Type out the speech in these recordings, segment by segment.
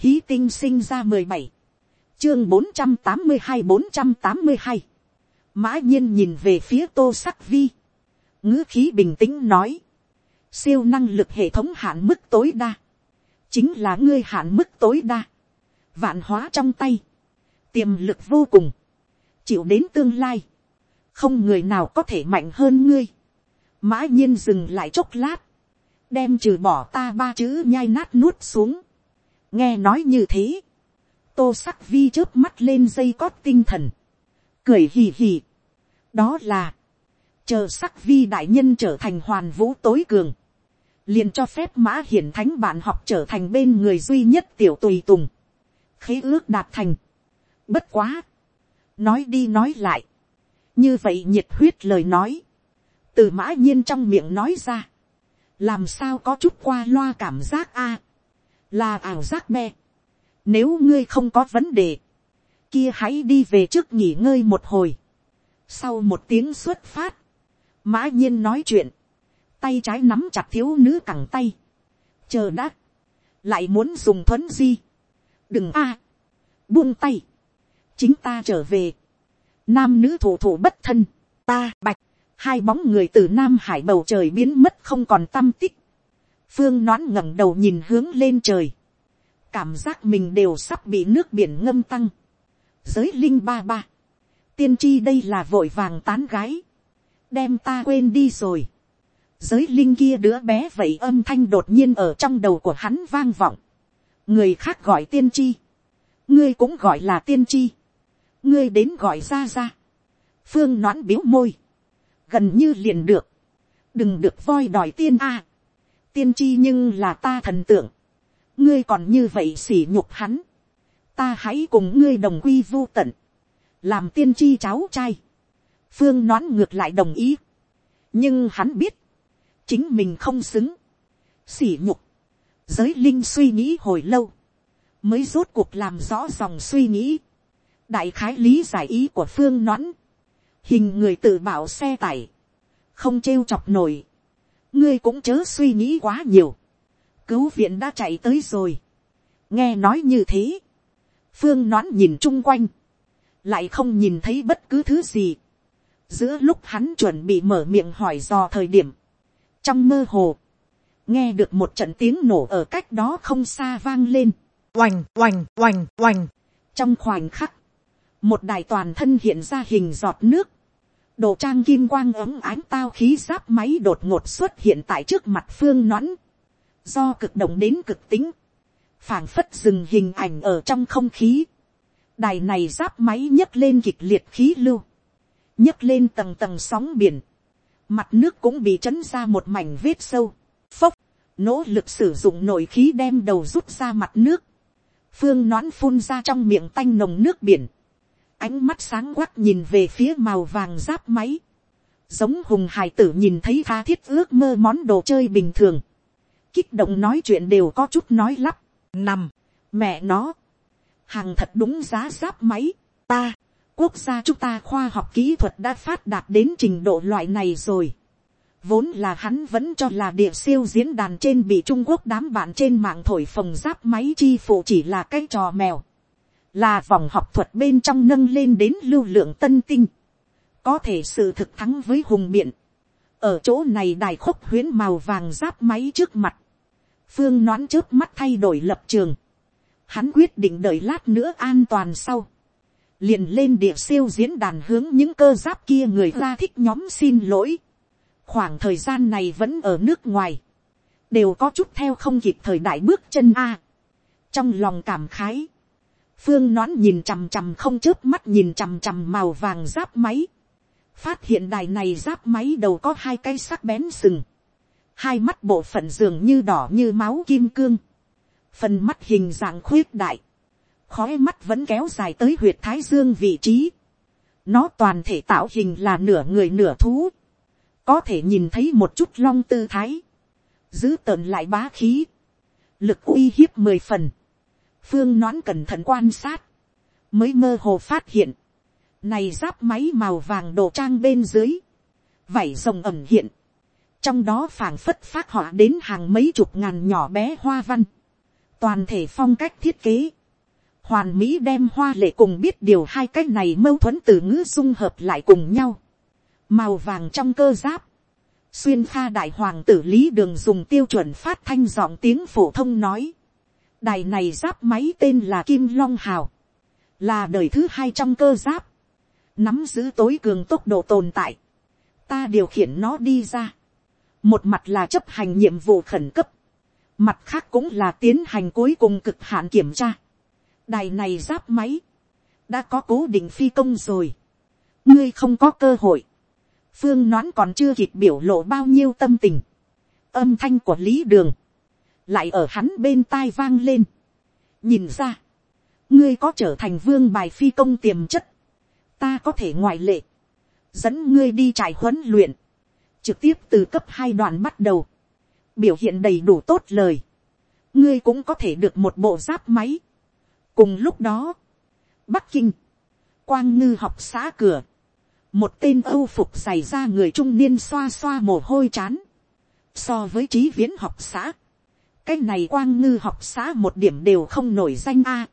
hí tinh sinh ra mười bảy, chương bốn trăm tám mươi hai bốn trăm tám mươi hai, mã nhiên nhìn về phía tô sắc vi, ngữ khí bình tĩnh nói, siêu năng lực hệ thống hạn mức tối đa, chính là ngươi hạn mức tối đa, vạn hóa trong tay, tiềm lực vô cùng, chịu đến tương lai, không người nào có thể mạnh hơn ngươi, mã nhiên dừng lại chốc lát, đem trừ bỏ ta ba chữ nhai nát nuốt xuống, nghe nói như thế, tô sắc vi trước mắt lên dây cót tinh thần, cười hì hì, đó là, chờ sắc vi đại nhân trở thành hoàn vũ tối cường, liền cho phép mã hiển thánh bạn học trở thành bên người duy nhất tiểu tùy tùng, khế ước đạt thành, bất quá, nói đi nói lại, như vậy nhiệt huyết lời nói, từ mã nhiên trong miệng nói ra, làm sao có chút qua loa cảm giác a, là ảo giác me, nếu ngươi không có vấn đề, kia hãy đi về trước nghỉ ngơi một hồi, sau một tiếng xuất phát, mã nhiên nói chuyện, tay trái nắm chặt thiếu nữ cẳng tay, chờ đã, lại muốn dùng thuấn di, đừng a, buông tay, chính ta trở về, nam nữ thủ thủ bất thân, ta bạch, hai bóng người từ nam hải bầu trời biến mất không còn tâm tích, phương noãn ngẩng đầu nhìn hướng lên trời, cảm giác mình đều sắp bị nước biển ngâm tăng, giới linh ba ba, tiên tri đây là vội vàng tán gái, đem ta quên đi rồi, giới linh kia đứa bé vậy âm thanh đột nhiên ở trong đầu của hắn vang vọng, người khác gọi tiên tri, ngươi cũng gọi là tiên tri, ngươi đến gọi ra ra, phương noãn biếu môi, gần như liền được, đừng được voi đòi tiên a, tiên tri nhưng là ta thần tượng, ngươi còn như vậy xỉ nhục hắn, ta hãy cùng ngươi đồng quy vô tận, làm tiên tri cháu trai, phương nón ngược lại đồng ý, nhưng hắn biết, chính mình không xứng, xỉ nhục, giới linh suy nghĩ hồi lâu, mới rốt cuộc làm rõ dòng suy nghĩ, đại khái lý giải ý của phương nón, hình người tự bảo xe tải, không trêu chọc nổi, ngươi cũng chớ suy nghĩ quá nhiều, cứu viện đã chạy tới rồi, nghe nói như thế, phương nón nhìn chung quanh, lại không nhìn thấy bất cứ thứ gì, giữa lúc hắn chuẩn bị mở miệng hỏi dò thời điểm, trong mơ hồ, nghe được một trận tiếng nổ ở cách đó không xa vang lên, oành oành oành oành, trong khoảnh khắc, một đài toàn thân hiện ra hình giọt nước, đồ trang kim quang ấm ánh tao khí giáp máy đột ngột xuất hiện tại trước mặt phương nõn, do cực động đến cực tính, phảng phất dừng hình ảnh ở trong không khí, đài này giáp máy nhấc lên kịch liệt khí lưu, nhấc lên tầng tầng sóng biển, mặt nước cũng bị chấn ra một mảnh vết sâu, phốc, nỗ lực sử dụng nội khí đem đầu rút ra mặt nước, phương nón phun ra trong miệng tanh nồng nước biển, ánh mắt sáng quắc nhìn về phía màu vàng giáp máy, giống hùng hải tử nhìn thấy tha thiết ước mơ món đồ chơi bình thường, kích động nói chuyện đều có chút nói lắp, nằm, mẹ nó, hàng thật đúng giá giáp máy, ta, quốc gia chúng ta khoa học kỹ thuật đã phát đạt đến trình độ loại này rồi. Vốn là hắn vẫn cho là địa siêu diễn đàn trên bị Trung Quốc đám bạn trên mạng thổi phồng giáp máy chi phụ chỉ là cái trò mèo là vòng học thuật bên trong nâng lên đến lưu lượng tân tinh, có thể sự thực thắng với hùng biện, ở chỗ này đài khúc huyến màu vàng giáp máy trước mặt, phương nón trước mắt thay đổi lập trường, hắn quyết định đợi lát nữa an toàn sau, liền lên địa siêu diễn đàn hướng những cơ giáp kia người ra thích nhóm xin lỗi, khoảng thời gian này vẫn ở nước ngoài, đều có chút theo không kịp thời đại bước chân a, trong lòng cảm khái, phương nón nhìn chằm chằm không chớp mắt nhìn chằm chằm màu vàng giáp máy. phát hiện đài này giáp máy đầu có hai cây sắc bén sừng. hai mắt bộ phận dường như đỏ như máu kim cương. phần mắt hình dạng khuyết đại. khói mắt vẫn kéo dài tới huyệt thái dương vị trí. nó toàn thể tạo hình là nửa người nửa thú. có thể nhìn thấy một chút long tư thái. giữ tợn lại bá khí. lực uy hiếp mười phần phương nón cẩn thận quan sát, mới mơ hồ phát hiện, này giáp máy màu vàng đồ trang bên dưới, vảy rồng ẩm hiện, trong đó phảng phất phát họa đến hàng mấy chục ngàn nhỏ bé hoa văn, toàn thể phong cách thiết kế, hoàn mỹ đem hoa lệ cùng biết điều hai cái này mâu thuẫn từ ngữ dung hợp lại cùng nhau, màu vàng trong cơ giáp, xuyên pha đại hoàng tử lý đường dùng tiêu chuẩn phát thanh giọng tiếng phổ thông nói, đài này giáp máy tên là kim long hào, là đời thứ hai trong cơ giáp, nắm giữ tối cường tốc độ tồn tại, ta điều khiển nó đi ra, một mặt là chấp hành nhiệm vụ khẩn cấp, mặt khác cũng là tiến hành cuối cùng cực hạn kiểm tra, đài này giáp máy, đã có cố định phi công rồi, ngươi không có cơ hội, phương nón còn chưa kịp biểu lộ bao nhiêu tâm tình, âm thanh của lý đường, lại ở hắn bên tai vang lên, nhìn ra, ngươi có trở thành vương bài phi công tiềm chất, ta có thể ngoại lệ, dẫn ngươi đi trải huấn luyện, trực tiếp từ cấp hai đoạn bắt đầu, biểu hiện đầy đủ tốt lời, ngươi cũng có thể được một bộ giáp máy. cùng lúc đó, bắc kinh, quang ngư học xã cửa, một tên âu phục dày ra người trung niên xoa xoa mồ hôi chán, so với trí viễn học xã, cái này quang ngư học xã một điểm đều không nổi danh a.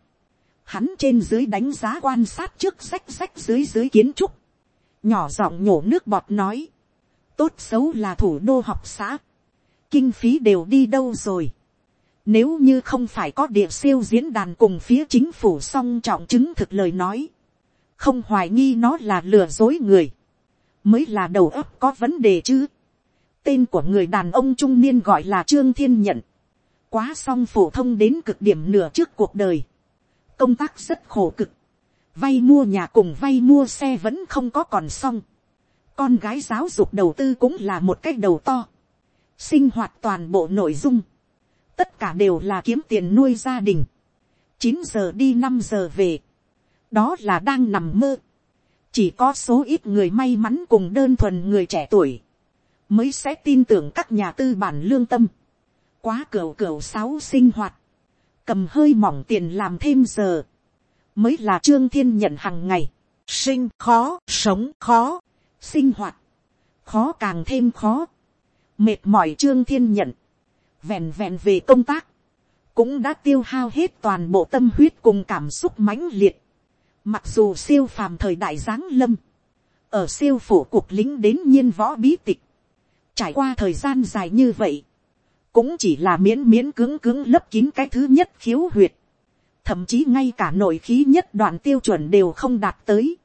hắn trên dưới đánh giá quan sát trước sách sách dưới dưới kiến trúc, nhỏ giọng nhổ nước bọt nói, tốt xấu là thủ đô học xã, kinh phí đều đi đâu rồi. Nếu như không phải có địa siêu diễn đàn cùng phía chính phủ song trọng chứng thực lời nói, không hoài nghi nó là lừa dối người, mới là đầu óc có vấn đề chứ. Tên của người đàn ông trung niên gọi là Trương Thiên Nhận, quá song phổ thông đến cực điểm nửa trước cuộc đời, công tác rất khổ cực, vay mua nhà cùng vay mua xe vẫn không có còn xong, con gái giáo dục đầu tư cũng là một cách đầu to, sinh hoạt toàn bộ nội dung, tất cả đều là kiếm tiền nuôi gia đình, chín giờ đi năm giờ về, đó là đang nằm mơ, chỉ có số ít người may mắn cùng đơn thuần người trẻ tuổi, mới sẽ tin tưởng các nhà tư bản lương tâm, quá cửa cửa sáu sinh hoạt, cầm hơi mỏng tiền làm thêm giờ, mới là trương thiên nhận hàng ngày, sinh khó, sống khó, sinh hoạt, khó càng thêm khó, mệt mỏi trương thiên nhận, vẹn vẹn về công tác, cũng đã tiêu hao hết toàn bộ tâm huyết cùng cảm xúc mãnh liệt, mặc dù siêu phàm thời đại giáng lâm, ở siêu phủ cuộc lính đến nhiên võ bí tịch, trải qua thời gian dài như vậy, cũng chỉ là miễn miễn cứng cứng lấp kín cái thứ nhất khiếu huyệt, thậm chí ngay cả nội khí nhất đoạn tiêu chuẩn đều không đạt tới,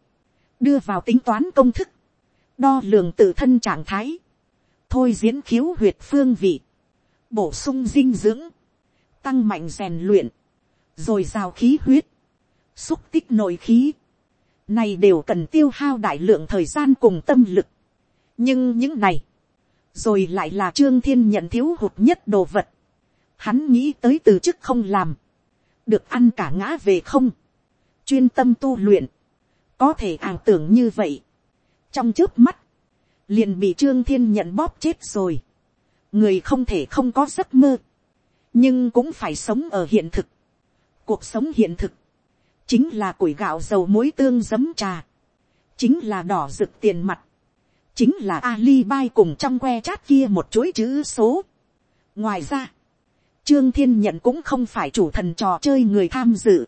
đưa vào tính toán công thức, đo lường tự thân trạng thái, thôi diễn khiếu huyệt phương vị, bổ sung dinh dưỡng, tăng mạnh rèn luyện, rồi rào khí huyết, xúc tích nội khí, này đều cần tiêu hao đại lượng thời gian cùng tâm lực. nhưng những này, rồi lại là trương thiên nhận thiếu hụt nhất đồ vật. hắn nghĩ tới từ chức không làm, được ăn cả ngã về không, chuyên tâm tu luyện, có thể ảo tưởng như vậy. trong trước mắt, liền bị trương thiên nhận bóp chết rồi. người không thể không có giấc mơ, nhưng cũng phải sống ở hiện thực. cuộc sống hiện thực, chính là củi gạo dầu muối tương giấm trà, chính là đỏ rực tiền mặt, chính là alibi cùng trong que chat kia một chuỗi chữ số. ngoài ra, trương thiên nhận cũng không phải chủ thần trò chơi người tham dự,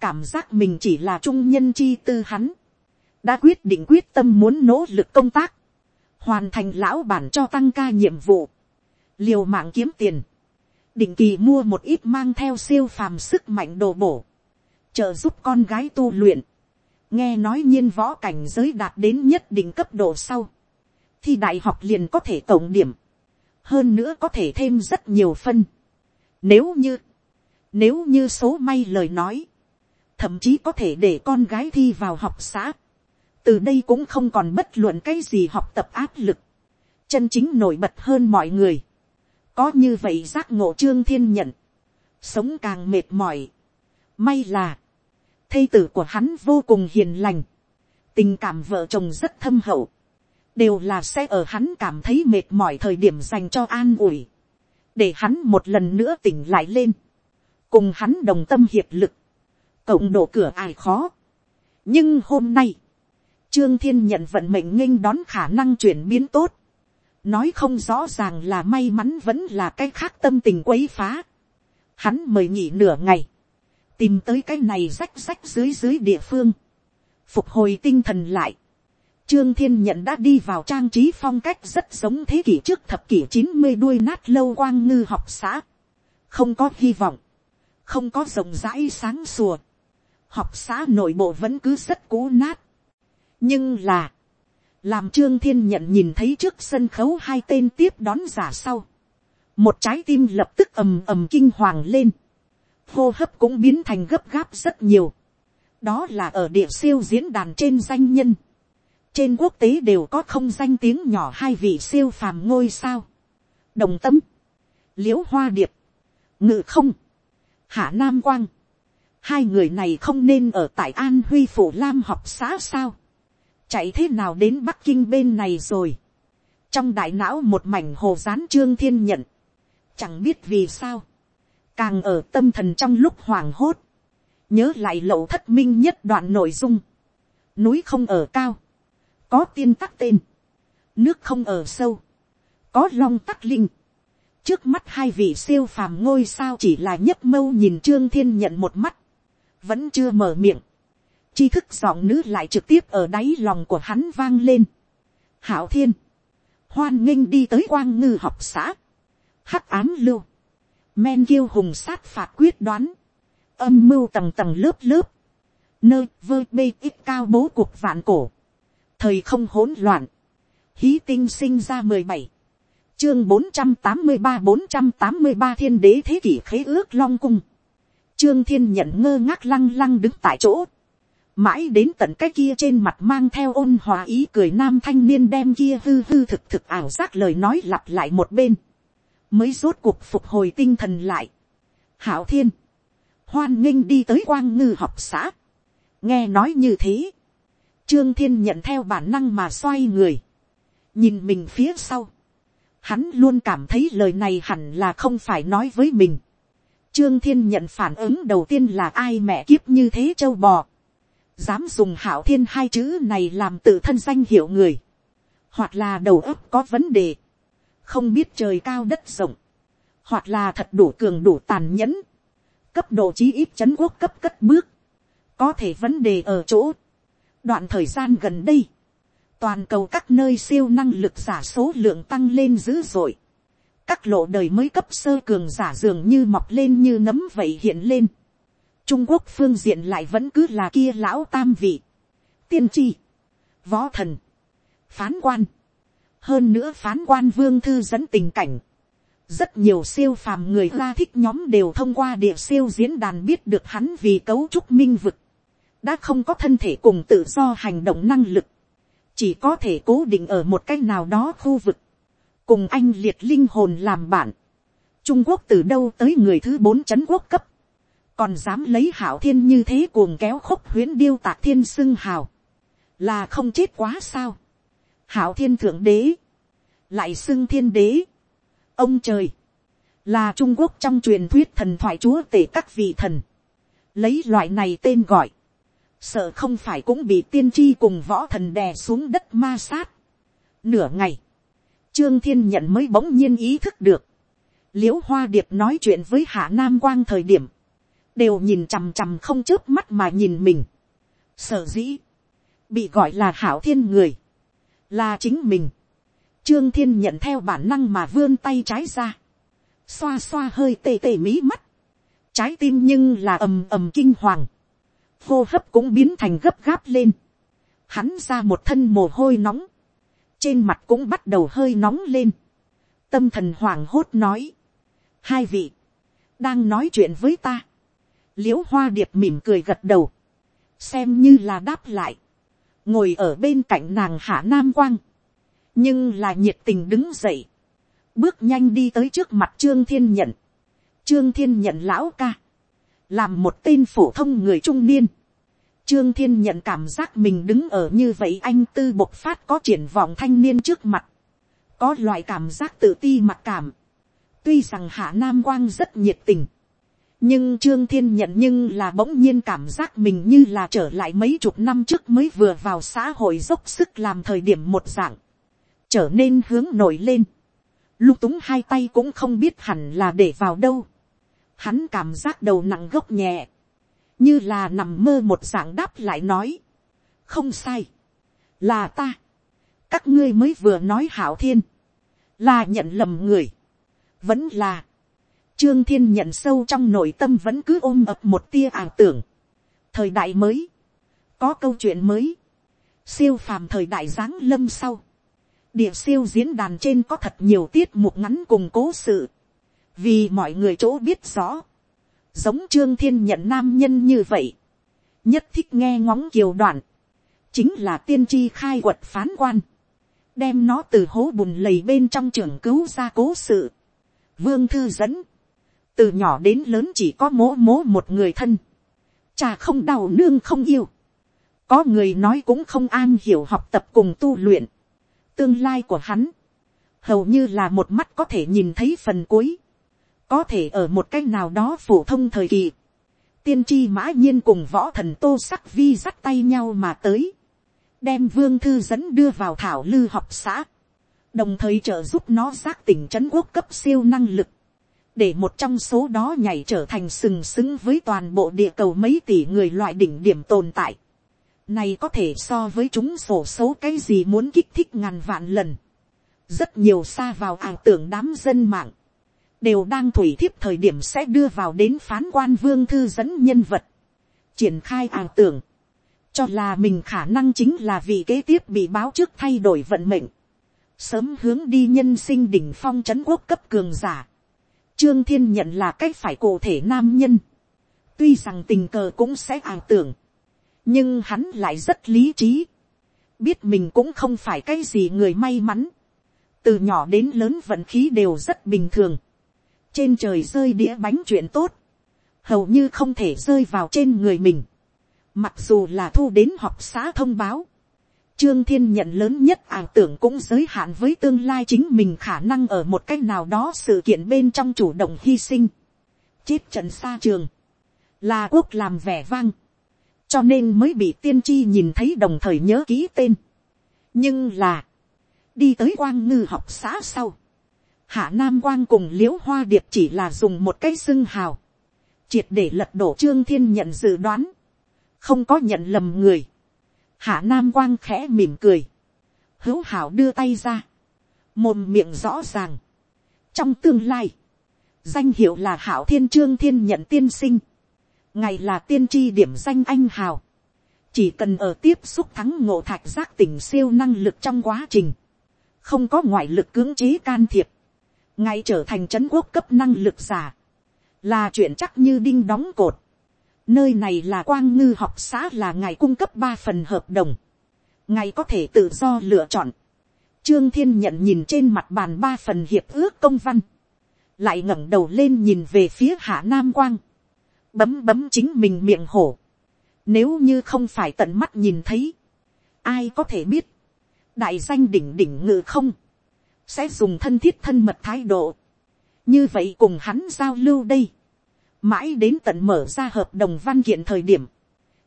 cảm giác mình chỉ là trung nhân chi tư hắn, đã quyết định quyết tâm muốn nỗ lực công tác, hoàn thành lão bản cho tăng ca nhiệm vụ, liều mạng kiếm tiền, định kỳ mua một ít mang theo siêu phàm sức mạnh đồ bổ, trợ giúp con gái tu luyện, nghe nói nhiên võ cảnh giới đạt đến nhất định cấp độ sau, thì đại học liền có thể tổng điểm, hơn nữa có thể thêm rất nhiều phân. Nếu như, nếu như số may lời nói, thậm chí có thể để con gái thi vào học xã, từ đây cũng không còn bất luận cái gì học tập áp lực, chân chính nổi bật hơn mọi người, có như vậy giác ngộ trương thiên nhận, sống càng mệt mỏi, may là, thây tử của hắn vô cùng hiền lành, tình cảm vợ chồng rất thâm hậu, đều là sẽ ở hắn cảm thấy mệt mỏi thời điểm dành cho an ủi, để hắn một lần nữa tỉnh lại lên, cùng hắn đồng tâm hiệp lực, cộng độ cửa ai khó. nhưng hôm nay, trương thiên nhận vận mệnh nghênh đón khả năng chuyển biến tốt, nói không rõ ràng là may mắn vẫn là cái khác tâm tình quấy phá. hắn mời nghỉ nửa ngày, tìm tới cái này rách rách dưới dưới địa phương, phục hồi tinh thần lại, Trương Thiên Nhận đã đi vào trang trí phong cách rất giống thế kỷ trước thập kỷ chín mươi đuôi nát lâu quang ngư học xã. Không có hy vọng. Không có rộng rãi sáng sủa. Học xã nội bộ vẫn cứ rất cũ nát. Nhưng là. Làm Trương Thiên Nhận nhìn thấy trước sân khấu hai tên tiếp đón giả sau. Một trái tim lập tức ầm ầm kinh hoàng lên. Hô hấp cũng biến thành gấp gáp rất nhiều. Đó là ở địa siêu diễn đàn trên danh nhân. trên quốc tế đều có không danh tiếng nhỏ hai vị siêu phàm ngôi sao, đồng tâm, l i ễ u hoa điệp, ngự không, hạ nam quang, hai người này không nên ở tại an huy phủ lam học xã sao, chạy thế nào đến bắc kinh bên này rồi, trong đại não một mảnh hồ gián trương thiên nhận, chẳng biết vì sao, càng ở tâm thần trong lúc hoảng hốt, nhớ lại lậu thất minh nhất đoạn nội dung, núi không ở cao, có tiên tắc tên, nước không ở sâu, có long tắc linh. trước mắt hai vị siêu phàm ngôi sao chỉ là nhấp mâu nhìn trương thiên nhận một mắt, vẫn chưa mở miệng, tri thức giọng nữ lại trực tiếp ở đáy lòng của hắn vang lên. hảo thiên, hoan nghênh đi tới quang ngư học xã, hắc ám lưu, men kiêu hùng sát phạt quyết đoán, âm mưu tầng tầng lớp lớp, nơi vơ bê ít cao bố cuộc vạn cổ, thời không hỗn loạn, hí tinh sinh ra mười bảy, chương bốn trăm tám mươi ba bốn trăm tám mươi ba thiên đế thế kỷ khế ước long cung, trương thiên nhận ngơ ngác lăng lăng đứng tại chỗ, mãi đến tận cái kia trên mặt mang theo ôn hòa ý cười nam thanh niên đem kia hư hư thực thực ảo giác lời nói lặp lại một bên, mới rốt cuộc phục hồi tinh thần lại. hảo thiên, hoan nghênh đi tới quang ngư học xã, nghe nói như thế, Trương Thiên nhận theo bản năng mà xoay người. Nhìn mình phía sau. Hắn luôn cảm thấy lời này hẳn là không phải nói với mình. Trương Thiên nhận phản ứng đầu tiên là ai mẹ kiếp như thế châu bò. Dám dùng hảo thiên hai chữ này làm tự thân danh hiệu người. Hoặc là đầu óc có vấn đề. Không biết trời cao đất rộng. Hoặc là thật đủ cường đủ tàn nhẫn. Cấp độ chí ít chấn quốc cấp cất bước. Có thể vấn đề ở chỗ đoạn thời gian gần đây, toàn cầu các nơi siêu năng lực giả số lượng tăng lên dữ dội. các lộ đời mới cấp sơ cường giả dường như mọc lên như nấm vậy hiện lên. trung quốc phương diện lại vẫn cứ là kia lão tam vị, tiên tri, võ thần, phán quan, hơn nữa phán quan vương thư dẫn tình cảnh. rất nhiều siêu phàm người la thích nhóm đều thông qua địa siêu diễn đàn biết được hắn vì cấu trúc minh vực đã không có thân thể cùng tự do hành động năng lực, chỉ có thể cố định ở một cái nào đó khu vực, cùng anh liệt linh hồn làm bạn. Trung Quốc từ đâu tới người thứ bốn chấn quốc cấp, còn dám lấy hảo thiên như thế cuồng kéo khúc huyến điêu tạc thiên xưng hào, là không chết quá sao. Hảo thiên thượng đế, lại xưng thiên đế, ông trời, là Trung Quốc trong truyền thuyết thần thoại chúa tể các vị thần, lấy loại này tên gọi, sợ không phải cũng bị tiên tri cùng võ thần đè xuống đất ma sát. Nửa ngày, trương thiên nhận mới bỗng nhiên ý thức được. l i ễ u hoa điệp nói chuyện với hạ nam quang thời điểm, đều nhìn chằm chằm không chớp mắt mà nhìn mình. Sở dĩ, bị gọi là hảo thiên người, là chính mình. Trương thiên nhận theo bản năng mà vươn tay trái ra, xoa xoa hơi tê tê mí mắt, trái tim nhưng là ầm ầm kinh hoàng. Hô hấp cũng biến thành gấp gáp lên, hắn ra một thân mồ hôi nóng, trên mặt cũng bắt đầu hơi nóng lên, tâm thần hoảng hốt nói, hai vị, đang nói chuyện với ta, Liễu hoa điệp mỉm cười gật đầu, xem như là đáp lại, ngồi ở bên cạnh nàng hạ nam quang, nhưng là nhiệt tình đứng dậy, bước nhanh đi tới trước mặt trương thiên nhận, trương thiên nhận lão ca, làm một tên phổ thông người trung niên, trương thiên nhận cảm giác mình đứng ở như vậy anh tư bộc phát có triển vọng thanh niên trước mặt, có loại cảm giác tự ti mặc cảm, tuy rằng hạ nam quang rất nhiệt tình, nhưng trương thiên nhận nhưng là bỗng nhiên cảm giác mình như là trở lại mấy chục năm trước mới vừa vào xã hội dốc sức làm thời điểm một dạng, trở nên hướng nổi lên, lung túng hai tay cũng không biết hẳn là để vào đâu, hắn cảm giác đầu nặng gốc nhẹ, như là nằm mơ một dạng đáp lại nói, không sai, là ta, các ngươi mới vừa nói hảo thiên, là nhận lầm người, vẫn là, trương thiên nhận sâu trong nội tâm vẫn cứ ôm ập một tia ảo tưởng, thời đại mới, có câu chuyện mới, siêu phàm thời đại giáng lâm sau, địa siêu diễn đàn trên có thật nhiều tiết mục ngắn cùng cố sự, vì mọi người chỗ biết rõ, giống trương thiên nhận nam nhân như vậy, nhất thích nghe ngóng kiều đoạn, chính là tiên tri khai quật phán quan, đem nó từ hố bùn lầy bên trong trường cứu ra cố sự. Vương thư dẫn, từ nhỏ đến lớn chỉ có mố mố một người thân, cha không đau nương không yêu, có người nói cũng không an hiểu học tập cùng tu luyện, tương lai của hắn, hầu như là một mắt có thể nhìn thấy phần cuối, có thể ở một cách nào đó phổ thông thời kỳ, tiên tri mã nhiên cùng võ thần tô sắc vi dắt tay nhau mà tới, đem vương thư dẫn đưa vào thảo lư học xã, đồng thời trợ giúp nó giác tỉnh trấn quốc cấp siêu năng lực, để một trong số đó nhảy trở thành sừng sững với toàn bộ địa cầu mấy tỷ người loại đỉnh điểm tồn tại. Này có thể so với chúng sổ số cái gì muốn kích thích ngàn vạn lần. Rất nhiều xa vào ảo tưởng đám dân mạng. Đều đang thủy thiếp thời điểm sẽ đưa vào đến phán quan vương thư dẫn nhân vật. Triển khai ảo tưởng cho là mình khả năng chính là vì kế tiếp bị báo trước thay đổi vận mệnh, sớm hướng đi nhân sinh đỉnh phong trấn quốc cấp cường giả. Trương thiên nhận là cách phải cụ thể nam nhân, tuy rằng tình cờ cũng sẽ ảo tưởng, nhưng hắn lại rất lý trí, biết mình cũng không phải cái gì người may mắn, từ nhỏ đến lớn vận khí đều rất bình thường, trên trời rơi đĩa bánh chuyện tốt, hầu như không thể rơi vào trên người mình, Mặc dù là thu đến học xã thông báo. Trương Thiên nhận lớn nhất ảo tưởng cũng giới hạn với tương lai chính mình khả năng ở một cách nào đó sự kiện bên trong chủ động hy sinh. Chết trận xa trường. Là quốc làm vẻ vang. Cho nên mới bị tiên tri nhìn thấy đồng thời nhớ ký tên. Nhưng là. Đi tới quang ngư học xã sau. Hạ Nam Quang cùng Liễu Hoa Điệp chỉ là dùng một cái xưng hào. Triệt để lật đổ Trương Thiên nhận dự đoán không có nhận lầm người, hạ nam quang khẽ mỉm cười, hữu hảo đưa tay ra, mồm miệng rõ ràng. trong tương lai, danh hiệu là hảo thiên trương thiên nhận tiên sinh, ngày là tiên tri điểm danh anh hào, chỉ cần ở tiếp xúc thắng ngộ thạch giác tỉnh siêu năng lực trong quá trình, không có ngoại lực cưỡng chế can thiệp, ngay trở thành chấn quốc cấp năng lực giả, là chuyện chắc như đinh đóng cột, Nơi này là quang ngư học xã là ngài cung cấp ba phần hợp đồng. Ngài có thể tự do lựa chọn. Trương Thiên nhận nhìn trên mặt bàn ba phần hiệp ước công văn. Lại ngẩng đầu lên nhìn về phía hạ Nam Quang. Bấm bấm chính mình miệng hổ. Nếu như không phải tận mắt nhìn thấy. Ai có thể biết. Đại danh đỉnh đỉnh ngự không. Sẽ dùng thân thiết thân mật thái độ. Như vậy cùng hắn giao lưu đây Mãi đến tận mở ra hợp đồng văn kiện thời điểm.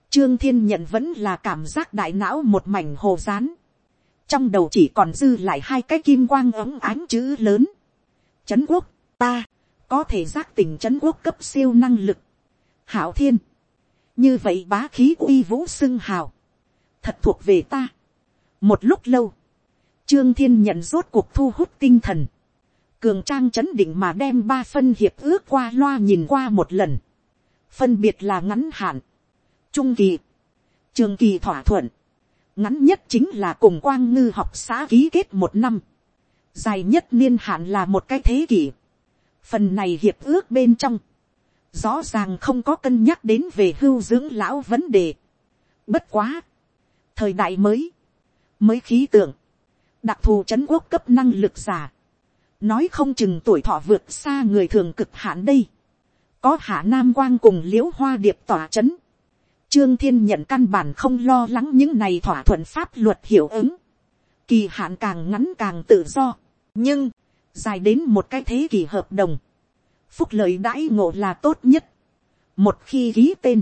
Trương Thiên Nhận vẫn là cảm giác đại não một mảnh hồ rán. Trong đầu chỉ còn dư lại hai cái kim quang ấm ánh chữ lớn. Trấn quốc, ta, có thể giác tỉnh trấn quốc cấp siêu năng lực. Hảo Thiên. Như vậy bá khí uy vũ xưng hào. Thật thuộc về ta. Một lúc lâu. Trương Thiên Nhận rốt cuộc thu hút tinh thần cường trang chấn định mà đem ba phân hiệp ước qua loa nhìn qua một lần, phân biệt là ngắn hạn, trung kỳ, trường kỳ thỏa thuận, ngắn nhất chính là cùng quang ngư học xã ký kết một năm, dài nhất niên hạn là một cái thế kỷ, phần này hiệp ước bên trong, rõ ràng không có cân nhắc đến về hưu dưỡng lão vấn đề. Bất quá, thời đại mới, mới khí tượng, đặc thù c quốc cấp năng lực giả, nói không chừng tuổi thọ vượt xa người thường cực hạn đây, có hạ nam quang cùng l i ễ u hoa điệp tỏa c h ấ n trương thiên nhận căn bản không lo lắng những này thỏa thuận pháp luật hiệu ứng, kỳ hạn càng ngắn càng tự do, nhưng, dài đến một cái thế kỷ hợp đồng, phúc lợi đãi ngộ là tốt nhất, một khi ký tên,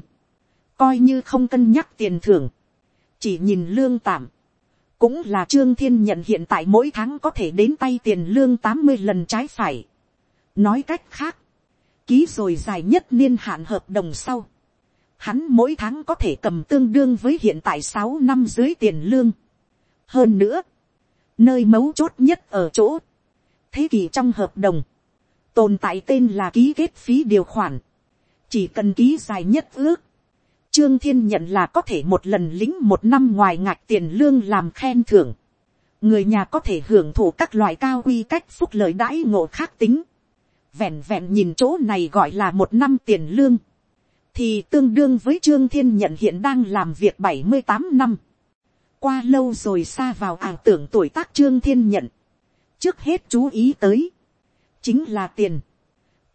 coi như không cân nhắc tiền thưởng, chỉ nhìn lương tạm, cũng là trương thiên nhận hiện tại mỗi tháng có thể đến tay tiền lương tám mươi lần trái phải. nói cách khác, Ký rồi dài nhất niên hạn hợp đồng sau. Hắn mỗi tháng có thể cầm tương đương với hiện tại sáu năm dưới tiền lương. Hơn nữa. Nơi mấu chốt nhất ở chỗ. Thế kỷ trong hợp đồng. Tồn tại tên là ký kết phí điều khoản. Chỉ cần ký dài nhất ước. Trương Thiên nhận là có thể một lần lính một năm ngoài ngạch tiền lương làm khen thưởng. Người nhà có thể hưởng thụ các loại cao quy cách phúc lợi đãi ngộ khác tính vẹn vẹn nhìn chỗ này gọi là một năm tiền lương, thì tương đương với trương thiên nhận hiện đang làm việc bảy mươi tám năm. qua lâu rồi xa vào ảo tưởng tuổi tác trương thiên nhận. trước hết chú ý tới, chính là tiền.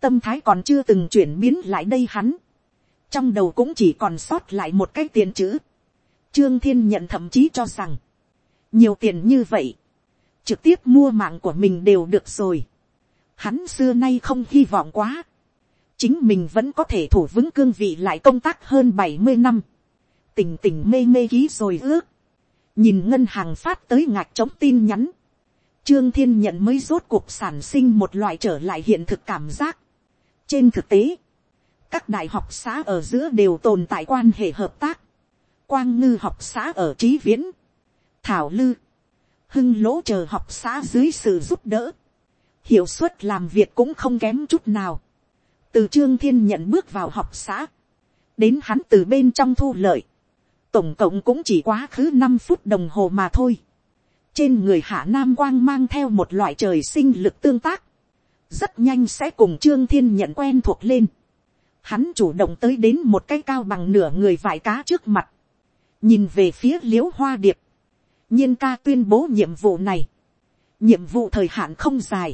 tâm thái còn chưa từng chuyển biến lại đây hắn trong đầu cũng chỉ còn sót lại một cái tiền chữ. trương thiên nhận thậm chí cho rằng, nhiều tiền như vậy, trực tiếp mua mạng của mình đều được rồi Hắn xưa nay không hy vọng quá. Chính mình vẫn có thể thủ vững cương vị lại công tác hơn bảy mươi năm. Tỉnh tỉnh mê mê ký rồi ước. Nhìn ngân hàng phát tới ngạc chống tin nhắn. Trương Thiên nhận mới rốt cuộc sản sinh một loại trở lại hiện thực cảm giác. Trên thực tế, các đại học xã ở giữa đều tồn tại quan hệ hợp tác. Quang ngư học xã ở Trí Viễn, Thảo Lư, Hưng lỗ chờ học xã dưới sự giúp đỡ hiệu suất làm việc cũng không kém chút nào. từ trương thiên nhận bước vào học xã, đến hắn từ bên trong thu lợi, tổng cộng cũng chỉ quá khứ năm phút đồng hồ mà thôi. trên người hạ nam quang mang theo một loại trời sinh lực tương tác, rất nhanh sẽ cùng trương thiên nhận quen thuộc lên hắn chủ động tới đến một cái cao bằng nửa người vải cá trước mặt, nhìn về phía l i ễ u hoa điệp, nhiên ca tuyên bố nhiệm vụ này, nhiệm vụ thời hạn không dài,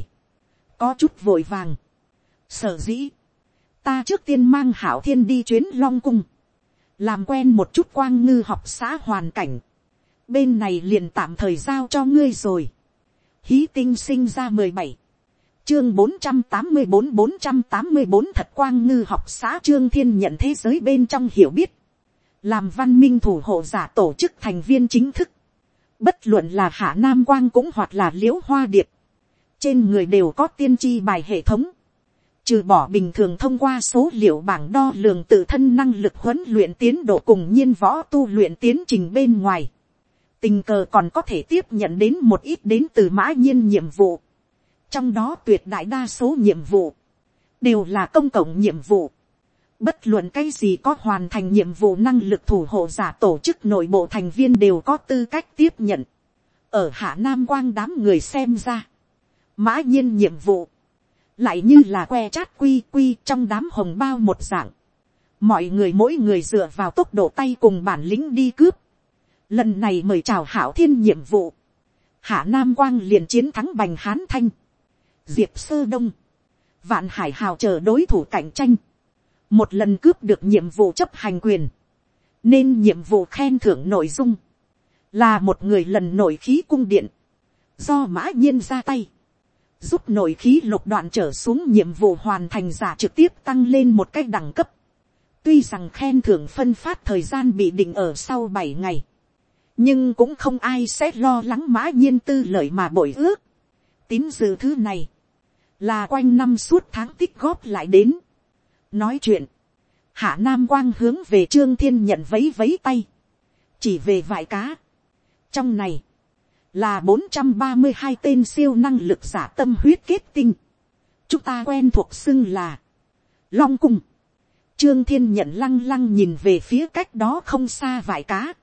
có chút vội vàng. Sở dĩ, ta trước tiên mang hảo thiên đi chuyến long cung, làm quen một chút quang ngư học xã hoàn cảnh, bên này liền tạm thời giao cho ngươi rồi. Hí tinh sinh ra mười bảy, chương bốn trăm tám mươi bốn bốn trăm tám mươi bốn thật quang ngư học xã trương thiên nhận thế giới bên trong hiểu biết, làm văn minh thủ hộ giả tổ chức thành viên chính thức, bất luận là hạ nam quang cũng hoặc là liễu hoa điệp, trên người đều có tiên tri bài hệ thống, trừ bỏ bình thường thông qua số liệu bảng đo lường tự thân năng lực huấn luyện tiến độ cùng nhiên võ tu luyện tiến trình bên ngoài, tình cờ còn có thể tiếp nhận đến một ít đến từ mã nhiên nhiệm vụ, trong đó tuyệt đại đa số nhiệm vụ, đều là công cộng nhiệm vụ, bất luận cái gì có hoàn thành nhiệm vụ năng lực thủ hộ giả tổ chức nội bộ thành viên đều có tư cách tiếp nhận, ở hạ nam quang đám người xem ra, mã nhiên nhiệm vụ, lại như là que chát quy quy trong đám hồng bao một dạng. mọi người mỗi người dựa vào tốc độ tay cùng bản lĩnh đi cướp. lần này mời chào hảo thiên nhiệm vụ. hạ nam quang liền chiến thắng bành hán thanh diệp sơ đông. vạn hải hào chờ đối thủ cạnh tranh. một lần cướp được nhiệm vụ chấp hành quyền. nên nhiệm vụ khen thưởng nội dung. là một người lần nổi khí cung điện. do mã nhiên ra tay giúp nội khí lục đoạn trở xuống nhiệm vụ hoàn thành giả trực tiếp tăng lên một cách đẳng cấp. Tuy rằng khen thưởng phân phát thời gian bị định ở sau bảy ngày. Nhưng cũng không ai sẽ lo lắng mã nhiên tư lợi mà bội ước. Tín dự thứ này. Là quanh năm suốt tháng tích góp lại đến. Nói chuyện. Hạ Nam Quang hướng về Trương Thiên nhận vấy vấy tay. Chỉ về vài cá. Trong này, là bốn trăm ba mươi hai tên siêu năng lực giả tâm huyết kết tinh. chúng ta quen thuộc xưng là long cung. trương thiên nhận lăng lăng nhìn về phía cách đó không xa vài cá.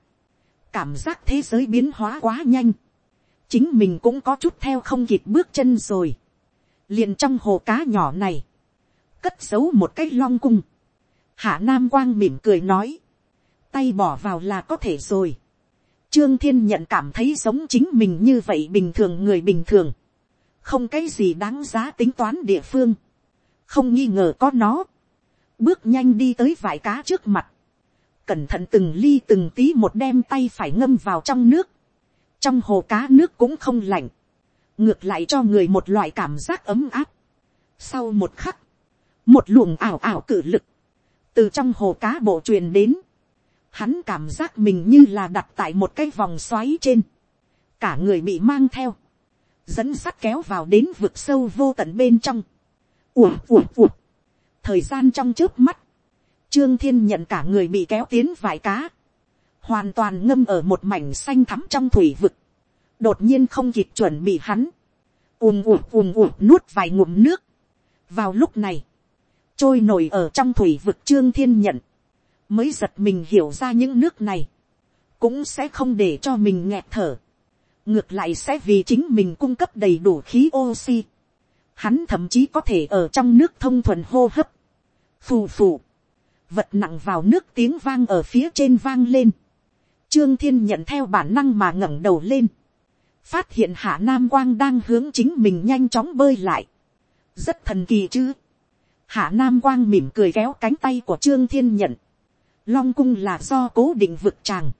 cảm giác thế giới biến hóa quá nhanh. chính mình cũng có chút theo không kịp bước chân rồi liền trong hồ cá nhỏ này, cất giấu một cái long cung. hạ nam quang mỉm cười nói, tay bỏ vào là có thể rồi Trương Thiên nhận cảm thấy giống chính mình như vậy bình thường người bình thường. Không cái gì đáng giá tính toán địa phương. Không nghi ngờ có nó. Bước nhanh đi tới vải cá trước mặt. Cẩn thận từng ly từng tí một đem tay phải ngâm vào trong nước. Trong hồ cá nước cũng không lạnh. Ngược lại cho người một loại cảm giác ấm áp. Sau một khắc. Một luồng ảo ảo cử lực. Từ trong hồ cá bộ truyền đến hắn cảm giác mình như là đặt tại một cái vòng xoáy trên, cả người bị mang theo, dẫn sắt kéo vào đến vực sâu vô tận bên trong, ùa ùa ùa, thời gian trong trước mắt, trương thiên nhận cả người bị kéo tiến vải cá, hoàn toàn ngâm ở một mảnh xanh thắm trong thủy vực, đột nhiên không kịp chuẩn bị hắn, ùm ùm ùm ùm nuốt vài ngụm nước. vào lúc này, trôi nổi ở trong thủy vực trương thiên nhận, mới giật mình hiểu ra những nước này, cũng sẽ không để cho mình nghẹt thở, ngược lại sẽ vì chính mình cung cấp đầy đủ khí oxy. Hắn thậm chí có thể ở trong nước thông thuần hô hấp, phù phù, vật nặng vào nước tiếng vang ở phía trên vang lên. Trương thiên nhận theo bản năng mà ngẩng đầu lên, phát hiện hạ nam quang đang hướng chính mình nhanh chóng bơi lại, rất thần kỳ chứ. Hạ nam quang mỉm cười kéo cánh tay của trương thiên nhận, long cung là do cố định vực tràng,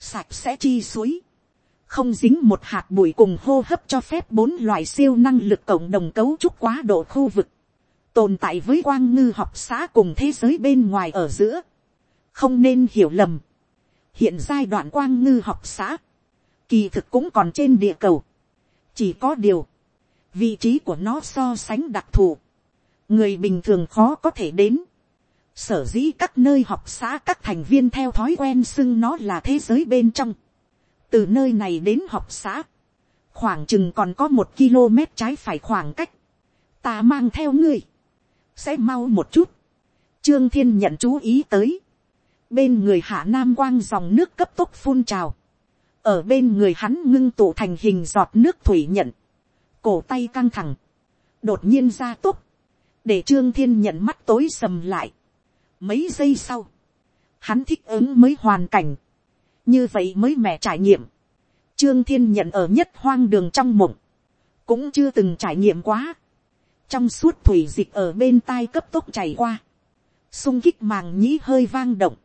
sạch sẽ chi suối, không dính một hạt bụi cùng hô hấp cho phép bốn loại siêu năng lực cộng đồng cấu trúc quá độ khu vực, tồn tại với quang ngư học xã cùng thế giới bên ngoài ở giữa, không nên hiểu lầm. hiện giai đoạn quang ngư học xã, kỳ thực cũng còn trên địa cầu, chỉ có điều, vị trí của nó so sánh đặc thù, người bình thường khó có thể đến, sở dĩ các nơi học xã các thành viên theo thói quen xưng nó là thế giới bên trong, từ nơi này đến học xã, khoảng chừng còn có một km trái phải khoảng cách, ta mang theo ngươi, sẽ mau một chút, trương thiên nhận chú ý tới, bên người hạ nam quang dòng nước cấp tốc phun trào, ở bên người hắn ngưng tụ thành hình giọt nước thủy nhận, cổ tay căng thẳng, đột nhiên ra túc, để trương thiên nhận mắt tối sầm lại. mấy giây sau, hắn thích ứng mới hoàn cảnh, như vậy mới mẹ trải nghiệm, trương thiên nhận ở nhất hoang đường trong mộng, cũng chưa từng trải nghiệm quá, trong suốt thủy dịch ở bên tai cấp tốc chảy qua, sung kích màng nhĩ hơi vang động,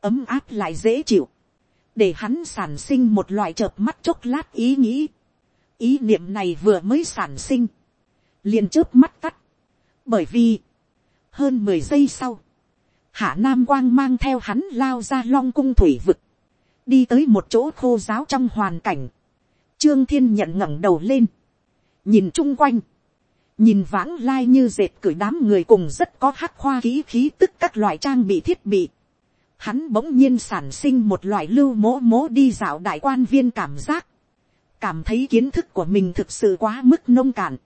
ấm áp lại dễ chịu, để hắn sản sinh một loại chợp mắt chốc lát ý nghĩ. ý niệm này vừa mới sản sinh, liền chớp mắt tắt, bởi vì, hơn mười giây sau, hạ nam quang mang theo hắn lao ra long cung thủy vực, đi tới một chỗ khô giáo trong hoàn cảnh, trương thiên nhận ngẩng đầu lên, nhìn chung quanh, nhìn vãng lai như dệt cửi đám người cùng rất có hắc khoa ký khí tức các loại trang bị thiết bị, hắn bỗng nhiên sản sinh một loại lưu mố mố đi dạo đại quan viên cảm giác, cảm thấy kiến thức của mình thực sự quá mức nông cạn.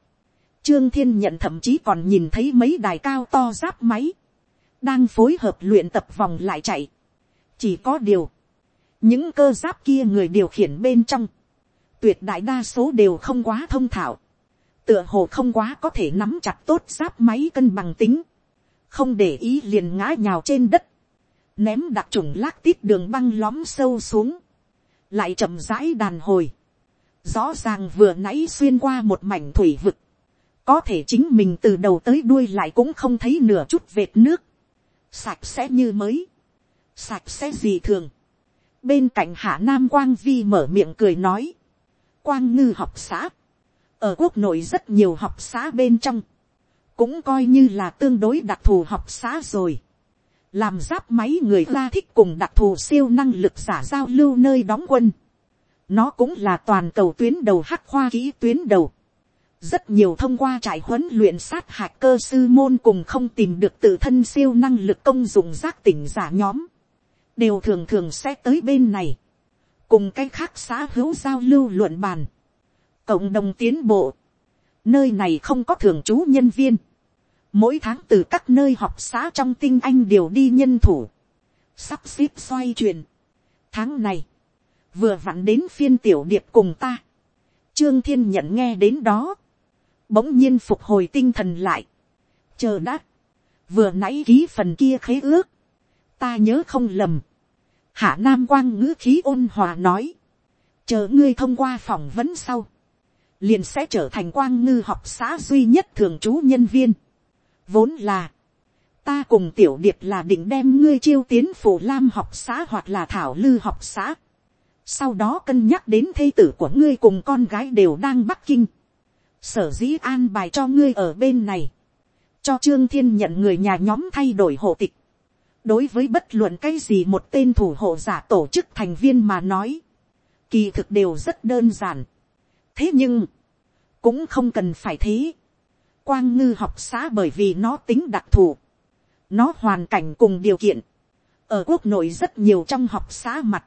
Trương thiên nhận thậm chí còn nhìn thấy mấy đài cao to giáp máy, đang phối hợp luyện tập vòng lại chạy. chỉ có điều, những cơ giáp kia người điều khiển bên trong, tuyệt đại đa số đều không quá thông thạo, tựa hồ không quá có thể nắm chặt tốt giáp máy cân bằng tính, không để ý liền ngã nhào trên đất, ném đặc trùng lác tít đường băng lóm sâu xuống, lại chậm rãi đàn hồi, rõ ràng vừa nãy xuyên qua một mảnh thủy vực, có thể chính mình từ đầu tới đuôi lại cũng không thấy nửa chút vệt nước, sạch sẽ như mới, sạch sẽ gì thường, bên cạnh hạ nam quang vi mở miệng cười nói, quang ngư học xã, ở quốc nội rất nhiều học xã bên trong, cũng coi như là tương đối đặc thù học xã rồi làm giáp máy người ra thích cùng đặc thù siêu năng lực giả giao lưu nơi đóng quân. nó cũng là toàn cầu tuyến đầu hắc khoa kỹ tuyến đầu. rất nhiều thông qua trải huấn luyện sát hạch cơ sư môn cùng không tìm được tự thân siêu năng lực công dụng giác tỉnh giả nhóm. đều thường thường sẽ tới bên này. cùng cái khác xã hữu giao lưu luận bàn. cộng đồng tiến bộ. nơi này không có thường trú nhân viên mỗi tháng từ các nơi học xã trong tinh anh đều đi nhân thủ, sắp xếp xoay chuyển. tháng này, vừa vặn đến phiên tiểu điệp cùng ta, trương thiên nhận nghe đến đó, bỗng nhiên phục hồi tinh thần lại, chờ đã, vừa nãy ký phần kia khế ước, ta nhớ không lầm, hạ nam quang ngữ khí ôn hòa nói, chờ ngươi thông qua phỏng vấn sau, liền sẽ trở thành quang ngư học xã duy nhất thường trú nhân viên. Vốn là, ta cùng tiểu điệp là định đem ngươi chiêu tiến phủ lam học xã hoặc là thảo lư học xã. Sau đó cân nhắc đến thây tử của ngươi cùng con gái đều đang bắc kinh. Sở dĩ an bài cho ngươi ở bên này. Cho Trương Thiên nhận người nhà nhóm thay đổi hộ tịch. Đối với bất luận cái gì một tên thủ hộ giả tổ chức thành viên mà nói. Kỳ thực đều rất đơn giản. Thế nhưng, cũng không cần phải thế quang ngư học xã bởi vì nó tính đặc thù, nó hoàn cảnh cùng điều kiện, ở quốc nội rất nhiều trong học xã mặt,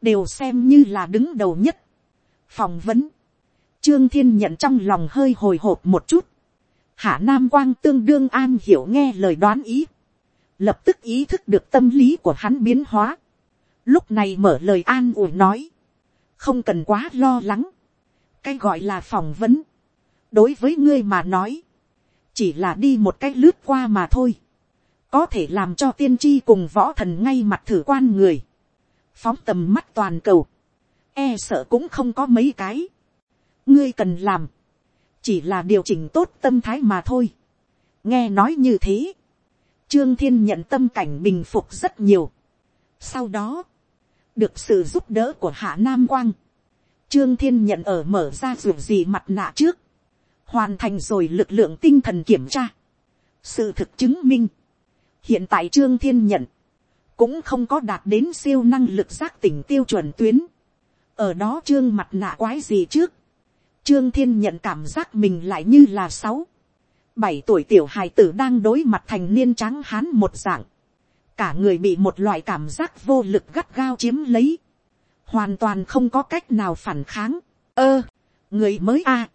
đều xem như là đứng đầu nhất. phỏng vấn, trương thiên nhận trong lòng hơi hồi hộp một chút, hạ nam quang tương đương an hiểu nghe lời đoán ý, lập tức ý thức được tâm lý của hắn biến hóa, lúc này mở lời an ủi nói, không cần quá lo lắng, cái gọi là phỏng vấn, đối với ngươi mà nói, chỉ là đi một cách lướt qua mà thôi, có thể làm cho tiên tri cùng võ thần ngay mặt thử quan người, phóng tầm mắt toàn cầu, e sợ cũng không có mấy cái, ngươi cần làm, chỉ là điều chỉnh tốt tâm thái mà thôi. nghe nói như thế, trương thiên nhận tâm cảnh bình phục rất nhiều. sau đó, được sự giúp đỡ của hạ nam quang, trương thiên nhận ở mở ra ruột gì mặt nạ trước, hoàn thành rồi lực lượng tinh thần kiểm tra. sự thực chứng minh, hiện tại trương thiên nhận, cũng không có đạt đến siêu năng lực giác tỉnh tiêu chuẩn tuyến. ở đó trương mặt nạ quái gì trước, trương thiên nhận cảm giác mình lại như là sáu, bảy tuổi tiểu hài tử đang đối mặt thành niên trắng hán một dạng, cả người bị một loại cảm giác vô lực gắt gao chiếm lấy, hoàn toàn không có cách nào phản kháng. ơ, người mới a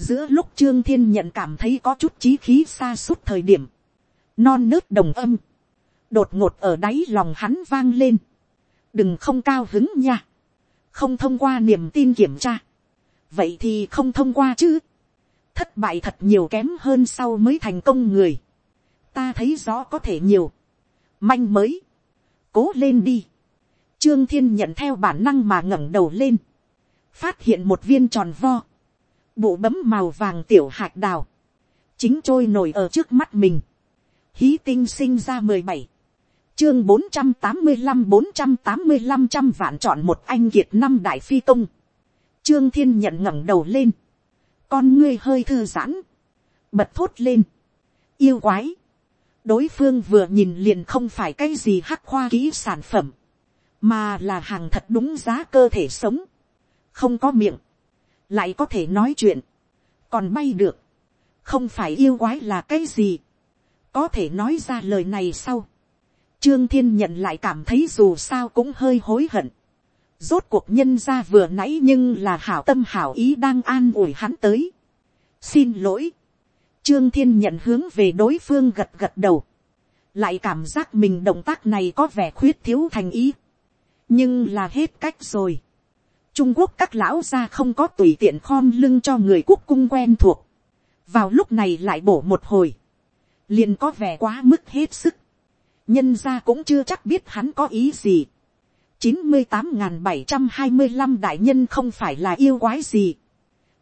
giữa lúc trương thiên nhận cảm thấy có chút trí khí xa suốt thời điểm, non nớt đồng âm, đột ngột ở đáy lòng hắn vang lên, đừng không cao hứng nha, không thông qua niềm tin kiểm tra, vậy thì không thông qua chứ, thất bại thật nhiều kém hơn sau mới thành công người, ta thấy rõ có thể nhiều, manh mới, cố lên đi, trương thiên nhận theo bản năng mà ngẩng đầu lên, phát hiện một viên tròn vo, bụ bấm màu vàng tiểu hạt đào, chính trôi nổi ở trước mắt mình, hí tinh sinh ra mười bảy, chương bốn trăm tám mươi năm bốn trăm tám mươi năm trăm vạn chọn một anh kiệt năm đại phi công, trương thiên nhận ngẩng đầu lên, con ngươi hơi thư giãn, bật thốt lên, yêu quái, đối phương vừa nhìn liền không phải cái gì hắc khoa kỹ sản phẩm, mà là hàng thật đúng giá cơ thể sống, không có miệng, lại có thể nói chuyện, còn bay được, không phải yêu quái là cái gì, có thể nói ra lời này sau, trương thiên nhận lại cảm thấy dù sao cũng hơi hối hận, rốt cuộc nhân ra vừa nãy nhưng là hảo tâm hảo ý đang an ủi hắn tới. xin lỗi, trương thiên nhận hướng về đối phương gật gật đầu, lại cảm giác mình động tác này có vẻ khuyết thiếu thành ý, nhưng là hết cách rồi trung quốc các lão gia không có tùy tiện khom lưng cho người quốc cung quen thuộc, vào lúc này lại bổ một hồi, liền có vẻ quá mức hết sức, nhân gia cũng chưa chắc biết hắn có ý gì chín mươi tám bảy trăm hai mươi năm đại nhân không phải là yêu quái gì.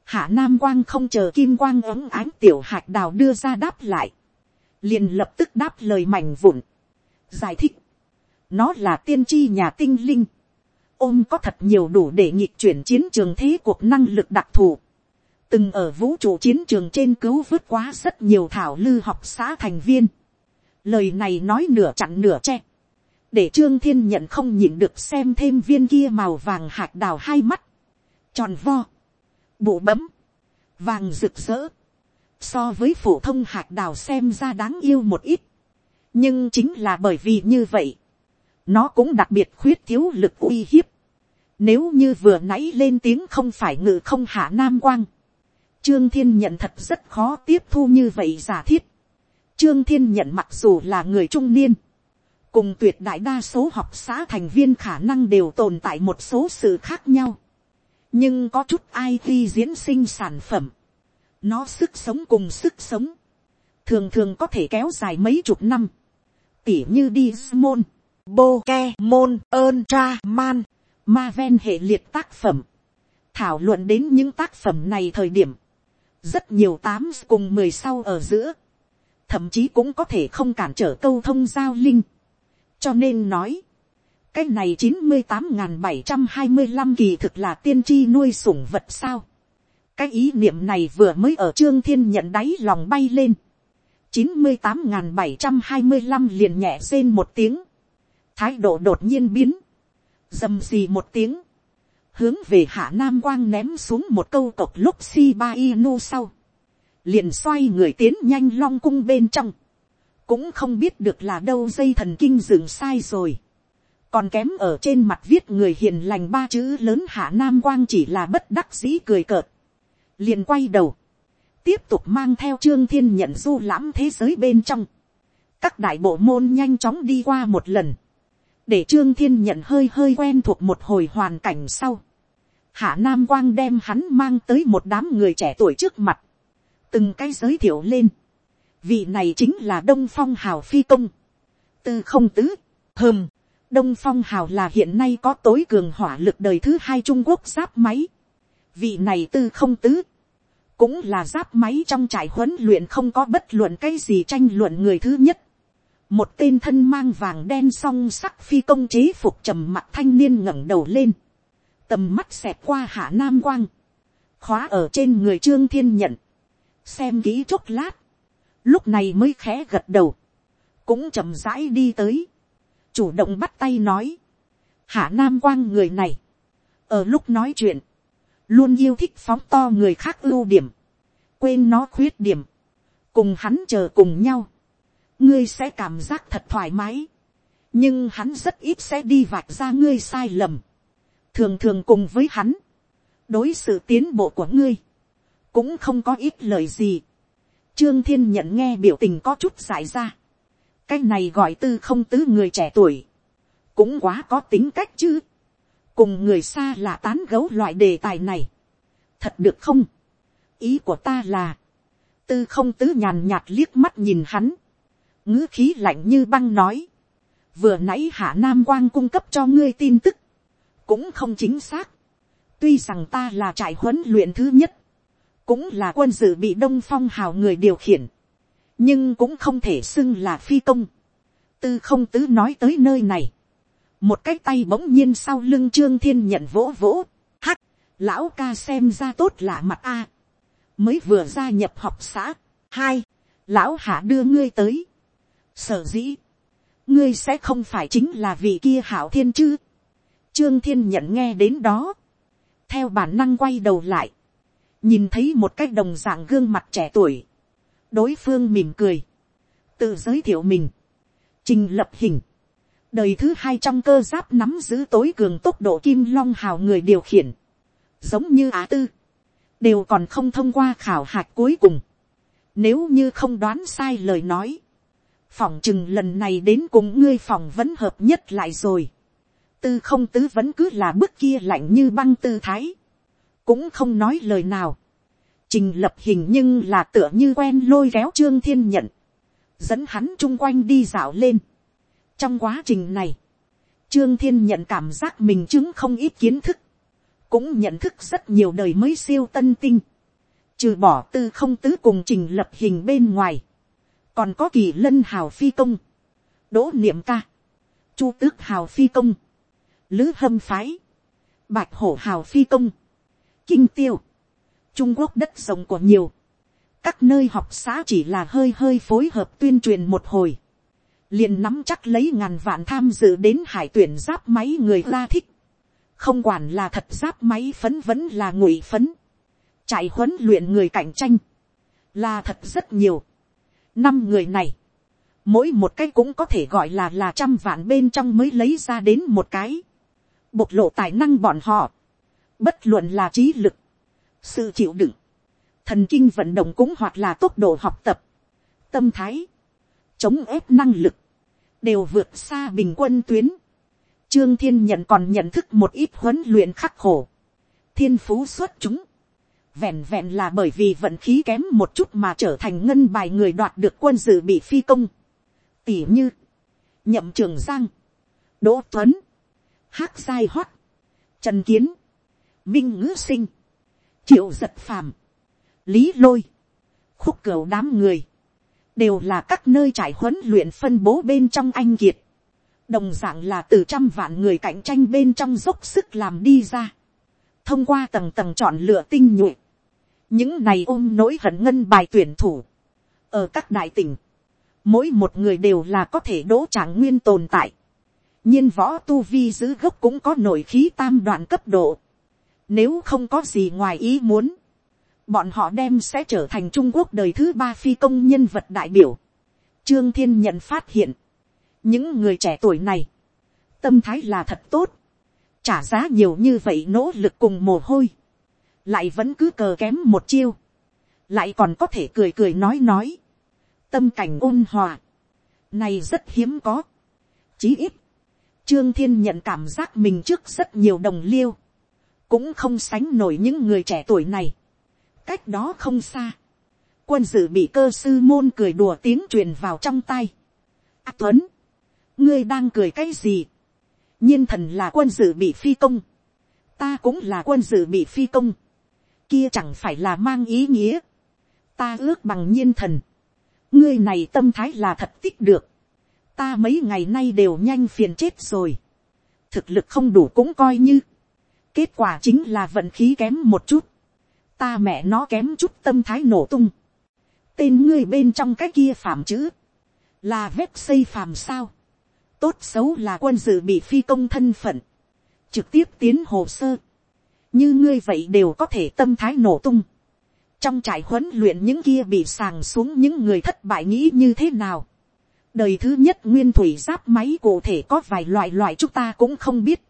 Hạ Nam Quang không chờ Kim Quang ấm ánh tiểu hạt đào đưa ra đáp lại. liền lập tức đáp lời mảnh vụn. Giải thích. Nó là tiên tri nhà tinh linh. Ôm có thật nhiều đủ để nhịp chuyển chiến trường thế cuộc năng lực đặc thù. Từng ở vũ trụ chiến trường trên cứu vớt quá rất nhiều thảo lư học xã thành viên. Lời này nói nửa chặn nửa che. Để trương thiên nhận không nhịn được xem thêm viên kia màu vàng hạt đào hai mắt, tròn vo, bụ bấm, vàng rực rỡ, so với phổ thông hạt đào xem ra đáng yêu một ít, nhưng chính là bởi vì như vậy, nó cũng đặc biệt khuyết thiếu lực uy hiếp, nếu như vừa nãy lên tiếng không phải ngự không hạ nam quang, trương thiên nhận thật rất khó tiếp thu như vậy giả thiết, trương thiên nhận mặc dù là người trung niên, cùng tuyệt đại đa số học xã thành viên khả năng đều tồn tại một số sự khác nhau. nhưng có chút ai khi diễn sinh sản phẩm, nó sức sống cùng sức sống, thường thường có thể kéo dài mấy chục năm, tỉ như đi môn, Pokemon Ultra man, ma ven hệ liệt tác phẩm, thảo luận đến những tác phẩm này thời điểm, rất nhiều tám cùng mười sau ở giữa, thậm chí cũng có thể không cản trở câu thông giao linh cho nên nói, cái này chín mươi tám n bảy trăm hai mươi năm kỳ thực là tiên tri nuôi sủng vật sao. cái ý niệm này vừa mới ở trương thiên nhận đáy lòng bay lên. chín mươi tám n bảy trăm hai mươi năm liền nhẹ rên một tiếng thái độ đột nhiên biến. dầm gì một tiếng. hướng về hạ nam quang ném xuống một câu cộc lúc si ba inu sau. liền xoay người tiến nhanh long cung bên trong cũng không biết được là đâu dây thần kinh dừng sai rồi, còn kém ở trên mặt viết người hiền lành ba chữ lớn hạ nam quang chỉ là bất đắc dĩ cười cợt, liền quay đầu, tiếp tục mang theo trương thiên nhận du lãm thế giới bên trong, các đại bộ môn nhanh chóng đi qua một lần, để trương thiên nhận hơi hơi quen thuộc một hồi hoàn cảnh sau, hạ nam quang đem hắn mang tới một đám người trẻ tuổi trước mặt, từng cái giới thiệu lên, vị này chính là đông phong hào phi công, tư không tứ, hơm, đông phong hào là hiện nay có tối cường hỏa lực đời thứ hai trung quốc giáp máy, vị này tư không tứ, cũng là giáp máy trong trại huấn luyện không có bất luận cái gì tranh luận người thứ nhất một tên thân mang vàng đen song sắc phi công chế phục trầm mặt thanh niên ngẩng đầu lên, tầm mắt xẹt qua hạ nam quang, khóa ở trên người trương thiên nhận, xem kỹ chốc lát, lúc này mới khẽ gật đầu, cũng chậm rãi đi tới, chủ động bắt tay nói, hạ nam quang người này, ở lúc nói chuyện, luôn yêu thích phóng to người khác ưu điểm, quên nó khuyết điểm, cùng hắn chờ cùng nhau, ngươi sẽ cảm giác thật thoải mái, nhưng hắn rất ít sẽ đi vạch ra ngươi sai lầm, thường thường cùng với hắn, đối sự tiến bộ của ngươi, cũng không có ít lời gì. Trương thiên nhận nghe biểu tình có chút giải ra, cái này gọi tư không tứ người trẻ tuổi, cũng quá có tính cách chứ, cùng người xa là tán gấu loại đề tài này, thật được không, ý của ta là, tư không tứ nhàn nhạt liếc mắt nhìn hắn, ngữ khí lạnh như băng nói, vừa nãy hạ nam quang cung cấp cho ngươi tin tức, cũng không chính xác, tuy rằng ta là trại huấn luyện thứ nhất, cũng là quân dự bị đông phong hào người điều khiển, nhưng cũng không thể xưng là phi công. tư không tứ nói tới nơi này, một cái tay bỗng nhiên sau lưng trương thiên nhận vỗ vỗ, hắc, lão ca xem ra tốt là mặt a, mới vừa gia nhập học xã, hai, lão hạ đưa ngươi tới, sở dĩ, ngươi sẽ không phải chính là vị kia hảo thiên chứ, trương thiên nhận nghe đến đó, theo bản năng quay đầu lại, nhìn thấy một cái đồng dạng gương mặt trẻ tuổi, đối phương mỉm cười, tự giới thiệu mình, trình lập hình, đời thứ hai trong cơ giáp nắm giữ tối cường tốc độ kim long hào người điều khiển, giống như á tư, đều còn không thông qua khảo hạch cuối cùng, nếu như không đoán sai lời nói, phỏng chừng lần này đến cùng ngươi phòng vẫn hợp nhất lại rồi, tư không tứ vẫn cứ là bức kia lạnh như băng tư thái, cũng không nói lời nào, trình lập hình nhưng là tựa như quen lôi kéo trương thiên nhận, dẫn hắn chung quanh đi dạo lên, trong quá trình này, Trương Thiên nhận cảm giác mình chứng không ít kiến thức. Cũng nhận thức rất nhiều đời mới siêu tân tinh. Trừ bỏ tư không tứ cùng trình lập hình bên ngoài. Còn có kỳ lân hào phi công. Đỗ niệm ca. Chu tước hào phi công. Lữ hâm phái. Bạch hổ hào phi công. Kinh tiêu. Trung Quốc đất rộng của nhiều. Các nơi học xã chỉ là hơi hơi phối hợp tuyên truyền một hồi, liền nắm chắc lấy ngàn vạn tham dự đến hải tuyển giáp máy người la thích. không quản là thật giáp máy phấn vẫn là ngụy phấn. chạy huấn luyện người cạnh tranh. là thật rất nhiều năm người này. mỗi một cái cũng có thể gọi là là trăm vạn bên trong mới lấy ra đến một cái. bộc lộ tài năng bọn họ. bất luận là trí lực. sự chịu đựng. thần kinh vận động cũng hoặc là tốc độ học tập. tâm thái chống ép năng lực, đều vượt xa bình quân tuyến. Trương Thiên nhận còn nhận thức một ít huấn luyện khắc khổ. Thiên phú xuất chúng. Vẹn vẹn là bởi vì vận khí kém một chút mà trở thành ngân bài người đoạt được quân dự bị phi công. Tỉ như. Nhậm Trường Giang. Đỗ Tuấn. hắc Giai hoắt, Trần Kiến. Minh Ngữ Sinh. Triệu Giật Phàm. Lý Lôi. Khúc cửu đám người đều là các nơi trải huấn luyện phân bố bên trong anh kiệt, đồng d ạ n g là từ trăm vạn người cạnh tranh bên trong dốc sức làm đi ra, thông qua tầng tầng chọn lựa tinh nhuệ, những này ôm nỗi hận ngân bài tuyển thủ, ở các đại tỉnh, mỗi một người đều là có thể đỗ trạng nguyên tồn tại, nhiên võ tu vi giữ gốc cũng có nổi khí tam đoạn cấp độ, nếu không có gì ngoài ý muốn, bọn họ đem sẽ trở thành trung quốc đời thứ ba phi công nhân vật đại biểu, Trương Thiên nhận phát hiện. Những người trẻ tuổi này. Tâm thái là thật tốt. Trả giá nhiều như vậy nỗ lực cùng mồ hôi. Lại vẫn cứ cờ kém một chiêu. Lại còn có thể cười cười nói nói. Tâm cảnh ôn hòa. Này rất hiếm có. Chí ít. Trương Thiên nhận cảm giác mình trước rất nhiều đồng liêu. Cũng không sánh nổi những người trẻ tuổi này. Cách đó không xa quân dự bị cơ sư môn cười đùa tiếng truyền vào trong tay. A Tuấn, ngươi đang cười cái gì? nhiên thần là quân dự bị phi công. ta cũng là quân dự bị phi công kia chẳng phải là mang ý nghĩa. ta ước bằng nhiên thần. ngươi này tâm thái là thật tích được. ta mấy ngày nay đều nhanh phiền chết rồi. thực lực không đủ cũng coi như. kết quả chính là vận khí kém một chút. ta mẹ nó kém chút tâm thái nổ tung tên ngươi bên trong cái kia phạm chữ, là vết xây phàm sao, tốt xấu là quân dự bị phi công thân phận, trực tiếp tiến hồ sơ, như ngươi vậy đều có thể tâm thái nổ tung, trong trại huấn luyện những kia bị sàng xuống những người thất bại nghĩ như thế nào, đời thứ nhất nguyên thủy giáp máy cụ thể có vài loại loại chúng ta cũng không biết,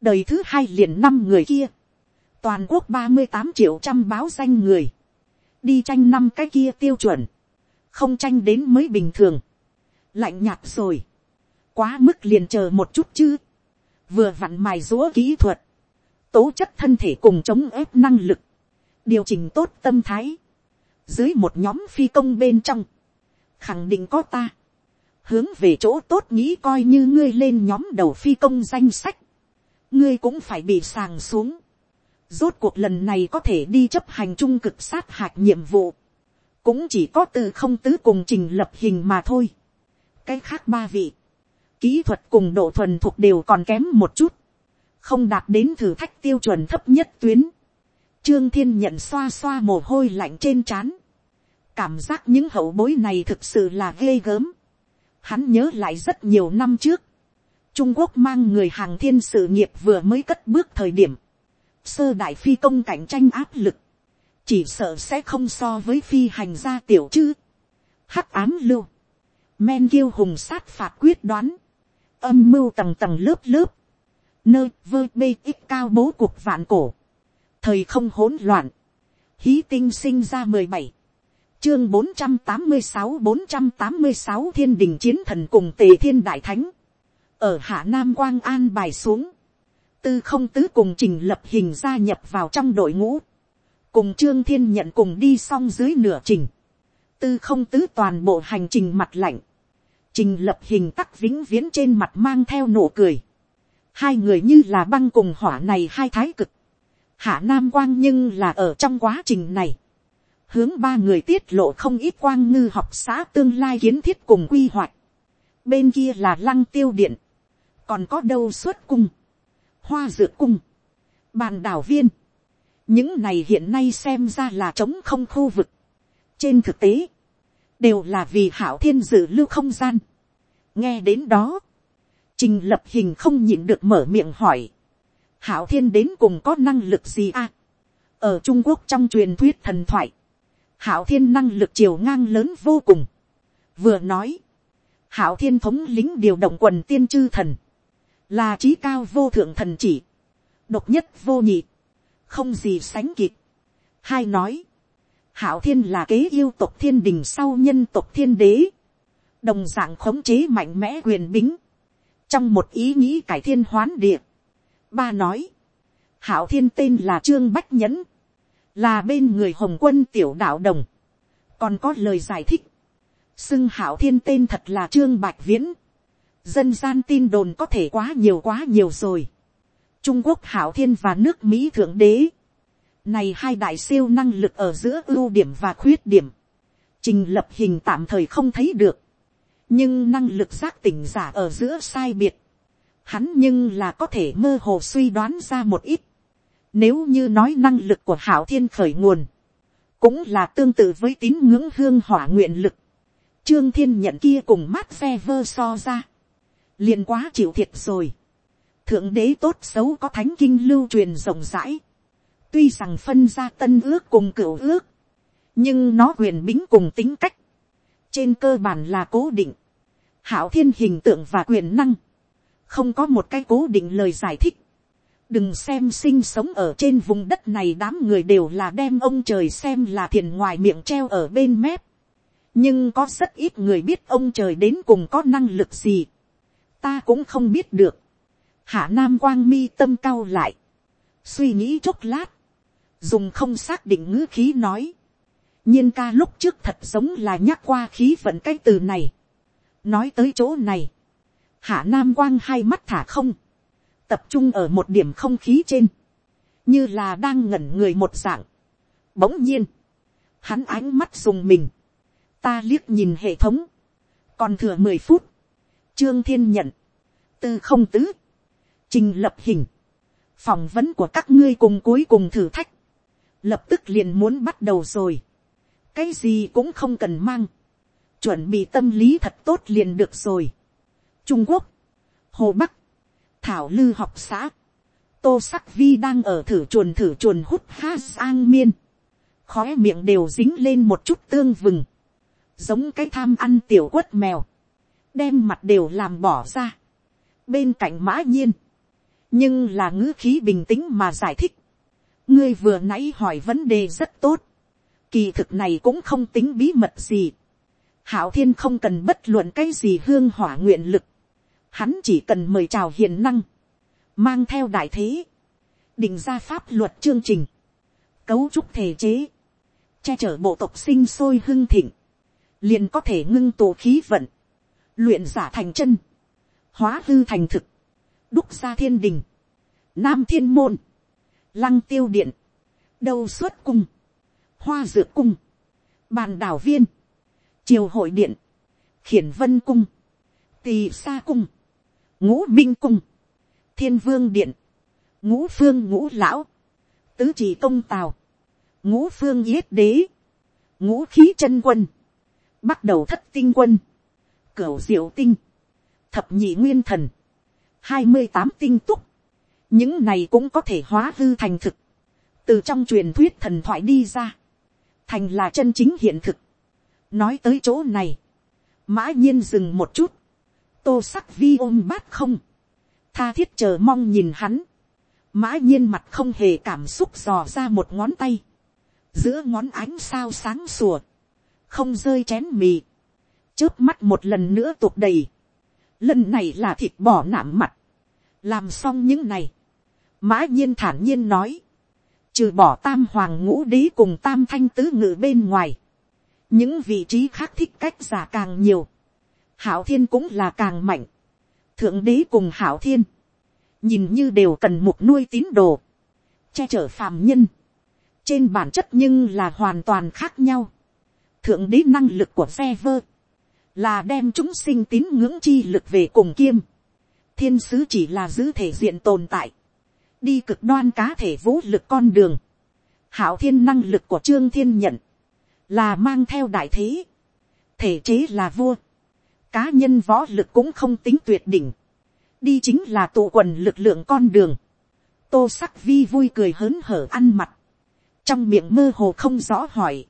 đời thứ hai liền năm người kia, toàn quốc ba mươi tám triệu trăm báo danh người, đi tranh năm cái kia tiêu chuẩn, không tranh đến mới bình thường, lạnh nhạt rồi, quá mức liền chờ một chút chứ, vừa vặn mài rúa kỹ thuật, tố chất thân thể cùng chống ép năng lực, điều chỉnh tốt tâm thái, dưới một nhóm phi công bên trong, khẳng định có ta, hướng về chỗ tốt nghĩ coi như ngươi lên nhóm đầu phi công danh sách, ngươi cũng phải bị sàng xuống, Rốt cuộc lần này có thể đi chấp hành trung cực sát hạch nhiệm vụ. Cũng chỉ có từ không tứ cùng trình lập hình mà thôi. Cái khác ba vị. Kỹ thuật cùng độ thuần thuộc đều còn kém một chút. Không đạt đến thử thách tiêu chuẩn thấp nhất tuyến. Trương Thiên nhận xoa xoa mồ hôi lạnh trên trán. Cảm giác những hậu bối này thực sự là ghê gớm. Hắn nhớ lại rất nhiều năm trước. Trung Quốc mang người hàng thiên sự nghiệp vừa mới cất bước thời điểm sơ đại phi công cạnh tranh áp lực, chỉ sợ sẽ không so với phi hành gia tiểu chứ. hắc ám lưu, men kiêu hùng sát phạt quyết đoán, âm mưu tầng tầng lớp lớp, nơi vơ bê ít cao bố cuộc vạn cổ, thời không hỗn loạn, hí tinh sinh ra mười bảy, chương bốn trăm tám mươi sáu bốn trăm tám mươi sáu thiên đình chiến thần cùng tề thiên đại thánh, ở hạ nam quang an bài xuống, tư không tứ cùng trình lập hình gia nhập vào trong đội ngũ, cùng trương thiên nhận cùng đi xong dưới nửa trình, tư không tứ toàn bộ hành trình mặt lạnh, trình lập hình tắc vĩnh viễn trên mặt mang theo nụ cười, hai người như là băng cùng hỏa này hai thái cực, hạ nam quang nhưng là ở trong quá trình này, hướng ba người tiết lộ không ít quang ngư học xã tương lai kiến thiết cùng quy hoạch, bên kia là lăng tiêu điện, còn có đâu xuất cung, hoa dược cung, bàn đảo viên, những này hiện nay xem ra là trống không khu vực. trên thực tế, đều là vì hảo thiên dự lưu không gian. nghe đến đó, trình lập hình không nhịn được mở miệng hỏi, hảo thiên đến cùng có năng lực gì à. ở trung quốc trong truyền thuyết thần thoại, hảo thiên năng lực chiều ngang lớn vô cùng. vừa nói, hảo thiên thống lính điều động quần tiên chư thần, là trí cao vô thượng thần chỉ, độc nhất vô nhị, không gì sánh kịp. hai nói, hảo thiên là kế yêu tộc thiên đình sau nhân tộc thiên đế, đồng dạng khống chế mạnh mẽ quyền bính, trong một ý nghĩ cải thiên hoán địa. ba nói, hảo thiên tên là trương bách nhẫn, là bên người hồng quân tiểu đạo đồng, còn có lời giải thích, xưng hảo thiên tên thật là trương bạch viễn, dân gian tin đồn có thể quá nhiều quá nhiều rồi. trung quốc hảo thiên và nước mỹ thượng đế. này hai đại siêu năng lực ở giữa ưu điểm và khuyết điểm. trình lập hình tạm thời không thấy được nhưng năng lực giác tỉnh giả ở giữa sai biệt. hắn nhưng là có thể mơ hồ suy đoán ra một ít. nếu như nói năng lực của hảo thiên khởi nguồn, cũng là tương tự với tín ngưỡng hương hỏa nguyện lực. Trương Thiên nhận kia cùng mát xe vơ so ra liền quá chịu thiệt rồi. thượng đế tốt xấu có thánh kinh lưu truyền rộng rãi. tuy rằng phân ra tân ước cùng cửu ước, nhưng nó huyền bính cùng tính cách, trên cơ bản là cố định, hảo thiên hình tượng và quyền năng, không có một cái cố định lời giải thích, đừng xem sinh sống ở trên vùng đất này đám người đều là đem ông trời xem là thiền ngoài miệng treo ở bên mép, nhưng có rất ít người biết ông trời đến cùng có năng lực gì, ta cũng không biết được, hạ nam quang mi tâm cao lại, suy nghĩ chốc lát, dùng không xác định ngữ khí nói, nhiên ca lúc trước thật giống là nhắc qua khí vận cái từ này, nói tới chỗ này, hạ nam quang hai mắt thả không, tập trung ở một điểm không khí trên, như là đang ngẩn người một dạng. Bỗng nhiên, hắn ánh mắt dùng mình, ta liếc nhìn hệ thống, còn thừa mười phút, trương thiên nhận, tư không tứ, trình lập hình, phỏng vấn của các ngươi cùng cuối cùng thử thách, lập tức liền muốn bắt đầu rồi, cái gì cũng không cần mang, chuẩn bị tâm lý thật tốt liền được rồi. Trung Quốc, Hồ Bắc, Thảo Lư học xã, Tô Sắc Vi đang ở thử chuồn thử chuồn hút ha sang miên, khóe miệng đều dính lên một chút tương vừng, giống cái tham ăn tiểu quất mèo, đem mặt đều làm bỏ ra, bên cạnh mã nhiên, nhưng là ngữ khí bình tĩnh mà giải thích, ngươi vừa nãy hỏi vấn đề rất tốt, kỳ thực này cũng không tính bí mật gì, hảo thiên không cần bất luận cái gì hương hỏa nguyện lực, hắn chỉ cần mời chào hiền năng, mang theo đại thế, định ra pháp luật chương trình, cấu trúc thể chế, che chở bộ tộc sinh sôi hưng thịnh, liền có thể ngưng tổ khí vận, luyện giả thành chân, hóa hư thành thực, đúc ra thiên đình, nam thiên môn, lăng tiêu điện, đâu xuất cung, hoa dược cung, bàn đảo viên, triều hội điện, khiển vân cung, tỳ sa cung, ngũ minh cung, thiên vương điện, ngũ phương ngũ lão, tứ chỉ công tào, ngũ phương yết đế, ngũ khí chân quân, bắt đầu thất tinh quân, cửu diệu tinh, thập nhị nguyên thần, hai mươi tám tinh túc, những này cũng có thể hóa hư thành thực, từ trong truyền thuyết thần thoại đi ra, thành là chân chính hiện thực. nói tới chỗ này, mã nhiên dừng một chút, tô sắc vi ôm bát không, tha thiết chờ mong nhìn hắn, mã nhiên mặt không hề cảm xúc dò ra một ngón tay, giữa ngón ánh sao sáng sủa, không rơi chén mì, trước mắt một lần nữa tuột đầy, lần này là thịt bò nạm mặt, làm xong những này, mã nhiên thản nhiên nói, trừ bỏ tam hoàng ngũ đế cùng tam thanh tứ ngự bên ngoài, những vị trí khác thích cách giả càng nhiều, hảo thiên cũng là càng mạnh, thượng đế cùng hảo thiên, nhìn như đều cần mục nuôi tín đồ, che chở phàm nhân, trên bản chất nhưng là hoàn toàn khác nhau, thượng đế năng lực của phe vơ, là đem chúng sinh tín ngưỡng chi lực về cùng kiêm, thiên sứ chỉ là giữ thể diện tồn tại, đi cực đoan cá thể vũ lực con đường, hảo thiên năng lực của trương thiên nhận, là mang theo đại thế, thể chế là vua, cá nhân võ lực cũng không tính tuyệt đỉnh, đi chính là tụ quần lực lượng con đường, tô sắc vi vui cười hớn hở ăn mặt, trong miệng mơ hồ không rõ hỏi,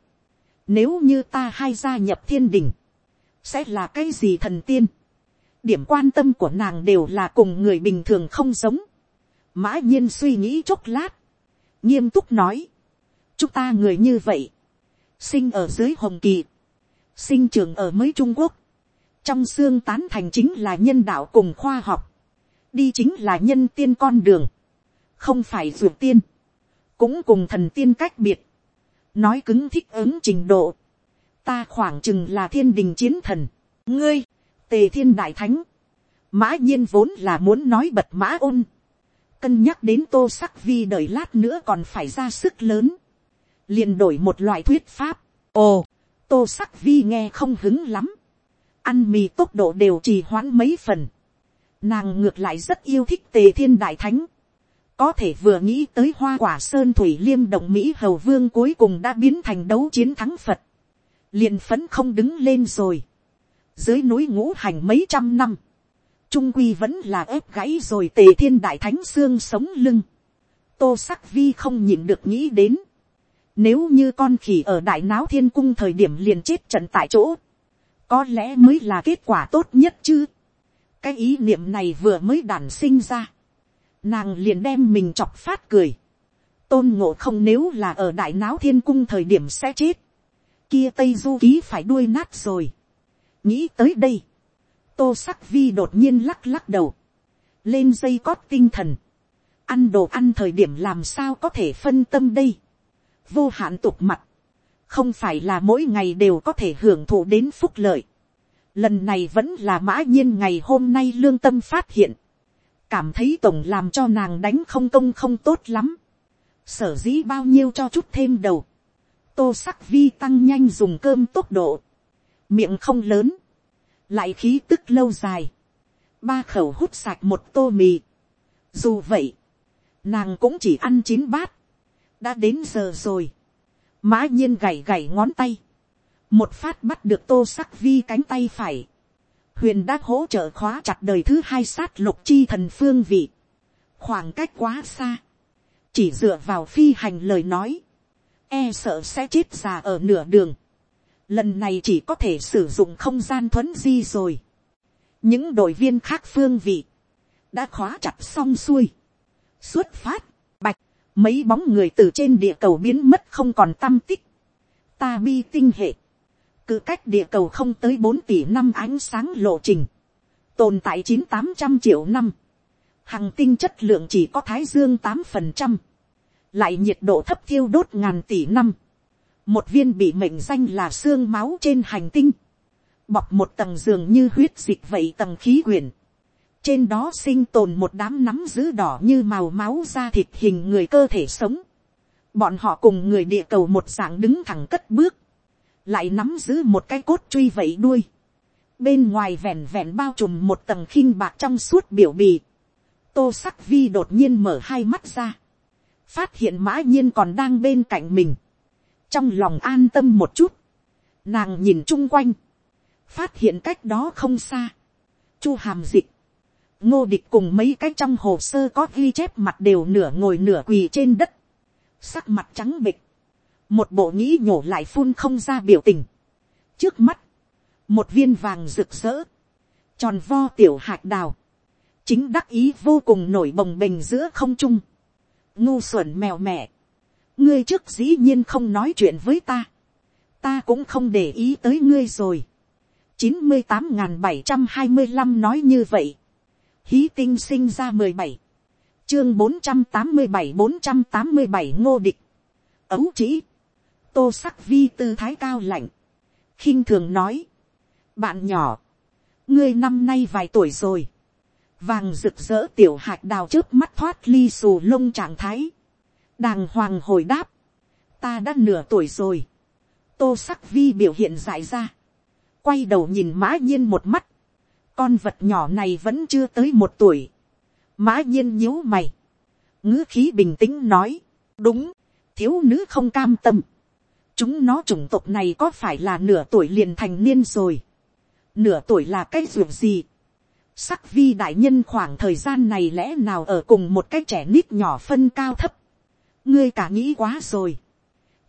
nếu như ta hai gia nhập thiên đình, sẽ là cái gì thần tiên, điểm quan tâm của nàng đều là cùng người bình thường không giống, mã nhiên suy nghĩ chốc lát, nghiêm túc nói, chúng ta người như vậy, sinh ở dưới hồng kỳ, sinh trưởng ở mới trung quốc, trong xương tán thành chính là nhân đạo cùng khoa học, đi chính là nhân tiên con đường, không phải ruột tiên, cũng cùng thần tiên cách biệt, nói cứng thích ứng trình độ, ta khoảng chừng là thiên đình chiến thần, ngươi, tề thiên đại thánh, mã nhiên vốn là muốn nói bật mã ôn, cân nhắc đến tô sắc vi đợi lát nữa còn phải ra sức lớn, liền đổi một loại thuyết pháp, ồ, tô sắc vi nghe không hứng lắm, ăn mì tốc độ đều trì hoãn mấy phần, nàng ngược lại rất yêu thích tề thiên đại thánh, có thể vừa nghĩ tới hoa quả sơn thủy liêm động mỹ hầu vương cuối cùng đã biến thành đấu chiến thắng phật, liền phấn không đứng lên rồi, dưới núi ngũ hành mấy trăm năm, trung quy vẫn là ép gãy rồi tề thiên đại thánh xương sống lưng. tô sắc vi không nhìn được nghĩ đến. nếu như con khỉ ở đại náo thiên cung thời điểm liền chết trận tại chỗ, có lẽ mới là kết quả tốt nhất chứ. cái ý niệm này vừa mới đản sinh ra, nàng liền đem mình chọc phát cười. tôn ngộ không nếu là ở đại náo thiên cung thời điểm sẽ chết, kia tây du ký phải đuôi nát rồi. nghĩ tới đây, tô sắc vi đột nhiên lắc lắc đầu, lên dây cót tinh thần, ăn đồ ăn thời điểm làm sao có thể phân tâm đây, vô hạn tục mặt, không phải là mỗi ngày đều có thể hưởng thụ đến phúc lợi. Lần này vẫn là mã nhiên ngày hôm nay lương tâm phát hiện. Cảm thấy tổng làm cho nàng đánh không công không tốt lắm. Sở dĩ bao nhiêu cho chút thêm đầu. Tô sắc vi tăng nhanh dùng cơm tốc độ. Miệng không lớn. Lại khí tức lâu dài. Ba khẩu hút sạch một tô mì. Dù vậy. Nàng cũng chỉ ăn chín bát. Đã đến giờ rồi mã nhiên gảy gảy ngón tay, một phát bắt được tô sắc vi cánh tay phải, huyền đã hỗ trợ khóa chặt đời thứ hai sát lục chi thần phương vị, khoảng cách quá xa, chỉ dựa vào phi hành lời nói, e sợ sẽ chết già ở nửa đường, lần này chỉ có thể sử dụng không gian thuấn di rồi, những đội viên khác phương vị, đã khóa chặt xong xuôi, xuất phát, bạch mấy bóng người từ trên địa cầu biến mất không còn tâm tích. Ta bi tinh hệ, cứ cách địa cầu không tới bốn tỷ năm ánh sáng lộ trình, tồn tại chín tám trăm triệu năm, hằng tinh chất lượng chỉ có thái dương tám phần trăm, lại nhiệt độ thấp thiêu đốt ngàn tỷ năm, một viên bị mệnh danh là xương máu trên hành tinh, bọc một tầng giường như huyết dịch vậy tầng khí quyển, trên đó sinh tồn một đám nắm giữ đỏ như màu máu da thịt hình người cơ thể sống. Bọn họ cùng người địa cầu một dạng đứng thẳng cất bước. Lại nắm giữ một cái cốt truy vẫy đuôi. Bên ngoài vẹn vẹn bao trùm một tầng khinh bạc trong suốt biểu bì. Tô sắc vi đột nhiên mở hai mắt ra. Phát hiện mã nhiên còn đang bên cạnh mình. Trong lòng an tâm một chút. Nàng nhìn chung quanh. Phát hiện cách đó không xa. Chu hàm dịch ngô địch cùng mấy cái trong hồ sơ có ghi chép mặt đều nửa ngồi nửa quỳ trên đất, sắc mặt trắng bịch, một bộ nghĩ nhổ lại phun không ra biểu tình. trước mắt, một viên vàng rực rỡ, tròn vo tiểu hạt đào, chính đắc ý vô cùng nổi bồng bềnh giữa không trung, ngu xuẩn mèo mẹ, ngươi trước dĩ nhiên không nói chuyện với ta, ta cũng không để ý tới ngươi rồi, chín mươi tám n g h n bảy trăm hai mươi năm nói như vậy, hí tinh sinh ra mười bảy, chương bốn trăm tám mươi bảy bốn trăm tám mươi bảy ngô địch, ấu chỉ, tô sắc vi tư thái cao lạnh, khinh thường nói, bạn nhỏ, ngươi năm nay vài tuổi rồi, vàng rực rỡ tiểu hạt đào trước mắt thoát ly xù lông trạng thái, đàng hoàng hồi đáp, ta đã nửa tuổi rồi, tô sắc vi biểu hiện dại ra, quay đầu nhìn mã nhiên một mắt, con vật nhỏ này vẫn chưa tới một tuổi. mã nhiên nhíu mày. ngữ khí bình tĩnh nói. đúng, thiếu nữ không cam tâm. chúng nó chủng tộc này có phải là nửa tuổi liền thành niên rồi. nửa tuổi là cái ruộng gì. sắc vi đại nhân khoảng thời gian này lẽ nào ở cùng một cái trẻ nít nhỏ phân cao thấp ngươi cả nghĩ quá rồi.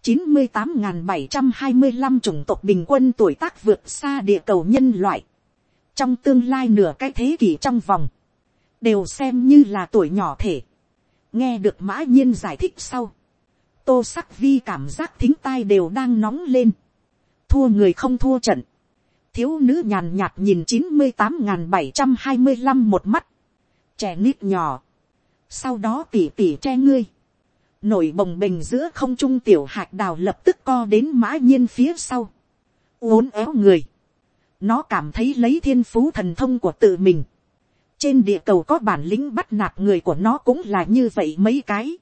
chín mươi tám bảy trăm hai mươi 725 chủng tộc bình quân tuổi tác vượt xa địa cầu nhân loại. Trong tương lai nửa cái thế kỷ trong vòng, đều xem như là tuổi nhỏ thể. nghe được mã nhiên giải thích sau, tô sắc vi cảm giác thính tai đều đang nóng lên, thua người không thua trận, thiếu nữ nhàn nhạt nhìn chín mươi tám n g h n bảy trăm hai mươi năm một mắt, trẻ nít nhỏ, sau đó tỉ tỉ che ngươi, nổi bồng bềnh giữa không trung tiểu hạt đào lập tức co đến mã nhiên phía sau, uốn éo người, nó cảm thấy lấy thiên phú thần thông của tự mình. Trên địa cầu có bản lĩnh bắt nạt người của nó cũng là như vậy mấy cái.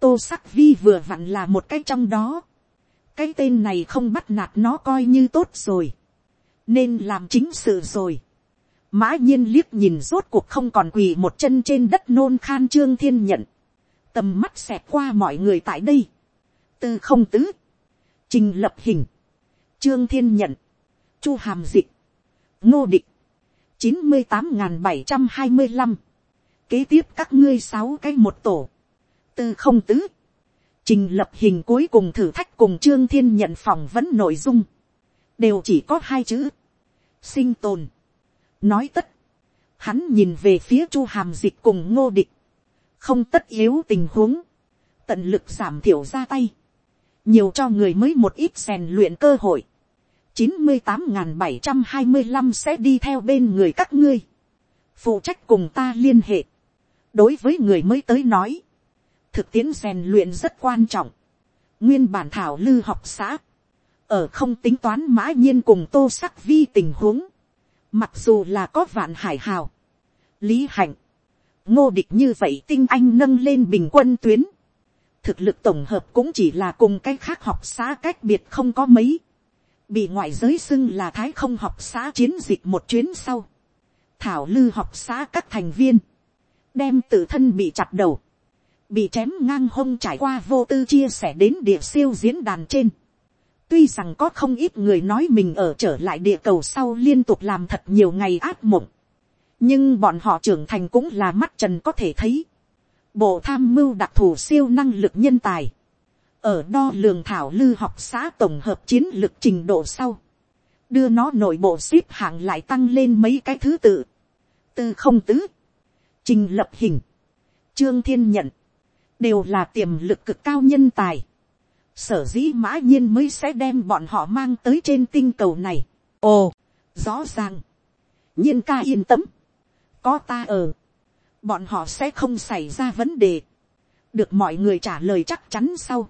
Tô sắc vi vừa vặn là một cái trong đó. Cái tên này không bắt nạt nó coi như tốt rồi. Nên làm chính sự rồi. Mã nhiên liếc nhìn rốt cuộc không còn quỳ một chân trên đất nôn khan trương thiên nhận. Tầm mắt xẹt qua mọi người tại đây. Tư không tứ. Trình lập hình. Trương thiên nhận. Chu hàm dịch, ngô địch, chín mươi tám n bảy trăm hai mươi năm, kế tiếp các ngươi sáu cái một tổ, tư không tứ, trình lập hình cuối cùng thử thách cùng trương thiên nhận phỏng vấn nội dung, đều chỉ có hai chữ, sinh tồn, nói tất, hắn nhìn về phía chu hàm dịch cùng ngô địch, không tất yếu tình huống, tận lực giảm thiểu ra tay, nhiều cho người mới một ít rèn luyện cơ hội, chín mươi tám n bảy trăm hai mươi năm sẽ đi theo bên người các ngươi, phụ trách cùng ta liên hệ, đối với người mới tới nói, thực tiễn rèn luyện rất quan trọng, nguyên bản thảo lư học xã, ở không tính toán mã nhiên cùng tô sắc vi tình huống, mặc dù là có vạn hải hào, lý hạnh, ngô địch như vậy tinh anh nâng lên bình quân tuyến, thực lực tổng hợp cũng chỉ là cùng cái khác học xã cách biệt không có mấy, bị ngoại giới xưng là thái không học xã chiến dịch một chuyến sau, thảo lư học xã các thành viên, đem tự thân bị chặt đầu, bị chém ngang hông trải qua vô tư chia sẻ đến địa siêu diễn đàn trên. tuy rằng có không ít người nói mình ở trở lại địa cầu sau liên tục làm thật nhiều ngày áp mộng, nhưng bọn họ trưởng thành cũng là mắt trần có thể thấy. bộ tham mưu đặc thù siêu năng lực nhân tài, ở đo lường thảo lư học xã tổng hợp chiến lược trình độ sau, đưa nó nội bộ ship hạng lại tăng lên mấy cái thứ tự, tư không tứ, trình lập hình, trương thiên nhận, đều là tiềm lực cực cao nhân tài. Sở dĩ mã nhiên mới sẽ đem bọn họ mang tới trên tinh cầu này. Ồ, rõ ràng. nhiên ca yên tâm. Có ta ở. Bọn họ sẽ không xảy ra vấn đề. Được mọi người trả lời chắc chắn sau.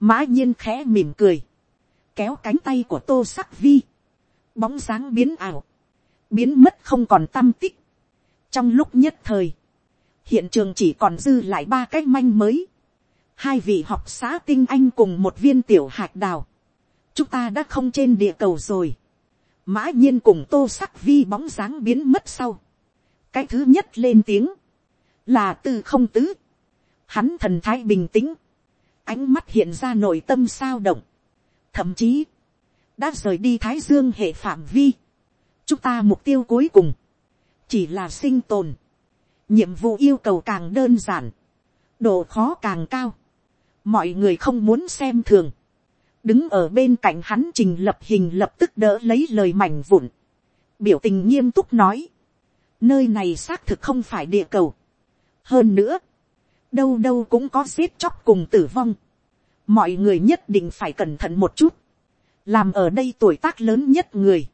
Mã nhiên khẽ mỉm cười. Kéo cánh tay của tô sắc vi. Bóng dáng biến ảo. Biến mất không còn tâm tích. Trong lúc nhất thời hiện trường chỉ còn dư lại ba cái manh mới, hai vị học xã tinh anh cùng một viên tiểu hạt đào, chúng ta đã không trên địa cầu rồi, mã nhiên cùng tô sắc vi bóng dáng biến mất sau, cái thứ nhất lên tiếng, là tư không tứ, hắn thần thái bình tĩnh, ánh mắt hiện ra nội tâm sao động, thậm chí, đã rời đi thái dương hệ phạm vi, chúng ta mục tiêu cuối cùng, chỉ là sinh tồn, nhiệm vụ yêu cầu càng đơn giản, độ khó càng cao, mọi người không muốn xem thường, đứng ở bên cạnh hắn trình lập hình lập tức đỡ lấy lời mảnh vụn, biểu tình nghiêm túc nói, nơi này xác thực không phải địa cầu, hơn nữa, đâu đâu cũng có giết chóc cùng tử vong, mọi người nhất định phải cẩn thận một chút, làm ở đây tuổi tác lớn nhất người,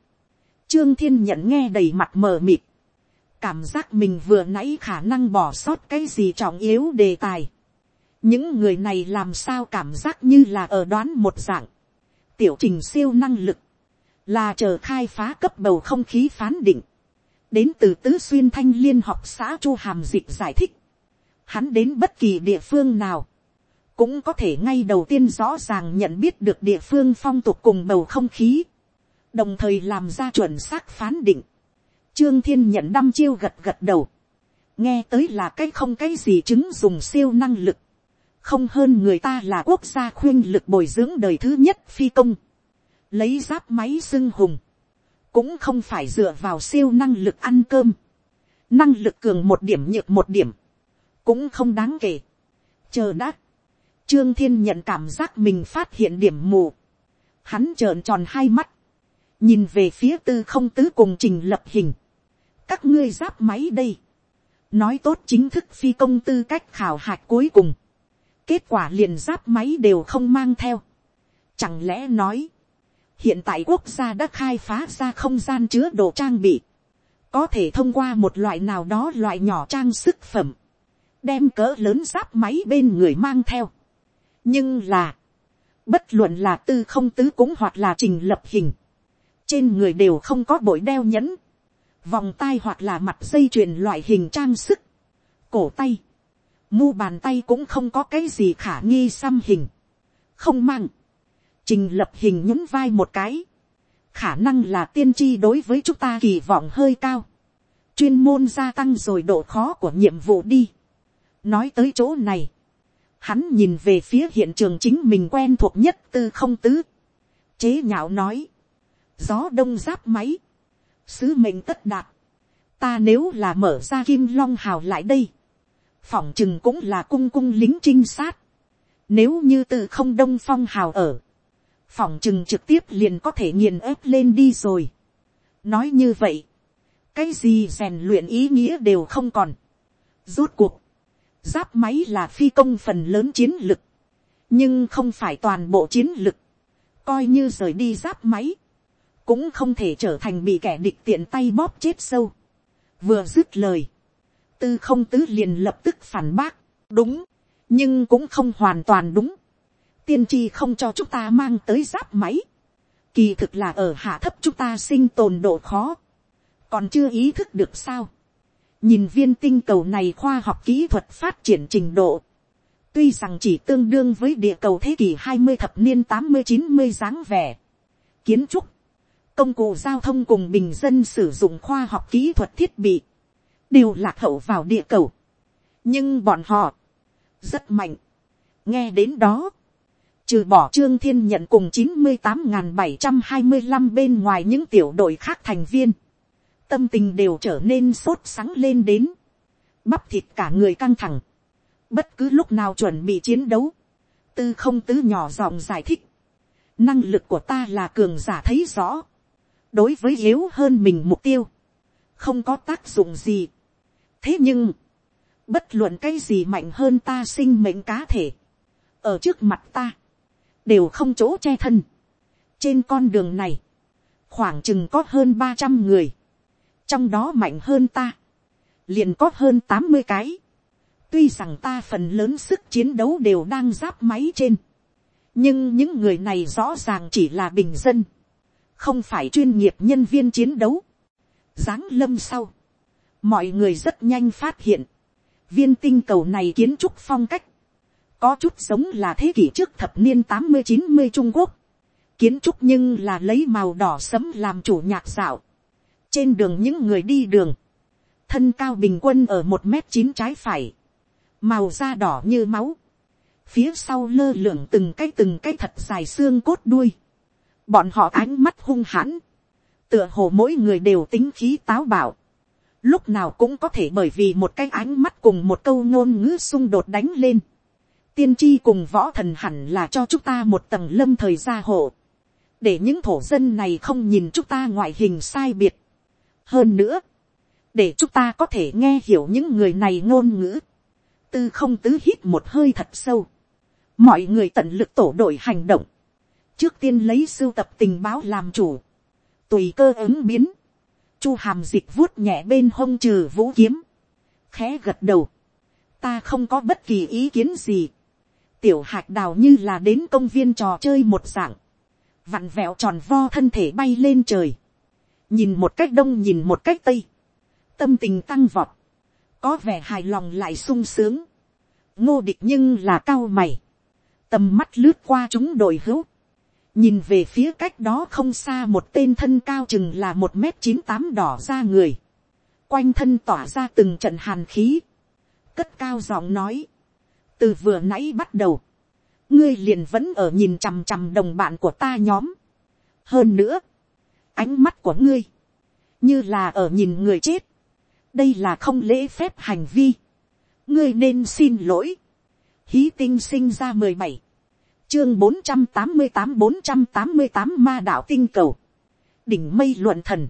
trương thiên nhận nghe đầy mặt mờ mịt, cảm giác mình vừa nãy khả năng bỏ sót cái gì trọng yếu đề tài. những người này làm sao cảm giác như là ở đoán một dạng. tiểu trình siêu năng lực, là chờ khai phá cấp bầu không khí phán định đến từ tứ xuyên thanh liên học xã chu hàm dịch giải thích. hắn đến bất kỳ địa phương nào, cũng có thể ngay đầu tiên rõ ràng nhận biết được địa phương phong tục cùng bầu không khí, đồng thời làm ra chuẩn xác phán định Trương Thiên nhận đăm chiêu gật gật đầu. Nghe tới là cái không cái gì chứng dùng siêu năng lực. Không hơn người ta là quốc gia khuyên lực bồi dưỡng đời thứ nhất phi công. Lấy giáp máy xưng hùng. Cũng không phải dựa vào siêu năng lực ăn cơm. Năng lực cường một điểm nhược một điểm. Cũng không đáng kể. Chờ đã. Trương Thiên nhận cảm giác mình phát hiện điểm mù. Hắn trợn tròn hai mắt. Nhìn về phía tư không tứ cùng trình lập hình các ngươi giáp máy đây, nói tốt chính thức phi công tư cách khảo hạch cuối cùng, kết quả liền giáp máy đều không mang theo, chẳng lẽ nói, hiện tại quốc gia đã khai phá ra không gian chứa đồ trang bị, có thể thông qua một loại nào đó loại nhỏ trang sức phẩm, đem cỡ lớn giáp máy bên người mang theo. nhưng là, bất luận là tư không tứ cũng hoặc là trình lập hình, trên người đều không có bội đeo nhẫn, vòng tay hoặc là mặt dây chuyền loại hình trang sức, cổ tay, mu bàn tay cũng không có cái gì khả nghi xăm hình, không mang, trình lập hình nhún vai một cái, khả năng là tiên tri đối với chúng ta kỳ vọng hơi cao, chuyên môn gia tăng rồi độ khó của nhiệm vụ đi. nói tới chỗ này, hắn nhìn về phía hiện trường chính mình quen thuộc nhất tư không tứ, chế nhạo nói, gió đông giáp máy, sứ mệnh tất đạt, ta nếu là mở ra kim long hào lại đây, phỏng chừng cũng là cung cung lính trinh sát, nếu như tự không đông phong hào ở, phỏng chừng trực tiếp liền có thể nghiền ép lên đi rồi. nói như vậy, cái gì rèn luyện ý nghĩa đều không còn. rút cuộc, giáp máy là phi công phần lớn chiến lực, nhưng không phải toàn bộ chiến lực, coi như rời đi giáp máy, cũng không thể trở thành bị kẻ địch tiện tay bóp chết sâu. vừa dứt lời, tư không tứ liền lập tức phản bác, đúng, nhưng cũng không hoàn toàn đúng tiên tri không cho chúng ta mang tới giáp máy, kỳ thực là ở hạ thấp chúng ta sinh tồn độ khó, còn chưa ý thức được sao. nhìn viên tinh cầu này khoa học kỹ thuật phát triển trình độ, tuy rằng chỉ tương đương với địa cầu thế kỷ hai mươi thập niên tám mươi chín mươi dáng vẻ, kiến trúc, công cụ giao thông cùng bình dân sử dụng khoa học kỹ thuật thiết bị, đều lạc hậu vào địa cầu. nhưng bọn họ, rất mạnh. nghe đến đó, trừ bỏ trương thiên nhận cùng chín mươi tám bảy trăm hai mươi năm bên ngoài những tiểu đội khác thành viên, tâm tình đều trở nên sốt sắng lên đến, bắp thịt cả người căng thẳng, bất cứ lúc nào chuẩn bị chiến đấu, tư không tứ nhỏ giọng giải thích, năng lực của ta là cường giả thấy rõ, đối với yếu hơn mình mục tiêu, không có tác dụng gì. thế nhưng, bất luận cái gì mạnh hơn ta sinh mệnh cá thể, ở trước mặt ta, đều không chỗ che thân. trên con đường này, khoảng chừng có hơn ba trăm người, trong đó mạnh hơn ta, liền có hơn tám mươi cái. tuy rằng ta phần lớn sức chiến đấu đều đang giáp máy trên, nhưng những người này rõ ràng chỉ là bình dân, không phải chuyên nghiệp nhân viên chiến đấu. giáng lâm sau, mọi người rất nhanh phát hiện, viên tinh cầu này kiến trúc phong cách, có chút giống là thế kỷ trước thập niên tám mươi chín mươi trung quốc, kiến trúc nhưng là lấy màu đỏ sấm làm chủ nhạc dạo, trên đường những người đi đường, thân cao bình quân ở một m chín trái phải, màu da đỏ như máu, phía sau lơ lửng từng cái từng cái thật dài xương cốt đuôi, bọn họ ánh mắt hung hãn, tựa hồ mỗi người đều tính khí táo bạo, lúc nào cũng có thể bởi vì một cái ánh mắt cùng một câu ngôn ngữ xung đột đánh lên tiên tri cùng võ thần hẳn là cho chúng ta một tầng lâm thời gia hộ, để những thổ dân này không nhìn chúng ta ngoại hình sai biệt. hơn nữa, để chúng ta có thể nghe hiểu những người này ngôn ngữ, tư không tứ hít một hơi thật sâu, mọi người tận lực tổ đội hành động, trước tiên lấy sưu tập tình báo làm chủ, tùy cơ ứng biến, chu hàm dịch vuốt nhẹ bên hông trừ vũ kiếm, khẽ gật đầu, ta không có bất kỳ ý kiến gì, tiểu hạt đào như là đến công viên trò chơi một dạng, vặn vẹo tròn vo thân thể bay lên trời, nhìn một cách đông nhìn một cách tây, tâm tình tăng vọt, có vẻ hài lòng lại sung sướng, ngô địch nhưng là cao mày, tầm mắt lướt qua chúng đội hữu, nhìn về phía cách đó không xa một tên thân cao chừng là một m chín tám đỏ ra người, quanh thân tỏa ra từng trận hàn khí, cất cao giọng nói, từ vừa nãy bắt đầu, ngươi liền vẫn ở nhìn chằm chằm đồng bạn của ta nhóm. hơn nữa, ánh mắt của ngươi, như là ở nhìn người chết, đây là không lễ phép hành vi, ngươi nên xin lỗi, hí tinh sinh ra mười bảy, chương bốn trăm tám mươi tám bốn trăm tám mươi tám ma đạo tinh cầu, đỉnh mây luận thần,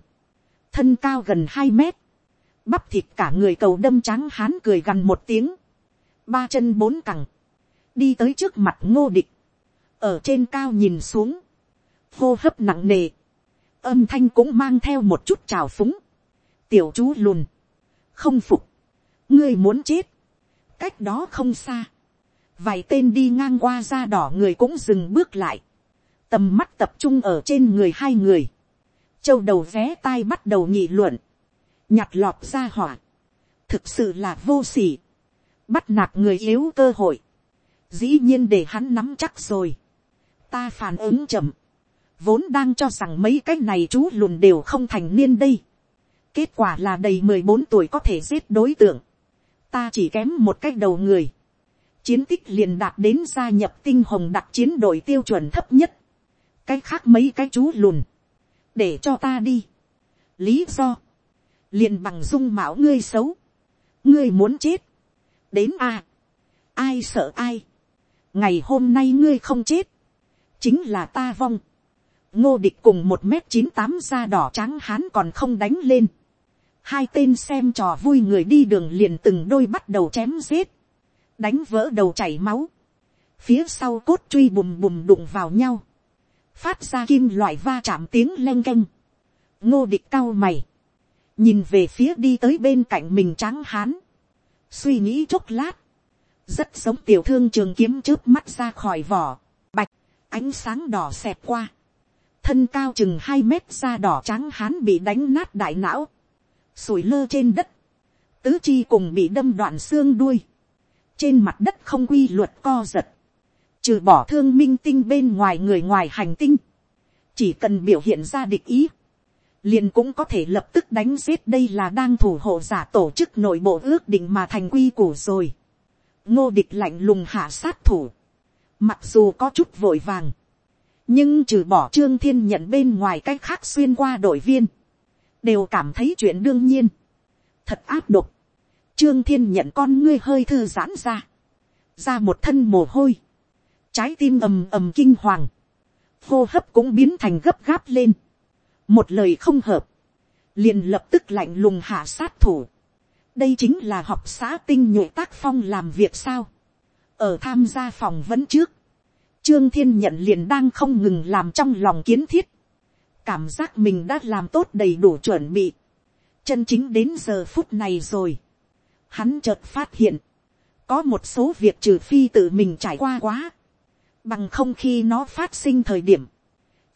thân cao gần hai mét, bắp thịt cả người cầu đâm trắng hán cười gần một tiếng, ba chân bốn cẳng, đi tới trước mặt ngô địch, ở trên cao nhìn xuống, hô hấp nặng nề, âm thanh cũng mang theo một chút trào phúng, tiểu chú lùn, không phục, ngươi muốn chết, cách đó không xa, vài tên đi ngang qua da đỏ người cũng dừng bước lại, tầm mắt tập trung ở trên người hai người, châu đầu vé tai bắt đầu nhị luận, nhặt lọt ra hỏa, thực sự là vô s ỉ bắt nạt người yếu cơ hội, dĩ nhiên để hắn nắm chắc rồi, ta phản ứng chậm, vốn đang cho rằng mấy cái này chú lùn đều không thành niên đây, kết quả là đầy mười bốn tuổi có thể giết đối tượng, ta chỉ kém một cái đầu người, chiến tích liền đạt đến gia nhập tinh hồng đặc chiến đội tiêu chuẩn thấp nhất. cái khác mấy cái chú lùn. để cho ta đi. lý do. liền bằng dung mạo ngươi xấu. ngươi muốn chết đến a. ai sợ ai. ngày hôm nay ngươi không chết. chính là ta vong. ngô địch cùng một m chín tám da đỏ trắng hán còn không đánh lên. hai tên xem trò vui người đi đường liền từng đôi bắt đầu chém giết, đánh vỡ đầu chảy máu, phía sau cốt truy bùm bùm đụng vào nhau, phát ra kim loại va chạm tiếng leng keng ngô địch cao mày, nhìn về phía đi tới bên cạnh mình Tráng hán, suy nghĩ chốc lát, rất giống tiểu thương trường kiếm trước mắt ra khỏi vỏ, bạch, ánh sáng đỏ xẹp qua, thân cao chừng hai mét da đỏ trắng hán bị đánh nát đại não, sủi lơ trên đất, tứ chi cùng bị đâm đoạn xương đuôi, trên mặt đất không quy luật co giật, trừ bỏ thương minh tinh bên ngoài người ngoài hành tinh, chỉ cần biểu hiện ra địch ý, liền cũng có thể lập tức đánh giết đây là đang thủ hộ giả tổ chức nội bộ ước định mà thành quy củ rồi. ngô địch lạnh lùng hạ sát thủ, mặc dù có chút vội vàng, nhưng trừ bỏ trương thiên nhận bên ngoài cách khác xuyên qua đội viên, đều cảm thấy chuyện đương nhiên, thật áp độc, trương thiên nhận con ngươi hơi thư giãn ra, ra một thân mồ hôi, trái tim ầm ầm kinh hoàng, hô hấp cũng biến thành gấp gáp lên, một lời không hợp, liền lập tức lạnh lùng hạ sát thủ. đây chính là học xã tinh nhuệ tác phong làm việc sao. ở tham gia phòng vấn trước, trương thiên nhận liền đang không ngừng làm trong lòng kiến thiết, cảm giác mình đã làm tốt đầy đủ chuẩn bị, chân chính đến giờ phút này rồi. Hắn chợt phát hiện, có một số việc trừ phi tự mình trải qua quá, bằng không khi nó phát sinh thời điểm,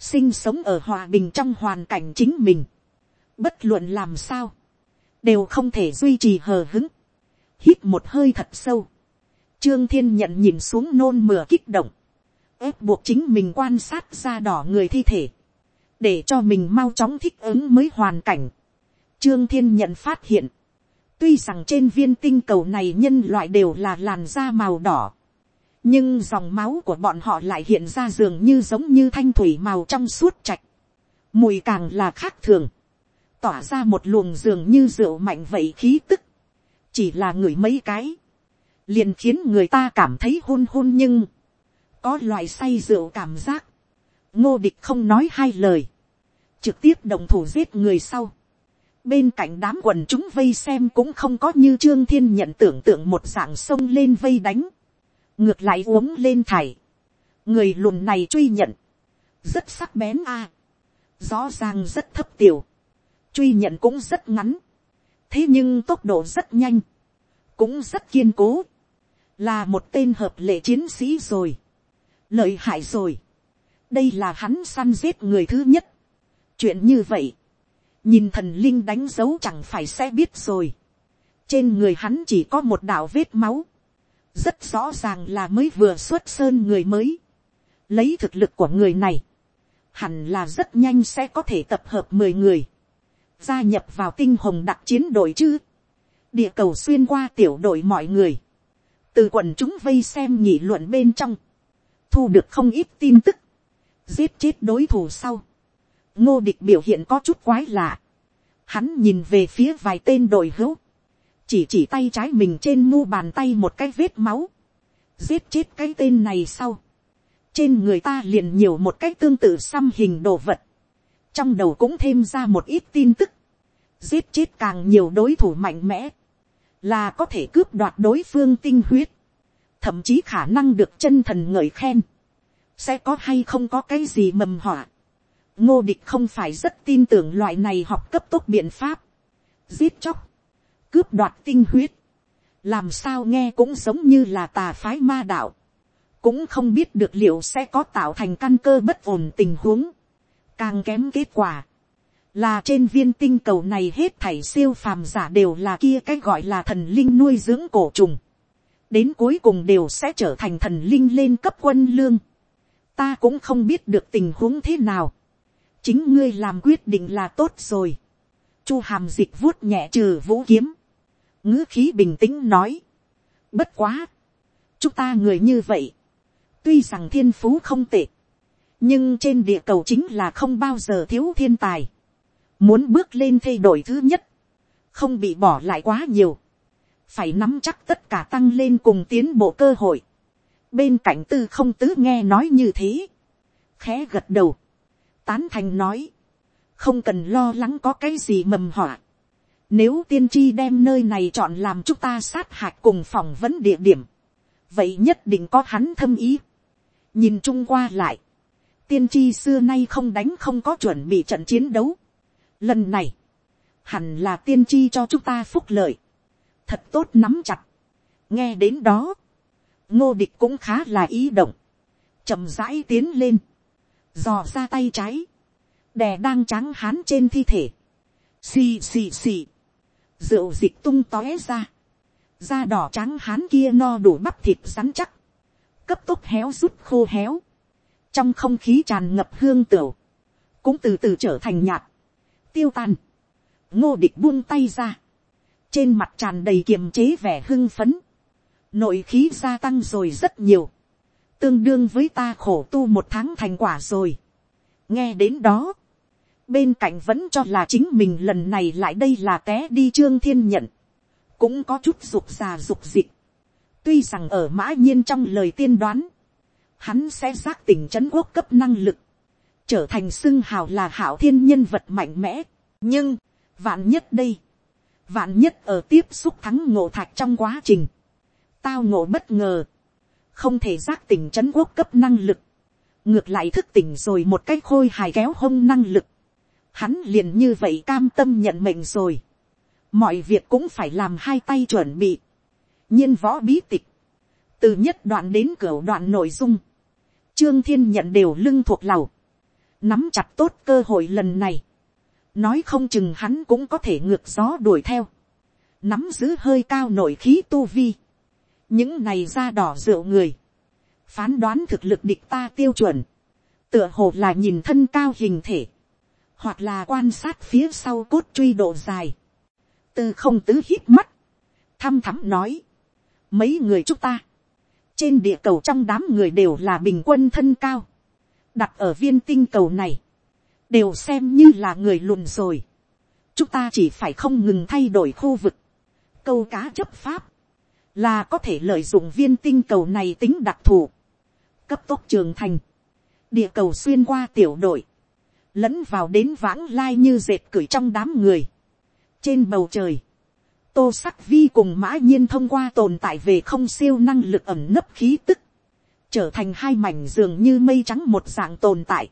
sinh sống ở hòa bình trong hoàn cảnh chính mình, bất luận làm sao, đều không thể duy trì hờ hứng, hít một hơi thật sâu, trương thiên nhận nhìn xuống nôn mửa kích động, ép buộc chính mình quan sát ra đỏ người thi thể, để cho mình mau chóng thích ứng mới hoàn cảnh. Trương thiên nhận phát hiện, tuy rằng trên viên tinh cầu này nhân loại đều là làn da màu đỏ, nhưng dòng máu của bọn họ lại hiện ra dường như giống như thanh thủy màu trong suốt trạch, mùi càng là khác thường, tỏa ra một luồng dường như rượu mạnh vậy khí tức, chỉ là người mấy cái, liền khiến người ta cảm thấy hôn hôn nhưng, có loại say rượu cảm giác, ngô địch không nói hai lời, trực tiếp đồng thủ giết người sau, bên cạnh đám quần chúng vây xem cũng không có như trương thiên nhận tưởng tượng một dạng sông lên vây đánh, ngược lại uống lên thải, người lùn này truy nhận, rất sắc bén a, rõ ràng rất thấp tiểu, truy nhận cũng rất ngắn, thế nhưng tốc độ rất nhanh, cũng rất kiên cố, là một tên hợp lệ chiến sĩ rồi, lợi hại rồi, đây là hắn săn giết người thứ nhất, chuyện như vậy, nhìn thần linh đánh dấu chẳng phải sẽ biết rồi, trên người hắn chỉ có một đạo vết máu, rất rõ ràng là mới vừa xuất sơn người mới, lấy thực lực của người này, hẳn là rất nhanh sẽ có thể tập hợp mười người, gia nhập vào tinh hồng đặc chiến đội chứ, địa cầu xuyên qua tiểu đội mọi người, từ quần chúng vây xem nhị luận bên trong, thu được không ít tin tức, giết chết đối thủ sau, ngô địch biểu hiện có chút quái lạ, hắn nhìn về phía vài tên đội hữu, chỉ chỉ tay trái mình trên mu bàn tay một cái vết máu, giết chết cái tên này sau, trên người ta liền nhiều một cái tương tự xăm hình đồ vật, trong đầu cũng thêm ra một ít tin tức, giết chết càng nhiều đối thủ mạnh mẽ, là có thể cướp đoạt đối phương tinh huyết, thậm chí khả năng được chân thần ngợi khen, sẽ có hay không có cái gì mầm họa. ngô địch không phải rất tin tưởng loại này học cấp tốt biện pháp, giết chóc, cướp đoạt tinh huyết, làm sao nghe cũng giống như là tà phái ma đạo, cũng không biết được liệu sẽ có tạo thành căn cơ bất ổn tình huống, càng kém kết quả, là trên viên tinh cầu này hết thảy siêu phàm giả đều là kia cái gọi là thần linh nuôi dưỡng cổ trùng, đến cuối cùng đều sẽ trở thành thần linh lên cấp quân lương, ta cũng không biết được tình huống thế nào, chính ngươi làm quyết định là tốt rồi, chu hàm dịch vuốt nhẹ trừ vũ kiếm, ngữ khí bình tĩnh nói. Bất quá. Chúng ta người như vậy. Tuy rằng thiên phú không tệ. Nhưng trên địa cầu chính là không bao giờ thiếu thiên tài. Muốn bước lên thay đổi thứ nhất. Không bị bỏ lại quá nhiều. Phải nắm chắc tất cả tăng lên cùng tiến bộ cơ hội. Bên cạnh tư không tứ nghe nói như thế. Khẽ gật đầu. tán thành nói, không cần lo lắng có cái gì mầm họa. Nếu tiên tri đem nơi này chọn làm chúng ta sát hạch cùng phỏng vấn địa điểm, vậy nhất định có hắn thâm ý. nhìn chung qua lại, tiên tri xưa nay không đánh không có chuẩn bị trận chiến đấu. lần này, hẳn là tiên tri cho chúng ta phúc lợi, thật tốt nắm chặt. nghe đến đó, ngô địch cũng khá là ý động, chậm rãi tiến lên, dò ra tay trái, đè đang trắng hán trên thi thể, xì xì xì, rượu dịch tung tóe ra, da đỏ trắng hán kia no đủ bắp thịt rắn chắc, cấp tốc héo rút khô héo, trong không khí tràn ngập hương tửu, cũng từ từ trở thành nhạt, tiêu tan, ngô địch buông tay ra, trên mặt tràn đầy kiềm chế vẻ hưng phấn, nội khí gia tăng rồi rất nhiều, tương đương với ta khổ tu một tháng thành quả rồi. nghe đến đó, bên cạnh vẫn cho là chính mình lần này lại đây là té đi trương thiên nhận, cũng có chút dục già dục dịp, tuy rằng ở mã nhiên trong lời tiên đoán, hắn sẽ giác tỉnh c h ấ n quốc cấp năng lực, trở thành xưng hào là hảo thiên nhân vật mạnh mẽ. nhưng, vạn nhất đây, vạn nhất ở tiếp xúc thắng ngộ thạch trong quá trình, tao ngộ bất ngờ, không thể giác tỉnh c h ấ n quốc cấp năng lực, ngược lại thức tỉnh rồi một cái khôi hài kéo hông năng lực, hắn liền như vậy cam tâm nhận mệnh rồi, mọi việc cũng phải làm hai tay chuẩn bị, nhiên võ bí tịch, từ nhất đoạn đến cửa đoạn nội dung, trương thiên nhận đều lưng thuộc lầu, nắm chặt tốt cơ hội lần này, nói không chừng hắn cũng có thể ngược gió đuổi theo, nắm giữ hơi cao nội khí tu vi, những này da đỏ rượu người, phán đoán thực lực địch ta tiêu chuẩn, tựa hồ là nhìn thân cao hình thể, hoặc là quan sát phía sau cốt truy độ dài, tư không tứ hít mắt, thăm thắm nói, mấy người chúng ta, trên địa cầu trong đám người đều là bình quân thân cao, đặt ở viên tinh cầu này, đều xem như là người lùn rồi, chúng ta chỉ phải không ngừng thay đổi khu vực, câu cá chấp pháp, là có thể lợi dụng viên tinh cầu này tính đặc thù, cấp tốc trường thành, địa cầu xuyên qua tiểu đội, lẫn vào đến vãng lai như dệt cửi trong đám người. trên bầu trời, tô sắc vi cùng mã nhiên thông qua tồn tại về không siêu năng lực ẩm nấp khí tức, trở thành hai mảnh dường như mây trắng một dạng tồn tại,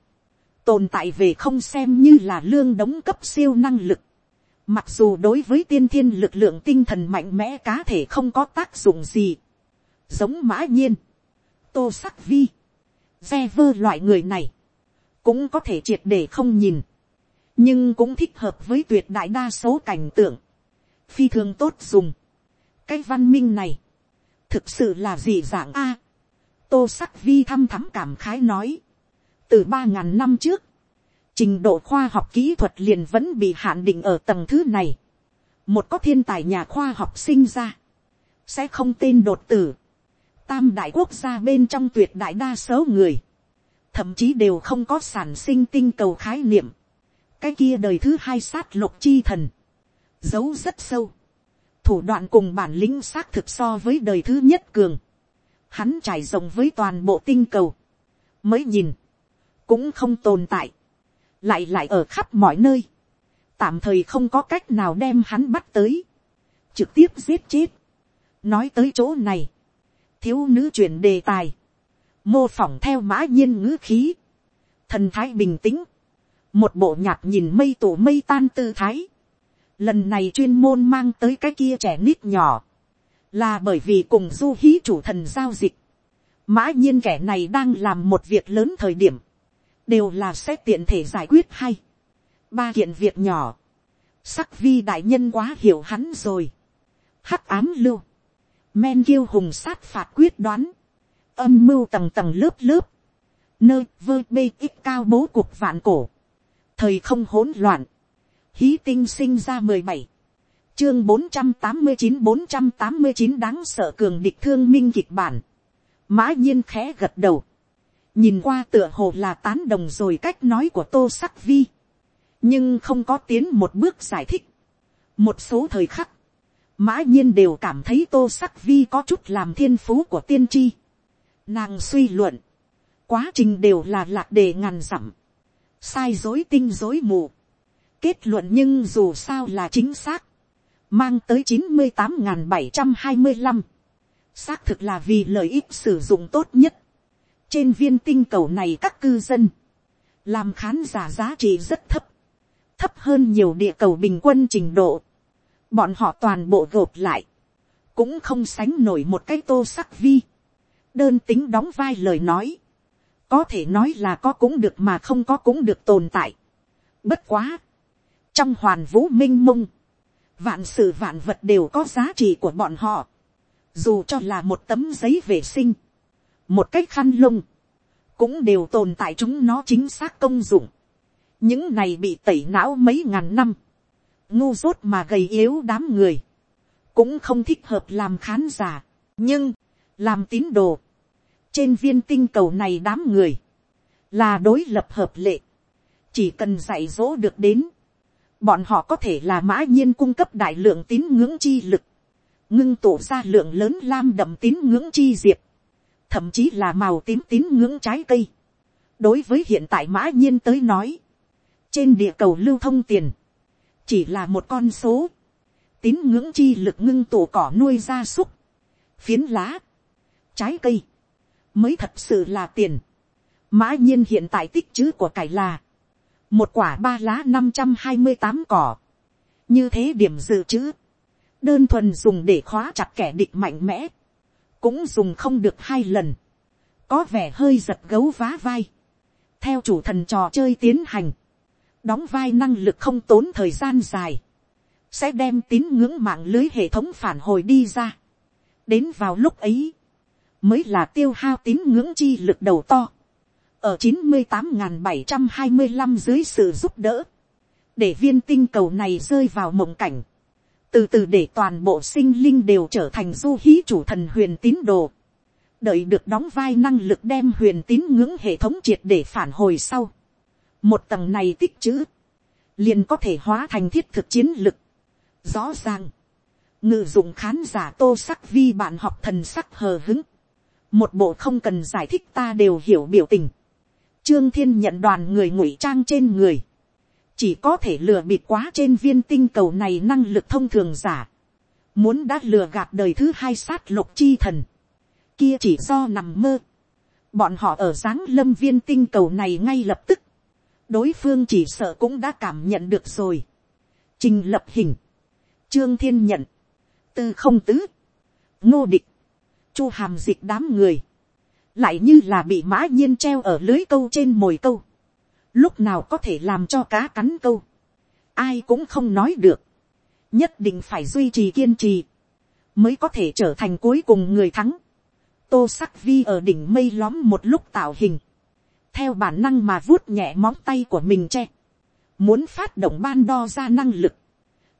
tồn tại về không xem như là lương đóng cấp siêu năng lực, Mặc dù đối với tiên thiên lực lượng tinh thần mạnh mẽ cá thể không có tác dụng gì. Giống mã nhiên. Tô sắc vi. Ve vơ loại người này. Cũng có thể triệt để không nhìn. Nhưng cũng thích hợp với tuyệt đại đa số cảnh tượng. Phi thường tốt dùng. Cái văn minh này. Thực sự là gì dạng A. tô sắc vi thăm thắm cảm khái nói. Từ ba ngàn năm trước trình độ khoa học kỹ thuật liền vẫn bị hạn định ở tầng thứ này. một có thiên tài nhà khoa học sinh ra, sẽ không tên đột tử. tam đại quốc gia bên trong tuyệt đại đa số người, thậm chí đều không có sản sinh tinh cầu khái niệm. cái kia đời thứ hai sát lục chi thần, giấu rất sâu. thủ đoạn cùng bản lĩnh xác thực so với đời thứ nhất cường. hắn trải rộng với toàn bộ tinh cầu. mới nhìn, cũng không tồn tại lại lại ở khắp mọi nơi, tạm thời không có cách nào đem hắn bắt tới, trực tiếp giết chết. nói tới chỗ này, thiếu nữ chuyển đề tài, mô phỏng theo mã nhiên ngữ khí, thần thái bình tĩnh, một bộ nhạt nhìn mây tổ mây tan tư thái, lần này chuyên môn mang tới cái kia trẻ nít nhỏ, là bởi vì cùng du hí chủ thần giao dịch, mã nhiên kẻ này đang làm một việc lớn thời điểm, đều là sẽ tiện thể giải quyết hay. ba kiện việc nhỏ, sắc vi đại nhân quá hiểu hắn rồi. hắc ám lưu, men kiêu hùng sát phạt quyết đoán, âm mưu tầng tầng lớp lớp, nơi vơ bê ít cao bố cuộc vạn cổ, thời không hỗn loạn, hí tinh sinh ra mười bảy, chương bốn trăm tám mươi chín bốn trăm tám mươi chín đáng sợ cường địch thương minh kịch bản, mã nhiên khẽ gật đầu, nhìn qua tựa hồ là tán đồng rồi cách nói của tô sắc vi, nhưng không có tiến một bước giải thích. một số thời khắc, mã nhiên đều cảm thấy tô sắc vi có chút làm thiên phú của tiên tri nàng suy luận, quá trình đều là lạc đề ngàn dặm, sai dối tinh dối mù, kết luận nhưng dù sao là chính xác, mang tới chín mươi tám bảy trăm hai mươi năm, xác thực là vì lợi ích sử dụng tốt nhất, trên viên tinh cầu này các cư dân, làm khán giả giá trị rất thấp, thấp hơn nhiều địa cầu bình quân trình độ, bọn họ toàn bộ gộp lại, cũng không sánh nổi một cái tô sắc vi, đơn tính đóng vai lời nói, có thể nói là có cũng được mà không có cũng được tồn tại. Bất quá, trong hoàn vũ m i n h mông, vạn sự vạn vật đều có giá trị của bọn họ, dù cho là một tấm giấy vệ sinh, một cái khăn lông, cũng đều tồn tại chúng nó chính xác công dụng. những này bị tẩy não mấy ngàn năm, ngu dốt mà gầy yếu đám người, cũng không thích hợp làm khán giả, nhưng, làm tín đồ, trên viên tinh cầu này đám người, là đối lập hợp lệ, chỉ cần dạy dỗ được đến, bọn họ có thể là mã nhiên cung cấp đại lượng tín ngưỡng chi lực, ngưng tụ ra lượng lớn lam đậm tín ngưỡng chi diệp, thậm chí là màu tím tín ngưỡng trái cây. đối với hiện tại mã nhiên tới nói, trên địa cầu lưu thông tiền, chỉ là một con số, tín ngưỡng chi lực ngưng tụ cỏ nuôi gia súc, phiến lá, trái cây, mới thật sự là tiền. Mã nhiên hiện tại tích chữ của cải là một quả ba lá năm trăm hai mươi tám cỏ. Như thế điểm dự trữ. Đơn thuần dùng để khóa chặt kẻ địch mạnh mẽ. Cũng dùng không được hai lần. Có vẻ hơi giật gấu vá vai. Theo chủ thần trò chơi tiến hành. Đóng vai năng lực không tốn thời gian dài. Sẽ đem tín ngưỡng mạng lưới hệ thống phản hồi đi ra. Đến vào lúc ấy mới là tiêu hao tín ngưỡng chi lực đầu to, ở chín mươi tám bảy trăm hai mươi năm dưới sự giúp đỡ, để viên tinh cầu này rơi vào mộng cảnh, từ từ để toàn bộ sinh linh đều trở thành du hí chủ thần huyền tín đồ, đợi được đóng vai năng lực đem huyền tín ngưỡng hệ thống triệt để phản hồi sau, một tầng này tích chữ, liền có thể hóa thành thiết thực chiến lực. Rõ ràng, ngự dụng khán giả tô sắc vi bạn học thần sắc hờ hứng, một bộ không cần giải thích ta đều hiểu biểu tình. Trương thiên nhận đoàn người ngụy trang trên người, chỉ có thể lừa bịt quá trên viên tinh cầu này năng lực thông thường giả. Muốn đã lừa gạt đời thứ hai sát lục chi thần, kia chỉ do nằm mơ. Bọn họ ở dáng lâm viên tinh cầu này ngay lập tức, đối phương chỉ sợ cũng đã cảm nhận được rồi. Trình lập hình, trương thiên nhận, tư không tứ, ngô địch, chu hàm dịch đám người, lại như là bị mã nhiên treo ở lưới câu trên mồi câu, lúc nào có thể làm cho cá cắn câu, ai cũng không nói được, nhất định phải duy trì kiên trì, mới có thể trở thành cuối cùng người thắng. tô sắc vi ở đỉnh mây lóm một lúc tạo hình, theo bản năng mà vuốt nhẹ móng tay của mình che, muốn phát động ban đo ra năng lực,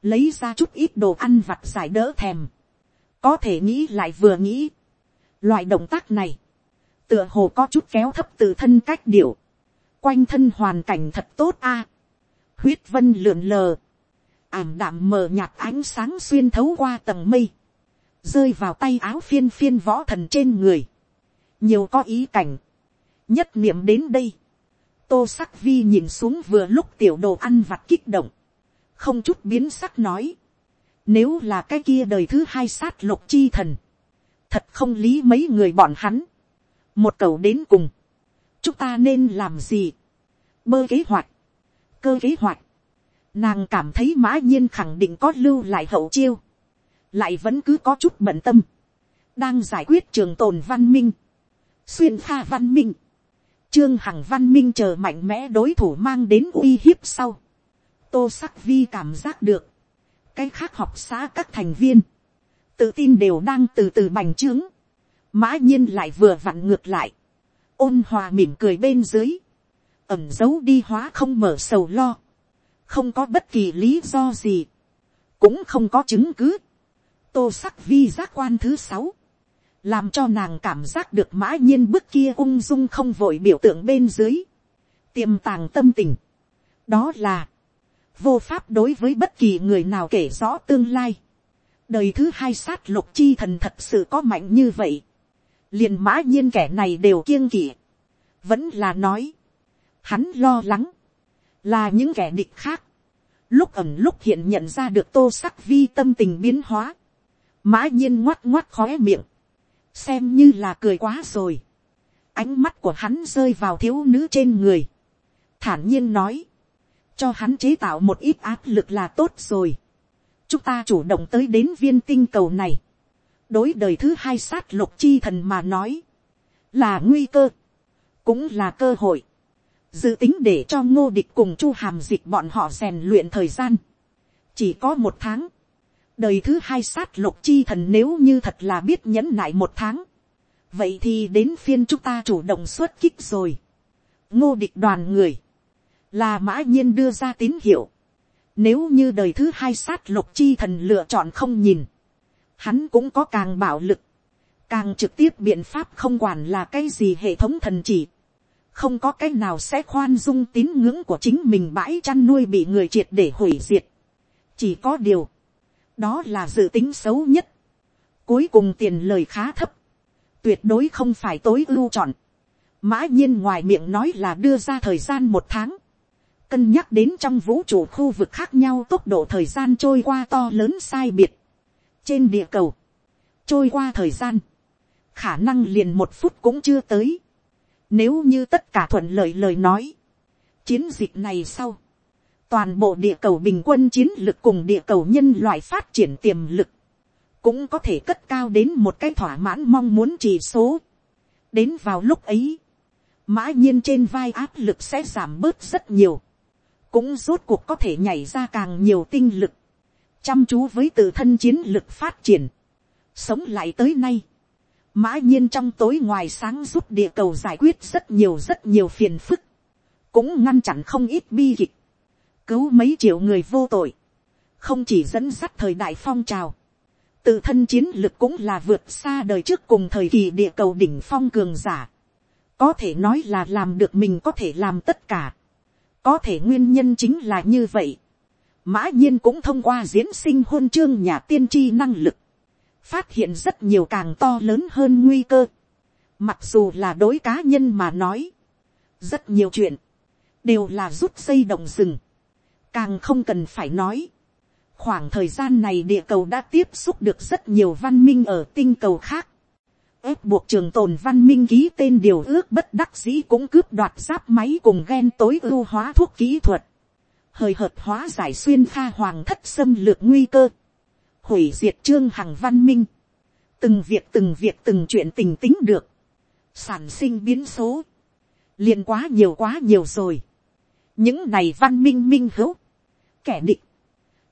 lấy ra chút ít đồ ăn vặt giải đỡ thèm, có thể nghĩ lại vừa nghĩ, Loại động tác này, tựa hồ có chút kéo thấp từ thân cách điệu. Quanh thân hoàn cảnh thật tốt a. Huyết vân lượn lờ. Ảm đạm mờ nhạt ánh sáng xuyên thấu qua tầng mây. Rơi vào tay áo phiên phiên võ thần trên người. Nhiều có ý cảnh. Nhất niệm đến đây. Tô sắc vi nhìn xuống vừa lúc tiểu đồ ăn vặt kích động. Không chút biến sắc nói. Nếu là cái kia đời thứ hai sát lục chi thần thật không lý mấy người bọn hắn, một cầu đến cùng, chúng ta nên làm gì, bơ kế hoạch, cơ kế hoạch, nàng cảm thấy mã nhiên khẳng định có lưu lại hậu chiêu, lại vẫn cứ có chút bận tâm, đang giải quyết trường tồn văn minh, xuyên pha văn minh, trương hằng văn minh chờ mạnh mẽ đối thủ mang đến uy hiếp sau, tô sắc vi cảm giác được, cái khác học xã các thành viên, tự tin đều đang từ từ bành trướng, mã nhiên lại vừa vặn ngược lại, ôn hòa mỉm cười bên dưới, ẩm giấu đi hóa không mở sầu lo, không có bất kỳ lý do gì, cũng không có chứng cứ, tô sắc vi giác quan thứ sáu, làm cho nàng cảm giác được mã nhiên bức kia ung dung không vội biểu tượng bên dưới, tiềm tàng tâm tình, đó là, vô pháp đối với bất kỳ người nào kể rõ tương lai, đời thứ hai sát lục chi thần thật sự có mạnh như vậy, liền mã nhiên kẻ này đều kiêng kỵ, vẫn là nói, hắn lo lắng, là những kẻ địch khác, lúc ẩm lúc hiện nhận ra được tô sắc vi tâm tình biến hóa, mã nhiên ngoắt ngoắt khóe miệng, xem như là cười quá rồi, ánh mắt của hắn rơi vào thiếu nữ trên người, thản nhiên nói, cho hắn chế tạo một ít áp lực là tốt rồi, chúng ta chủ động tới đến viên tinh cầu này, đối đời thứ hai sát lục chi thần mà nói, là nguy cơ, cũng là cơ hội, dự tính để cho ngô địch cùng chu hàm dịch bọn họ rèn luyện thời gian, chỉ có một tháng, đời thứ hai sát lục chi thần nếu như thật là biết nhẫn nại một tháng, vậy thì đến phiên chúng ta chủ động xuất kích rồi, ngô địch đoàn người, là mã nhiên đưa ra tín hiệu, nếu như đời thứ hai sát lục chi thần lựa chọn không nhìn, hắn cũng có càng bạo lực, càng trực tiếp biện pháp không quản là cái gì hệ thống thần chỉ, không có cái nào sẽ khoan dung tín ngưỡng của chính mình bãi chăn nuôi bị người triệt để hủy diệt. chỉ có điều, đó là dự tính xấu nhất. cuối cùng tiền lời khá thấp, tuyệt đối không phải tối ưu chọn. mã nhiên ngoài miệng nói là đưa ra thời gian một tháng, cân nhắc đến trong vũ trụ khu vực khác nhau tốc độ thời gian trôi qua to lớn sai biệt. trên địa cầu, trôi qua thời gian, khả năng liền một phút cũng chưa tới nếu như tất cả thuận lợi lời nói. Chiến dịch này sau. Toàn bộ địa cầu bình quân chiến lực cùng địa cầu nhân loại phát triển tiềm lực. Cũng có thể cất cao đến một cái thỏa mãn mong muốn chỉ số. Đến vào lúc ấy. Mã nhiên trên vai áp lực sẽ giảm bớt rất nhiều. Cũng rốt cuộc có thể nhảy ra càng nhiều tinh lực. Chăm chú với tự thân chiến lực phát triển. Sống lại tới nay mã nhiên trong tối ngoài sáng giúp địa cầu giải quyết rất nhiều rất nhiều phiền phức, cũng ngăn chặn không ít bi kịch, cứu mấy triệu người vô tội, không chỉ dẫn dắt thời đại phong trào, tự thân chiến lực cũng là vượt xa đời trước cùng thời kỳ địa cầu đỉnh phong cường giả, có thể nói là làm được mình có thể làm tất cả, có thể nguyên nhân chính là như vậy, mã nhiên cũng thông qua diễn sinh huân chương nhà tiên tri năng lực, phát hiện rất nhiều càng to lớn hơn nguy cơ. Mặc dù là đối cá nhân mà nói, rất nhiều chuyện, đều là rút dây động rừng. Càng không cần phải nói. Khoảng thời gian này địa cầu đã tiếp xúc được rất nhiều văn minh ở tinh cầu khác ép buộc trường tồn văn minh ký tên điều ước bất đắc dĩ cũng cướp đoạt giáp máy cùng ghen tối ưu hóa thuốc kỹ thuật. Hời hợt hóa giải xuyên pha hoàng thất xâm lược nguy cơ. Hủy diệt trương hằng văn minh, từng việc từng việc từng chuyện tình tính được, sản sinh biến số, liền quá nhiều quá nhiều rồi, những này văn minh minh hữu, kẻ địch,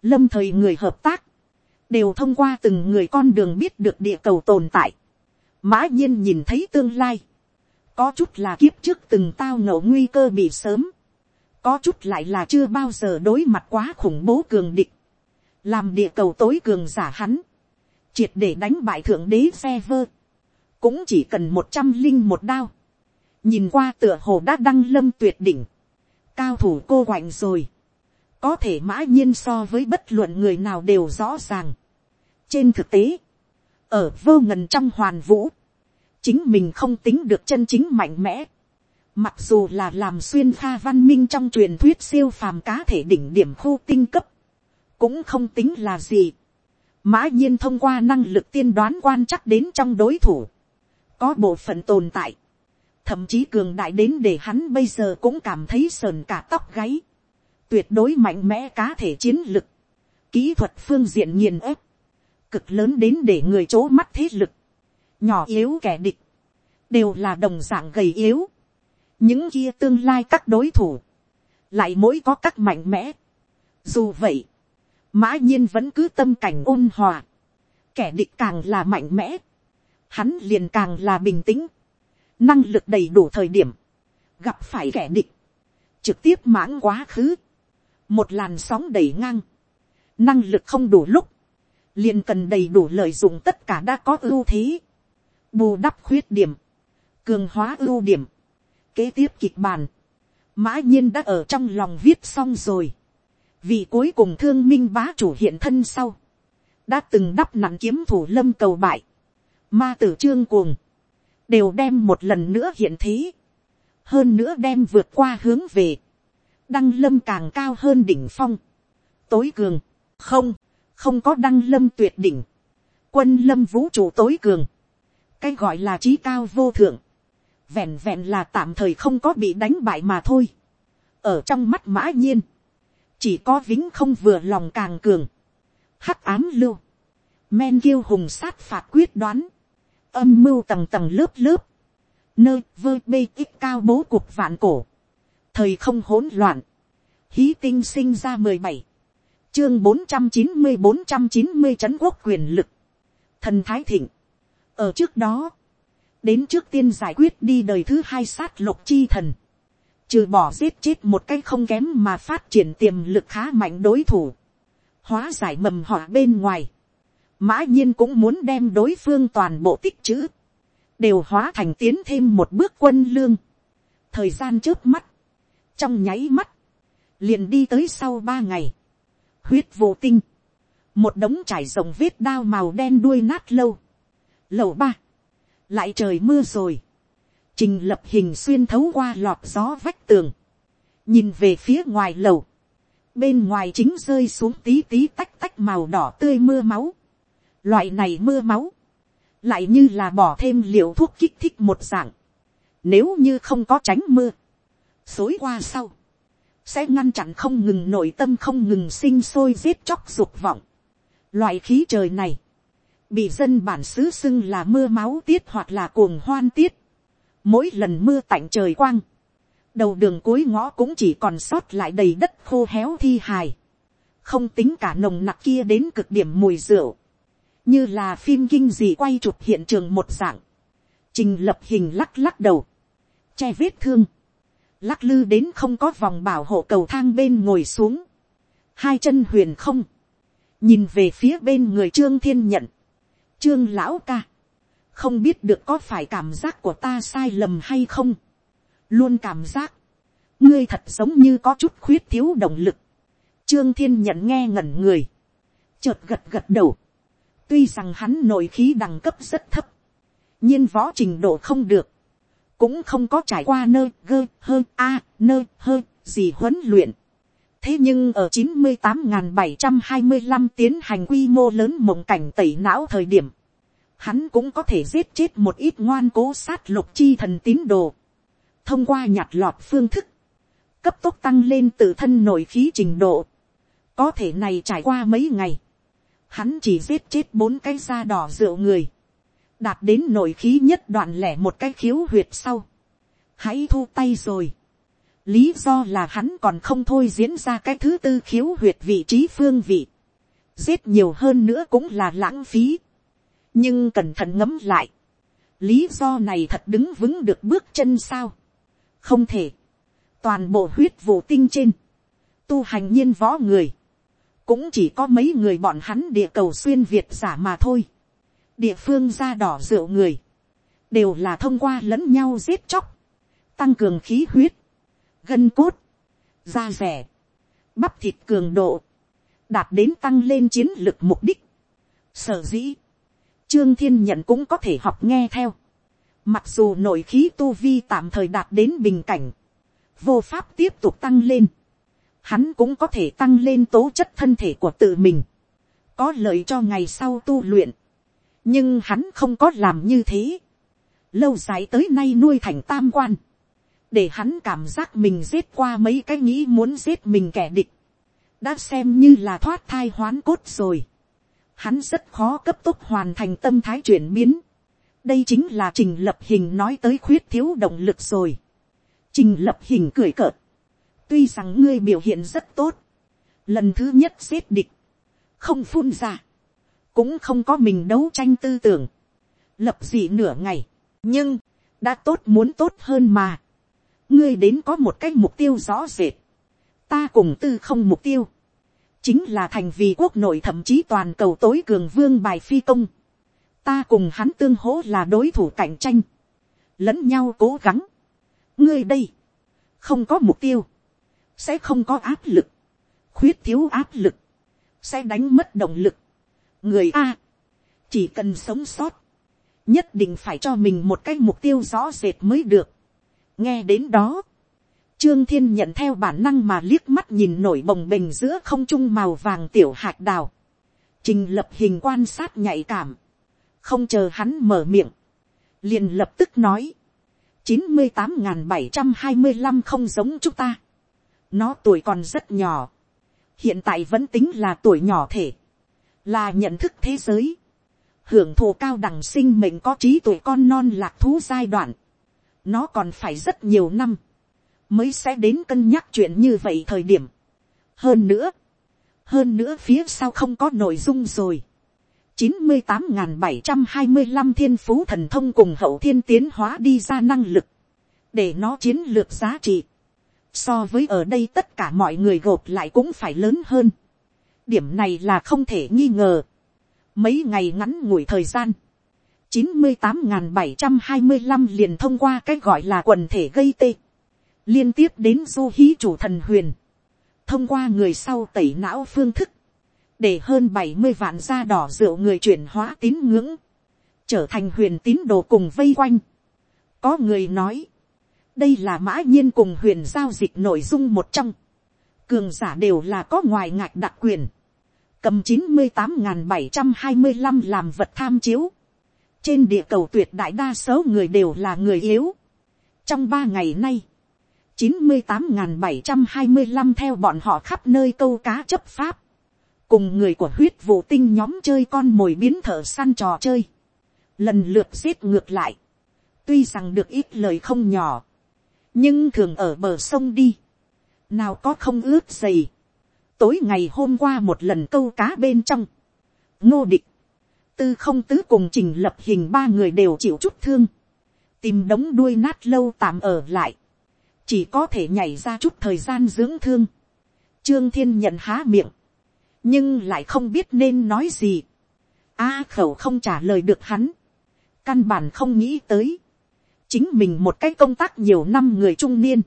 lâm thời người hợp tác, đều thông qua từng người con đường biết được địa cầu tồn tại, mã nhiên nhìn thấy tương lai, có chút là kiếp trước từng tao ngộ nguy cơ bị sớm, có chút lại là chưa bao giờ đối mặt quá khủng bố cường địch, làm địa cầu tối cường giả hắn, triệt để đánh bại thượng đế xe vơ, cũng chỉ cần một trăm linh một đao, nhìn qua tựa hồ đã đăng lâm tuyệt đỉnh, cao thủ cô quạnh rồi, có thể mã nhiên so với bất luận người nào đều rõ ràng. trên thực tế, ở vô ngần trong hoàn vũ, chính mình không tính được chân chính mạnh mẽ, mặc dù là làm xuyên pha văn minh trong truyền thuyết siêu phàm cá thể đỉnh điểm khu tinh cấp, cũng không tính là gì. Mã nhiên thông qua năng lực tiên đoán quan chắc đến trong đối thủ, có bộ phận tồn tại, thậm chí cường đại đến để hắn bây giờ cũng cảm thấy sờn cả tóc gáy, tuyệt đối mạnh mẽ cá thể chiến lực, kỹ thuật phương diện nghiền ép, cực lớn đến để người chỗ mắt thế lực, nhỏ yếu kẻ địch, đều là đồng dạng gầy yếu, những kia tương lai các đối thủ, lại mỗi có các mạnh mẽ. Dù vậy, mã nhiên vẫn cứ tâm cảnh ôn hòa, kẻ địch càng là mạnh mẽ, hắn liền càng là bình tĩnh, năng lực đầy đủ thời điểm, gặp phải kẻ địch, trực tiếp mãng quá khứ, một làn sóng đẩy ngang, năng lực không đủ lúc, liền cần đầy đủ lợi dụng tất cả đã có ưu thế, bù đắp khuyết điểm, cường hóa ưu điểm, kế tiếp kịch bản, mã nhiên đã ở trong lòng viết xong rồi, vì cuối cùng thương minh bá chủ hiện thân sau, đã từng đắp nặng kiếm thủ lâm cầu bại, ma tử trương cuồng, đều đem một lần nữa hiện thế, hơn nữa đem vượt qua hướng về, đăng lâm càng cao hơn đỉnh phong, tối cường, không, không có đăng lâm tuyệt đỉnh, quân lâm vũ trụ tối cường, cái gọi là trí cao vô thượng, vẹn vẹn là tạm thời không có bị đánh bại mà thôi, ở trong mắt mã nhiên, chỉ có vĩnh không vừa lòng càng cường, hắc ám lưu, men kiêu hùng sát phạt quyết đoán, âm mưu tầng tầng lớp lớp, nơi vơ bê ít cao bố cuộc vạn cổ, thời không hỗn loạn, hí tinh sinh ra mười bảy, chương bốn trăm chín mươi bốn trăm chín mươi trấn quốc quyền lực, thần thái thịnh, ở trước đó, đến trước tiên giải quyết đi đời thứ hai sát lục chi thần, trừ bỏ giết chết một cái không kém mà phát triển tiềm lực khá mạnh đối thủ, hóa giải mầm họ bên ngoài, mã nhiên cũng muốn đem đối phương toàn bộ tích chữ, đều hóa thành tiến thêm một bước quân lương, thời gian trước mắt, trong nháy mắt, liền đi tới sau ba ngày, huyết vô tinh, một đống trải rồng vết đao màu đen đuôi nát lâu, lầu ba, lại trời mưa rồi, trình lập hình xuyên thấu qua lọt gió vách tường, nhìn về phía ngoài lầu, bên ngoài chính rơi xuống tí tí tách tách màu đỏ tươi mưa máu, loại này mưa máu, lại như là bỏ thêm liều thuốc kích thích một dạng, nếu như không có tránh mưa, xối qua sau, sẽ ngăn chặn không ngừng nội tâm không ngừng sinh sôi giết chóc dục vọng. Loại khí trời này, bị dân bản xứ xưng là mưa máu tiết hoặc là cuồng hoan tiết. Mỗi lần mưa tạnh trời quang, đầu đường cuối ngõ cũng chỉ còn sót lại đầy đất khô héo thi hài. Không tính cả nồng nặc kia đến cực điểm mùi rượu. Như là phim kinh dị quay chụp hiện trường một dạng. Trình lập hình lắc lắc đầu. Che vết thương. Lắc lư đến không có vòng bảo hộ cầu thang bên ngồi xuống. Hai chân huyền không. Nhìn về phía bên người Trương Thiên Nhận Trương lão ca. Không biết được có phải cảm giác của ta sai lầm hay không. Luôn cảm giác. Ngươi thật giống như có chút khuyết thiếu động lực. Trương Thiên nhận nghe ngẩn người. Chợt gật gật đầu. Tuy rằng hắn nội khí đẳng cấp rất thấp. nhiên võ trình độ không được. Cũng không có trải qua nơi gơ, hơ, a nơi hơi gì huấn luyện thế nhưng ở chín mươi tám bảy trăm hai mươi 725 tiến hành quy mô lớn mộng cảnh tẩy não thời điểm, hắn cũng có thể giết chết một ít ngoan cố sát lục chi thần tín đồ, thông qua nhặt lọt phương thức, cấp tốc tăng lên tự thân nội khí trình độ, có thể này trải qua mấy ngày, hắn chỉ giết chết bốn cái da đỏ rượu người, đạt đến nội khí nhất đoạn lẻ một cái khiếu huyệt sau, hãy thu tay rồi, Lý do là hắn còn không thôi diễn ra cái thứ tư khiếu huyệt vị trí phương vị. Giết nhiều hơn nữa cũng là lãng phí. Nhưng cẩn thận ngấm lại. Lý do này thật đứng vững được bước chân sao. Không thể. Toàn bộ huyết vụ tinh trên. Tu hành nhiên võ người. Cũng chỉ có mấy người bọn hắn địa cầu xuyên Việt giả mà thôi. Địa phương da đỏ rượu người. Đều là thông qua lẫn nhau giết chóc. Tăng cường khí huyết gân cốt, da rẻ, bắp thịt cường độ, đạt đến tăng lên chiến lược mục đích. Sở dĩ, Trương Thiên Nhận cũng có thể học nghe theo. Mặc dù nội khí tu vi tạm thời đạt đến bình cảnh, vô pháp tiếp tục tăng lên. Hắn cũng có thể tăng lên tố chất thân thể của tự mình. Có lợi cho ngày sau tu luyện. Nhưng hắn không có làm như thế. Lâu dài tới nay nuôi thành tam quan để hắn cảm giác mình giết qua mấy cái nghĩ muốn giết mình kẻ địch, đã xem như là thoát thai hoán cốt rồi. Hắn rất khó cấp tốc hoàn thành tâm thái chuyển biến. đây chính là trình lập hình nói tới khuyết thiếu động lực rồi. trình lập hình cười cợt. tuy rằng ngươi biểu hiện rất tốt. lần thứ nhất giết địch, không phun ra, cũng không có mình đấu tranh tư tưởng, lập gì nửa ngày, nhưng, đã tốt muốn tốt hơn mà ngươi đến có một cái mục tiêu rõ rệt, ta cùng tư không mục tiêu, chính là thành vì quốc nội thậm chí toàn cầu tối cường vương bài phi công, ta cùng hắn tương hỗ là đối thủ cạnh tranh, lẫn nhau cố gắng, ngươi đây, không có mục tiêu, sẽ không có áp lực, khuyết thiếu áp lực, sẽ đánh mất động lực, người a, chỉ cần sống sót, nhất định phải cho mình một cái mục tiêu rõ rệt mới được, nghe đến đó, Trương Thiên nhận theo bản năng mà liếc mắt nhìn nổi bồng bềnh giữa không trung màu vàng tiểu hạt đào. Trình lập hình quan sát nhạy cảm. Không chờ hắn mở miệng. Liền lập tức nói. chín mươi tám bảy trăm hai mươi năm không giống chúng ta. Nó tuổi còn rất nhỏ. Hiện tại vẫn tính là tuổi nhỏ thể. Là nhận thức thế giới. Hưởng thụ cao đẳng sinh mệnh có trí tuổi con non lạc thú giai đoạn. Nó còn phải rất nhiều năm mới sẽ đến cân nhắc chuyện như vậy thời điểm. hơn nữa, hơn nữa phía sau không có nội dung rồi. chín mươi tám bảy trăm hai mươi năm thiên phú thần thông cùng hậu thiên tiến hóa đi ra năng lực, để nó chiến lược giá trị. so với ở đây tất cả mọi người gộp lại cũng phải lớn hơn. điểm này là không thể nghi ngờ. mấy ngày ngắn ngủi thời gian, chín mươi tám bảy trăm hai mươi năm liền thông qua cái gọi là quần thể gây tê. Liên tiếp đến du hí chủ thần huyền, thông qua người sau tẩy não phương thức, để hơn bảy mươi vạn da đỏ rượu người chuyển hóa tín ngưỡng, trở thành huyền tín đồ cùng vây quanh. có người nói, đây là mã nhiên cùng huyền giao dịch nội dung một trong, cường giả đều là có ngoài ngạch đặc quyền, cầm chín mươi tám bảy trăm hai mươi năm làm vật tham chiếu, trên địa cầu tuyệt đại đa số người đều là người yếu. trong ba ngày nay, chín mươi tám bảy trăm hai mươi năm theo bọn họ khắp nơi câu cá chấp pháp, cùng người của huyết vụ tinh nhóm chơi con mồi biến thở săn trò chơi, lần lượt giết ngược lại, tuy rằng được ít lời không nhỏ, nhưng thường ở bờ sông đi, nào có không ướt dày, tối ngày hôm qua một lần câu cá bên trong, ngô địch, tư không tứ cùng trình lập hình ba người đều chịu chút thương, tìm đống đuôi nát lâu tạm ở lại, chỉ có thể nhảy ra chút thời gian dưỡng thương. Trương thiên nhận há miệng, nhưng lại không biết nên nói gì. A khẩu không trả lời được hắn, căn bản không nghĩ tới. chính mình một cái công tác nhiều năm người trung niên,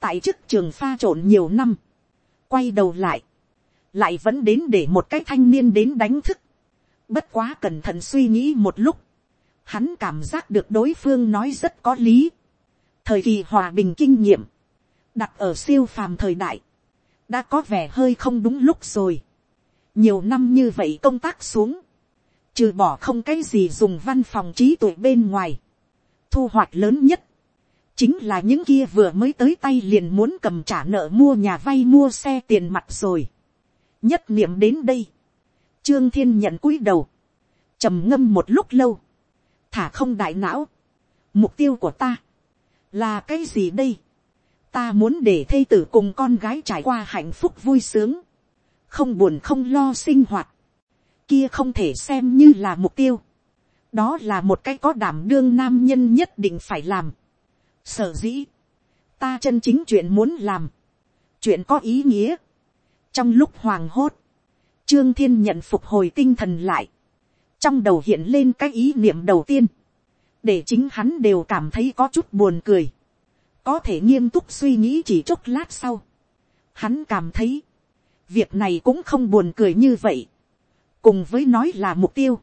tại chức trường pha trộn nhiều năm, quay đầu lại, lại vẫn đến để một cái thanh niên đến đánh thức. Bất quá cẩn thận suy nghĩ một lúc, hắn cảm giác được đối phương nói rất có lý. Thời kỳ hòa bình kinh nghiệm, đặt ở siêu phàm thời đại, đã có vẻ hơi không đúng lúc rồi. nhiều năm như vậy công tác xuống, trừ bỏ không cái gì dùng văn phòng trí tuệ bên ngoài, thu hoạch lớn nhất, chính là những kia vừa mới tới tay liền muốn cầm trả nợ mua nhà vay mua xe tiền mặt rồi. nhất niệm đến đây, trương thiên nhận cúi đầu, trầm ngâm một lúc lâu, thả không đại não, mục tiêu của ta, là cái gì đây, ta muốn để thây tử cùng con gái trải qua hạnh phúc vui sướng, không buồn không lo sinh hoạt, kia không thể xem như là mục tiêu, đó là một cái có đảm đương nam nhân nhất định phải làm. Sở dĩ, ta chân chính chuyện muốn làm, chuyện có ý nghĩa. trong lúc hoàng hốt, trương thiên nhận phục hồi tinh thần lại, trong đầu hiện lên cái ý niệm đầu tiên, để chính hắn đều cảm thấy có chút buồn cười, có thể nghiêm túc suy nghĩ chỉ chốc lát sau, hắn cảm thấy, việc này cũng không buồn cười như vậy, cùng với nói là mục tiêu,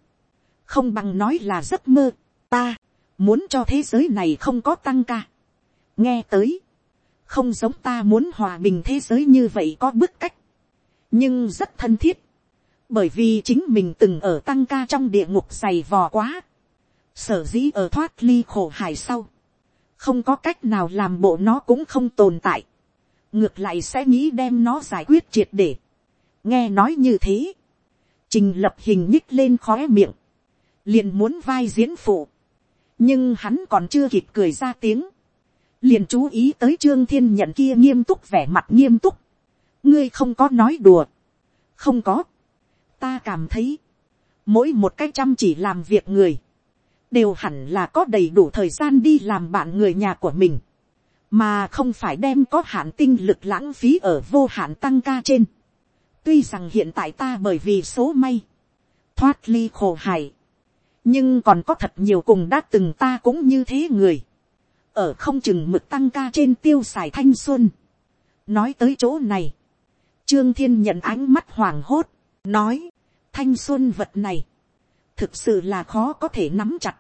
không bằng nói là giấc mơ, ta, muốn cho thế giới này không có tăng ca. nghe tới, không giống ta muốn hòa bình thế giới như vậy có bức cách, nhưng rất thân thiết, bởi vì chính mình từng ở tăng ca trong địa ngục dày vò quá, sở dĩ ở thoát ly khổ hài sau, không có cách nào làm bộ nó cũng không tồn tại, ngược lại sẽ nghĩ đem nó giải quyết triệt để. nghe nói như thế, trình lập hình nhích lên khóe miệng, liền muốn vai diễn phụ, nhưng hắn còn chưa kịp cười ra tiếng, liền chú ý tới trương thiên nhận kia nghiêm túc vẻ mặt nghiêm túc, ngươi không có nói đùa, không có, ta cảm thấy, mỗi một cái chăm chỉ làm việc người, đều hẳn là có đầy đủ thời gian đi làm bạn người nhà của mình, mà không phải đem có hạn tinh lực lãng phí ở vô hạn tăng ca trên. tuy rằng hiện tại ta bởi vì số may, thoát ly khổ hài, nhưng còn có thật nhiều cùng đã từng ta cũng như thế người, ở không chừng mực tăng ca trên tiêu xài thanh xuân. nói tới chỗ này, trương thiên nhận ánh mắt hoàng hốt, nói, thanh xuân vật này, thực sự là khó có thể nắm chặt.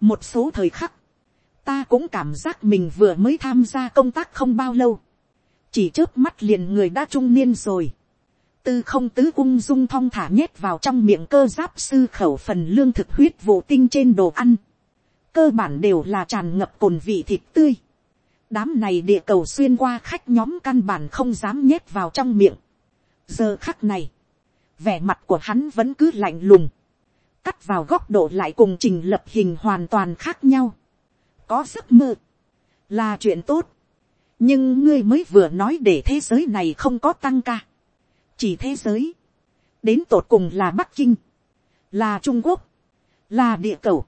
một số thời khắc, ta cũng cảm giác mình vừa mới tham gia công tác không bao lâu, chỉ trước mắt liền người đã trung niên rồi, tư không tứ ung dung thong thả nhét vào trong miệng cơ giáp sư khẩu phần lương thực huyết vụ tinh trên đồ ăn, cơ bản đều là tràn ngập cồn vị thịt tươi, đám này địa cầu xuyên qua khách nhóm căn bản không dám nhét vào trong miệng, giờ khắc này, vẻ mặt của hắn vẫn cứ lạnh lùng, cắt vào góc độ lại cùng trình lập hình hoàn toàn khác nhau, có giấc mơ, là chuyện tốt, nhưng ngươi mới vừa nói để thế giới này không có tăng ca, chỉ thế giới, đến tột cùng là bắc kinh, là trung quốc, là địa cầu,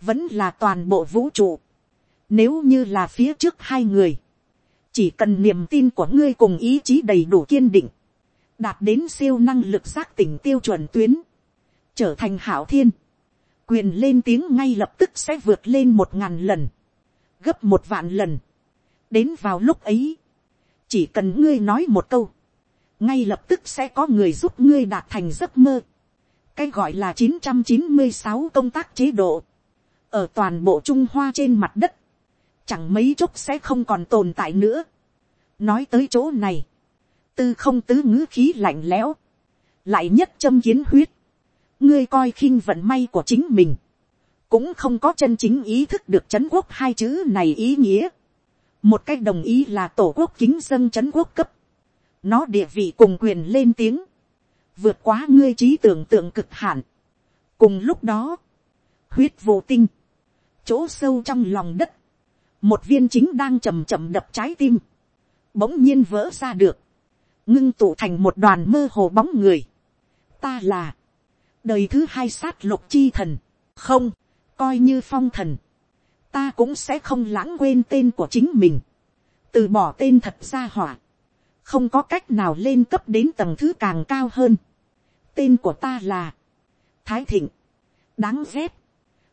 vẫn là toàn bộ vũ trụ, nếu như là phía trước hai người, chỉ cần niềm tin của ngươi cùng ý chí đầy đủ kiên định, đạt đến siêu năng lực giác tỉnh tiêu chuẩn tuyến, trở thành hảo thiên, quyền lên tiếng ngay lập tức sẽ vượt lên một ngàn lần, gấp một vạn lần. đến vào lúc ấy, chỉ cần ngươi nói một câu, ngay lập tức sẽ có người giúp ngươi đạt thành giấc mơ. cái gọi là chín trăm chín mươi sáu công tác chế độ, ở toàn bộ trung hoa trên mặt đất, chẳng mấy chốc sẽ không còn tồn tại nữa. nói tới chỗ này, tư không tứ ngữ khí lạnh lẽo, lại nhất châm kiến huyết, ngươi coi khinh vận may của chính mình, cũng không có chân chính ý thức được c h ấ n quốc hai chữ này ý nghĩa. một cách đồng ý là tổ quốc kính dân c h ấ n quốc cấp, nó địa vị cùng quyền lên tiếng, vượt quá ngươi trí tưởng tượng cực hạn. cùng lúc đó, huyết vô tinh, chỗ sâu trong lòng đất, một viên chính đang chầm chậm đập trái tim, bỗng nhiên vỡ ra được, ngưng tụ thành một đoàn mơ hồ bóng người. ta là, đời thứ hai sát lục chi thần, không, coi như phong thần, ta cũng sẽ không lãng quên tên của chính mình, từ bỏ tên thật ra hỏa, không có cách nào lên cấp đến tầng thứ càng cao hơn. tên của ta là, thái thịnh, đáng ghét,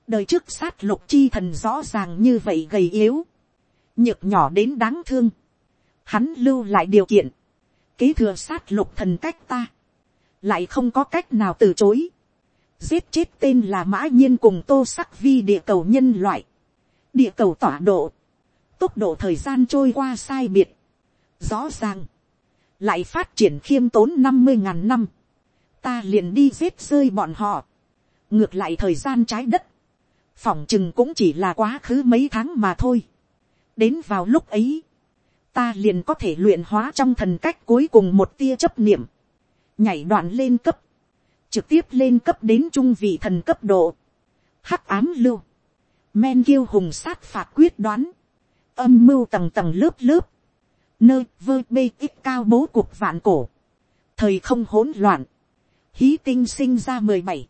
đời trước sát lục chi thần rõ ràng như vậy gầy yếu, nhược nhỏ đến đáng thương, hắn lưu lại điều kiện, kế thừa sát lục thần cách ta, lại không có cách nào từ chối, giết chết tên là mã nhiên cùng tô sắc vi địa cầu nhân loại, địa cầu tỏa độ, tốc độ thời gian trôi qua sai biệt, rõ ràng, lại phát triển khiêm tốn năm mươi ngàn năm, ta liền đi giết rơi bọn họ, ngược lại thời gian trái đất, phỏng chừng cũng chỉ là quá khứ mấy tháng mà thôi. đến vào lúc ấy, ta liền có thể luyện hóa trong thần cách cuối cùng một tia chấp niệm, nhảy đoạn lên cấp, trực tiếp lên cấp đến trung vị thần cấp độ, hắc ám lưu, men kiêu hùng sát phạt quyết đoán, âm mưu tầng tầng lớp lớp, nơi vơ bê ít cao bố cuộc vạn cổ, thời không hỗn loạn, hí tinh sinh ra mười bảy,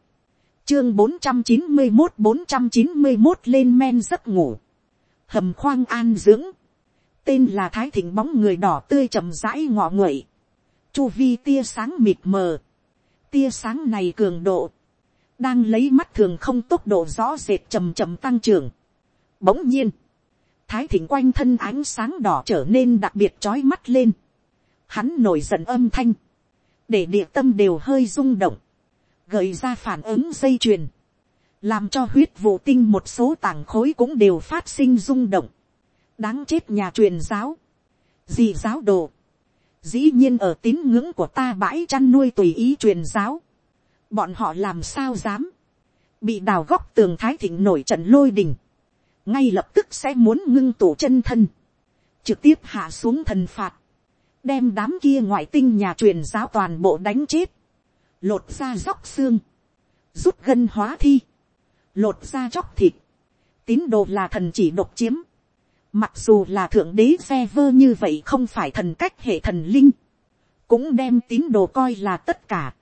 chương bốn trăm chín mươi một bốn trăm chín mươi một lên men giấc ngủ, hầm khoang an dưỡng, tên là thái thịnh bóng người đỏ tươi chậm rãi ngọ nguậy, chu vi tia sáng mịt mờ, tia sáng này cường độ, đang lấy mắt thường không tốc độ rõ rệt chầm chậm tăng trưởng. Bỗng nhiên, thái thịnh quanh thân ánh sáng đỏ trở nên đặc biệt trói mắt lên. Hắn nổi giận âm thanh, để địa tâm đều hơi rung động, gợi ra phản ứng dây chuyền, làm cho huyết vụ tinh một số tảng khối cũng đều phát sinh rung động đáng chết nhà truyền giáo, gì giáo đồ, dĩ nhiên ở tín ngưỡng của ta bãi chăn nuôi tùy ý truyền giáo. bọn họ làm sao dám, bị đào góc tường thái thịnh nổi trận lôi đình, ngay lập tức sẽ muốn ngưng tổ chân thân, trực tiếp hạ xuống thần phạt, đem đám kia ngoại tinh nhà truyền giáo toàn bộ đánh chết, lột ra dóc xương, rút gân hóa thi, lột ra chóc thịt, tín đồ là thần chỉ độc chiếm, Mặc dù là thượng đế xe vơ như vậy không phải thần cách hệ thần linh. Cũng đem tín đồ coi là tất cả.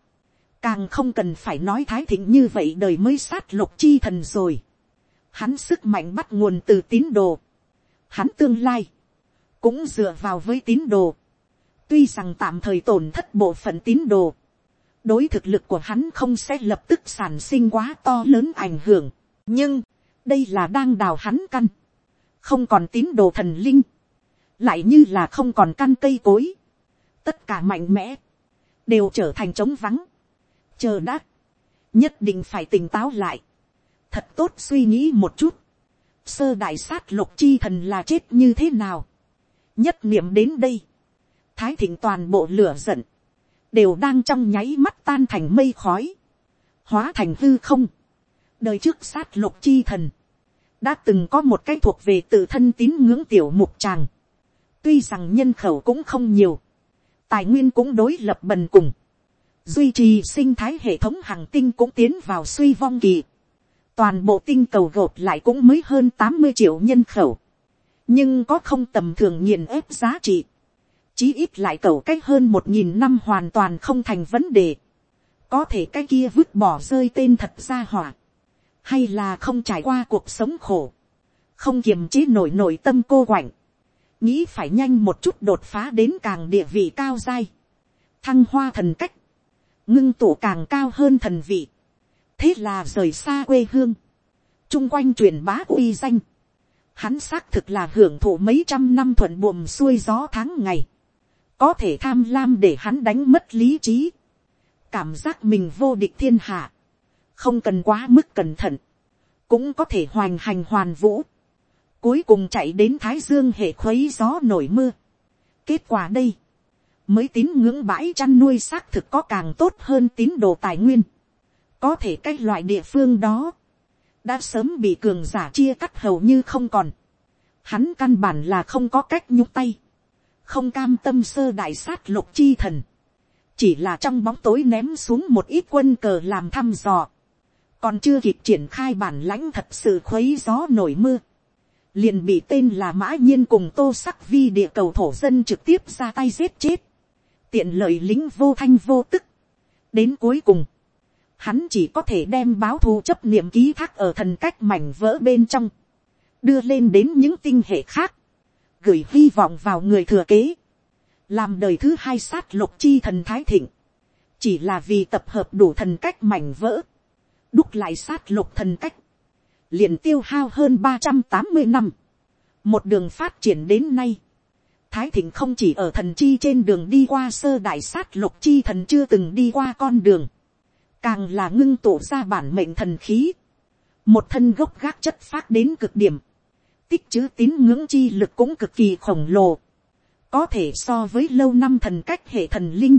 Càng không cần phải nói thái thịnh như vậy đời mới sát lục chi thần rồi. Hắn sức mạnh bắt nguồn từ tín đồ. Hắn tương lai. Cũng dựa vào với tín đồ. Tuy rằng tạm thời tổn thất bộ phận tín đồ. Đối thực lực của hắn không sẽ lập tức sản sinh quá to lớn ảnh hưởng. Nhưng, đây là đang đào hắn căn không còn tín đồ thần linh, lại như là không còn căn cây cối, tất cả mạnh mẽ, đều trở thành trống vắng, chờ đã, nhất định phải tỉnh táo lại, thật tốt suy nghĩ một chút, sơ đại sát lục chi thần là chết như thế nào, nhất niệm đến đây, thái thịnh toàn bộ lửa giận, đều đang trong nháy mắt tan thành mây khói, hóa thành hư không, đời trước sát lục chi thần, đã từng có một cái thuộc về tự thân tín ngưỡng tiểu mục tràng, tuy rằng nhân khẩu cũng không nhiều, tài nguyên cũng đối lập bần cùng, duy trì sinh thái hệ thống hàng tinh cũng tiến vào suy vong kỳ, toàn bộ tinh cầu gột lại cũng mới hơn tám mươi triệu nhân khẩu, nhưng có không tầm thường nghiền ép giá trị, chí ít lại cầu cách hơn một nghìn năm hoàn toàn không thành vấn đề, có thể cái kia vứt bỏ rơi tên thật ra hỏa, hay là không trải qua cuộc sống khổ, không kiềm chế nổi nội tâm cô quạnh, nghĩ phải nhanh một chút đột phá đến càng địa vị cao dai, thăng hoa thần cách, ngưng tụ càng cao hơn thần vị, thế là rời xa quê hương, chung quanh truyền bá uy danh, hắn xác thực là hưởng thụ mấy trăm năm thuận buồm xuôi gió tháng ngày, có thể tham lam để hắn đánh mất lý trí, cảm giác mình vô địch thiên hạ, không cần quá mức cẩn thận, cũng có thể hoành hành hoàn vũ, cuối cùng chạy đến thái dương hệ khuấy gió nổi mưa. kết quả đây, mới tín ngưỡng bãi chăn nuôi xác thực có càng tốt hơn tín đồ tài nguyên, có thể cái loại địa phương đó, đã sớm bị cường giả chia cắt hầu như không còn, hắn căn bản là không có cách nhúc tay, không cam tâm sơ đại sát lục chi thần, chỉ là trong bóng tối ném xuống một ít quân cờ làm thăm dò, còn chưa kịp triển khai bản lãnh thật sự khuấy gió nổi mưa, liền bị tên là mã nhiên cùng tô sắc vi địa cầu thổ dân trực tiếp ra tay giết chết, tiện lợi lính vô thanh vô tức. đến cuối cùng, hắn chỉ có thể đem báo thù chấp niệm ký thác ở thần cách mảnh vỡ bên trong, đưa lên đến những tinh hệ khác, gửi hy vọng vào người thừa kế, làm đời thứ hai sát lục chi thần thái thịnh, chỉ là vì tập hợp đủ thần cách mảnh vỡ, đúc lại sát lục thần cách, liền tiêu hao hơn ba trăm tám mươi năm, một đường phát triển đến nay, thái thịnh không chỉ ở thần chi trên đường đi qua sơ đại sát lục chi thần chưa từng đi qua con đường, càng là ngưng tụ ra bản mệnh thần khí, một thân gốc gác chất phát đến cực điểm, tích chữ tín ngưỡng chi lực cũng cực kỳ khổng lồ, có thể so với lâu năm thần cách hệ thần linh.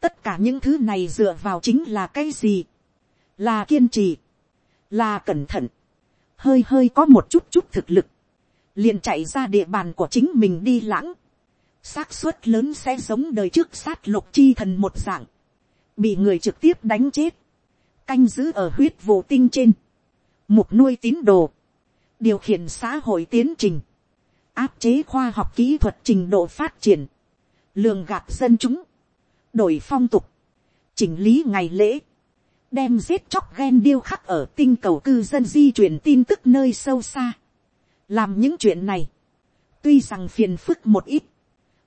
tất cả những thứ này dựa vào chính là cái gì, là kiên trì, là cẩn thận, hơi hơi có một chút chút thực lực, liền chạy ra địa bàn của chính mình đi lãng, xác suất lớn sẽ giống đời trước sát lục chi thần một dạng, bị người trực tiếp đánh chết, canh giữ ở huyết vô tinh trên, mục nuôi tín đồ, điều khiển xã hội tiến trình, áp chế khoa học kỹ thuật trình độ phát triển, lường gạt dân chúng, đổi phong tục, chỉnh lý ngày lễ, đem giết chóc ghen điêu khắc ở tinh cầu cư dân di chuyển tin tức nơi sâu xa. làm những chuyện này, tuy rằng phiền phức một ít,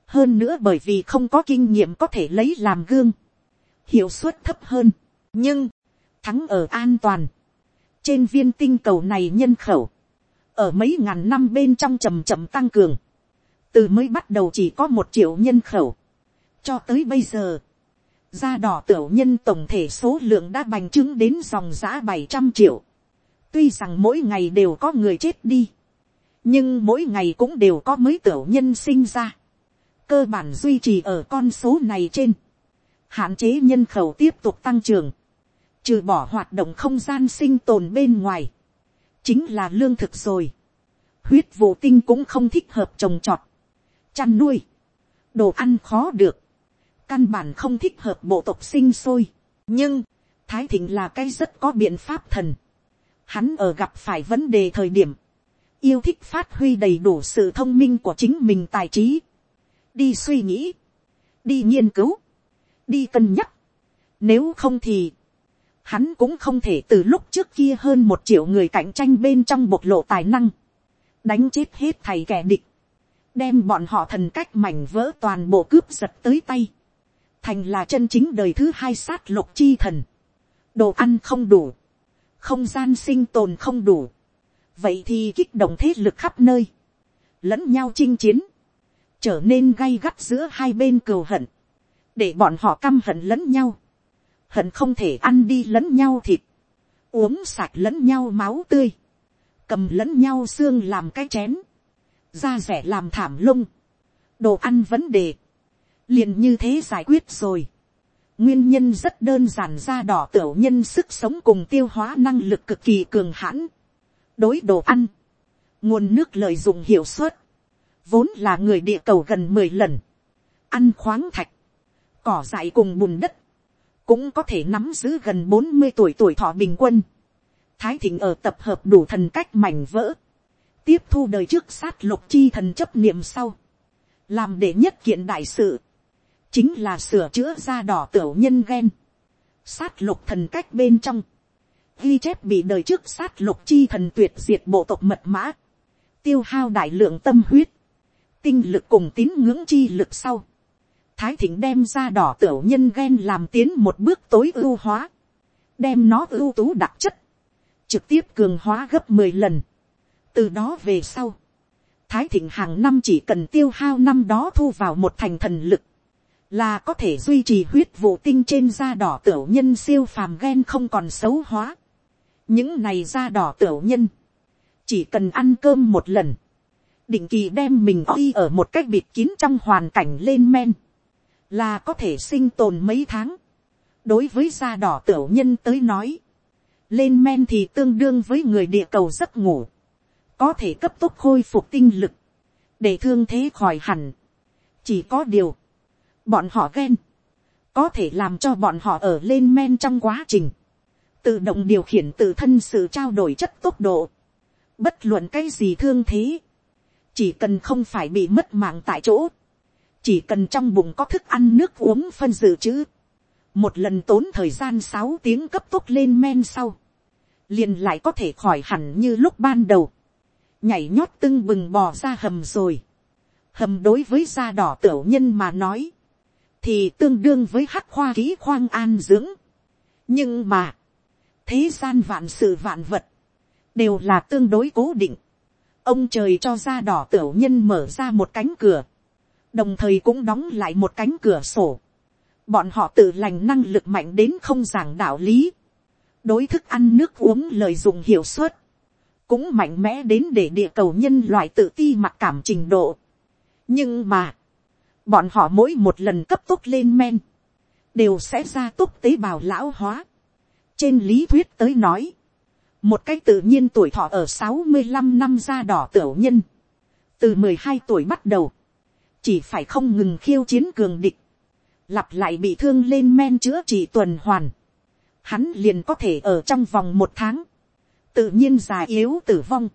hơn nữa bởi vì không có kinh nghiệm có thể lấy làm gương, hiệu suất thấp hơn, nhưng, thắng ở an toàn, trên viên tinh cầu này nhân khẩu, ở mấy ngàn năm bên trong chầm chậm tăng cường, từ mới bắt đầu chỉ có một triệu nhân khẩu, cho tới bây giờ, da đỏ tiểu nhân tổng thể số lượng đã bành trướng đến dòng giã bảy trăm triệu, tuy rằng mỗi ngày đều có người chết đi, nhưng mỗi ngày cũng đều có mới tiểu nhân sinh ra, cơ bản duy trì ở con số này trên, hạn chế nhân khẩu tiếp tục tăng trưởng, trừ bỏ hoạt động không gian sinh tồn bên ngoài, chính là lương thực rồi. huyết vụ tinh cũng không thích hợp trồng trọt, chăn nuôi, đồ ăn khó được, căn bản không thích hợp bộ tộc sinh sôi. nhưng, thái thịnh là cái rất có biện pháp thần. hắn ở gặp phải vấn đề thời điểm, yêu thích phát huy đầy đủ sự thông minh của chính mình tài trí, đi suy nghĩ, đi nghiên cứu, đi cân nhắc. Nếu không thì, hắn cũng không thể từ lúc trước kia hơn một triệu người cạnh tranh bên trong bộc lộ tài năng, đánh chết hết thầy kẻ địch, đem bọn họ thần cách mảnh vỡ toàn bộ cướp giật tới tay, thành là chân chính đời thứ hai sát lục chi thần, đồ ăn không đủ, không gian sinh tồn không đủ, vậy thì kích động thế lực khắp nơi, lẫn nhau chinh chiến, trở nên gay gắt giữa hai bên cừu hận, để bọn họ căm hận lẫn nhau, hận không thể ăn đi lẫn nhau thịt, uống sạch lẫn nhau máu tươi, cầm lẫn nhau xương làm cái chén, da rẻ làm thảm lông, đồ ăn vấn đề, liền như thế giải quyết rồi. Nguyên nhân rất đơn giản da đỏ tiểu nhân sức sống cùng tiêu hóa năng lực cực kỳ cường hãn. Đối đồ ăn, nguồn nước lợi dụng hiệu suất, vốn là người địa cầu gần mười lần, ăn khoáng thạch, cỏ dại cùng bùn đất, cũng có thể nắm giữ gần bốn mươi tuổi tuổi thọ bình quân. Thái thịnh ở tập hợp đủ thần cách mảnh vỡ, tiếp thu đời trước sát lục chi thần chấp niệm sau, làm để nhất kiện đại sự, chính là sửa chữa da đỏ tiểu nhân ghen, sát lục thần cách bên trong, ghi chép bị đời trước sát lục chi thần tuyệt diệt bộ tộc mật mã, tiêu hao đại lượng tâm huyết, tinh lực cùng tín ngưỡng chi lực sau, thái thịnh đem da đỏ tiểu nhân ghen làm tiến một bước tối ưu hóa, đem nó ưu tú đặc chất, trực tiếp cường hóa gấp mười lần. từ đó về sau, thái thịnh hàng năm chỉ cần tiêu hao năm đó thu vào một thành thần lực, là có thể duy trì huyết vụ tinh trên da đỏ tiểu nhân siêu phàm ghen không còn xấu hóa. những này da đỏ tiểu nhân, chỉ cần ăn cơm một lần, định kỳ đem mình oi ở một cách bịt kín trong hoàn cảnh lên men, là có thể sinh tồn mấy tháng. đối với da đỏ tiểu nhân tới nói, lên men thì tương đương với người địa cầu giấc ngủ, có thể cấp tốc khôi phục tinh lực, để thương thế khỏi hẳn. chỉ có điều, bọn họ ghen, có thể làm cho bọn họ ở lên men trong quá trình, tự động điều khiển tự thân sự trao đổi chất tốc độ, bất luận cái gì thương thế, chỉ cần không phải bị mất mạng tại chỗ, chỉ cần trong bụng có thức ăn nước uống phân dự trữ, một lần tốn thời gian sáu tiếng cấp tốc lên men sau, liền lại có thể khỏi hẳn như lúc ban đầu, nhảy nhót tưng bừng bò ra hầm rồi, hầm đối với da đỏ tiểu nhân mà nói, thì tương đương với hắc khoa ký khoang an dưỡng. nhưng mà, thế gian vạn sự vạn vật, đều là tương đối cố định. ông trời cho da đỏ tiểu nhân mở ra một cánh cửa, đồng thời cũng đóng lại một cánh cửa sổ. bọn họ tự lành năng lực mạnh đến không giảng đạo lý. đối thức ăn nước uống lợi dụng hiệu suất, cũng mạnh mẽ đến để địa cầu nhân loại tự ti mặc cảm trình độ. nhưng mà, bọn họ mỗi một lần cấp tốc lên men, đều sẽ ra tốc tế bào lão hóa. trên lý thuyết tới nói, một cách tự nhiên tuổi thọ ở sáu mươi 65 năm da đỏ tiểu nhân, từ mười hai tuổi bắt đầu, chỉ phải không ngừng khiêu chiến cường địch, lặp lại bị thương lên men chữa trị tuần hoàn, hắn liền có thể ở trong vòng một tháng, tự nhiên già yếu tử vong.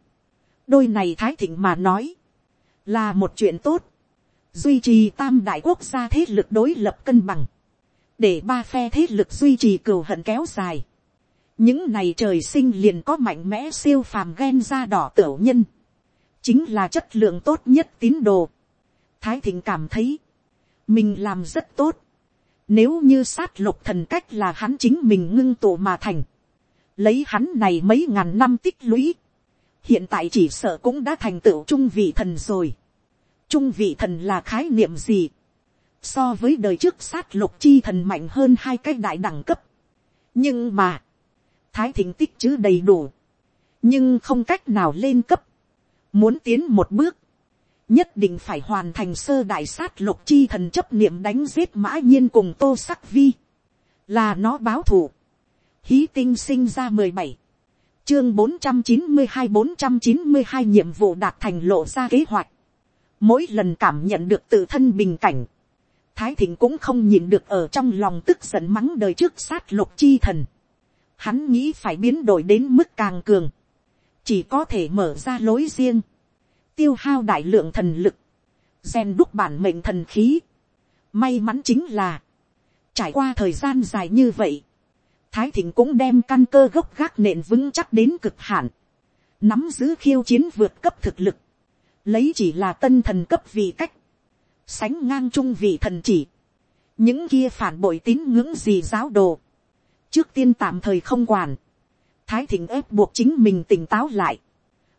đôi này thái thịnh mà nói, là một chuyện tốt, duy trì tam đại quốc gia thế lực đối lập cân bằng, để ba phe thế lực duy trì cừu hận kéo dài. những này trời sinh liền có mạnh mẽ siêu phàm ghen da đỏ tiểu nhân, chính là chất lượng tốt nhất tín đồ. thái thịnh cảm thấy, mình làm rất tốt, nếu như sát lục thần cách là hắn chính mình ngưng tụ mà thành, lấy hắn này mấy ngàn năm tích lũy, hiện tại chỉ sợ cũng đã thành tựu trung vị thần rồi trung vị thần là khái niệm gì, so với đời trước sát lục chi thần mạnh hơn hai cái đại đẳng cấp. nhưng mà, thái thịnh tích chứ đầy đủ, nhưng không cách nào lên cấp, muốn tiến một bước, nhất định phải hoàn thành sơ đại sát lục chi thần chấp niệm đánh giết mã nhiên cùng tô sắc vi, là nó báo thù. Hí tinh sinh ra mười bảy, chương bốn trăm chín mươi hai bốn trăm chín mươi hai nhiệm vụ đạt thành lộ ra kế hoạch mỗi lần cảm nhận được tự thân bình cảnh, thái thịnh cũng không nhìn được ở trong lòng tức giận mắng đời trước sát lục chi thần. Hắn nghĩ phải biến đổi đến mức càng cường, chỉ có thể mở ra lối riêng, tiêu hao đại lượng thần lực, rèn đúc bản mệnh thần khí. May mắn chính là, trải qua thời gian dài như vậy, thái thịnh cũng đem căn cơ gốc gác nện vững chắc đến cực hạn, nắm giữ khiêu chiến vượt cấp thực lực, lấy chỉ là tân thần cấp vị cách, sánh ngang trung vị thần chỉ, những kia phản bội tín ngưỡng gì giáo đồ, trước tiên tạm thời không quản, thái thịnh ép buộc chính mình tỉnh táo lại,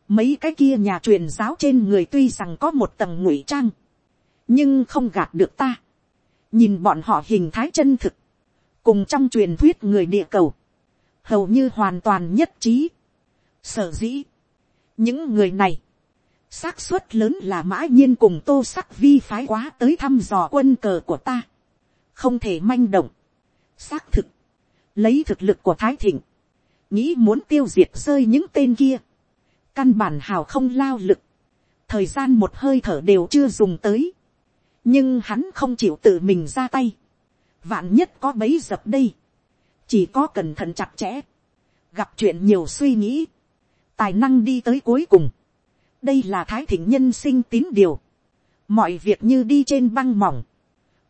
mấy cái kia nhà truyền giáo trên người tuy rằng có một tầng ngụy trang, nhưng không gạt được ta, nhìn bọn họ hình thái chân thực, cùng trong truyền thuyết người địa cầu, hầu như hoàn toàn nhất trí, sở dĩ, những người này, xác suất lớn là mã nhiên cùng tô sắc vi phái quá tới thăm dò quân cờ của ta, không thể manh động, xác thực, lấy thực lực của thái thịnh, nghĩ muốn tiêu diệt rơi những tên kia, căn bản hào không lao lực, thời gian một hơi thở đều chưa dùng tới, nhưng hắn không chịu tự mình ra tay, vạn nhất có bấy dập đây, chỉ có cẩn thận chặt chẽ, gặp chuyện nhiều suy nghĩ, tài năng đi tới cuối cùng, đây là thái thịnh nhân sinh tín điều, mọi việc như đi trên băng mỏng,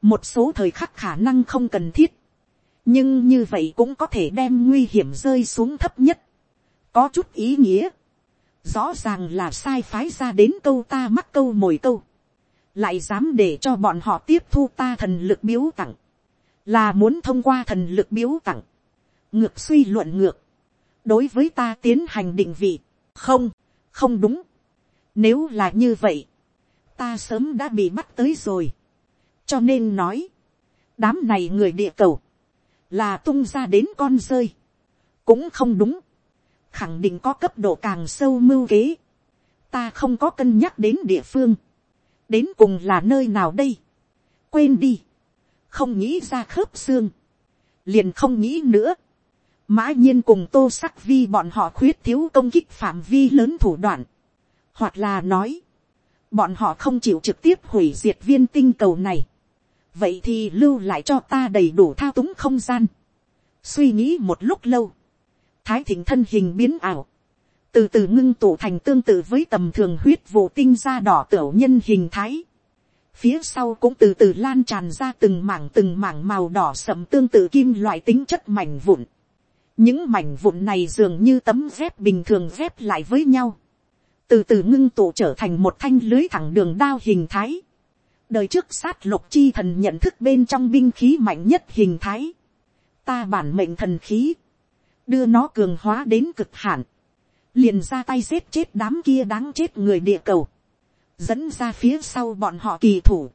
một số thời khắc khả năng không cần thiết, nhưng như vậy cũng có thể đem nguy hiểm rơi xuống thấp nhất, có chút ý nghĩa, rõ ràng là sai phái ra đến câu ta mắc câu mồi câu, lại dám để cho bọn họ tiếp thu ta thần lực biếu tặng, là muốn thông qua thần lực biếu tặng, ngược suy luận ngược, đối với ta tiến hành định vị, không, không đúng, nếu là như vậy, ta sớm đã bị bắt tới rồi, cho nên nói, đám này người địa cầu, là tung ra đến con rơi, cũng không đúng, khẳng định có cấp độ càng sâu mưu kế, ta không có cân nhắc đến địa phương, đến cùng là nơi nào đây, quên đi, không nghĩ ra khớp xương, liền không nghĩ nữa, mã nhiên cùng tô sắc vi bọn họ khuyết thiếu công kích phạm vi lớn thủ đoạn, hoặc là nói, bọn họ không chịu trực tiếp hủy diệt viên tinh cầu này, vậy thì lưu lại cho ta đầy đủ thao túng không gian. suy nghĩ một lúc lâu, thái thịnh thân hình biến ảo, từ từ ngưng tụ thành tương tự với tầm thường huyết vụ tinh ra đỏ tiểu nhân hình thái. phía sau cũng từ từ lan tràn ra từng mảng từng mảng màu đỏ sậm tương tự kim loại tính chất mảnh vụn. những mảnh vụn này dường như tấm dép bình thường dép lại với nhau từ từ ngưng tụ trở thành một thanh lưới thẳng đường đao hình thái đời trước sát lục chi thần nhận thức bên trong binh khí mạnh nhất hình thái. Ta bản mệnh thần khí. Đưa nó cường hóa đến cực hạn. Liền ra tay giết chết đám kia đáng chết người địa cầu. Dẫn ra phía sau bọn họ kỳ thủ.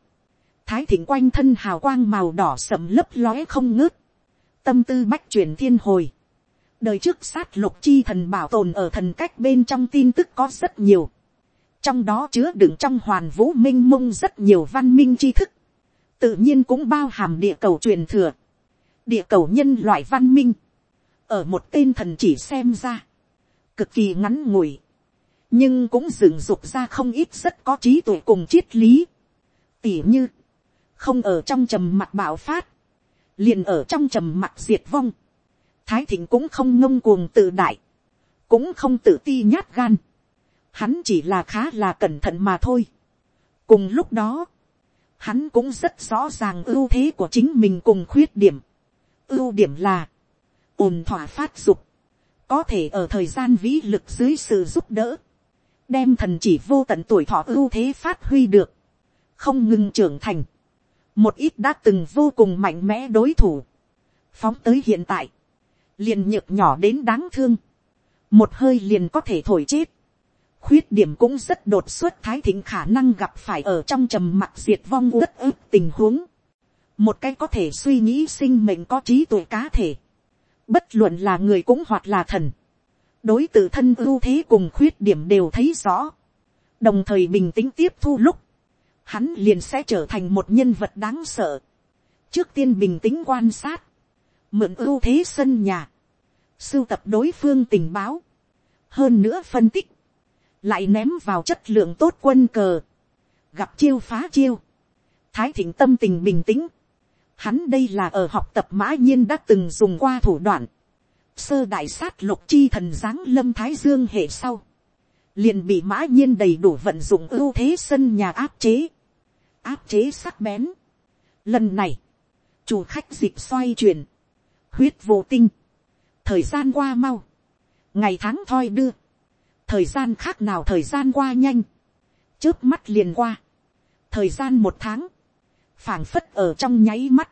Thái thỉnh quanh thân hào quang màu đỏ sầm lấp lóe không ngớt. Tâm tư bách chuyển thiên hồi. Đời trước sát lục chi thần bảo tồn ở thần cách bên trong tin tức có rất nhiều. Trong đó chứa đựng trong hoàn vũ minh mông rất nhiều văn minh tri thức, tự nhiên cũng bao hàm địa cầu truyền thừa, địa cầu nhân loại văn minh, ở một tên thần chỉ xem ra, cực kỳ ngắn ngủi, nhưng cũng dựng dục ra không ít rất có trí tuệ cùng triết lý, tỉ như, không ở trong trầm mặt bạo phát, liền ở trong trầm mặt diệt vong, thái thịnh cũng không ngông cuồng tự đại, cũng không tự ti nhát gan, hắn chỉ là khá là cẩn thận mà thôi. cùng lúc đó, hắn cũng rất rõ ràng ưu thế của chính mình cùng khuyết điểm. ưu điểm là, ổn thỏa phát dục, có thể ở thời gian vĩ lực dưới sự giúp đỡ, đem thần chỉ vô tận tuổi thọ ưu thế phát huy được, không ngừng trưởng thành, một ít đã từng vô cùng mạnh mẽ đối thủ, phóng tới hiện tại, liền nhược nhỏ đến đáng thương, một hơi liền có thể thổi chết, khuyết điểm cũng rất đột xuất thái thịnh khả năng gặp phải ở trong trầm mặc diệt vong đất ức tình huống. một cái có thể suy nghĩ sinh mệnh có trí tuệ cá thể. bất luận là người cũng hoặc là thần. đối t thân ưu thế cùng khuyết điểm đều thấy rõ. đồng thời bình tĩnh tiếp thu lúc, hắn liền sẽ trở thành một nhân vật đáng sợ. trước tiên bình tĩnh quan sát, mượn ưu thế sân nhà, sưu tập đối phương tình báo, hơn nữa phân tích, lại ném vào chất lượng tốt quân cờ, gặp chiêu phá chiêu, thái thịnh tâm tình bình tĩnh, hắn đây là ở học tập mã nhiên đã từng dùng qua thủ đoạn, sơ đại sát lục chi thần giáng lâm thái dương hệ sau, liền bị mã nhiên đầy đủ vận dụng ưu thế sân nhà áp chế, áp chế sắc bén. Lần này, chủ khách dịp xoay chuyển, huyết vô tinh, thời gian qua mau, ngày tháng thoi đưa, thời gian khác nào thời gian qua nhanh, trước mắt liền qua, thời gian một tháng, phảng phất ở trong nháy mắt,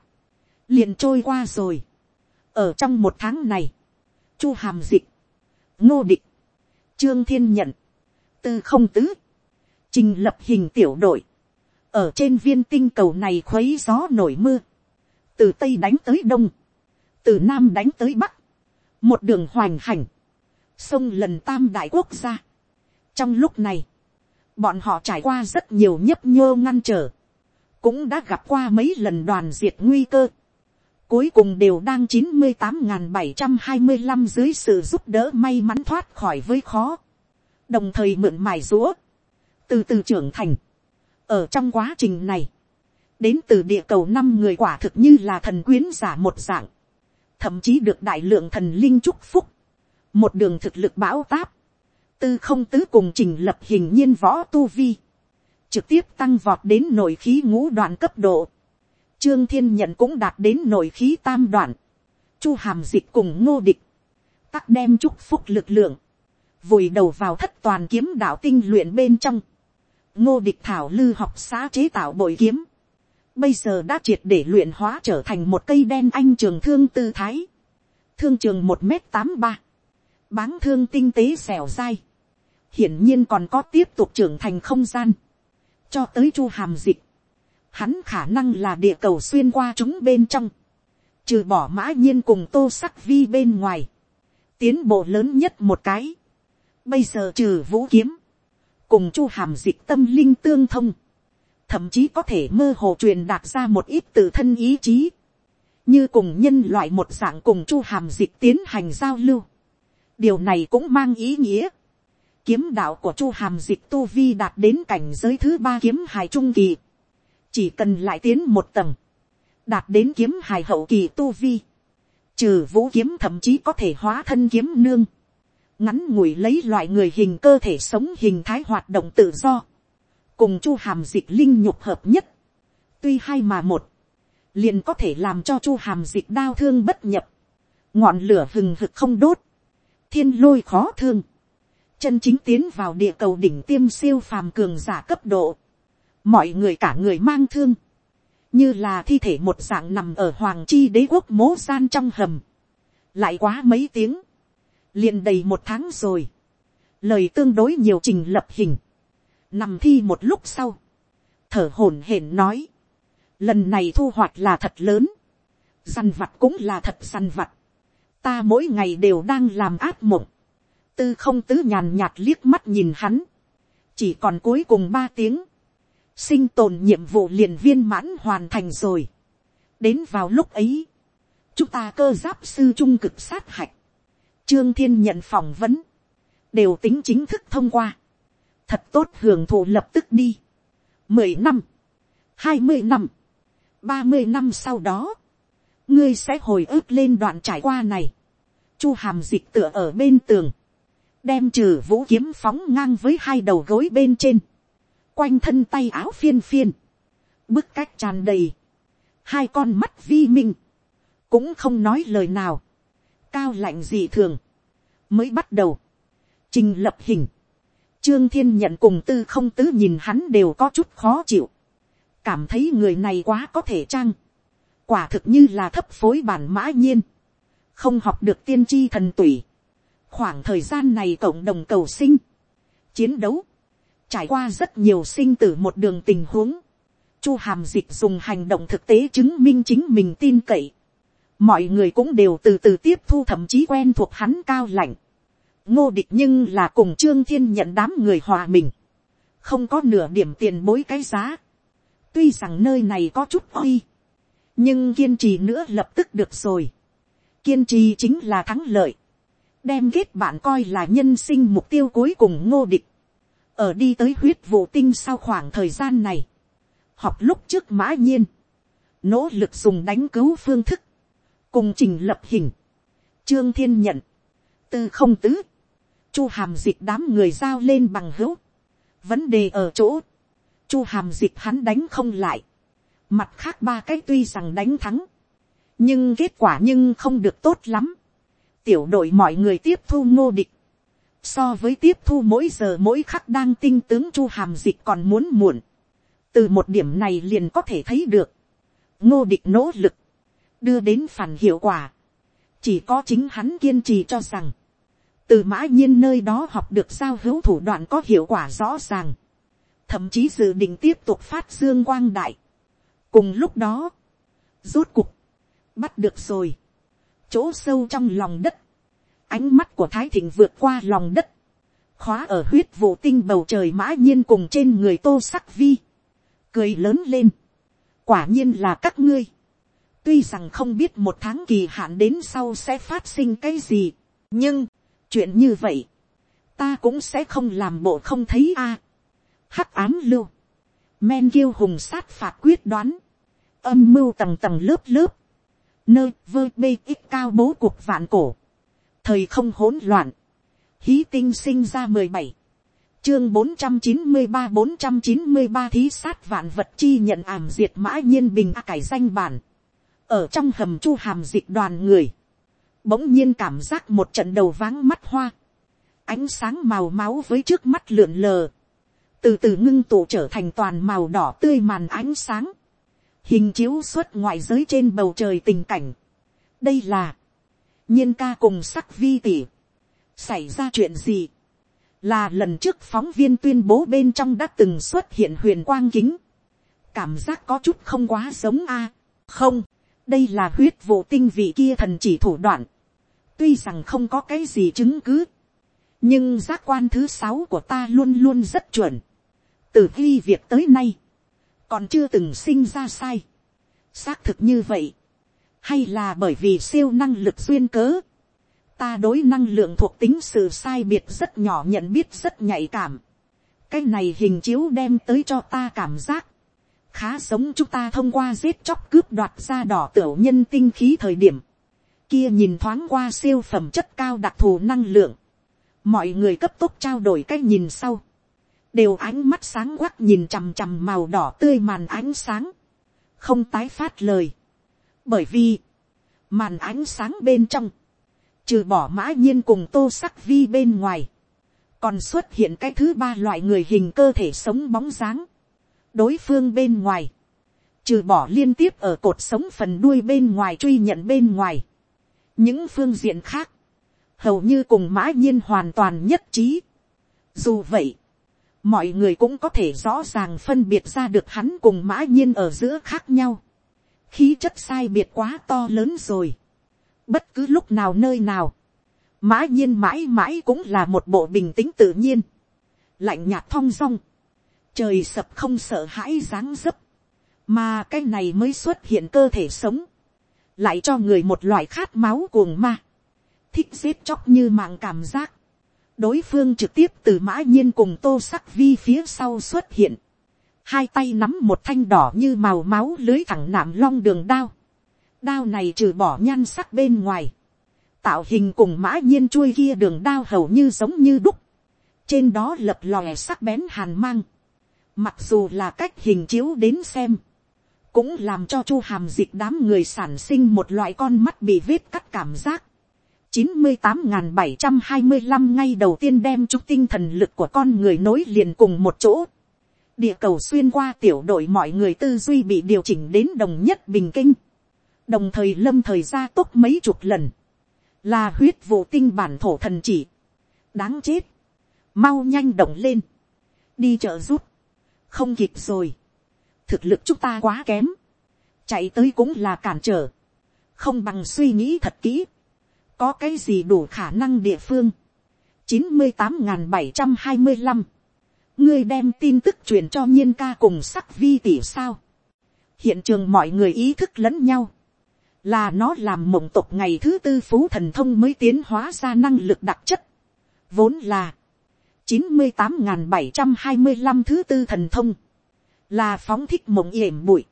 liền trôi qua rồi. ở trong một tháng này, chu hàm dịch, ngô địch, trương thiên nhận, tư không tứ, trình lập hình tiểu đội, ở trên viên tinh cầu này khuấy gió nổi mưa, từ tây đánh tới đông, từ nam đánh tới bắc, một đường hoành hành, sông lần tam đại quốc gia, trong lúc này, bọn họ trải qua rất nhiều nhấp nhô ngăn trở, cũng đã gặp qua mấy lần đoàn diệt nguy cơ, cuối cùng đều đang chín mươi tám bảy trăm hai mươi năm dưới sự giúp đỡ may mắn thoát khỏi với khó, đồng thời mượn mài rũa, từ từ trưởng thành. ở trong quá trình này, đến từ địa cầu năm người quả thực như là thần quyến giả một dạng, thậm chí được đại lượng thần linh chúc phúc, một đường thực lực bão táp, tư không tứ cùng trình lập hình nhiên võ tu vi, trực tiếp tăng vọt đến nội khí ngũ đoạn cấp độ, trương thiên nhận cũng đạt đến nội khí tam đoạn, chu hàm dịch cùng ngô địch, tắc đem chúc phúc lực lượng, vùi đầu vào thất toàn kiếm đạo tinh luyện bên trong, ngô địch thảo lư học xã chế tạo bội kiếm, bây giờ đã triệt để luyện hóa trở thành một cây đen anh trường thương tư thái, thương trường một m tám ba, báng thương tinh tế xẻo dai, hiển nhiên còn có tiếp tục trưởng thành không gian, cho tới chu hàm dịch, hắn khả năng là địa cầu xuyên qua chúng bên trong, trừ bỏ mã nhiên cùng tô sắc vi bên ngoài, tiến bộ lớn nhất một cái, bây giờ trừ vũ kiếm, cùng chu hàm dịch tâm linh tương thông, thậm chí có thể mơ hồ truyền đạt ra một ít tự thân ý chí, như cùng nhân loại một dạng cùng chu hàm dịch tiến hành giao lưu. điều này cũng mang ý nghĩa, kiếm đạo của chu hàm dịch tu vi đạt đến cảnh giới thứ ba kiếm hài trung kỳ, chỉ cần lại tiến một tầng, đạt đến kiếm hài hậu kỳ tu vi, trừ vũ kiếm thậm chí có thể hóa thân kiếm nương, ngắn ngủi lấy loại người hình cơ thể sống hình thái hoạt động tự do, cùng chu hàm dịch linh nhục hợp nhất, tuy hai mà một, liền có thể làm cho chu hàm dịch đau thương bất nhập, ngọn lửa hừng hực không đốt, thiên lôi khó thương, chân chính tiến vào địa cầu đỉnh tiêm siêu phàm cường giả cấp độ, mọi người cả người mang thương, như là thi thể một dạng nằm ở hoàng chi đế quốc mố gian trong hầm, lại quá mấy tiếng, liền đầy một tháng rồi, lời tương đối nhiều trình lập hình, nằm thi một lúc sau, thở hổn hển nói, lần này thu hoạch là thật lớn, săn vặt cũng là thật săn vặt, ta mỗi ngày đều đang làm ác mộng, tư không tứ nhàn nhạt liếc mắt nhìn hắn, chỉ còn cuối cùng ba tiếng, sinh tồn nhiệm vụ liền viên mãn hoàn thành rồi. đến vào lúc ấy, chúng ta cơ giáp sư trung cực sát hạch, trương thiên nhận phỏng vấn, đều tính chính thức thông qua, thật tốt hưởng thụ lập tức đi, mười năm, hai mươi năm, ba mươi năm sau đó, ngươi sẽ hồi ức lên đoạn trải qua này, chu hàm dịch tựa ở bên tường, đem trừ vũ kiếm phóng ngang với hai đầu gối bên trên, quanh thân tay áo phiên phiên, bức cách tràn đầy, hai con mắt vi minh, cũng không nói lời nào, cao lạnh gì thường, mới bắt đầu, trình lập hình, trương thiên nhận cùng tư không tứ nhìn hắn đều có chút khó chịu, cảm thấy người này quá có thể trang, quả thực như là thấp phối bản mã nhiên, không học được tiên tri thần tủy, khoảng thời gian này cộng đồng cầu sinh, chiến đấu, trải qua rất nhiều sinh tử một đường tình huống, chu hàm dịch dùng hành động thực tế chứng minh chính mình tin cậy, mọi người cũng đều từ từ tiếp thu thậm chí quen thuộc hắn cao lạnh, ngô địch nhưng là cùng trương thiên nhận đám người hòa mình, không có nửa điểm tiền bối cái giá, tuy rằng nơi này có chút uy, nhưng kiên trì nữa lập tức được rồi, kiên trì chính là thắng lợi, đem kết bạn coi là nhân sinh mục tiêu cuối cùng ngô địch, ở đi tới huyết vụ tinh sau khoảng thời gian này, học lúc trước mã nhiên, nỗ lực dùng đánh cứu phương thức, cùng trình lập hình, trương thiên nhận, tư không tứ, chu hàm dịch đám người giao lên bằng hữu, vấn đề ở chỗ, chu hàm dịch hắn đánh không lại, mặt khác ba cái tuy rằng đánh thắng, nhưng kết quả nhưng không được tốt lắm, tiểu đội mọi người tiếp thu ngô địch, so với tiếp thu mỗi giờ mỗi khắc đang tinh tướng chu hàm dịch còn muốn muộn, từ một điểm này liền có thể thấy được, ngô địch nỗ lực, đưa đến phản hiệu quả, chỉ có chính hắn kiên trì cho rằng, từ mã nhiên nơi đó học được giao hữu thủ đoạn có hiệu quả rõ ràng, thậm chí dự định tiếp tục phát dương quang đại. cùng lúc đó, rốt cục, bắt được rồi, chỗ sâu trong lòng đất, ánh mắt của thái thịnh vượt qua lòng đất, khóa ở huyết vụ tinh bầu trời mã nhiên cùng trên người tô sắc vi, cười lớn lên, quả nhiên là các ngươi, tuy rằng không biết một tháng kỳ hạn đến sau sẽ phát sinh cái gì, nhưng, chuyện như vậy, ta cũng sẽ không làm bộ không thấy a. hắc ám lưu, men kiêu hùng sát phạt quyết đoán, âm mưu tầng tầng lớp lớp, nơi vơ bê ít cao bố cuộc vạn cổ, thời không hỗn loạn, hí tinh sinh ra mười bảy, chương bốn trăm chín mươi ba bốn trăm chín mươi ba thí sát vạn vật chi nhận ảm diệt mã nhiên bình a cải danh bản, ở trong hầm chu hàm dịch đoàn người, bỗng nhiên cảm giác một trận đầu váng mắt hoa, ánh sáng màu máu với trước mắt lượn lờ, từ từ ngưng tụ trở thành toàn màu đỏ tươi màn ánh sáng, hình chiếu xuất ngoại giới trên bầu trời tình cảnh. đây là, nhiên ca cùng sắc vi tỉ, xảy ra chuyện gì, là lần trước phóng viên tuyên bố bên trong đã từng xuất hiện huyền quang kính, cảm giác có chút không quá giống a, không, đây là huyết vụ tinh vị kia thần chỉ thủ đoạn, tuy rằng không có cái gì chứng cứ, nhưng giác quan thứ sáu của ta luôn luôn rất chuẩn, từ khi việc tới nay, còn chưa từng sinh ra sai. xác thực như vậy, hay là bởi vì siêu năng lực duyên cớ, ta đối năng lượng thuộc tính sự sai biệt rất nhỏ nhận biết rất nhạy cảm. cái này hình chiếu đem tới cho ta cảm giác, khá giống chúng ta thông qua giết chóc cướp đoạt ra đỏ tiểu nhân tinh khí thời điểm, kia nhìn thoáng qua siêu phẩm chất cao đặc thù năng lượng, mọi người cấp tốc trao đổi cái nhìn sau, đều ánh mắt sáng quắc nhìn chằm chằm màu đỏ tươi màn ánh sáng, không tái phát lời, bởi vì, màn ánh sáng bên trong, trừ bỏ mã nhiên cùng tô sắc vi bên ngoài, còn xuất hiện cái thứ ba loại người hình cơ thể sống bóng dáng, đối phương bên ngoài, trừ bỏ liên tiếp ở cột sống phần đuôi bên ngoài truy nhận bên ngoài, những phương diện khác, hầu như cùng mã nhiên hoàn toàn nhất trí. Dù vậy, mọi người cũng có thể rõ ràng phân biệt ra được hắn cùng mã nhiên ở giữa khác nhau. khí chất sai biệt quá to lớn rồi. bất cứ lúc nào nơi nào, mã nhiên mãi mãi cũng là một bộ bình tĩnh tự nhiên, lạnh nhạt thong dong, trời sập không sợ hãi dáng dấp, mà cái này mới xuất hiện cơ thể sống, lại cho người một loại khát máu cuồng ma, thích giết chóc như mạng cảm giác, đối phương trực tiếp từ mã nhiên cùng tô sắc vi phía sau xuất hiện, hai tay nắm một thanh đỏ như màu máu lưới thẳng nạm long đường đao, đao này trừ bỏ nhan sắc bên ngoài, tạo hình cùng mã nhiên chui kia đường đao hầu như giống như đúc, trên đó lập lòe sắc bén hàn mang, mặc dù là cách hình chiếu đến xem, cũng làm cho chu hàm dịch đám người sản sinh một loại con mắt bị vết cắt cảm giác, chín mươi tám bảy trăm hai mươi 725 ngay đầu tiên đem chút tinh thần lực của con người nối liền cùng một chỗ. Địa cầu xuyên qua tiểu đội mọi người tư duy bị điều chỉnh đến đồng nhất bình kinh. Đồng thời lâm thời gia tốc mấy chục lần. Là huyết vụ tinh bản thổ thần chỉ. Đáng chết. Mau nhanh động lên. Đi chợ rút. Không kịp rồi. Thực lực chúng ta quá kém. Chạy tới cũng là cản trở. Không bằng suy nghĩ thật kỹ có cái gì đủ khả năng địa phương. chín mươi tám n bảy trăm hai mươi năm, ngươi đem tin tức truyền cho nhiên ca cùng sắc vi tỷ sao. hiện trường mọi người ý thức lẫn nhau, là nó làm mộng tộc ngày thứ tư phú thần thông mới tiến hóa ra năng lực đặc chất, vốn là chín mươi tám n bảy trăm hai mươi năm thứ tư thần thông, là phóng thích mộng yểm bụi,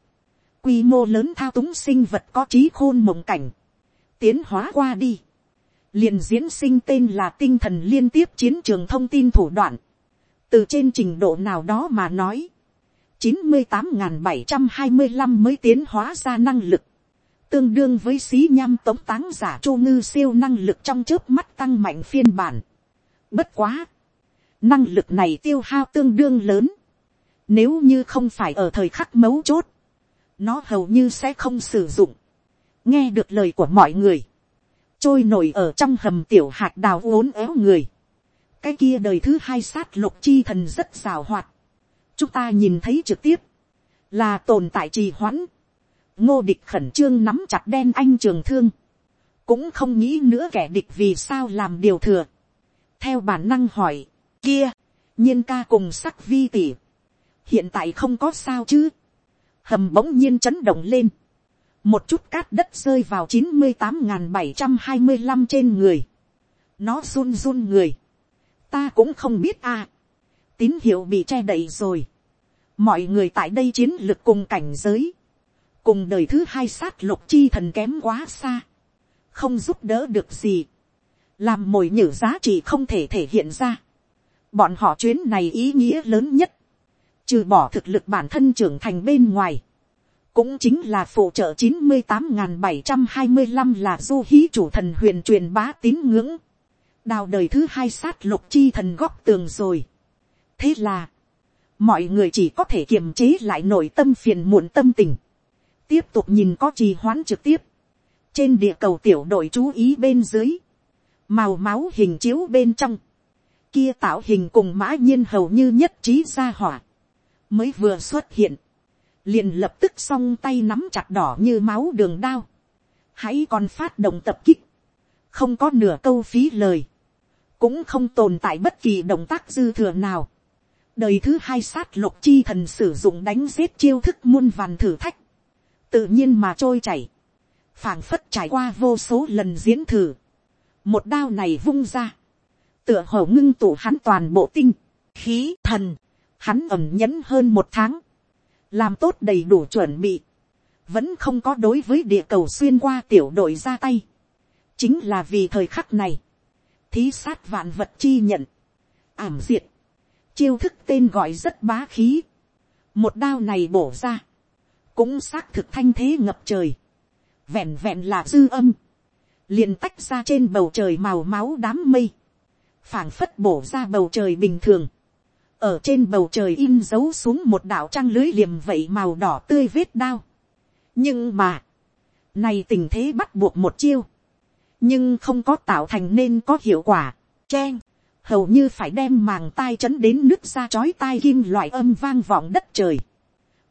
quy mô lớn thao túng sinh vật có trí khôn mộng cảnh, tiến hóa qua đi, liền diễn sinh tên là tinh thần liên tiếp chiến trường thông tin thủ đoạn. từ trên trình độ nào đó mà nói, chín mươi tám bảy trăm hai mươi năm mới tiến hóa ra năng lực, tương đương với xí nham tống táng giả chu ngư siêu năng lực trong trước mắt tăng mạnh phiên bản. bất quá, năng lực này tiêu hao tương đương lớn, nếu như không phải ở thời khắc mấu chốt, nó hầu như sẽ không sử dụng. nghe được lời của mọi người, trôi nổi ở trong hầm tiểu hạt đào uốn éo người. cái kia đời thứ hai sát lục chi thần rất rào hoạt. chúng ta nhìn thấy trực tiếp, là tồn tại trì hoãn. ngô địch khẩn trương nắm chặt đen anh trường thương. cũng không nghĩ nữa kẻ địch vì sao làm điều thừa. theo bản năng hỏi, kia, nhiên ca cùng sắc vi tỉ, hiện tại không có sao chứ, hầm bỗng nhiên chấn động lên, một chút cát đất rơi vào chín mươi tám n bảy trăm hai mươi năm trên người, nó run run người, ta cũng không biết a, tín hiệu bị che đậy rồi, mọi người tại đây chiến lược cùng cảnh giới, cùng đời thứ hai sát lục chi thần kém quá xa, không giúp đỡ được gì, làm mồi nhử giá trị không thể thể hiện ra. Bọn họ chuyến này ý nghĩa lớn nhất, trừ bỏ thực lực bản thân trưởng thành bên ngoài, cũng chính là phụ trợ chín mươi tám bảy trăm hai mươi năm là du hí chủ thần huyền truyền bá tín ngưỡng, đào đời thứ hai sát lục chi thần góc tường rồi. thế là, mọi người chỉ có thể kiềm chế lại nội tâm phiền muộn tâm tình, tiếp tục nhìn có trì hoãn trực tiếp, trên địa cầu tiểu đội chú ý bên dưới, màu máu hình chiếu bên trong, kia tạo hình cùng mã nhiên hầu như nhất trí ra hỏa, mới vừa xuất hiện, liền lập tức s o n g tay nắm chặt đỏ như máu đường đao, hãy còn phát động tập kích, không có nửa câu phí lời, cũng không tồn tại bất kỳ động tác dư thừa nào. đời thứ hai sát lục chi thần sử dụng đánh giết chiêu thức muôn vàn thử thách, tự nhiên mà trôi chảy, phảng phất trải qua vô số lần diễn thử, một đao này vung ra, tựa hồ ngưng tụ hắn toàn bộ tinh, khí thần, hắn ẩm nhẫn hơn một tháng, làm tốt đầy đủ chuẩn bị, vẫn không có đối với địa cầu xuyên qua tiểu đội ra tay, chính là vì thời khắc này, thí sát vạn vật chi nhận, ảm diệt, chiêu thức tên gọi rất bá khí, một đao này bổ ra, cũng xác thực thanh thế ngập trời, vẹn vẹn là dư âm, liền tách ra trên bầu trời màu máu đám mây, phảng phất bổ ra bầu trời bình thường, ở trên bầu trời in dấu xuống một đạo trăng lưới liềm vậy màu đỏ tươi vết đao. nhưng mà, này tình thế bắt buộc một chiêu, nhưng không có tạo thành nên có hiệu quả, chen, hầu như phải đem màng tai chấn đến nước ra chói tai kim loại âm vang vọng đất trời.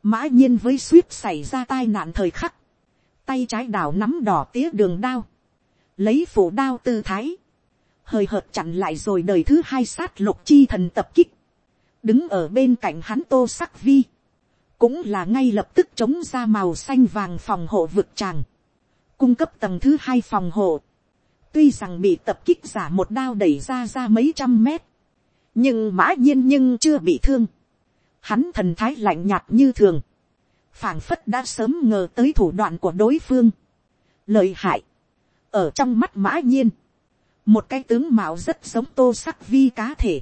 mã nhiên với suýt xảy ra tai nạn thời khắc, tay trái đảo nắm đỏ tía đường đao, lấy phủ đao tư thái, hơi hợt chặn lại rồi đời thứ hai sát lục chi thần tập kích, đứng ở bên cạnh hắn tô sắc vi, cũng là ngay lập tức chống ra màu xanh vàng phòng hộ vực tràng, cung cấp tầng thứ hai phòng hộ, tuy rằng bị tập kích giả một đao đẩy ra ra mấy trăm mét, nhưng mã nhiên nhưng chưa bị thương, hắn thần thái lạnh nhạt như thường, phảng phất đã sớm ngờ tới thủ đoạn của đối phương, lợi hại, ở trong mắt mã nhiên, một cái tướng mạo rất giống tô sắc vi cá thể,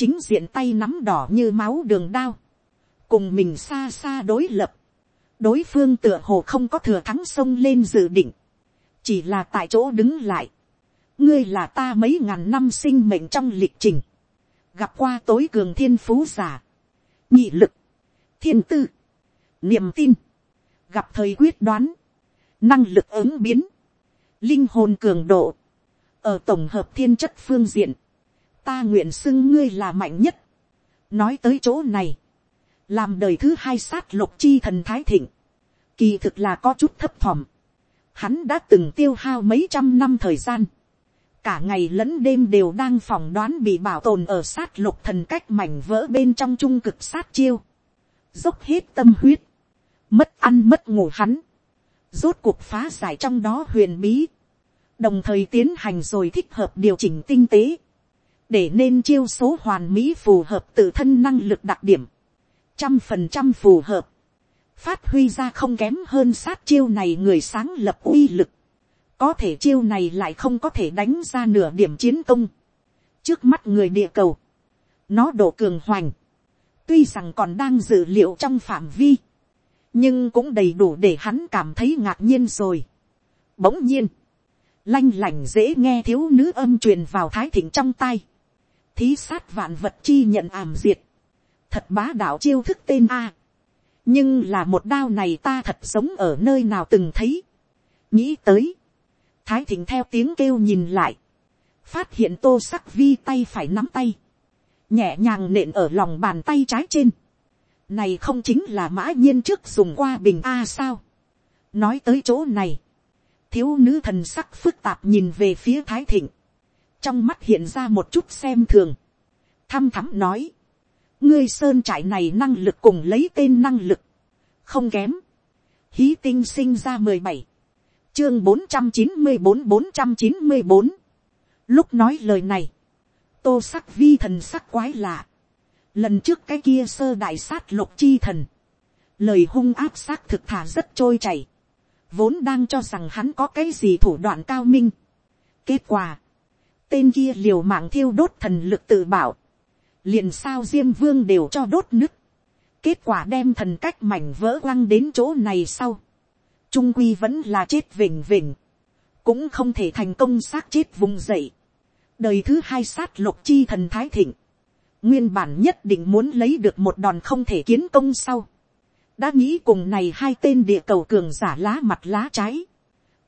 chính diện tay nắm đỏ như máu đường đao, cùng mình xa xa đối lập, đối phương tựa hồ không có thừa thắng sông lên dự định, chỉ là tại chỗ đứng lại, ngươi là ta mấy ngàn năm sinh mệnh trong lịch trình, gặp qua tối cường thiên phú giả, nhị lực, thiên tư, niềm tin, gặp thời quyết đoán, năng lực ứng biến, linh hồn cường độ, ở tổng hợp thiên chất phương diện, ta nguyện xưng ngươi là mạnh nhất. nói tới chỗ này, làm đời thứ hai sát lục chi thần thái thịnh, kỳ thực là có chút thấp thỏm. hắn đã từng tiêu hao mấy trăm năm thời gian, cả ngày lẫn đêm đều đang phỏng đoán bị bảo tồn ở sát lục thần cách mảnh vỡ bên trong trung cực sát chiêu, dốc hết tâm huyết, mất ăn mất ngủ hắn, rốt cuộc phá giải trong đó huyền bí, đồng thời tiến hành rồi thích hợp điều chỉnh tinh tế, để nên chiêu số hoàn mỹ phù hợp tự thân năng lực đặc điểm, trăm phần trăm phù hợp, phát huy ra không kém hơn sát chiêu này người sáng lập uy lực, có thể chiêu này lại không có thể đánh ra nửa điểm chiến công, trước mắt người địa cầu, nó độ cường hoành, tuy rằng còn đang dự liệu trong phạm vi, nhưng cũng đầy đủ để hắn cảm thấy ngạc nhiên rồi. Bỗng nhiên, lanh lành dễ nghe thiếu nữ âm truyền vào thái thịnh trong tay. Thí sát vạn vật chi nhận ảm diệt. Thật bá đạo chiêu thức tên A. Nhưng là một đao này ta thật sống ở nơi nào từng thấy. Nghĩ tới. Thái thịnh theo tiếng kêu nhìn lại. Phát hiện tô sắc vi tay phải nắm tay. Nhẹ nhàng nện ở lòng bàn tay trái trên này không chính là mã nhiên trước dùng qua bình a sao. nói tới chỗ này, thiếu nữ thần sắc phức tạp nhìn về phía thái thịnh, trong mắt hiện ra một chút xem thường, thăm thắm nói, ngươi sơn trại này năng lực cùng lấy tên năng lực, không kém, hí tinh sinh ra mười bảy, chương bốn trăm chín mươi bốn bốn trăm chín mươi bốn, lúc nói lời này, tô sắc vi thần sắc quái lạ, lần trước cái kia sơ đại sát lục chi thần, lời hung áp xác thực thả rất trôi chảy, vốn đang cho rằng hắn có cái gì thủ đoạn cao minh. kết quả, tên kia liều mạng thiêu đốt thần lực tự bảo, liền sao diêm vương đều cho đốt nứt, kết quả đem thần cách mảnh vỡ quăng đến chỗ này sau, trung quy vẫn là chết vỉnh vỉnh, cũng không thể thành công xác chết vùng dậy. đời thứ hai sát lục chi thần thái thịnh, nguyên bản nhất định muốn lấy được một đòn không thể kiến công sau, đã nghĩ cùng này hai tên địa cầu cường giả lá mặt lá trái,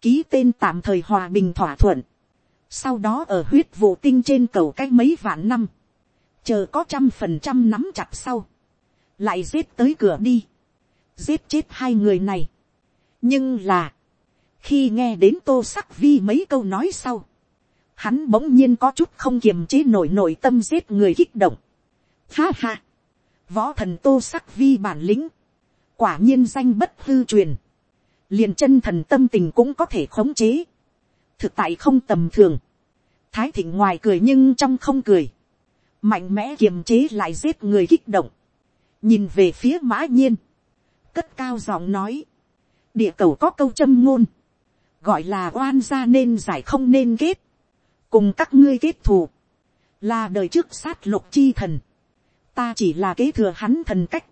ký tên tạm thời hòa bình thỏa thuận, sau đó ở huyết vụ tinh trên cầu cách mấy vạn năm, chờ có trăm phần trăm nắm chặt sau, lại giết tới cửa đi, giết chết hai người này. nhưng là, khi nghe đến tô sắc vi mấy câu nói sau, hắn bỗng nhiên có chút không kiềm chế nổi nội tâm giết người kích động. Ha ha, võ thần tô sắc vi bản lĩnh, quả nhiên danh bất hư truyền, liền chân thần tâm tình cũng có thể khống chế, thực tại không tầm thường, thái thịnh ngoài cười nhưng trong không cười, mạnh mẽ kiềm chế lại giết người kích động, nhìn về phía mã nhiên, cất cao giọng nói, địa cầu có câu châm ngôn, gọi là oan gia nên giải không nên kết, cùng các ngươi kết thù, là đời trước sát lục chi thần, ta chỉ là kế thừa hắn thần cách,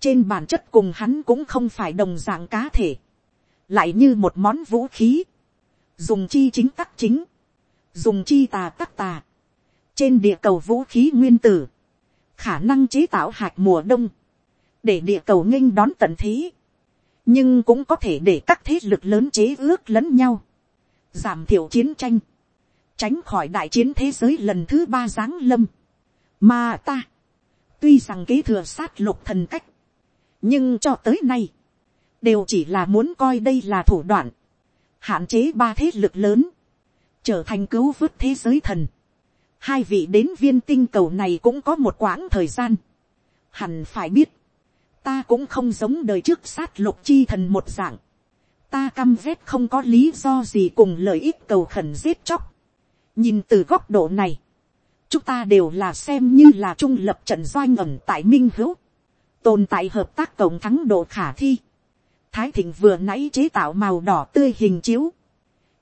trên bản chất cùng hắn cũng không phải đồng dạng cá thể, lại như một món vũ khí, dùng chi chính tắc chính, dùng chi tà tắc tà, trên địa cầu vũ khí nguyên tử, khả năng chế tạo hạt mùa đông, để địa cầu nghênh đón tận thế, nhưng cũng có thể để các thế lực lớn chế ước lẫn nhau, giảm thiểu chiến tranh, tránh khỏi đại chiến thế giới lần thứ ba giáng lâm. Mà ta, tuy rằng kế thừa sát lục thần cách, nhưng cho tới nay, đều chỉ là muốn coi đây là thủ đoạn, hạn chế ba thế lực lớn, trở thành cứu vớt thế giới thần. Hai vị đến viên tinh cầu này cũng có một quãng thời gian. Hẳn phải biết, ta cũng không giống đời trước sát lục chi thần một dạng. Ta căm ghét không có lý do gì cùng lợi ích cầu khẩn giết chóc. Nhìn từ góc độ này, chúng ta đều là xem như là trung lập trận doanh ẩm tại minh hữu tồn tại hợp tác cộng thắng độ khả thi. Thái thịnh vừa nãy chế tạo màu đỏ tươi hình chiếu.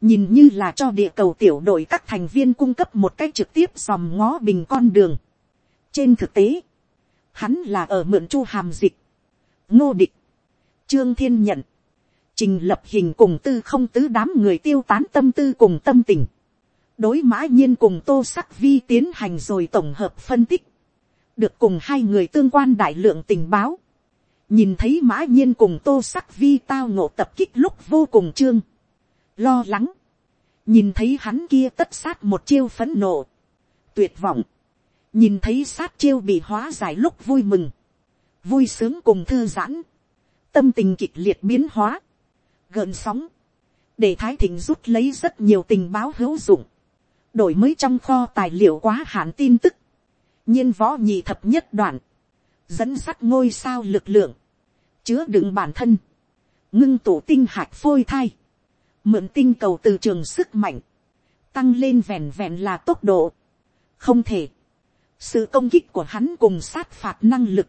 Nhìn như là cho địa cầu tiểu đội các thành viên cung cấp một cách trực tiếp dòm ngó bình con đường. Trên thực tế, hắn là ở mượn chu hàm dịch. Ngô địch, trương thiên nhận, trình lập hình cùng tư không tứ đám người tiêu tán tâm tư cùng tâm tình. Đối mã nhiên cùng tô sắc vi tiến hành rồi tổng hợp phân tích được cùng hai người tương quan đại lượng tình báo, nhìn thấy mã nhiên cùng tô sắc vi tao ngộ tập kích lúc vô cùng trương, lo lắng, nhìn thấy hắn kia tất sát một chiêu phấn nộ, tuyệt vọng, nhìn thấy sát chiêu bị hóa giải lúc vui mừng, vui sướng cùng thư giãn, tâm tình kịch liệt biến hóa, gợn sóng, để thái thịnh rút lấy rất nhiều tình báo hữu dụng, đổi mới trong kho tài liệu quá hạn tin tức, nhiên võ nhị thập nhất đoạn, dẫn sắt ngôi sao lực lượng, chứa đựng bản thân, ngưng tụ tinh hạt phôi thai, mượn tinh cầu từ trường sức mạnh, tăng lên vẹn vẹn là tốc độ, không thể, sự công kích của hắn cùng sát phạt năng lực,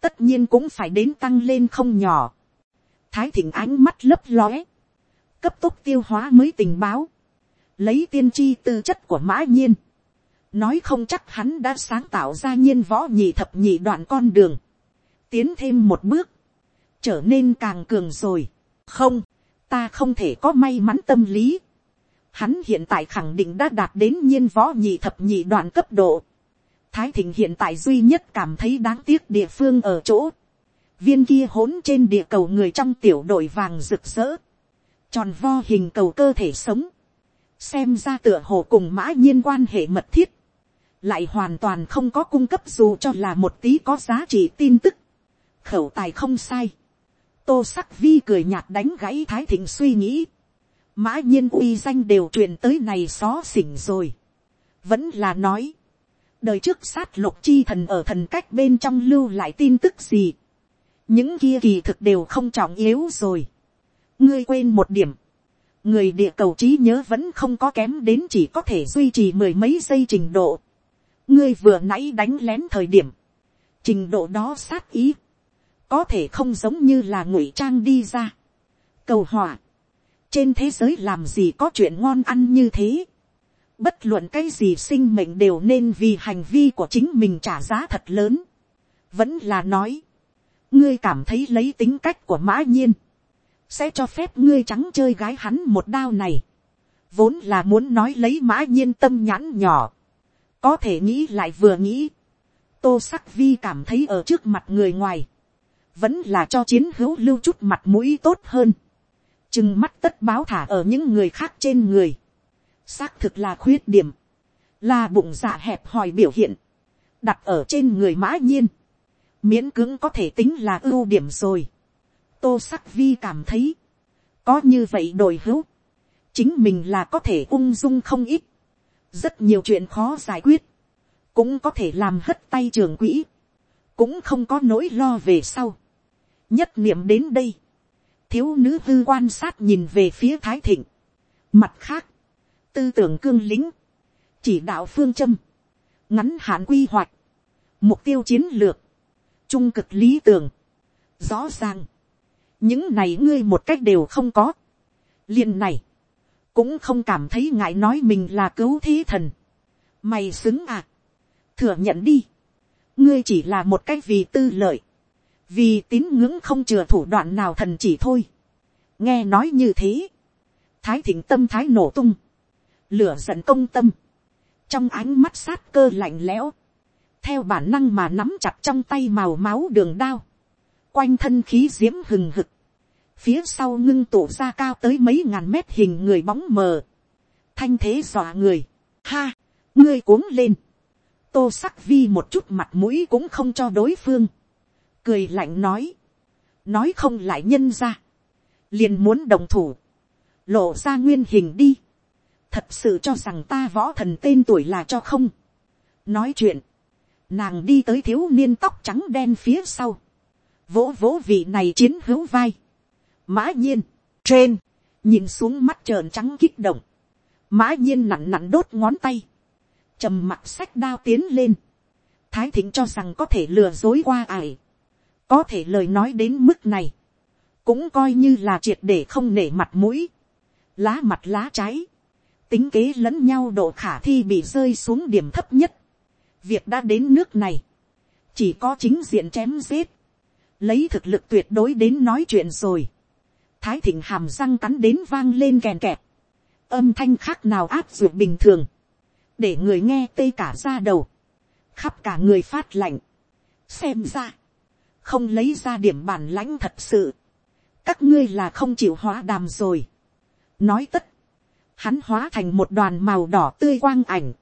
tất nhiên cũng phải đến tăng lên không nhỏ, thái thịnh ánh mắt lấp lóe, cấp tốc tiêu hóa mới tình báo, lấy tiên tri tư chất của mã nhiên, nói không chắc hắn đã sáng tạo ra nhiên võ nhị thập nhị đoạn con đường, tiến thêm một bước, trở nên càng cường rồi. không, ta không thể có may mắn tâm lý. Hắn hiện tại khẳng định đã đạt đến nhiên võ nhị thập nhị đoạn cấp độ. Thái thịnh hiện tại duy nhất cảm thấy đáng tiếc địa phương ở chỗ. Viên kia hỗn trên địa cầu người trong tiểu đội vàng rực rỡ. Tròn vo hình cầu cơ thể sống. Xem ra tựa hồ cùng mã nhiên quan hệ mật thiết lại hoàn toàn không có cung cấp dù cho là một tí có giá trị tin tức. khẩu tài không sai. tô sắc vi cười nhạt đánh gãy thái thịnh suy nghĩ. mã nhiên uy danh đều truyền tới này xó xỉnh rồi. vẫn là nói. đời trước sát lục chi thần ở thần cách bên trong lưu lại tin tức gì. những kia kỳ thực đều không trọng yếu rồi. ngươi quên một điểm. người địa cầu trí nhớ vẫn không có kém đến chỉ có thể duy trì mười mấy giây trình độ ngươi vừa nãy đánh lén thời điểm. trình độ đó sát ý. có thể không giống như là ngụy trang đi ra. cầu hỏa. trên thế giới làm gì có chuyện ngon ăn như thế Bất luận cái gì sinh mệnh đều nên vì hành vi của chính mình trả giá thật lớn. Vẫn là nói. Ngươi cảm thấy lấy tính cách của mã nhiên. Sẽ cho phép ngươi trắng chơi gái hắn một đao này. Vốn là muốn nói lấy mã nhiên tâm nhãn nhỏ. Có thể nghĩ lại vừa nghĩ. Tô sắc vi cảm thấy ở trước mặt người ngoài. Vẫn là cho chiến hữu lưu chút mặt mũi tốt hơn. Chừng mắt tất báo thả ở những người khác trên người xác thực là khuyết điểm, là bụng dạ hẹp hòi biểu hiện, đặt ở trên người mã nhiên, miễn cưỡng có thể tính là ưu điểm rồi. tô sắc vi cảm thấy, có như vậy đội hữu, chính mình là có thể ung dung không ít, rất nhiều chuyện khó giải quyết, cũng có thể làm hất tay trường quỹ, cũng không có nỗi lo về sau. nhất niệm đến đây, thiếu nữ hư quan sát nhìn về phía thái thịnh, mặt khác, tư tưởng cương lĩnh, chỉ đạo phương châm, ngắn hạn quy hoạch, mục tiêu chiến lược, trung cực lý tưởng, rõ ràng, những này ngươi một cách đều không có, liền này, cũng không cảm thấy ngại nói mình là cứu thế thần, mày xứng à, thừa nhận đi, ngươi chỉ là một cách vì tư lợi, vì tín ngưỡng không chừa thủ đoạn nào thần chỉ thôi, nghe nói như thế, thái thịnh tâm thái nổ tung, lửa giận công tâm, trong ánh mắt sát cơ lạnh lẽo, theo bản năng mà nắm chặt trong tay màu máu đường đao, quanh thân khí diễm hừng hực, phía sau ngưng tụ ra cao tới mấy ngàn mét hình người bóng mờ, thanh thế dọa người, ha, ngươi cuống lên, tô sắc vi một chút mặt mũi cũng không cho đối phương, cười lạnh nói, nói không lại nhân ra, liền muốn đồng thủ, lộ ra nguyên hình đi, thật sự cho rằng ta võ thần tên tuổi là cho không. nói chuyện, nàng đi tới thiếu niên tóc trắng đen phía sau, vỗ vỗ vị này chiến hữu vai mã nhiên, trên, nhìn xuống mắt trợn trắng kích động, mã nhiên nặn nặn đốt ngón tay, trầm mặt sách đao tiến lên, thái thịnh cho rằng có thể lừa dối qua ải, có thể lời nói đến mức này, cũng coi như là triệt để không nể mặt mũi, lá mặt lá trái, tính kế lẫn nhau độ khả thi bị rơi xuống điểm thấp nhất. Việc đã đến nước này, chỉ có chính diện chém giết, lấy thực lực tuyệt đối đến nói chuyện rồi. Thái thịnh hàm răng cắn đến vang lên kèn kẹp, âm thanh khác nào áp dụng bình thường, để người nghe tê cả ra đầu, khắp cả người phát lạnh. xem ra, không lấy ra điểm bản lãnh thật sự, các ngươi là không chịu hóa đàm rồi. nói tất, hắn hóa thành một đoàn màu đỏ tươi quang ảnh,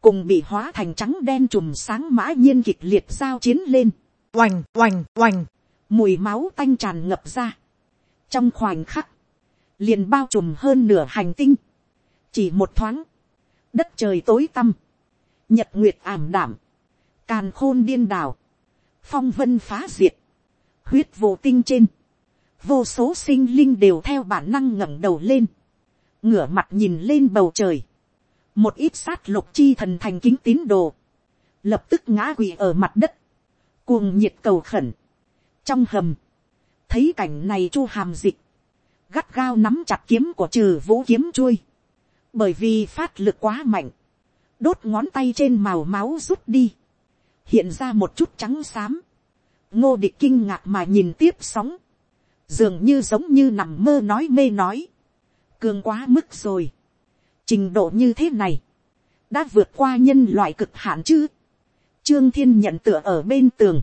cùng bị hóa thành trắng đen trùm sáng mã nhiên kịch liệt giao chiến lên, oành oành oành, mùi máu tanh tràn ngập ra, trong khoảnh khắc, liền bao trùm hơn nửa hành tinh, chỉ một thoáng, đất trời tối tăm, nhật nguyệt ảm đảm, càn khôn điên đảo, phong vân phá diệt, huyết vô tinh trên, vô số sinh linh đều theo bản năng ngẩng đầu lên, ngửa mặt nhìn lên bầu trời, một ít sát lục chi thần thành kính tín đồ, lập tức ngã quỵ ở mặt đất, cuồng nhiệt cầu khẩn, trong hầm, thấy cảnh này chu hàm dịch, gắt gao nắm chặt kiếm của trừ vũ kiếm chui, bởi vì phát lực quá mạnh, đốt ngón tay trên màu máu rút đi, hiện ra một chút trắng xám, ngô địch kinh ngạc mà nhìn tiếp sóng, dường như giống như nằm mơ nói mê nói, cường quá mức rồi. trình độ như thế này, đã vượt qua nhân loại cực hạn chứ. trương thiên nhận tựa ở bên tường,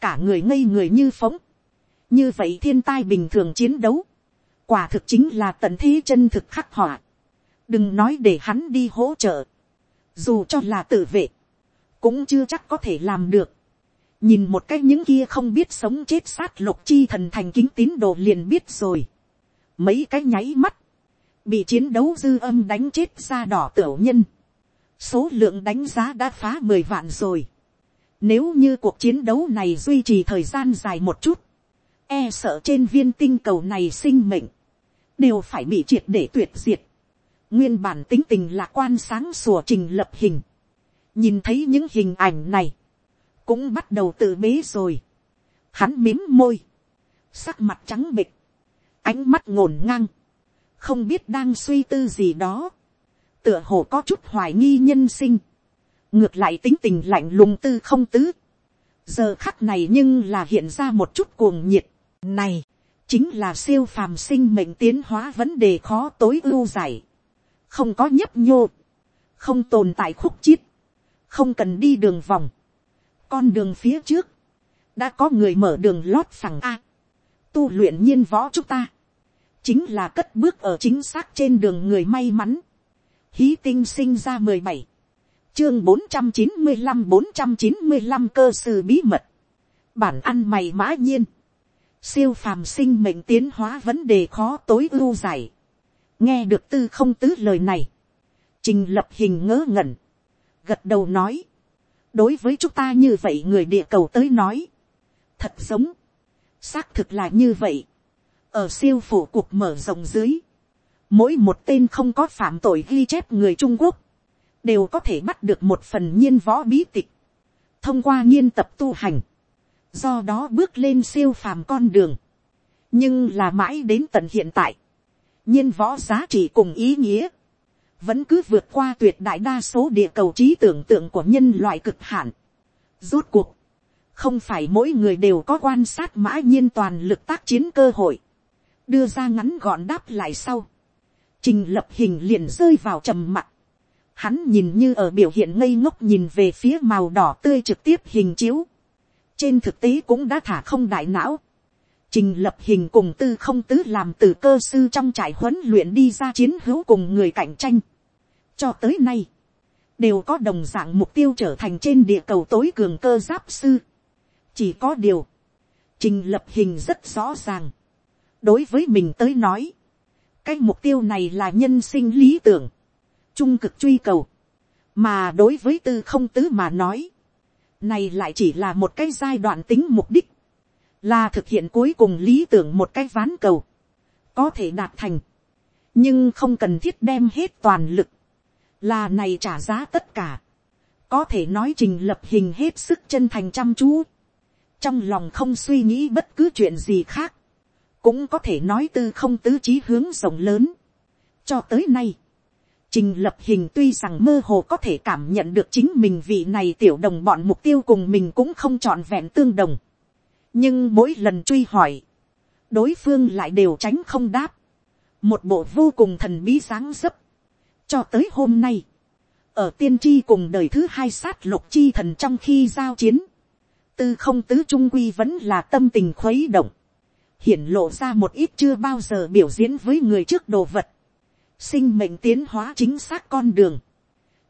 cả người ngây người như phóng như vậy thiên tai bình thường chiến đấu, quả thực chính là tận thế chân thực khắc họa. đừng nói để hắn đi hỗ trợ, dù cho là tự vệ, cũng chưa chắc có thể làm được. nhìn một cái những kia không biết sống chết sát lục chi thần thành kính tín đồ liền biết rồi. mấy cái nháy mắt, bị chiến đấu dư âm đánh chết ra đỏ tiểu nhân, số lượng đánh giá đã phá mười vạn rồi. Nếu như cuộc chiến đấu này duy trì thời gian dài một chút, e sợ trên viên tinh cầu này sinh mệnh, đều phải bị triệt để tuyệt diệt. Nguyên bản tính tình lạc quan sáng sủa trình lập hình. Nhìn thấy những hình ảnh này, cũng bắt đầu tự bế rồi. Hắn mím môi, sắc mặt trắng bịch, ánh mắt ngổn ngang, không biết đang suy tư gì đó, tựa hồ có chút hoài nghi nhân sinh, ngược lại tính tình lạnh lùng tư không tứ, giờ khắc này nhưng là hiện ra một chút cuồng nhiệt, này, chính là siêu phàm sinh mệnh tiến hóa vấn đề khó tối ưu giải, không có nhấp nhô, không tồn tại khúc chiết, không cần đi đường vòng, con đường phía trước, đã có người mở đường lót phẳng a, tu luyện nhiên võ chúng ta, chính là cất bước ở chính xác trên đường người may mắn, hí tinh sinh ra mười bảy, chương bốn trăm chín mươi năm bốn trăm chín mươi năm cơ sư bí mật, bản ăn mày mã nhiên, siêu phàm sinh mệnh tiến hóa vấn đề khó tối ưu giải, nghe được tư không tứ lời này, trình lập hình ngớ ngẩn, gật đầu nói, đối với chúng ta như vậy người địa cầu tới nói, thật giống, xác thực là như vậy, ở siêu phủ cuộc mở rộng dưới, mỗi một tên không có phạm tội ghi chép người trung quốc, đều có thể bắt được một phần nhiên võ bí tịch, thông qua nghiên tập tu hành, do đó bước lên siêu phàm con đường, nhưng là mãi đến tận hiện tại, nhiên võ giá trị cùng ý nghĩa, vẫn cứ vượt qua tuyệt đại đa số địa cầu trí tưởng tượng của nhân loại cực hạn. Rốt cuộc, không phải mỗi người đều có quan sát mã nhiên toàn lực tác chiến cơ hội, đưa ra ngắn gọn đáp lại sau, trình lập hình liền rơi vào trầm mặt, hắn nhìn như ở biểu hiện ngây ngốc nhìn về phía màu đỏ tươi trực tiếp hình chiếu, trên thực tế cũng đã thả không đại não, trình lập hình cùng tư không tứ làm từ cơ sư trong trại huấn luyện đi ra chiến hữu cùng người cạnh tranh. cho tới nay, đều có đồng dạng mục tiêu trở thành trên địa cầu tối cường cơ giáp sư. chỉ có điều, trình lập hình rất rõ ràng. đối với mình tới nói, cái mục tiêu này là nhân sinh lý tưởng, trung cực truy cầu, mà đối với tư không tứ mà nói, này lại chỉ là một cái giai đoạn tính mục đích, là thực hiện cuối cùng lý tưởng một cái ván cầu, có thể đạt thành, nhưng không cần thiết đem hết toàn lực, là này trả giá tất cả, có thể nói trình lập hình hết sức chân thành chăm chú, trong lòng không suy nghĩ bất cứ chuyện gì khác, cũng có thể nói tư không tứ trí hướng rộng lớn. cho tới nay, trình lập hình tuy rằng mơ hồ có thể cảm nhận được chính mình vị này tiểu đồng bọn mục tiêu cùng mình cũng không trọn vẹn tương đồng. Nhưng mỗi lần truy hỏi, đối phương lại đều tránh không đáp, một bộ vô cùng thần bí sáng dấp, cho tới hôm nay, ở tiên tri cùng đời thứ hai sát lục chi thần trong khi giao chiến, tư không tứ trung quy vẫn là tâm tình khuấy động, hiển lộ ra một ít chưa bao giờ biểu diễn với người trước đồ vật, sinh mệnh tiến hóa chính xác con đường,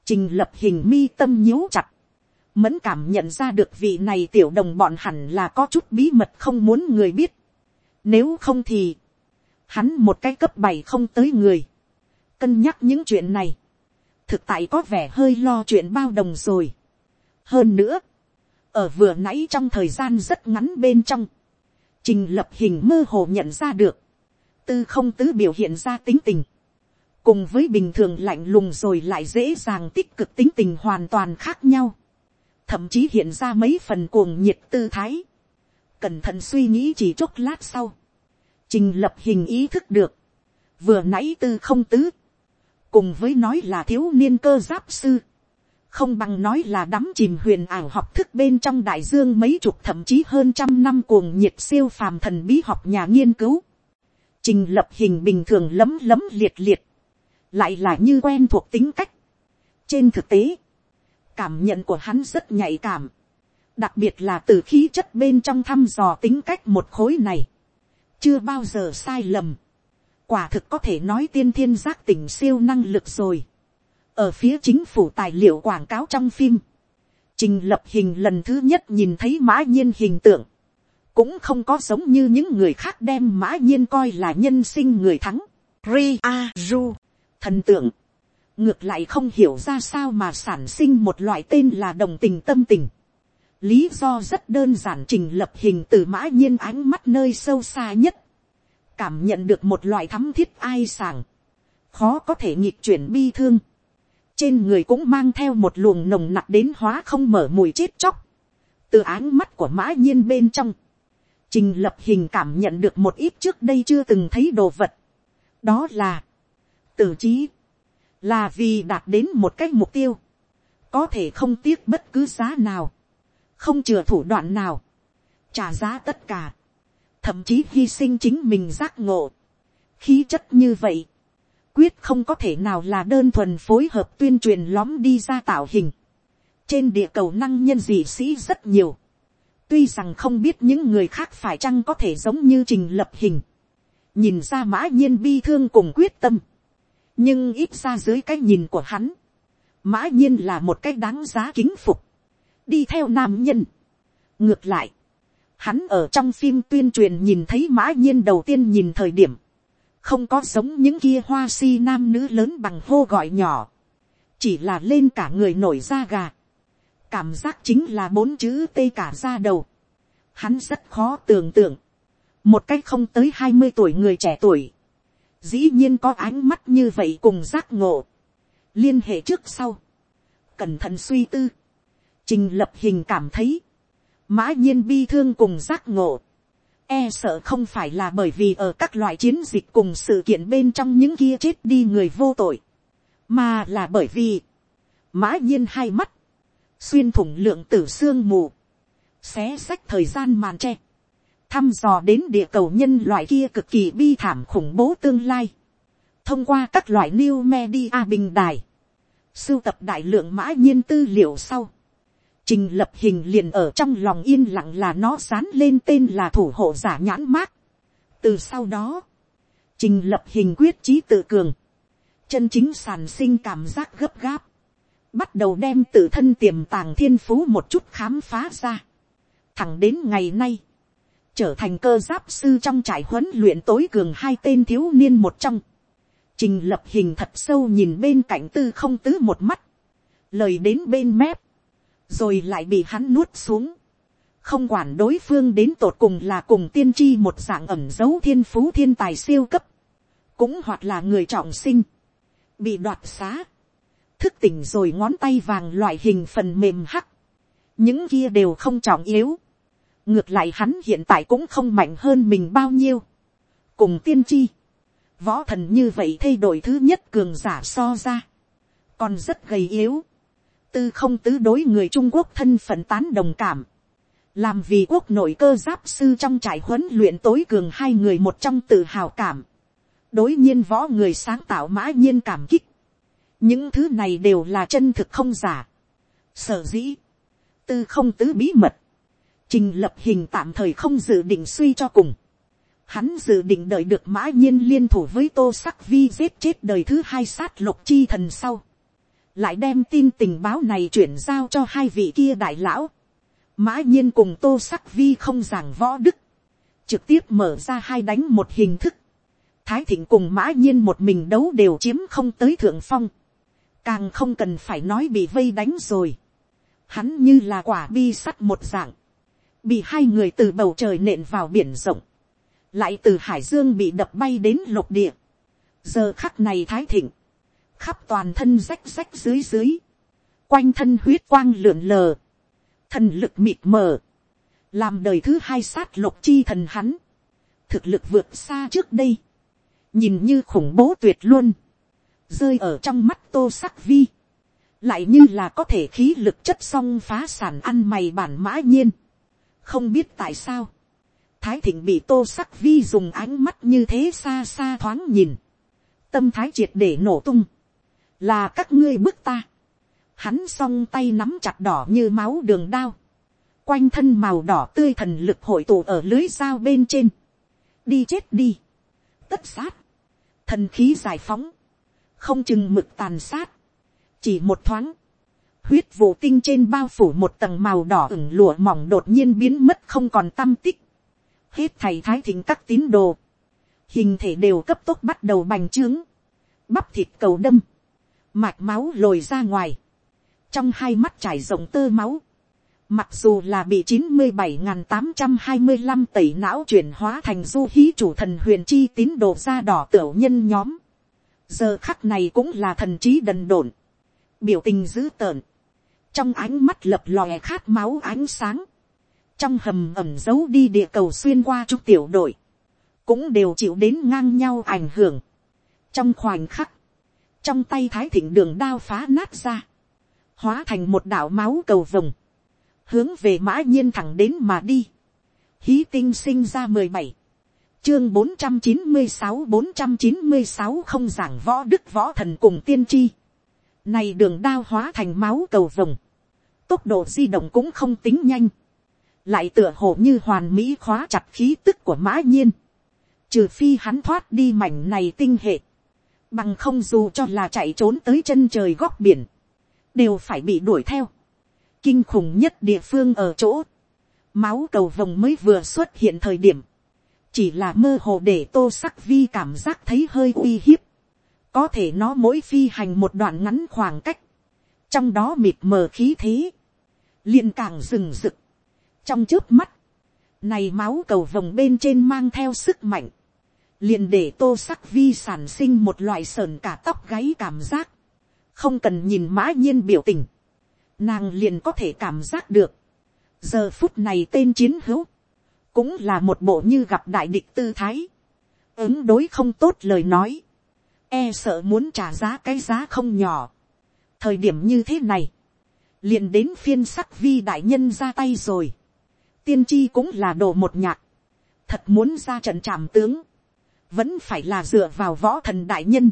trình lập hình mi tâm nhíu chặt, mẫn cảm nhận ra được vị này tiểu đồng bọn hẳn là có chút bí mật không muốn người biết. Nếu không thì, hắn một cái cấp bảy không tới người. Cân nhắc những chuyện này. Thực tại có vẻ hơi lo chuyện bao đồng rồi. Hơn nữa, ở vừa nãy trong thời gian rất ngắn bên trong, trình lập hình mơ hồ nhận ra được, tư không tứ biểu hiện ra tính tình, cùng với bình thường lạnh lùng rồi lại dễ dàng tích cực tính tình hoàn toàn khác nhau thậm chí hiện ra mấy phần cuồng nhiệt tư thái. Cẩn thận suy nghĩ chỉ chốc lát sau. Trình lập hình ý thức được. Vừa nãy tư không tứ. Cùng với nói là thiếu niên cơ giáp sư. Không bằng nói là đắm chìm huyền ảo học thức bên trong đại dương mấy chục thậm chí hơn trăm năm cuồng nhiệt siêu phàm thần bí học nhà nghiên cứu. Trình lập hình bình thường lấm lấm liệt liệt. Lại là như quen thuộc tính cách. Trên thực tế cảm nhận của hắn rất nhạy cảm, đặc biệt là từ khí chất bên trong thăm dò tính cách một khối này, chưa bao giờ sai lầm, quả thực có thể nói tiên thiên giác tỉnh siêu năng lực rồi, ở phía chính phủ tài liệu quảng cáo trong phim, trình lập hình lần thứ nhất nhìn thấy mã nhiên hình tượng, cũng không có giống như những người khác đem mã nhiên coi là nhân sinh người thắng. Ria ru, thần tượng, ngược lại không hiểu ra sao mà sản sinh một loại tên là đồng tình tâm tình. lý do rất đơn giản trình lập hình từ mã nhiên ánh mắt nơi sâu xa nhất, cảm nhận được một loại thắm thiết ai sàng, khó có thể nhịp chuyển bi thương, trên người cũng mang theo một luồng nồng nặc đến hóa không mở mùi chết chóc, từ ánh mắt của mã nhiên bên trong, trình lập hình cảm nhận được một ít trước đây chưa từng thấy đồ vật, đó là, tử trí, là vì đạt đến một cái mục tiêu, có thể không tiếc bất cứ giá nào, không chừa thủ đoạn nào, trả giá tất cả, thậm chí hy sinh chính mình giác ngộ, khí chất như vậy, quyết không có thể nào là đơn thuần phối hợp tuyên truyền lóm đi ra tạo hình. trên địa cầu năng nhân dị sĩ rất nhiều, tuy rằng không biết những người khác phải chăng có thể giống như trình lập hình, nhìn ra mã nhiên bi thương cùng quyết tâm, nhưng ít ra dưới cái nhìn của hắn, mã nhiên là một cái đáng giá kính phục, đi theo nam nhân. ngược lại, hắn ở trong phim tuyên truyền nhìn thấy mã nhiên đầu tiên nhìn thời điểm, không có giống những kia hoa si nam nữ lớn bằng hô gọi nhỏ, chỉ là lên cả người nổi da gà, cảm giác chính là bốn chữ tê cả ra đầu, hắn rất khó tưởng tượng, một cách không tới hai mươi tuổi người trẻ tuổi, dĩ nhiên có ánh mắt như vậy cùng giác ngộ, liên hệ trước sau, cẩn thận suy tư, trình lập hình cảm thấy, mã nhiên bi thương cùng giác ngộ, e sợ không phải là bởi vì ở các loại chiến dịch cùng sự kiện bên trong những kia chết đi người vô tội, mà là bởi vì, mã nhiên hai mắt, xuyên thủng lượng tử xương mù, xé sách thời gian màn tre, thăm dò đến địa cầu nhân loại kia cực kỳ bi thảm khủng bố tương lai, thông qua các loại new media bình đài, sưu tập đại lượng mã nhiên tư liệu sau, trình lập hình liền ở trong lòng yên lặng là nó dán lên tên là thủ hộ giả nhãn mát. từ sau đó, trình lập hình quyết trí tự cường, chân chính sản sinh cảm giác gấp gáp, bắt đầu đem tự thân tiềm tàng thiên phú một chút khám phá ra. thẳng đến ngày nay, trở thành cơ giáp sư trong trại huấn luyện tối cường hai tên thiếu niên một trong. Trình lập hình thật sâu nhìn bên cạnh tư không tứ một mắt. Lời đến bên mép. Rồi lại bị hắn nuốt xuống. Không quản đối phương đến tột cùng là cùng tiên tri một dạng ẩm dấu thiên phú thiên tài siêu cấp. Cũng hoặc là người trọng sinh. Bị đoạt xá. Thức tỉnh rồi ngón tay vàng loại hình phần mềm hắc. Những kia đều không trọng yếu ngược lại hắn hiện tại cũng không mạnh hơn mình bao nhiêu. cùng tiên tri, võ thần như vậy thay đổi thứ nhất cường giả so ra, còn rất gầy yếu. tư không tứ đối người trung quốc thân phận tán đồng cảm, làm vì quốc nội cơ giáp sư trong trại huấn luyện tối cường hai người một trong tự hào cảm, đối nhiên võ người sáng tạo mã nhiên cảm kích, những thứ này đều là chân thực không giả, sở dĩ, tư không tứ bí mật, Trình lập hình tạm thời không dự định suy cho cùng. Hắn dự định đợi được mã nhiên liên thủ với tô sắc vi giết chết đời thứ hai sát lục chi thần sau. Lại đem tin tình báo này chuyển giao cho hai vị kia đại lão. Mã nhiên cùng tô sắc vi không giảng võ đức. Trực tiếp mở ra hai đánh một hình thức. Thái thịnh cùng mã nhiên một mình đấu đều chiếm không tới thượng phong. Càng không cần phải nói bị vây đánh rồi. Hắn như là quả bi sắt một dạng bị hai người từ bầu trời nện vào biển rộng, lại từ hải dương bị đập bay đến lục địa. giờ khắc này thái thịnh, khắp toàn thân rách rách dưới dưới, quanh thân huyết quang lượn lờ, thần lực mịt mờ, làm đời thứ hai sát lục chi thần hắn, thực lực vượt xa trước đây, nhìn như khủng bố tuyệt luôn, rơi ở trong mắt tô sắc vi, lại như là có thể khí lực chất song phá sản ăn mày bản mã nhiên, không biết tại sao, thái thịnh bị tô sắc vi dùng ánh mắt như thế xa xa thoáng nhìn, tâm thái triệt để nổ tung, là các ngươi bước ta, hắn s o n g tay nắm chặt đỏ như máu đường đao, quanh thân màu đỏ tươi thần lực hội tụ ở lưới dao bên trên, đi chết đi, tất sát, thần khí giải phóng, không chừng mực tàn sát, chỉ một thoáng, huyết vụ tinh trên bao phủ một tầng màu đỏ ửng lụa mỏng đột nhiên biến mất không còn tâm tích. Hết thầy thái thính các tín đồ. Hình thể đều cấp tốc bắt đầu bành trướng. Bắp thịt cầu đâm. mạch máu lồi ra ngoài, trong hai mắt trải rộng tơ máu, mặc dù là bị chín mươi bảy tám trăm hai mươi năm tẩy não chuyển hóa thành du hí chủ thần huyền chi tín đồ da đỏ tiểu nhân nhóm, giờ khắc này cũng là thần trí đần độn, biểu tình dữ tợn, trong ánh mắt lập lòe khát máu ánh sáng, trong hầm ẩm giấu đi địa cầu xuyên qua chúc tiểu đội, cũng đều chịu đến ngang nhau ảnh hưởng. trong khoảnh khắc, trong tay thái thịnh đường đao phá nát ra, hóa thành một đạo máu cầu vồng, hướng về mã nhiên thẳng đến mà đi. Hí tinh sinh ra mười bảy, chương bốn trăm chín mươi sáu bốn trăm chín mươi sáu không giảng võ đức võ thần cùng tiên tri. Này đường đao hóa thành máu cầu vồng, tốc độ di động cũng không tính nhanh, lại tựa hồ như hoàn mỹ khóa chặt khí tức của mã nhiên, trừ phi hắn thoát đi mảnh này tinh hệ, bằng không dù cho là chạy trốn tới chân trời góc biển, đều phải bị đuổi theo. Kinh khủng nhất địa phương ở chỗ, máu cầu vồng mới vừa xuất hiện thời điểm, chỉ là mơ hồ để tô sắc vi cảm giác thấy hơi uy hiếp, có thể nó mỗi phi hành một đoạn ngắn khoảng cách, trong đó mịt mờ khí thế, liền càng rừng rực, trong trước mắt, này máu cầu vồng bên trên mang theo sức mạnh, liền để tô sắc vi sản sinh một loại sờn cả tóc gáy cảm giác, không cần nhìn mã nhiên biểu tình, nàng liền có thể cảm giác được, giờ phút này tên chiến hữu, cũng là một bộ như gặp đại địch tư thái, ứng đối không tốt lời nói, e sợ muốn trả giá cái giá không nhỏ. thời điểm như thế này, liền đến phiên sắc vi đại nhân ra tay rồi, tiên tri cũng là đồ một nhạc, thật muốn ra trận trảm tướng, vẫn phải là dựa vào võ thần đại nhân,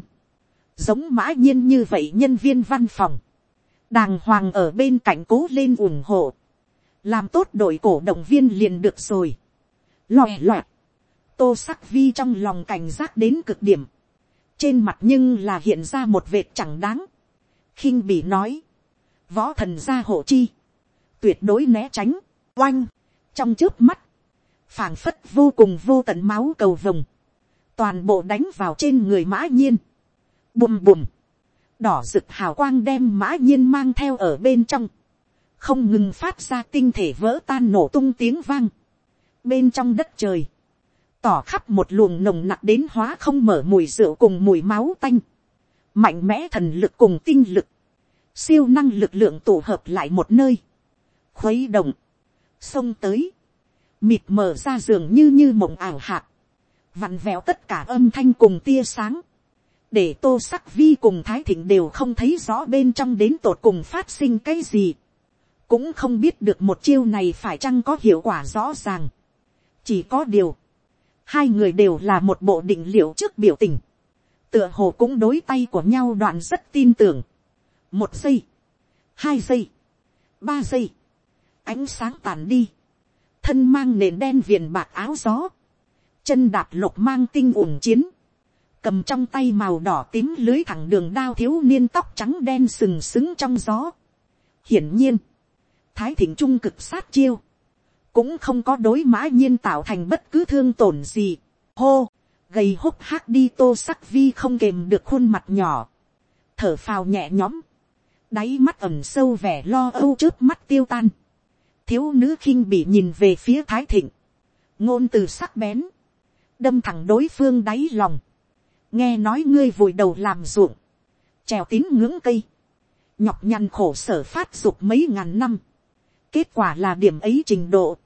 giống mã nhiên như vậy nhân viên văn phòng, đàng hoàng ở bên cạnh cố lên ủng hộ, làm tốt đội cổ động viên liền được rồi, lòe loẹt, tô sắc vi trong lòng cảnh giác đến cực điểm, trên mặt nhưng là hiện ra một vệt chẳng đáng, khinh bỉ nói, võ thần gia hộ chi, tuyệt đối né tránh, oanh, trong trước mắt, phảng phất vô cùng vô tận máu cầu vồng, toàn bộ đánh vào trên người mã nhiên, bùm bùm, đỏ rực hào quang đem mã nhiên mang theo ở bên trong, không ngừng phát ra tinh thể vỡ tan nổ tung tiếng vang, bên trong đất trời, tỏ khắp một luồng nồng nặc đến hóa không mở mùi rượu cùng mùi máu tanh, mạnh mẽ thần lực cùng tinh lực, siêu năng lực lượng tổ hợp lại một nơi, khuấy động, xông tới, mịt mờ ra giường như như mộng ảo hạt, vặn vẹo tất cả âm thanh cùng tia sáng, để tô sắc vi cùng thái thịnh đều không thấy rõ bên trong đến tột cùng phát sinh cái gì, cũng không biết được một chiêu này phải chăng có hiệu quả rõ ràng. chỉ có điều, hai người đều là một bộ định liệu trước biểu tình, tựa hồ cũng đối tay của nhau đoạn rất tin tưởng một giây, hai giây, ba giây, ánh sáng tàn đi, thân mang nền đen viền bạc áo gió, chân đạp lục mang tinh ủng chiến, cầm trong tay màu đỏ tím lưới thẳng đường đao thiếu niên tóc trắng đen sừng sững trong gió. hiển nhiên, thái thịnh trung cực sát chiêu, cũng không có đối mã nhiên tạo thành bất cứ thương tổn gì. hô, gầy húc hác đi tô sắc vi không kềm được khuôn mặt nhỏ, thở phào nhẹ nhõm, đáy mắt ẩm sâu vẻ lo âu trước mắt tiêu tan, thiếu nữ khinh bị nhìn về phía thái thịnh, ngôn từ sắc bén, đâm thẳng đối phương đáy lòng, nghe nói ngươi vùi đầu làm ruộng, trèo tín ngưỡng cây, nhọc nhằn khổ sở phát dục mấy ngàn năm, kết quả là điểm ấy trình độ,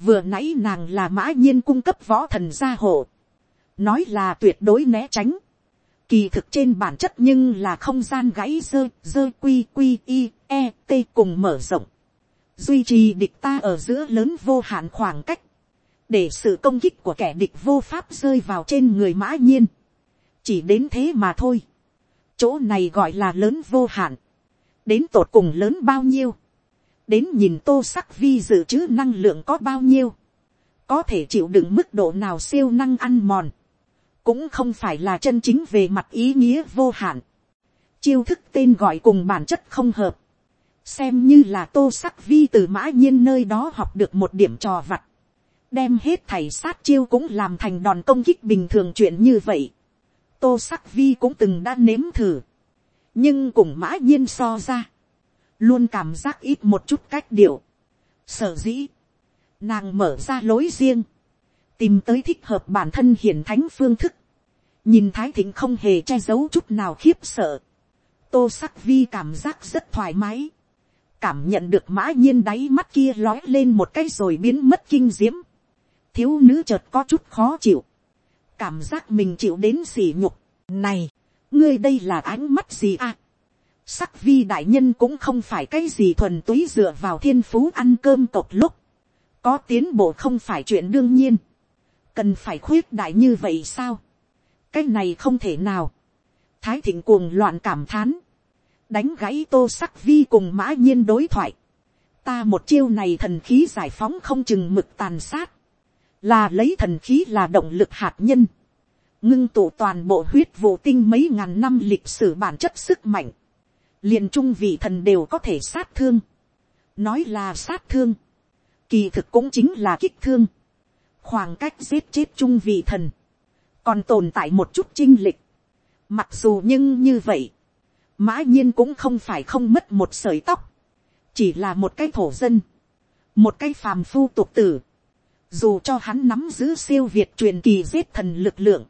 vừa nãy nàng là mã nhiên cung cấp võ thần gia hộ, nói là tuyệt đối né tránh, kỳ thực trên bản chất nhưng là không gian gãy dơ dơ quy quy i e t cùng mở rộng, duy trì địch ta ở giữa lớn vô hạn khoảng cách, để sự công kích của kẻ địch vô pháp rơi vào trên người mã nhiên. chỉ đến thế mà thôi. chỗ này gọi là lớn vô hạn. đến tột cùng lớn bao nhiêu. đến nhìn tô sắc vi dự trữ năng lượng có bao nhiêu. có thể chịu đựng mức độ nào siêu năng ăn mòn cũng không phải là chân chính về mặt ý nghĩa vô hạn. chiêu thức tên gọi cùng bản chất không hợp xem như là tô sắc vi từ mã nhiên nơi đó học được một điểm trò vặt, đem hết thầy sát chiêu cũng làm thành đòn công kích bình thường chuyện như vậy. tô sắc vi cũng từng đã nếm thử, nhưng cùng mã nhiên so ra, luôn cảm giác ít một chút cách điệu. Sở dĩ, nàng mở ra lối riêng, tìm tới thích hợp bản thân hiển thánh phương thức, nhìn thái thịnh không hề che giấu chút nào khiếp sợ, tô sắc vi cảm giác rất thoải mái, cảm nhận được mã nhiên đáy mắt kia lói lên một cái rồi biến mất kinh diễm, thiếu nữ chợt có chút khó chịu, cảm giác mình chịu đến sỉ nhục, này, ngươi đây là ánh mắt gì à, sắc vi đại nhân cũng không phải cái gì thuần túy dựa vào thiên phú ăn cơm tộc lúc, có tiến bộ không phải chuyện đương nhiên, cần phải khuyết đại như vậy sao, cái này không thể nào, thái thịnh cuồng loạn cảm thán, đánh gãy tô sắc vi cùng mã nhiên đối thoại, ta một chiêu này thần khí giải phóng không chừng mực tàn sát, là lấy thần khí là động lực hạt nhân, ngưng tụ toàn bộ huyết vụ tinh mấy ngàn năm lịch sử bản chất sức mạnh, liền trung vị thần đều có thể sát thương, nói là sát thương, kỳ thực cũng chính là kích thương, khoảng cách giết chết trung vị thần, còn tồn tại một chút chinh lịch, mặc dù nhưng như vậy, mã nhiên cũng không phải không mất một sợi tóc, chỉ là một cái thổ dân, một cái phàm phu tục tử, dù cho hắn nắm giữ siêu việt truyền kỳ giết thần lực lượng,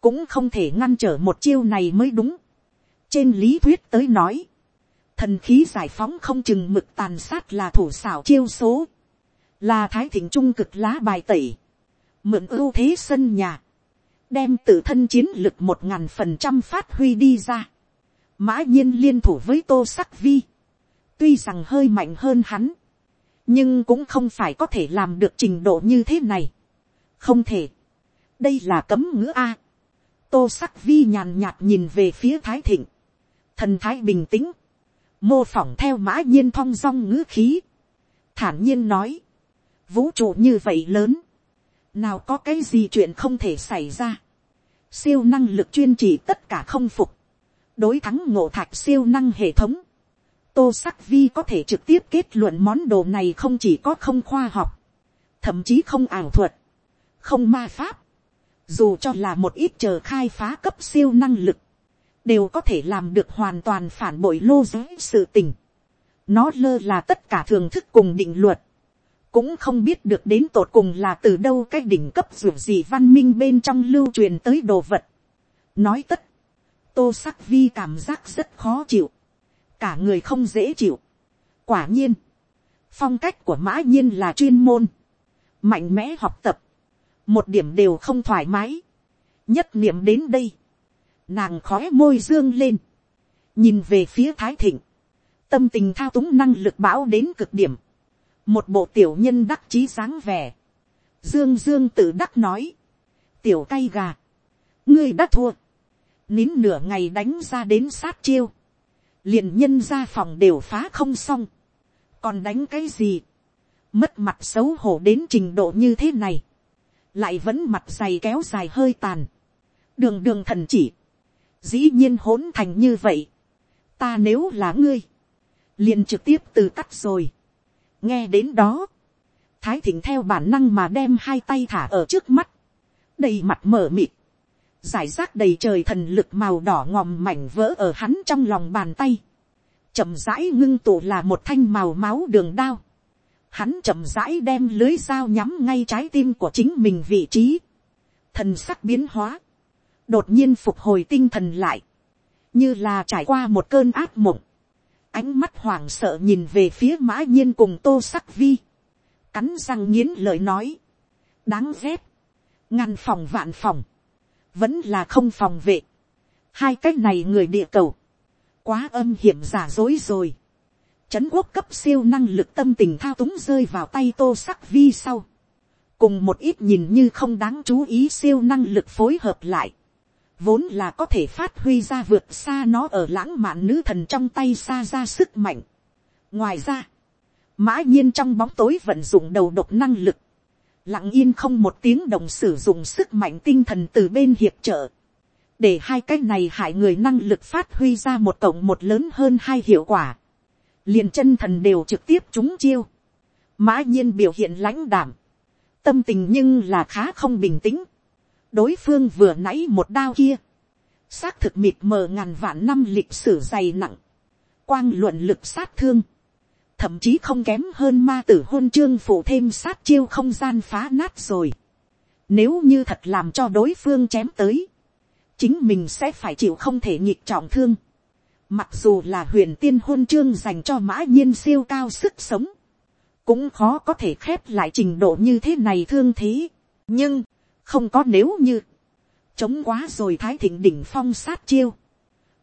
cũng không thể ngăn trở một chiêu này mới đúng. trên lý thuyết tới nói, thần khí giải phóng không chừng mực tàn sát là thủ xảo chiêu số, là thái thịnh trung cực lá bài tẩy, mượn ưu thế sân nhà, đem tự thân chiến lực một ngàn phần trăm phát huy đi ra, mã nhiên liên thủ với tô sắc vi, tuy rằng hơi mạnh hơn hắn, nhưng cũng không phải có thể làm được trình độ như thế này. không thể, đây là cấm ngữ a. tô sắc vi nhàn nhạt nhìn về phía thái thịnh, thần thái bình tĩnh, mô phỏng theo mã nhiên thong dong ngữ khí, thản nhiên nói, vũ trụ như vậy lớn, nào có cái gì chuyện không thể xảy ra, siêu năng lực chuyên chỉ tất cả không phục, đối thắng ngộ thạch siêu năng hệ thống, tô sắc vi có thể trực tiếp kết luận món đồ này không chỉ có không khoa học, thậm chí không ảo thuật, không ma pháp, dù cho là một ít chờ khai phá cấp siêu năng lực, đều có thể làm được hoàn toàn phản bội lô giới sự tình. Nó lơ là tất cả thường thức cùng định luật, cũng không biết được đến tột cùng là từ đâu cái đỉnh cấp dù gì văn minh bên trong lưu truyền tới đồ vật. nói tất, tô sắc vi cảm giác rất khó chịu, cả người không dễ chịu. quả nhiên, phong cách của mã nhiên là chuyên môn, mạnh mẽ học tập, một điểm đều không thoải mái, nhất niệm đến đây, nàng khói môi dương lên, nhìn về phía thái thịnh, tâm tình thao túng năng lực bão đến cực điểm, một bộ tiểu nhân đắc chí sáng vẻ, dương dương tự đắc nói, tiểu cay gà, ngươi đã thua, nín nửa ngày đánh ra đến sát chiêu, liền nhân ra phòng đều phá không xong, còn đánh cái gì, mất mặt xấu hổ đến trình độ như thế này, lại vẫn mặt dày kéo dài hơi tàn, đường đường thần chỉ, dĩ nhiên hỗn thành như vậy, ta nếu là ngươi, liền trực tiếp từ cắt rồi, nghe đến đó, thái thịnh theo bản năng mà đem hai tay thả ở trước mắt, đầy mặt mở mịt, giải rác đầy trời thần lực màu đỏ ngòm mảnh vỡ ở hắn trong lòng bàn tay, chậm rãi ngưng tụ là một thanh màu máu đường đao, hắn chậm rãi đem lưới dao nhắm ngay trái tim của chính mình vị trí, thần sắc biến hóa, đột nhiên phục hồi tinh thần lại, như là trải qua một cơn ác mộng, ánh mắt hoảng sợ nhìn về phía mã nhiên cùng tô sắc vi, cắn răng nghiến lời nói, đáng ghét, ngăn phòng vạn phòng, vẫn là không phòng vệ, hai cái này người địa cầu, quá âm hiểm giả dối rồi, trấn quốc cấp siêu năng lực tâm tình thao túng rơi vào tay tô sắc vi sau, cùng một ít nhìn như không đáng chú ý siêu năng lực phối hợp lại, vốn là có thể phát huy ra vượt xa nó ở lãng mạn nữ thần trong tay xa ra sức mạnh. ngoài ra, mã nhiên trong bóng tối vận dụng đầu độc năng lực, lặng yên không một tiếng đồng sử dụng sức mạnh tinh thần từ bên hiệp trợ, để hai cái này hại người năng lực phát huy ra một cộng một lớn hơn hai hiệu quả, liền chân thần đều trực tiếp chúng chiêu, mã nhiên biểu hiện lãnh đảm, tâm tình nhưng là khá không bình tĩnh, đối phương vừa nãy một đao kia, xác thực mịt mờ ngàn vạn năm lịch sử dày nặng, quang luận lực sát thương, thậm chí không kém hơn ma tử hôn chương phụ thêm sát chiêu không gian phá nát rồi. Nếu như thật làm cho đối phương chém tới, chính mình sẽ phải chịu không thể nhịp trọng thương. Mặc dù là huyền tiên hôn chương dành cho mã nhiên siêu cao sức sống, cũng khó có thể khép lại trình độ như thế này thương thế. nhưng, không có nếu như, chống quá rồi thái thịnh đỉnh phong sát chiêu,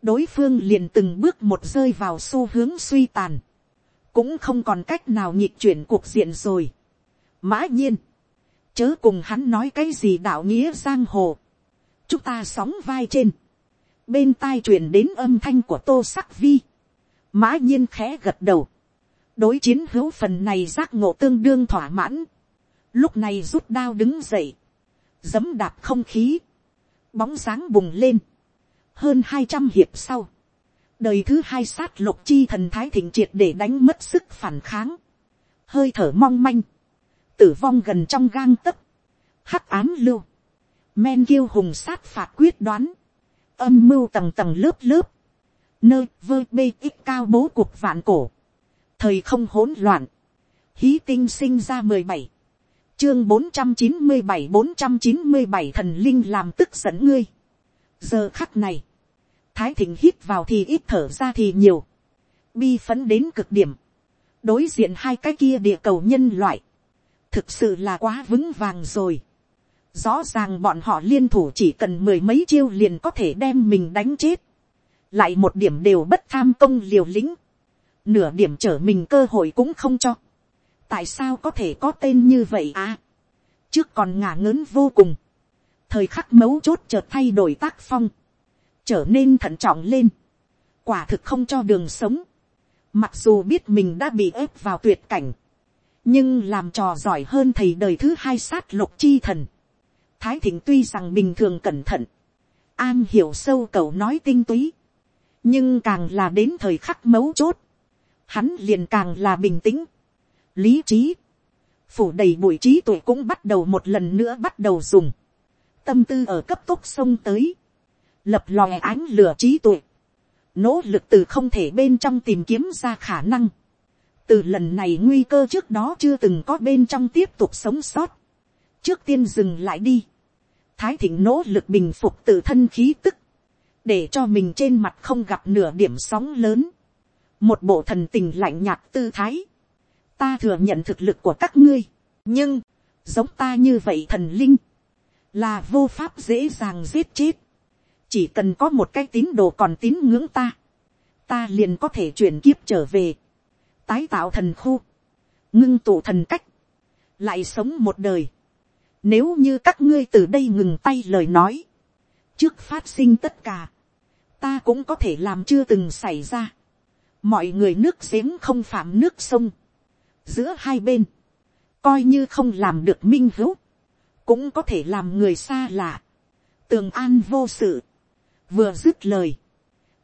đối phương liền từng bước một rơi vào xu hướng suy tàn, cũng không còn cách nào nhịp chuyển cuộc diện rồi. mã nhiên, chớ cùng hắn nói cái gì đạo nghĩa giang hồ, chúng ta sóng vai trên, bên tai truyền đến âm thanh của tô sắc vi, mã nhiên khẽ gật đầu, đối chiến hữu phần này giác ngộ tương đương thỏa mãn, lúc này rút đao đứng dậy, giấm đạp không khí, bóng sáng bùng lên, hơn hai trăm hiệp sau, đời thứ hai sát lục chi thần thái thịnh triệt để đánh mất sức phản kháng, hơi thở mong manh, tử vong gần trong gang tấc, hắc ám lưu, men kiêu hùng sát phạt quyết đoán, âm mưu tầng tầng lớp lớp, nơi vơ bê ít cao bố cuộc vạn cổ, thời không hỗn loạn, hí tinh sinh ra mười bảy, chương bốn trăm chín mươi bảy bốn trăm chín mươi bảy thần linh làm tức giận ngươi. giờ khắc này, thái thịnh hít vào thì ít thở ra thì nhiều, bi phấn đến cực điểm, đối diện hai cái kia địa cầu nhân loại, thực sự là quá vững vàng rồi. rõ ràng bọn họ liên thủ chỉ cần mười mấy chiêu liền có thể đem mình đánh chết, lại một điểm đều bất tham công liều lĩnh, nửa điểm trở mình cơ hội cũng không cho tại sao có thể có tên như vậy à. trước còn ngả ngớn vô cùng. thời khắc mấu chốt chợt thay đổi tác phong. trở nên thận trọng lên. quả thực không cho đường sống. mặc dù biết mình đã bị ép vào tuyệt cảnh. nhưng làm trò giỏi hơn thầy đời thứ hai sát lục chi thần. thái thịnh tuy rằng bình thường cẩn thận. an hiểu sâu cầu nói tinh túy. nhưng càng là đến thời khắc mấu chốt. hắn liền càng là bình tĩnh lý trí, phủ đầy bụi trí tuệ cũng bắt đầu một lần nữa bắt đầu dùng, tâm tư ở cấp tốc sông tới, lập lòe ánh lửa trí tuệ, nỗ lực từ không thể bên trong tìm kiếm ra khả năng, từ lần này nguy cơ trước đó chưa từng có bên trong tiếp tục sống sót, trước tiên dừng lại đi, thái thịnh nỗ lực bình phục tự thân khí tức, để cho mình trên mặt không gặp nửa điểm sóng lớn, một bộ thần tình lạnh nhạt tư thái, ta thừa nhận thực lực của các ngươi, nhưng, giống ta như vậy thần linh, là vô pháp dễ dàng giết chết, chỉ cần có một cái tín đồ còn tín ngưỡng ta, ta liền có thể chuyển kiếp trở về, tái tạo thần khu, ngưng tụ thần cách, lại sống một đời. Nếu như các ngươi từ đây ngừng tay lời nói, trước phát sinh tất cả, ta cũng có thể làm chưa từng xảy ra. mọi người nước giếng không phạm nước sông, giữa hai bên, coi như không làm được minh hữu, cũng có thể làm người xa lạ, tường an vô sự, vừa dứt lời,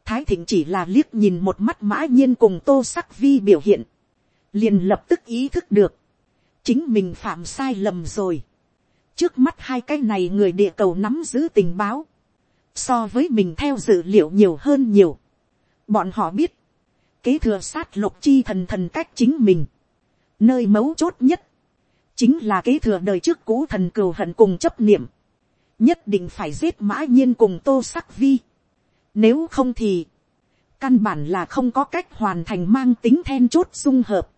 thái thịnh chỉ là liếc nhìn một mắt mã nhiên cùng tô sắc vi biểu hiện, liền lập tức ý thức được, chính mình phạm sai lầm rồi, trước mắt hai cái này người địa cầu nắm giữ tình báo, so với mình theo dự liệu nhiều hơn nhiều, bọn họ biết, kế thừa sát lục chi thần thần cách chính mình, Nơi mấu chốt nhất, chính là kế thừa đời trước cũ thần cừu hận cùng chấp niệm. Nhất định phải giết mã nhiên cùng tô sắc vi. Nếu không thì, căn bản là không có cách hoàn thành mang tính then chốt dung hợp.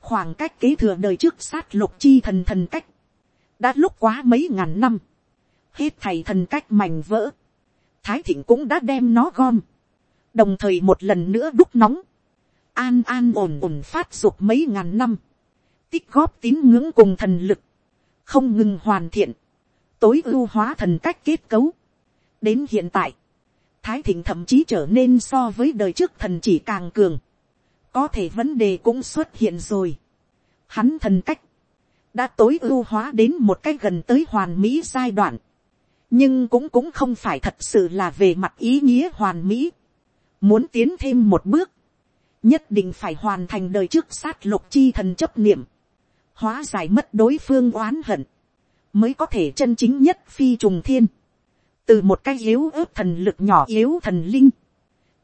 Khoảng cách kế thừa đời trước sát lục chi thần thần cách. Đã lúc quá mấy ngàn năm. Hết thầy thần cách mảnh vỡ. Thái thịnh cũng đã đem nó gom. Đồng thời một lần nữa đúc nóng. An an ổn ổn phát dục mấy ngàn năm tích góp tín ngưỡng cùng thần lực, không ngừng hoàn thiện, tối ưu hóa thần cách kết cấu. đến hiện tại, thái thịnh thậm chí trở nên so với đời trước thần chỉ càng cường, có thể vấn đề cũng xuất hiện rồi. Hắn thần cách, đã tối ưu hóa đến một cách gần tới hoàn mỹ giai đoạn, nhưng cũng cũng không phải thật sự là về mặt ý nghĩa hoàn mỹ. Muốn tiến thêm một bước, nhất định phải hoàn thành đời trước sát lục chi thần chấp niệm, hóa giải mất đối phương oán hận, mới có thể chân chính nhất phi trùng thiên. từ một cái yếu ớt thần lực nhỏ yếu thần linh,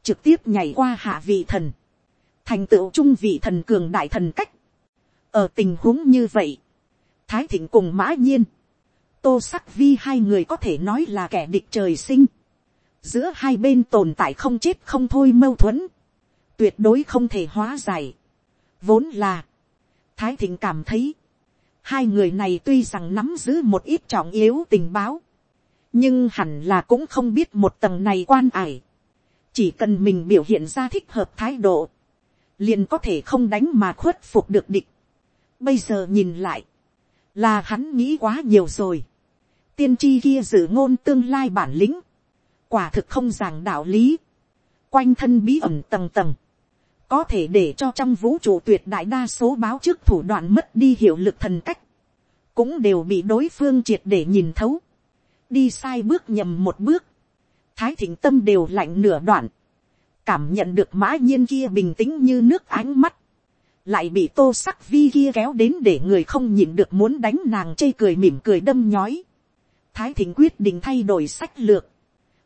trực tiếp nhảy qua hạ vị thần, thành tựu trung vị thần cường đại thần cách. ở tình huống như vậy, thái thịnh cùng mã nhiên, tô sắc vi hai người có thể nói là kẻ địch trời sinh, giữa hai bên tồn tại không chết không thôi mâu thuẫn, tuyệt đối không thể hóa giải. vốn là, thái thịnh cảm thấy, hai người này tuy rằng nắm giữ một ít trọng yếu tình báo, nhưng hẳn là cũng không biết một tầng này quan ải. chỉ cần mình biểu hiện ra thích hợp thái độ, liền có thể không đánh mà khuất phục được địch. bây giờ nhìn lại, là hắn nghĩ quá nhiều rồi. tiên tri kia dự ngôn tương lai bản lĩnh, quả thực không giảng đạo lý, quanh thân bí ẩn tầng tầng, có thể để cho trong vũ trụ tuyệt đại đa số báo trước thủ đoạn mất đi hiệu lực thần cách, cũng đều bị đối phương triệt để nhìn thấu, đi sai bước nhầm một bước, thái thịnh tâm đều lạnh nửa đoạn, cảm nhận được mã nhiên kia bình tĩnh như nước ánh mắt, lại bị tô sắc vi kia kéo đến để người không nhìn được muốn đánh nàng chê cười mỉm cười đâm nhói. Thái thịnh quyết định thay đổi sách lược.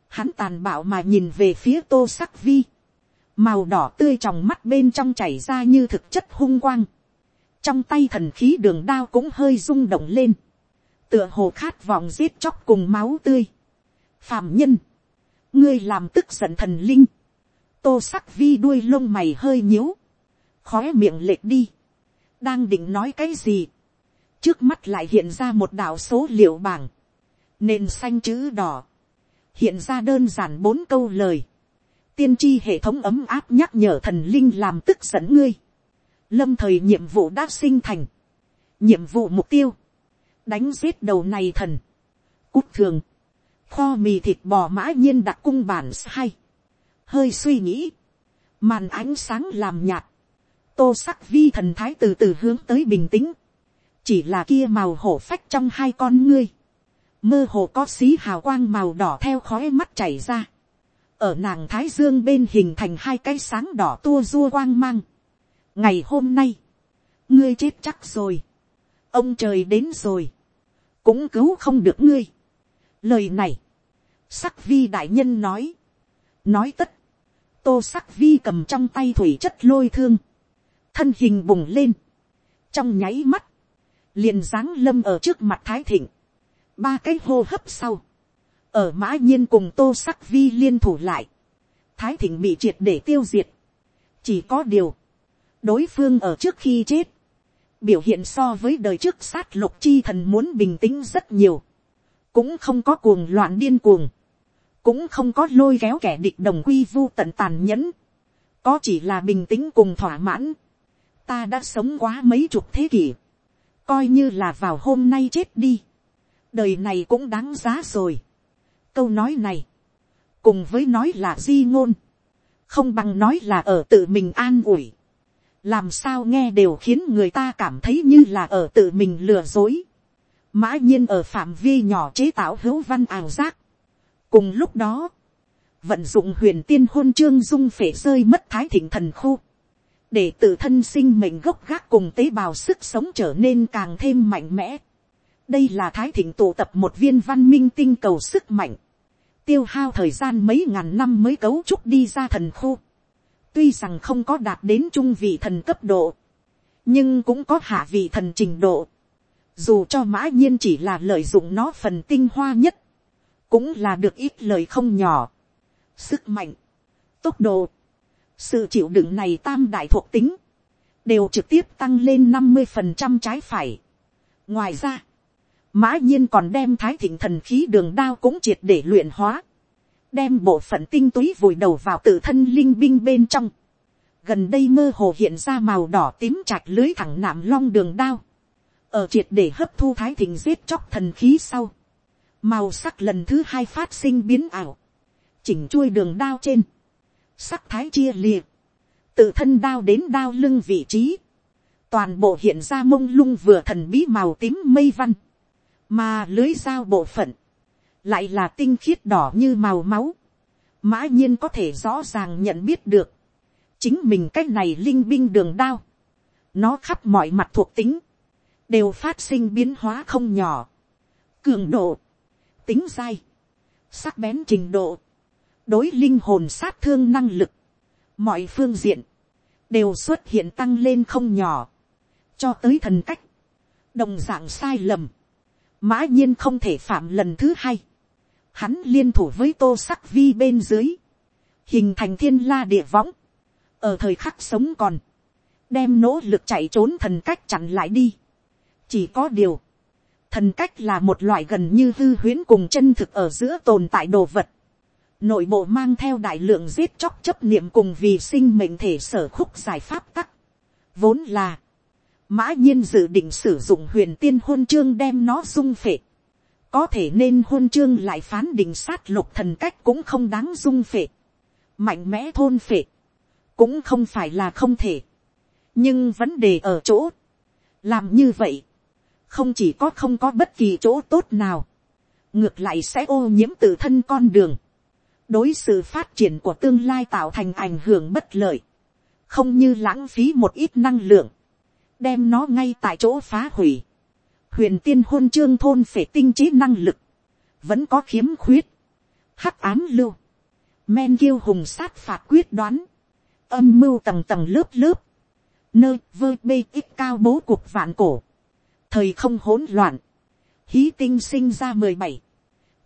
Hắn tàn bạo mà nhìn về phía tô sắc vi. Màu đỏ tươi trong mắt bên trong chảy ra như thực chất hung quang. Trong tay thần khí đường đao cũng hơi rung động lên. Tựa hồ khát vọng giết chóc cùng máu tươi. Phạm nhân. Ngươi làm tức giận thần linh. Tô sắc vi đuôi lông mày hơi nhíu khói miệng lệch đi, đang định nói cái gì, trước mắt lại hiện ra một đạo số liệu bảng, nền xanh chữ đỏ, hiện ra đơn giản bốn câu lời, tiên tri hệ thống ấm áp nhắc nhở thần linh làm tức giận ngươi, lâm thời nhiệm vụ đã sinh thành, nhiệm vụ mục tiêu, đánh giết đầu này thần, cút thường, kho mì thịt bò mã nhiên đặc cung bản hay, hơi suy nghĩ, màn ánh sáng làm nhạt, tô sắc vi thần thái từ từ hướng tới bình tĩnh, chỉ là kia màu hổ phách trong hai con ngươi, mơ hồ có xí hào quang màu đỏ theo khói mắt chảy ra, ở nàng thái dương bên hình thành hai cái sáng đỏ tua rua quang mang. ngày hôm nay, ngươi chết chắc rồi, ông trời đến rồi, cũng cứu không được ngươi. lời này, sắc vi đại nhân nói, nói tất, tô sắc vi cầm trong tay thủy chất lôi thương, thân hình bùng lên, trong nháy mắt, liền dáng lâm ở trước mặt thái thịnh, ba cái hô hấp sau, ở mã nhiên cùng tô sắc vi liên thủ lại, thái thịnh bị triệt để tiêu diệt, chỉ có điều, đối phương ở trước khi chết, biểu hiện so với đời trước sát lục chi thần muốn bình tĩnh rất nhiều, cũng không có cuồng loạn điên cuồng, cũng không có lôi kéo kẻ địch đồng quy vu tận tàn nhẫn, có chỉ là bình tĩnh cùng thỏa mãn, ta đã sống quá mấy chục thế kỷ, coi như là vào hôm nay chết đi, đời này cũng đáng giá rồi câu nói này, cùng với nói là di ngôn, không bằng nói là ở tự mình an ủi, làm sao nghe đều khiến người ta cảm thấy như là ở tự mình lừa dối, mã nhiên ở phạm vi nhỏ chế tạo hữu văn ảo giác. cùng lúc đó, vận dụng huyền tiên hôn trương dung phể rơi mất thái thịnh thần khu, để tự thân sinh mệnh gốc gác cùng tế bào sức sống trở nên càng thêm mạnh mẽ đây là thái thịnh tụ tập một viên văn minh tinh cầu sức mạnh, tiêu hao thời gian mấy ngàn năm mới cấu trúc đi ra thần khu. tuy rằng không có đạt đến trung vị thần cấp độ, nhưng cũng có hạ vị thần trình độ. dù cho mã nhiên chỉ là lợi dụng nó phần tinh hoa nhất, cũng là được ít lời không nhỏ. sức mạnh, tốc độ, sự chịu đựng này tam đại thuộc tính, đều trực tiếp tăng lên năm mươi phần trăm trái phải. ngoài ra, mã nhiên còn đem thái thịnh thần khí đường đao cũng triệt để luyện hóa, đem bộ phận tinh túy vùi đầu vào tự thân linh binh bên trong. gần đây mơ hồ hiện ra màu đỏ tím chạch lưới thẳng nạm long đường đao, ở triệt để hấp thu thái thịnh giết chóc thần khí sau, màu sắc lần thứ hai phát sinh biến ảo, chỉnh chuôi đường đao trên, sắc thái chia liệt, tự thân đao đến đao lưng vị trí, toàn bộ hiện ra mông lung vừa thần bí màu tím mây văn, mà lưới dao bộ phận, lại là tinh khiết đỏ như màu máu, mã nhiên có thể rõ ràng nhận biết được, chính mình cái này linh binh đường đao, nó khắp mọi mặt thuộc tính, đều phát sinh biến hóa không nhỏ, cường độ, tính dai, sắc bén trình độ, đối linh hồn sát thương năng lực, mọi phương diện, đều xuất hiện tăng lên không nhỏ, cho tới thần cách, đồng dạng sai lầm, mã nhiên không thể phạm lần thứ hai, hắn liên thủ với tô sắc vi bên dưới, hình thành thiên la địa võng, ở thời khắc sống còn, đem nỗ lực chạy trốn thần cách chặn lại đi. chỉ có điều, thần cách là một loại gần như hư huyễn cùng chân thực ở giữa tồn tại đồ vật. nội bộ mang theo đại lượng giết chóc chấp niệm cùng vì sinh mệnh thể sở khúc giải pháp tắc. vốn là, mã nhiên dự định sử dụng huyền tiên hôn chương đem nó dung phệ. có thể nên hôn chương lại phán định sát lục thần cách cũng không đáng dung phệ. mạnh mẽ thôn phệ, cũng không phải là không thể. Nhưng vấn đề ở chỗ, làm như vậy, không chỉ có không có bất kỳ chỗ tốt nào, ngược lại sẽ ô nhiễm tự thân con đường, đối sự phát triển của tương lai tạo thành ảnh hưởng bất lợi, không như lãng phí một ít năng lượng, đem nó ngay tại chỗ phá hủy. huyền tiên hôn chương thôn phải tinh trí năng lực, vẫn có khiếm khuyết, hắc ám lưu, men kiêu hùng sát phạt quyết đoán, âm mưu tầng tầng lớp lớp, nơi vơ bê ít cao bố cuộc vạn cổ, thời không hỗn loạn, hí tinh sinh ra mười bảy,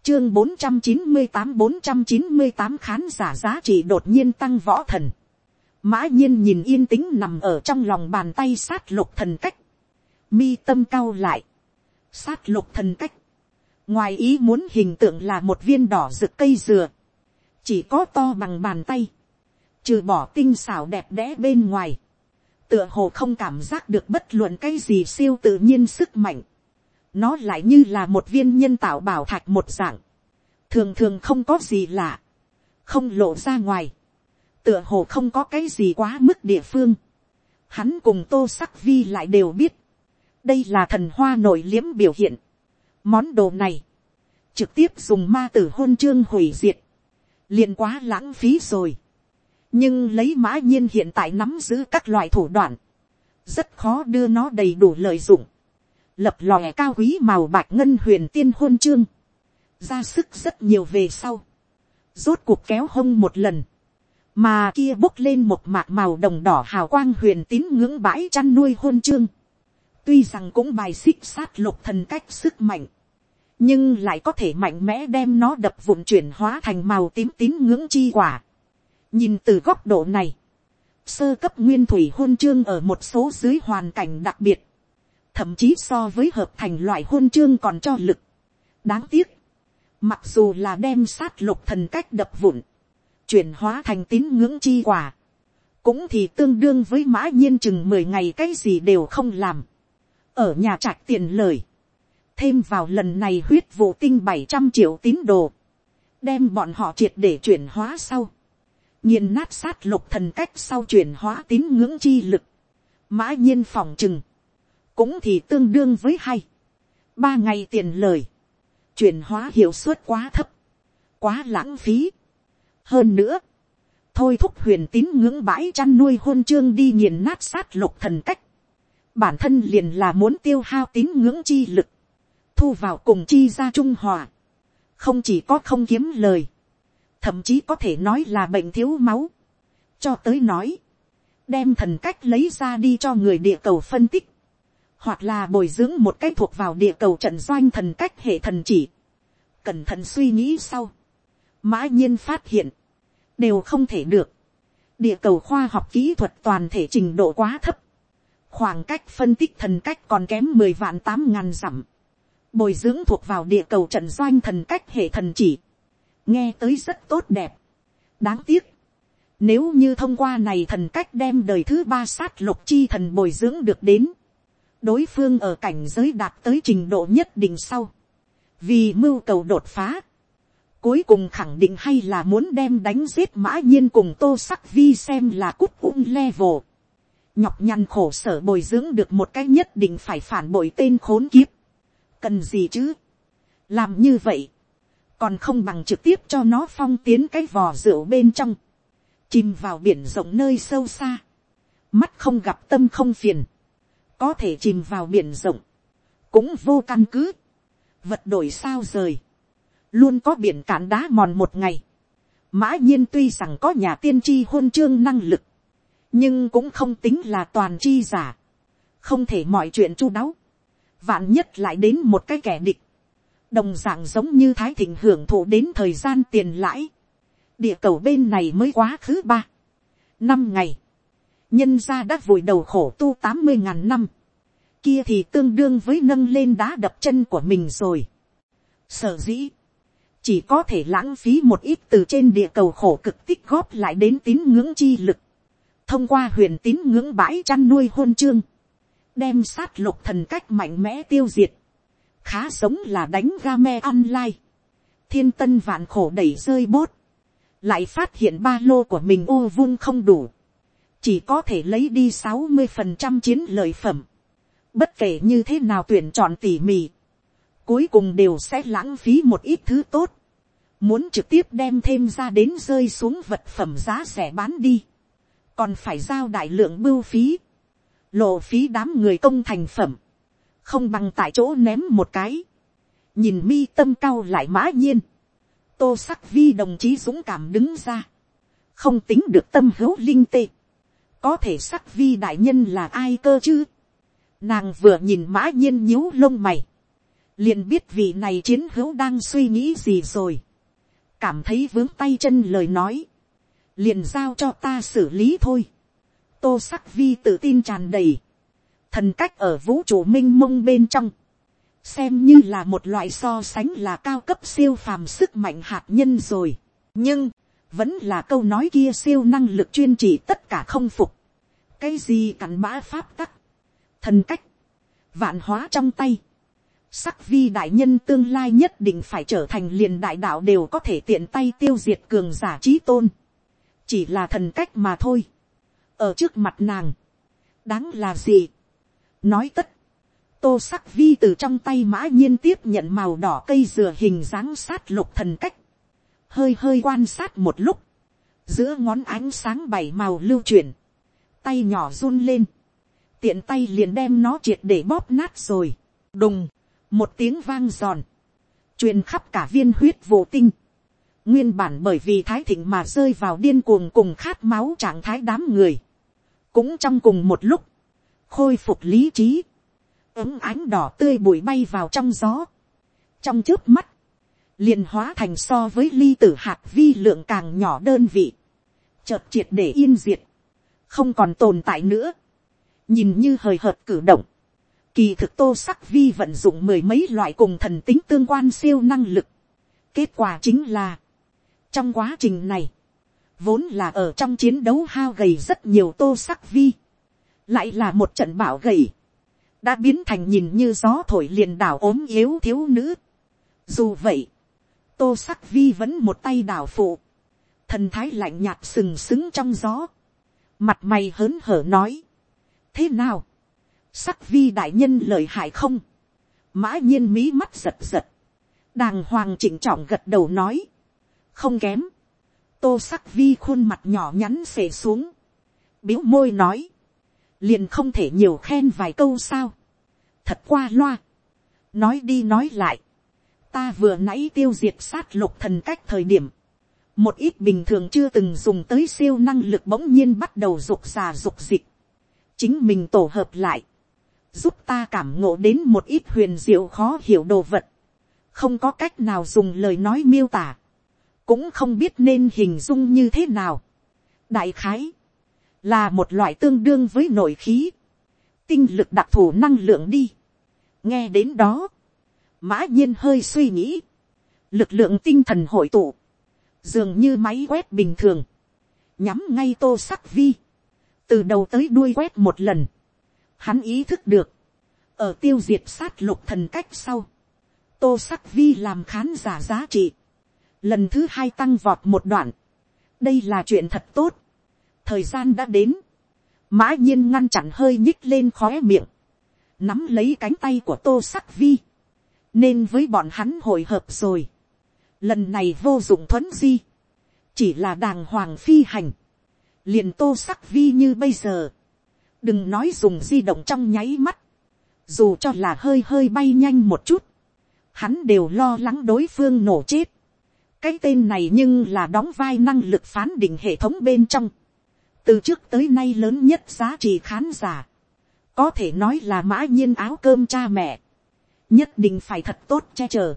chương bốn trăm chín mươi tám bốn trăm chín mươi tám khán giả giá trị đột nhiên tăng võ thần, mã nhiên nhìn yên tĩnh nằm ở trong lòng bàn tay sát lục thần cách, mi tâm cao lại, sát lục thần cách, ngoài ý muốn hình tượng là một viên đỏ rực cây dừa, chỉ có to bằng bàn tay, trừ bỏ tinh xảo đẹp đẽ bên ngoài, tựa hồ không cảm giác được bất luận cái gì siêu tự nhiên sức mạnh. nó lại như là một viên nhân tạo bảo thạch một dạng, thường thường không có gì lạ, không lộ ra ngoài, tựa hồ không có cái gì quá mức địa phương. Hắn cùng tô sắc vi lại đều biết, đây là thần hoa nổi liếm biểu hiện. Món đồ này, trực tiếp dùng ma tử hôn chương hủy diệt, liền quá lãng phí rồi. Nhưng lấy mã nhiên hiện tại nắm giữ các loại thủ đoạn, rất khó đưa nó đầy đủ lợi dụng, lập lòe cao quý màu bạc ngân huyền tiên hôn chương, ra sức rất nhiều về sau, rốt cuộc kéo hông một lần, mà kia bốc lên một mạc màu đồng đỏ hào quang huyền tín ngưỡng bãi chăn nuôi hôn chương, tuy rằng cũng bài xích sát lục thần cách sức mạnh, nhưng lại có thể mạnh mẽ đem nó đập vụn chuyển hóa thành màu tím tín ngưỡng chi quả nhìn từ góc độ này, sơ cấp nguyên thủy hôn chương ở một số dưới hoàn cảnh đặc biệt, thậm chí so với hợp thành loại hôn chương còn cho lực. đáng tiếc, mặc dù là đem sát lục thần cách đập vụn, chuyển hóa thành tín ngưỡng chi quả, cũng thì tương đương với mã nhiên chừng mười ngày cái gì đều không làm, ở nhà trạch tiền lời, thêm vào lần này huyết vụ tinh bảy trăm triệu tín đồ, đem bọn họ triệt để chuyển hóa sau, nhiên nát sát lục thần cách sau chuyển hóa tín ngưỡng chi lực, mã nhiên phòng chừng, cũng thì tương đương với hay ba ngày tiền lời, chuyển hóa hiệu suất quá thấp, quá lãng phí hơn nữa, thôi thúc huyền tín ngưỡng bãi chăn nuôi hôn chương đi nghiền nát sát lục thần cách, bản thân liền là muốn tiêu hao tín ngưỡng chi lực, thu vào cùng chi ra trung hòa, không chỉ có không kiếm lời, thậm chí có thể nói là bệnh thiếu máu, cho tới nói, đem thần cách lấy ra đi cho người địa cầu phân tích, hoặc là bồi dưỡng một cách thuộc vào địa cầu trận doanh thần cách hệ thần chỉ, cẩn thận suy nghĩ sau, mã nhiên phát hiện, đều không thể được, địa cầu khoa học kỹ thuật toàn thể trình độ quá thấp, khoảng cách phân tích thần cách còn kém mười vạn tám ngàn dặm, bồi dưỡng thuộc vào địa cầu trận doanh thần cách hệ thần chỉ, nghe tới rất tốt đẹp. đáng tiếc, nếu như thông qua này thần cách đem đời thứ ba sát lục chi thần bồi dưỡng được đến, đối phương ở cảnh giới đạt tới trình độ nhất định sau, vì mưu cầu đột phá, cuối cùng khẳng định hay là muốn đem đánh giết mã nhiên cùng tô sắc vi xem là cút ung level, nhọc nhằn khổ sở bồi dưỡng được một cách nhất định phải phản bội tên khốn kiếp, cần gì chứ, làm như vậy, còn không bằng trực tiếp cho nó phong tiến cái vò rượu bên trong, chìm vào biển rộng nơi sâu xa, mắt không gặp tâm không phiền, có thể chìm vào biển rộng, cũng vô căn cứ, vật đổi sao rời, luôn có biển cạn đá mòn một ngày. mã nhiên tuy rằng có nhà tiên tri hôn chương năng lực, nhưng cũng không tính là toàn chi giả, không thể mọi chuyện chu đáo, vạn nhất lại đến một cái kẻ địch, đồng d ạ n g giống như thái thịnh hưởng thụ đến thời gian tiền lãi, địa cầu bên này mới quá khứ ba, năm ngày, nhân gia đã vùi đầu khổ tu tám mươi ngàn năm, kia thì tương đương với nâng lên đá đập chân của mình rồi. Sở dĩ, chỉ có thể lãng phí một ít từ trên địa cầu khổ cực tích góp lại đến tín ngưỡng chi lực, thông qua huyền tín ngưỡng bãi chăn nuôi hôn chương, đem sát lục thần cách mạnh mẽ tiêu diệt, khá giống là đánh game online, thiên tân vạn khổ đẩy rơi bốt, lại phát hiện ba lô của mình ô vung không đủ, chỉ có thể lấy đi sáu mươi phần trăm chiến lợi phẩm, bất kể như thế nào tuyển chọn tỉ mỉ, cuối cùng đều sẽ lãng phí một ít thứ tốt, muốn trực tiếp đem thêm ra đến rơi xuống vật phẩm giá rẻ bán đi, còn phải giao đại lượng bưu phí, lộ phí đám người công thành phẩm, không bằng tại chỗ ném một cái, nhìn mi tâm cao lại mã nhiên, tô sắc vi đồng chí dũng cảm đứng ra, không tính được tâm hữu linh tê, có thể sắc vi đại nhân là ai cơ chứ, nàng vừa nhìn mã nhiên nhíu lông mày, liền biết vị này chiến hữu đang suy nghĩ gì rồi, cảm thấy vướng tay chân lời nói, liền giao cho ta xử lý thôi, tô sắc vi tự tin tràn đầy, thần cách ở vũ trụ m i n h mông bên trong, xem như là một loại so sánh là cao cấp siêu phàm sức mạnh hạt nhân rồi. nhưng, vẫn là câu nói kia siêu năng lực chuyên trị tất cả không phục. cái gì cặn bã pháp tắc, thần cách, vạn hóa trong tay sắc vi đại nhân tương lai nhất định phải trở thành liền đại đạo đều có thể tiện tay tiêu diệt cường giả trí tôn. chỉ là thần cách mà thôi. ở trước mặt nàng, đáng là gì? Nói tất, tô sắc vi từ trong tay mã nhiên tiếp nhận màu đỏ cây dừa hình dáng sát lục thần cách, hơi hơi quan sát một lúc, giữa ngón ánh sáng bảy màu lưu chuyển, tay nhỏ run lên, tiện tay liền đem nó triệt để bóp nát rồi, đùng, một tiếng vang giòn, truyền khắp cả viên huyết vô tinh, nguyên bản bởi vì thái thịnh mà rơi vào điên cuồng cùng khát máu trạng thái đám người, cũng trong cùng một lúc, khôi phục lý trí, ứng ánh đỏ tươi bụi bay vào trong gió, trong trước mắt, liền hóa thành so với ly tử hạt vi lượng càng nhỏ đơn vị, chợt triệt để yên diệt, không còn tồn tại nữa, nhìn như hời hợt cử động, kỳ thực tô sắc vi vận dụng mười mấy loại cùng thần tính tương quan siêu năng lực, kết quả chính là, trong quá trình này, vốn là ở trong chiến đấu hao gầy rất nhiều tô sắc vi, lại là một trận bảo gầy, đã biến thành nhìn như gió thổi liền đảo ốm yếu thiếu nữ. Dù vậy, tô sắc vi vẫn một tay đảo phụ, thần thái lạnh nhạt sừng sững trong gió, mặt mày hớn hở nói, thế nào, sắc vi đại nhân lời hại không, mã nhiên mí mắt giật giật, đàng hoàng chỉnh trọng gật đầu nói, không kém, tô sắc vi khuôn mặt nhỏ nhắn xể xuống, biếu môi nói, liền không thể nhiều khen vài câu sao, thật qua loa, nói đi nói lại, ta vừa nãy tiêu diệt sát lục thần cách thời điểm, một ít bình thường chưa từng dùng tới siêu năng lực bỗng nhiên bắt đầu rục xà rục dịch, chính mình tổ hợp lại, giúp ta cảm ngộ đến một ít huyền diệu khó hiểu đồ vật, không có cách nào dùng lời nói miêu tả, cũng không biết nên hình dung như thế nào. đại khái, là một loại tương đương với nội khí, tinh lực đặc thù năng lượng đi. nghe đến đó, mã nhiên hơi suy nghĩ, lực lượng tinh thần hội tụ, dường như máy quét bình thường, nhắm ngay tô sắc vi, từ đầu tới đuôi quét một lần, hắn ý thức được, ở tiêu diệt sát lục thần cách sau, tô sắc vi làm khán giả giá trị, lần thứ hai tăng vọt một đoạn, đây là chuyện thật tốt, thời gian đã đến, mã nhiên ngăn chặn hơi nhích lên khó miệng, nắm lấy cánh tay của tô sắc vi, nên với bọn hắn hồi hợp rồi, lần này vô dụng thuấn di, chỉ là đàng hoàng phi hành, liền tô sắc vi như bây giờ, đừng nói dùng di động trong nháy mắt, dù cho là hơi hơi bay nhanh một chút, hắn đều lo lắng đối phương nổ chết. cái tên này nhưng là đóng vai năng lực phán định hệ thống bên trong. từ trước tới nay lớn nhất giá trị khán giả. có thể nói là mã nhiên áo cơm cha mẹ. nhất định phải thật tốt che chở.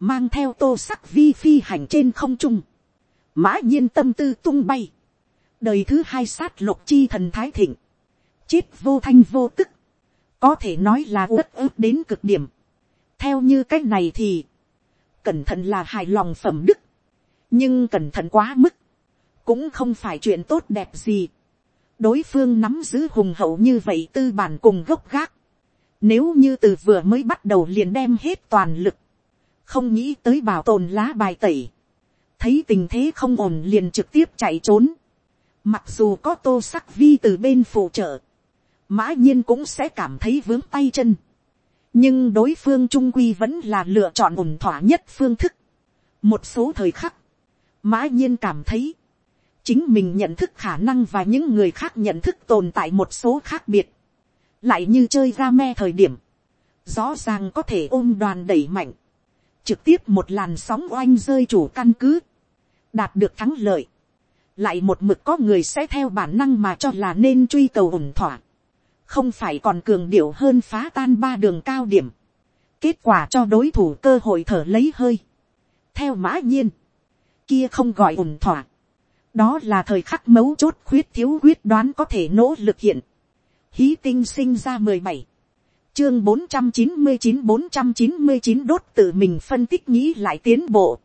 mang theo tô sắc vi phi hành trên không trung. mã nhiên tâm tư tung bay. đời thứ hai sát lục chi thần thái thịnh chết vô thanh vô tức. có thể nói là uất ức đến cực điểm. Theo như cách này thì, cẩn thận là hài lòng phẩm đức, nhưng cẩn thận quá mức, cũng không phải chuyện tốt đẹp gì. đối phương nắm giữ hùng hậu như vậy tư bản cùng gốc gác, nếu như từ vừa mới bắt đầu liền đem hết toàn lực, không nghĩ tới bảo tồn lá bài tẩy, thấy tình thế không ổn liền trực tiếp chạy trốn, mặc dù có tô sắc vi từ bên phụ trợ, mã nhiên cũng sẽ cảm thấy vướng tay chân. nhưng đối phương trung quy vẫn là lựa chọn ổn thỏa nhất phương thức. một số thời khắc, mã nhiên cảm thấy, chính mình nhận thức khả năng và những người khác nhận thức tồn tại một số khác biệt, lại như chơi ra me thời điểm, rõ ràng có thể ôm đoàn đẩy mạnh, trực tiếp một làn sóng oanh rơi chủ căn cứ, đạt được thắng lợi, lại một mực có người sẽ theo bản năng mà cho là nên truy cầu ổn thỏa, không phải còn cường điệu hơn phá tan ba đường cao điểm, kết quả cho đối thủ cơ hội thở lấy hơi, theo mã nhiên, kia không gọi ổn thỏa, đó là thời khắc mấu chốt khuyết thiếu quyết đoán có thể nỗ lực hiện, hí tinh sinh ra mười bảy, chương bốn trăm chín mươi chín bốn trăm chín mươi chín đốt tự mình phân tích nghĩ lại tiến bộ,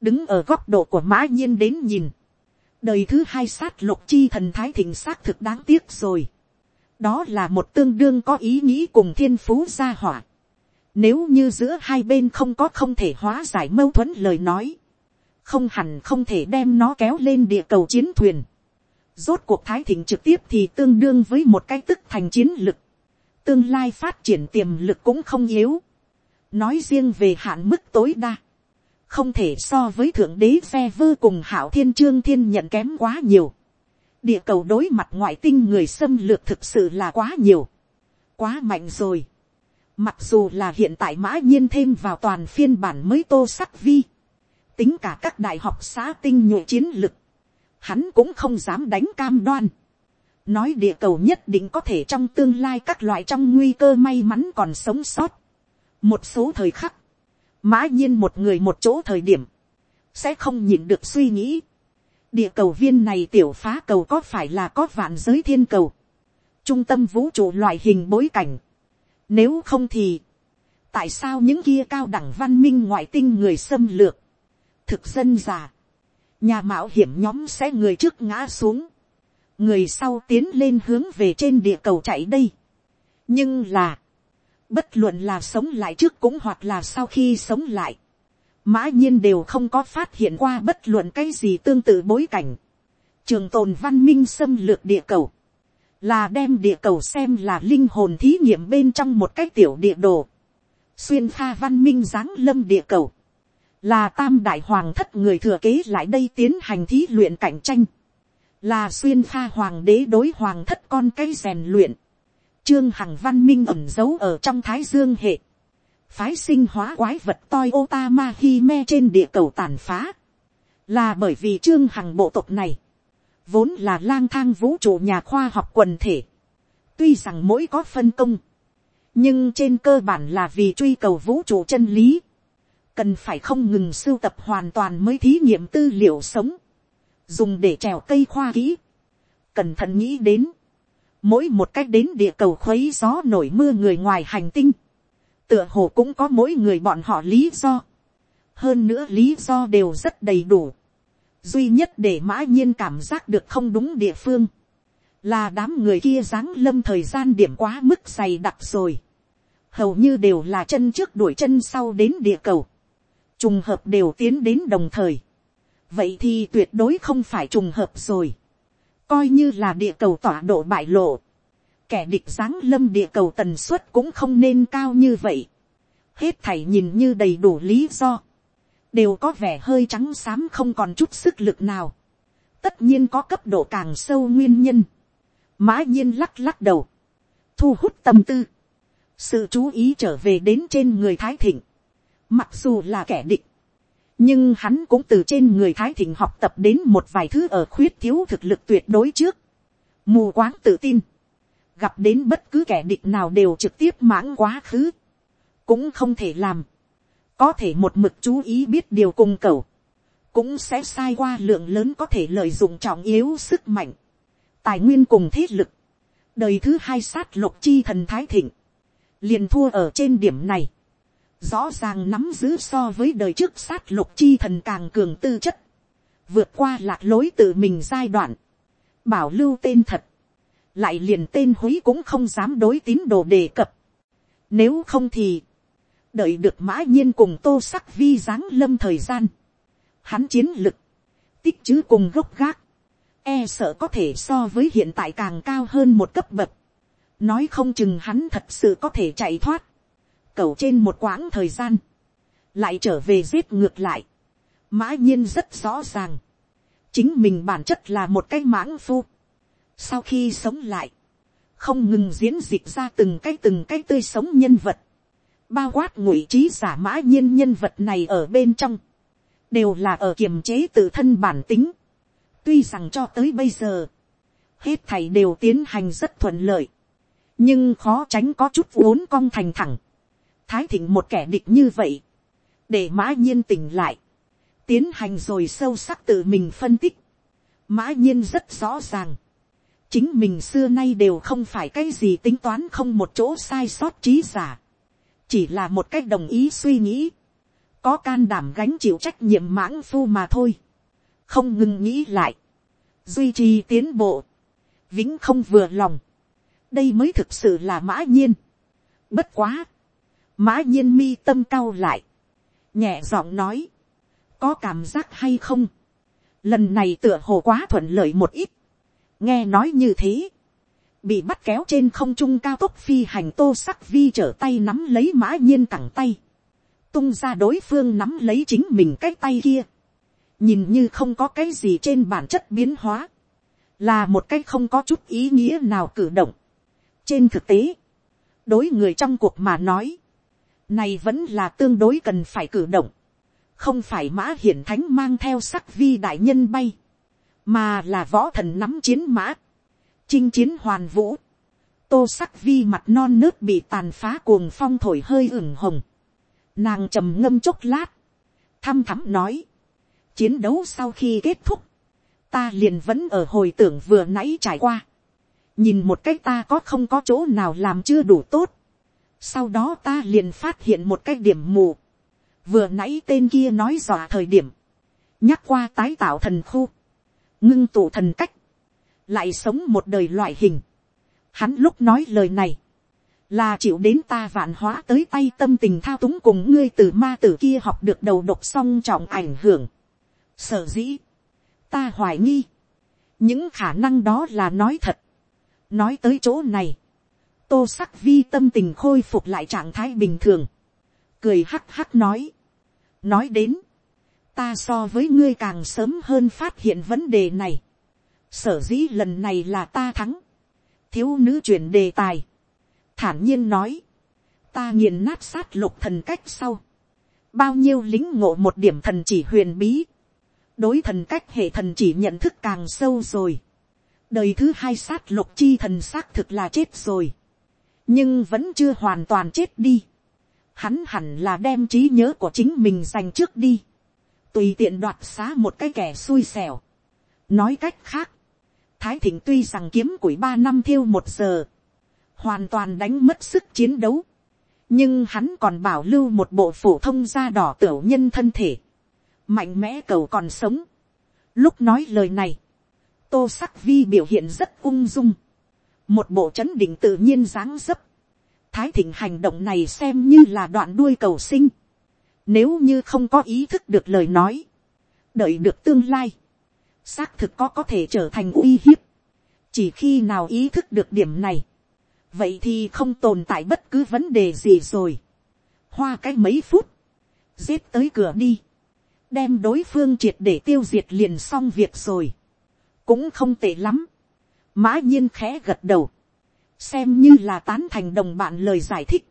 đứng ở góc độ của mã nhiên đến nhìn, đời thứ hai sát lục chi thần thái thịnh xác thực đáng tiếc rồi đó là một tương đương có ý nghĩ cùng thiên phú gia hỏa. Nếu như giữa hai bên không có không thể hóa giải mâu thuẫn lời nói, không hẳn không thể đem nó kéo lên địa cầu chiến thuyền. Rốt cuộc thái thịnh trực tiếp thì tương đương với một cái tức thành chiến lực. Tương lai phát triển tiềm lực cũng không yếu. Nói riêng về hạn mức tối đa. Không thể so với thượng đế phe vơ cùng hảo thiên trương thiên nhận kém quá nhiều địa cầu đối mặt ngoại tinh người xâm lược thực sự là quá nhiều, quá mạnh rồi. Mặc dù là hiện tại mã nhiên thêm vào toàn phiên bản mới tô sắc vi, tính cả các đại học xã tinh nhuệ chiến lực, hắn cũng không dám đánh cam đoan. Nói địa cầu nhất định có thể trong tương lai các loại trong nguy cơ may mắn còn sống sót. Một số thời khắc, mã nhiên một người một chỗ thời điểm, sẽ không nhịn được suy nghĩ địa cầu viên này tiểu phá cầu có phải là có vạn giới thiên cầu, trung tâm vũ trụ loại hình bối cảnh. Nếu không thì, tại sao những kia cao đẳng văn minh ngoại tinh người xâm lược, thực dân già, nhà mạo hiểm nhóm sẽ người trước ngã xuống, người sau tiến lên hướng về trên địa cầu chạy đây. nhưng là, bất luận là sống lại trước cũng hoặc là sau khi sống lại, mã nhiên đều không có phát hiện qua bất luận cái gì tương tự bối cảnh. trường tồn văn minh xâm lược địa cầu, là đem địa cầu xem là linh hồn thí nghiệm bên trong một cái tiểu địa đồ, xuyên pha văn minh giáng lâm địa cầu, là tam đại hoàng thất người thừa kế lại đây tiến hành thí luyện cạnh tranh, là xuyên pha hoàng đế đối hoàng thất con cái rèn luyện, trương hằng văn minh ẩm giấu ở trong thái dương hệ, phái sinh hóa quái vật toi Otama Hime trên địa cầu tàn phá, là bởi vì trương hằng bộ tộc này, vốn là lang thang vũ trụ nhà khoa học quần thể, tuy rằng mỗi có phân công, nhưng trên cơ bản là vì truy cầu vũ trụ chân lý, cần phải không ngừng sưu tập hoàn toàn mới thí nghiệm tư liệu sống, dùng để trèo cây khoa kỹ, cẩn thận nghĩ đến, mỗi một cách đến địa cầu khuấy gió nổi mưa người ngoài hành tinh, tựa hồ cũng có mỗi người bọn họ lý do. hơn nữa lý do đều rất đầy đủ. duy nhất để mã nhiên cảm giác được không đúng địa phương, là đám người kia giáng lâm thời gian điểm quá mức dày đặc rồi. hầu như đều là chân trước đuổi chân sau đến địa cầu. trùng hợp đều tiến đến đồng thời. vậy thì tuyệt đối không phải trùng hợp rồi. coi như là địa cầu tọa độ bại lộ kẻ địch giáng lâm địa cầu tần suất cũng không nên cao như vậy. hết thảy nhìn như đầy đủ lý do. đều có vẻ hơi trắng xám không còn chút sức lực nào. tất nhiên có cấp độ càng sâu nguyên nhân. mã nhiên lắc lắc đầu. thu hút tâm tư. sự chú ý trở về đến trên người thái thịnh. Mặc dù là kẻ địch. Nhưng hắn cũng từ trên người Thái Thịnh học tập đến một vài thứ ở khuyết thiếu thực lực tuyệt đối trước. Mù quáng tự tin. Gặp đến bất cứ kẻ địch nào đều trực tiếp mãng quá khứ. Cũng không thể làm. Có thể một mực chú ý biết điều cùng cầu. Cũng sẽ sai qua lượng lớn có thể lợi dụng trọng yếu sức mạnh. Tài nguyên cùng thế lực. Đời thứ hai sát lục chi thần Thái Thịnh. Liền thua ở trên điểm này rõ ràng nắm giữ so với đời trước sát lục chi thần càng cường tư chất, vượt qua lạc lối tự mình giai đoạn, bảo lưu tên thật, lại liền tên húy cũng không dám đối tín đồ đề cập. Nếu không thì, đợi được mã nhiên cùng tô sắc vi dáng lâm thời gian, hắn chiến lực, tích chứ cùng gốc gác, e sợ có thể so với hiện tại càng cao hơn một cấp bậc, nói không chừng hắn thật sự có thể chạy thoát, cầu trên một quãng thời gian, lại trở về giết ngược lại. Mã nhiên rất rõ ràng, chính mình bản chất là một cái mãng phu. Sau khi sống lại, không ngừng diễn dịch ra từng cái từng cái tươi sống nhân vật, bao quát ngụy trí giả mã nhiên nhân vật này ở bên trong, đều là ở kiềm chế tự thân bản tính. tuy rằng cho tới bây giờ, hết thầy đều tiến hành rất thuận lợi, nhưng khó tránh có chút vốn cong thành thẳng. Thái thịnh một kẻ địch như vậy, để mã nhiên tỉnh lại, tiến hành rồi sâu sắc tự mình phân tích, mã nhiên rất rõ ràng, chính mình xưa nay đều không phải cái gì tính toán không một chỗ sai sót trí giả, chỉ là một cách đồng ý suy nghĩ, có can đảm gánh chịu trách nhiệm mãng phu mà thôi, không ngừng nghĩ lại, duy trì tiến bộ, vĩnh không vừa lòng, đây mới thực sự là mã nhiên. Bất quá, mã nhiên mi tâm cao lại, nhẹ giọng nói, có cảm giác hay không, lần này tựa hồ quá thuận lợi một ít, nghe nói như thế, bị bắt kéo trên không trung cao tốc phi hành tô sắc vi trở tay nắm lấy mã nhiên cẳng tay, tung ra đối phương nắm lấy chính mình cái tay kia, nhìn như không có cái gì trên bản chất biến hóa, là một cái không có chút ý nghĩa nào cử động. trên thực tế, đối người trong cuộc mà nói, này vẫn là tương đối cần phải cử động. Không phải mã hiển thánh mang theo sắc vi đại nhân bay. Mà là võ thần nắm chiến mã. Chinh chiến hoàn vũ. Tô sắc vi mặt non nước bị tàn phá cuồng phong thổi hơi ửng hồng. Nàng trầm ngâm chốc lát. Thăm thắm nói. Chiến đấu sau khi kết thúc. Ta liền vẫn ở hồi tưởng vừa nãy trải qua. Nhìn một cách ta có không có chỗ nào làm chưa đủ tốt sau đó ta liền phát hiện một cái điểm mù. Vừa nãy tên kia nói dọa thời điểm. Nhắc qua tái tạo thần khu. Ngưng tụ thần cách. Lại sống một đời loại hình. Hắn lúc nói lời này. Là chịu đến ta vạn hóa tới tay tâm tình thao túng cùng ngươi từ ma tử kia học được đầu độc song trọng ảnh hưởng. Sở dĩ. Ta hoài nghi. Những khả năng đó là nói thật. Nói tới chỗ này tô sắc vi tâm tình khôi phục lại trạng thái bình thường, cười hắc hắc nói, nói đến, ta so với ngươi càng sớm hơn phát hiện vấn đề này, sở dĩ lần này là ta thắng, thiếu nữ chuyển đề tài, thản nhiên nói, ta nghiền nát sát lục thần cách sau, bao nhiêu lính ngộ một điểm thần chỉ huyền bí, đối thần cách hệ thần chỉ nhận thức càng sâu rồi, đời thứ hai sát lục chi thần xác thực là chết rồi, nhưng vẫn chưa hoàn toàn chết đi. Hắn hẳn là đem trí nhớ của chính mình dành trước đi. Tùy tiện đoạt xá một cái kẻ xui xẻo. Nói cách khác, Thái Thịnh tuy rằng kiếm củi ba năm thiêu một giờ, hoàn toàn đánh mất sức chiến đấu. Nhưng hắn còn bảo lưu một bộ phổ thông da đỏ tiểu nhân thân thể. Mạnh mẽ cầu còn sống. Lúc nói lời này, tô sắc vi biểu hiện rất ung dung một bộ chấn định tự nhiên dáng dấp, thái thịnh hành động này xem như là đoạn đuôi cầu sinh, nếu như không có ý thức được lời nói, đợi được tương lai, xác thực có có thể trở thành uy hiếp, chỉ khi nào ý thức được điểm này, vậy thì không tồn tại bất cứ vấn đề gì rồi, hoa cái mấy phút, giết tới cửa đi, đem đối phương triệt để tiêu diệt liền xong việc rồi, cũng không tệ lắm, mã nhiên khẽ gật đầu, xem như là tán thành đồng bạn lời giải thích,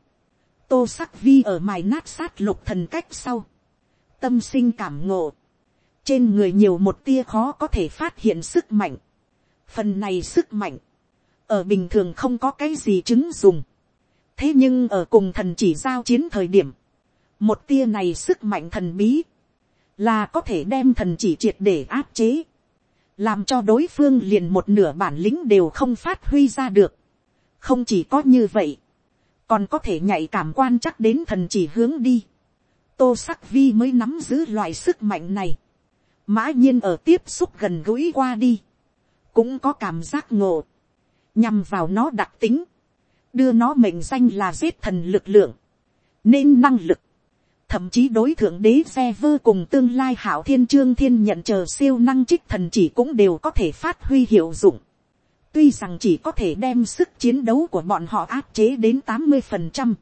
tô sắc vi ở mài nát sát lục thần cách sau, tâm sinh cảm ngộ, trên người nhiều một tia khó có thể phát hiện sức mạnh, phần này sức mạnh, ở bình thường không có cái gì chứng dùng, thế nhưng ở cùng thần chỉ giao chiến thời điểm, một tia này sức mạnh thần bí, là có thể đem thần chỉ triệt để áp chế, làm cho đối phương liền một nửa bản lĩnh đều không phát huy ra được. không chỉ có như vậy, còn có thể nhạy cảm quan chắc đến thần chỉ hướng đi. tô sắc vi mới nắm giữ loại sức mạnh này. mã nhiên ở tiếp xúc gần gũi qua đi, cũng có cảm giác ngộ, nhằm vào nó đặc tính, đưa nó mệnh danh là giết thần lực lượng, nên năng lực, thậm chí đối thượng đế xe vơ cùng tương lai hảo thiên trương thiên nhận chờ siêu năng trích thần chỉ cũng đều có thể phát huy hiệu dụng tuy rằng chỉ có thể đem sức chiến đấu của bọn họ áp chế đến tám mươi phần trăm,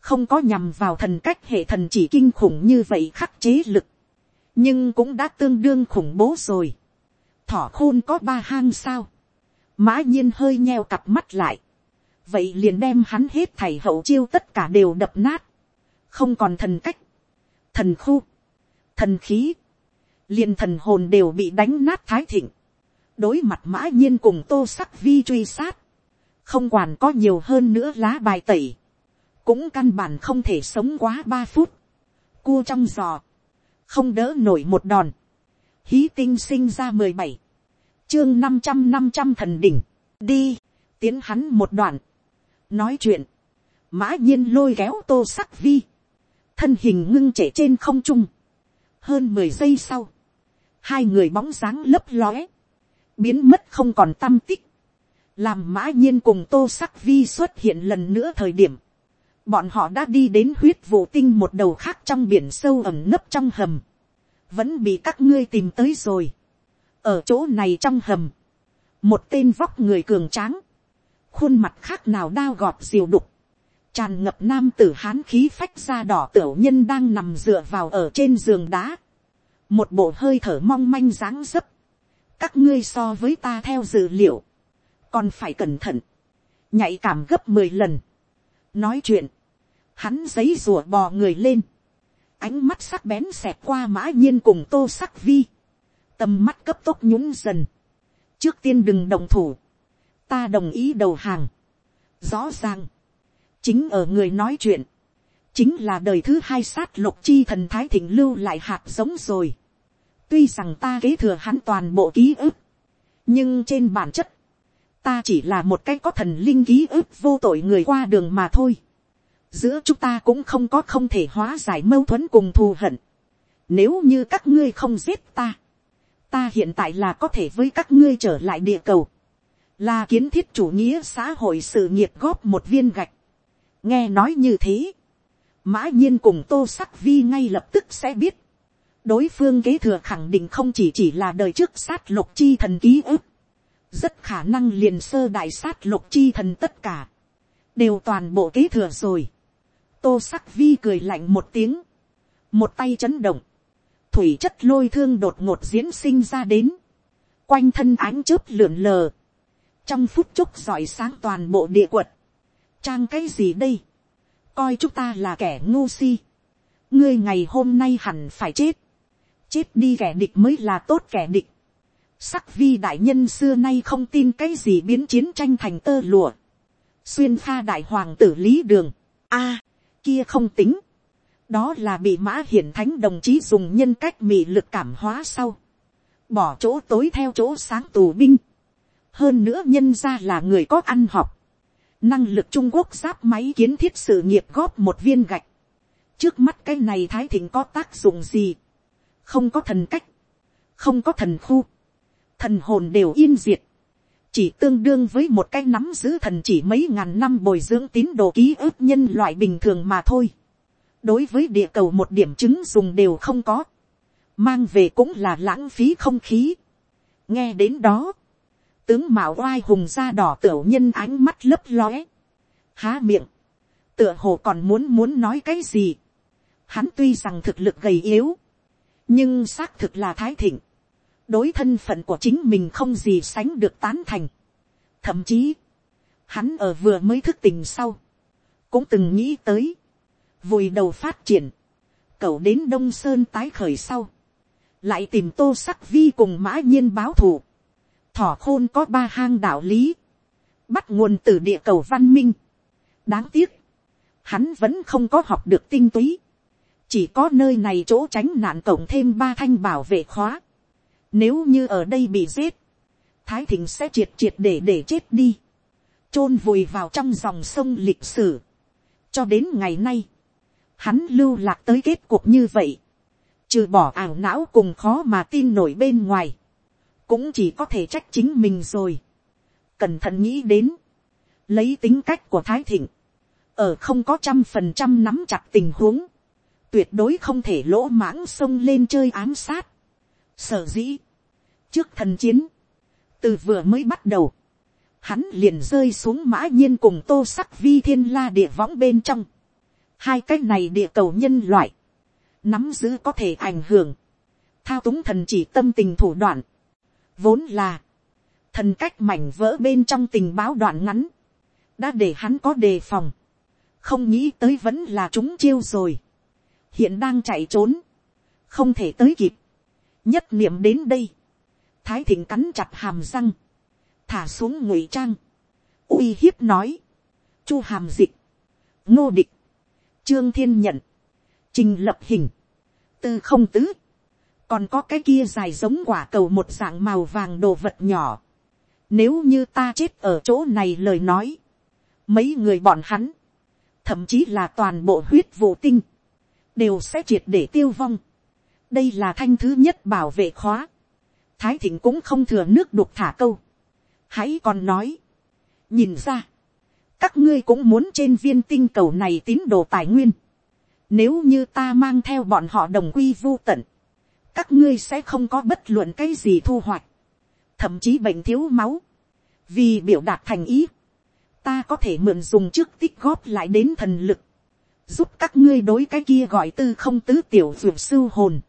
không có nhằm vào thần cách hệ thần chỉ kinh khủng như vậy khắc chế lực, nhưng cũng đã tương đương khủng bố rồi. thỏ khôn có ba hang sao, mã nhiên hơi nheo cặp mắt lại, vậy liền đem hắn hết thảy hậu chiêu tất cả đều đập nát. Không còn thần cách, thần khu, thần khí, liền thần hồn đều bị đánh nát thái thịnh, đối mặt mã nhiên cùng tô sắc vi truy sát, không quản có nhiều hơn nữa lá bài tẩy, cũng căn bản không thể sống quá ba phút, cua trong giò, không đỡ nổi một đòn, hí tinh sinh ra mười bảy, chương năm trăm năm trăm thần đỉnh, đi, tiến hắn một đoạn, nói chuyện, mã nhiên lôi kéo tô sắc vi, thân hình ngưng trễ trên không trung. hơn mười giây sau, hai người bóng dáng lấp lóe, biến mất không còn tâm tích, làm mã nhiên cùng tô sắc vi xuất hiện lần nữa thời điểm, bọn họ đã đi đến huyết vụ tinh một đầu khác trong biển sâu ẩm nấp trong hầm, vẫn bị các ngươi tìm tới rồi. ở chỗ này trong hầm, một tên vóc người cường tráng, khuôn mặt khác nào đao gọt diều đục, tràn ngập nam tử hán khí phách da đỏ tiểu nhân đang nằm dựa vào ở trên giường đá, một bộ hơi thở mong manh dáng dấp, các ngươi so với ta theo dự liệu, còn phải cẩn thận, nhạy cảm gấp mười lần, nói chuyện, hắn giấy rùa bò người lên, ánh mắt sắc bén xẹt qua mã nhiên cùng tô sắc vi, tầm mắt cấp tốc nhúng dần, trước tiên đừng đồng thủ, ta đồng ý đầu hàng, rõ ràng, chính ở người nói chuyện, chính là đời thứ hai sát lục chi thần thái thịnh lưu lại hạt giống rồi tuy rằng ta kế thừa hắn toàn bộ ký ức, nhưng trên bản chất, ta chỉ là một cái có thần linh ký ức vô tội người qua đường mà thôi. giữa chúng ta cũng không có không thể hóa giải mâu thuẫn cùng thù hận. nếu như các ngươi không giết ta, ta hiện tại là có thể với các ngươi trở lại địa cầu, là kiến thiết chủ nghĩa xã hội sự nghiệp góp một viên gạch nghe nói như thế, mã nhiên cùng tô sắc vi ngay lập tức sẽ biết, đối phương kế thừa khẳng định không chỉ chỉ là đời trước sát lục chi thần ký ức, rất khả năng liền sơ đại sát lục chi thần tất cả, đều toàn bộ kế thừa rồi. tô sắc vi cười lạnh một tiếng, một tay chấn động, thủy chất lôi thương đột ngột diễn sinh ra đến, quanh thân ánh chớp lượn lờ, trong phút chốc giỏi sáng toàn bộ địa quật, trang cái gì đây, coi chúng ta là kẻ ngu si, ngươi ngày hôm nay hẳn phải chết, chết đi kẻ địch mới là tốt kẻ địch, sắc vi đại nhân xưa nay không tin cái gì biến chiến tranh thành tơ lụa, xuyên pha đại hoàng tử lý đường, a, à, kia không tính, đó là bị mã hiển thánh đồng chí dùng nhân cách mị lực cảm hóa sau, bỏ chỗ tối theo chỗ sáng tù binh, hơn nữa nhân ra là người có ăn học, năng lực trung quốc giáp máy kiến thiết sự nghiệp góp một viên gạch. trước mắt cái này thái thịnh có tác dụng gì không có thần cách, không có thần khu, thần hồn đều yên diệt. chỉ tương đương với một cái nắm giữ thần chỉ mấy ngàn năm bồi dưỡng tín đồ ký ức nhân loại bình thường mà thôi. đối với địa cầu một điểm chứng dùng đều không có. mang về cũng là lãng phí không khí. nghe đến đó, tướng mạo oai hùng da đỏ tiểu nhân ánh mắt lấp lóe, há miệng, tựa hồ còn muốn muốn nói cái gì. Hắn tuy rằng thực lực gầy yếu, nhưng xác thực là thái thịnh, đối thân phận của chính mình không gì sánh được tán thành. Thậm chí, hắn ở vừa mới thức tỉnh sau, cũng từng nghĩ tới, vùi đầu phát triển, cậu đến đông sơn tái khởi sau, lại tìm tô sắc vi cùng mã nhiên báo thù, thỏ khôn có ba hang đạo lý, bắt nguồn từ địa cầu văn minh. đáng tiếc, hắn vẫn không có học được tinh túy, chỉ có nơi này chỗ tránh nạn cộng thêm ba thanh bảo vệ khóa. nếu như ở đây bị giết, thái thịnh sẽ triệt triệt để để chết đi, chôn vùi vào trong dòng sông lịch sử. cho đến ngày nay, hắn lưu lạc tới kết cuộc như vậy, trừ bỏ ảo não cùng khó mà tin nổi bên ngoài, cũng chỉ có thể trách chính mình rồi. cẩn thận nghĩ đến, lấy tính cách của thái thịnh, ở không có trăm phần trăm nắm chặt tình huống, tuyệt đối không thể lỗ mãng xông lên chơi ám sát. Sở dĩ, trước thần chiến, từ vừa mới bắt đầu, hắn liền rơi xuống mã nhiên cùng tô sắc vi thiên la địa võng bên trong. Hai cái này địa cầu nhân loại, nắm giữ có thể ảnh hưởng, thao túng thần chỉ tâm tình thủ đoạn, vốn là, thần cách mảnh vỡ bên trong tình báo đoạn ngắn, đã để hắn có đề phòng, không nghĩ tới vẫn là chúng chiêu rồi, hiện đang chạy trốn, không thể tới kịp, nhất niệm đến đây, thái thịnh cắn chặt hàm răng, thả xuống ngụy trang, uy hiếp nói, chu hàm dịch, ngô địch, trương thiên nhận, trình lập hình, tư không tứ, còn có cái kia dài giống quả cầu một dạng màu vàng đồ vật nhỏ. Nếu như ta chết ở chỗ này lời nói, mấy người bọn hắn, thậm chí là toàn bộ huyết vụ tinh, đều sẽ triệt để tiêu vong. đây là thanh thứ nhất bảo vệ khóa. thái thịnh cũng không thừa nước đục thả câu. hãy còn nói, nhìn ra, các ngươi cũng muốn trên viên tinh cầu này tín đồ tài nguyên. Nếu như ta mang theo bọn họ đồng quy vô tận, các ngươi sẽ không có bất luận cái gì thu hoạch, thậm chí bệnh thiếu máu, vì biểu đạt thành ý, ta có thể mượn dùng trước tích góp lại đến thần lực, giúp các ngươi đối cái kia gọi tư không tứ tiểu ruột sư hồn.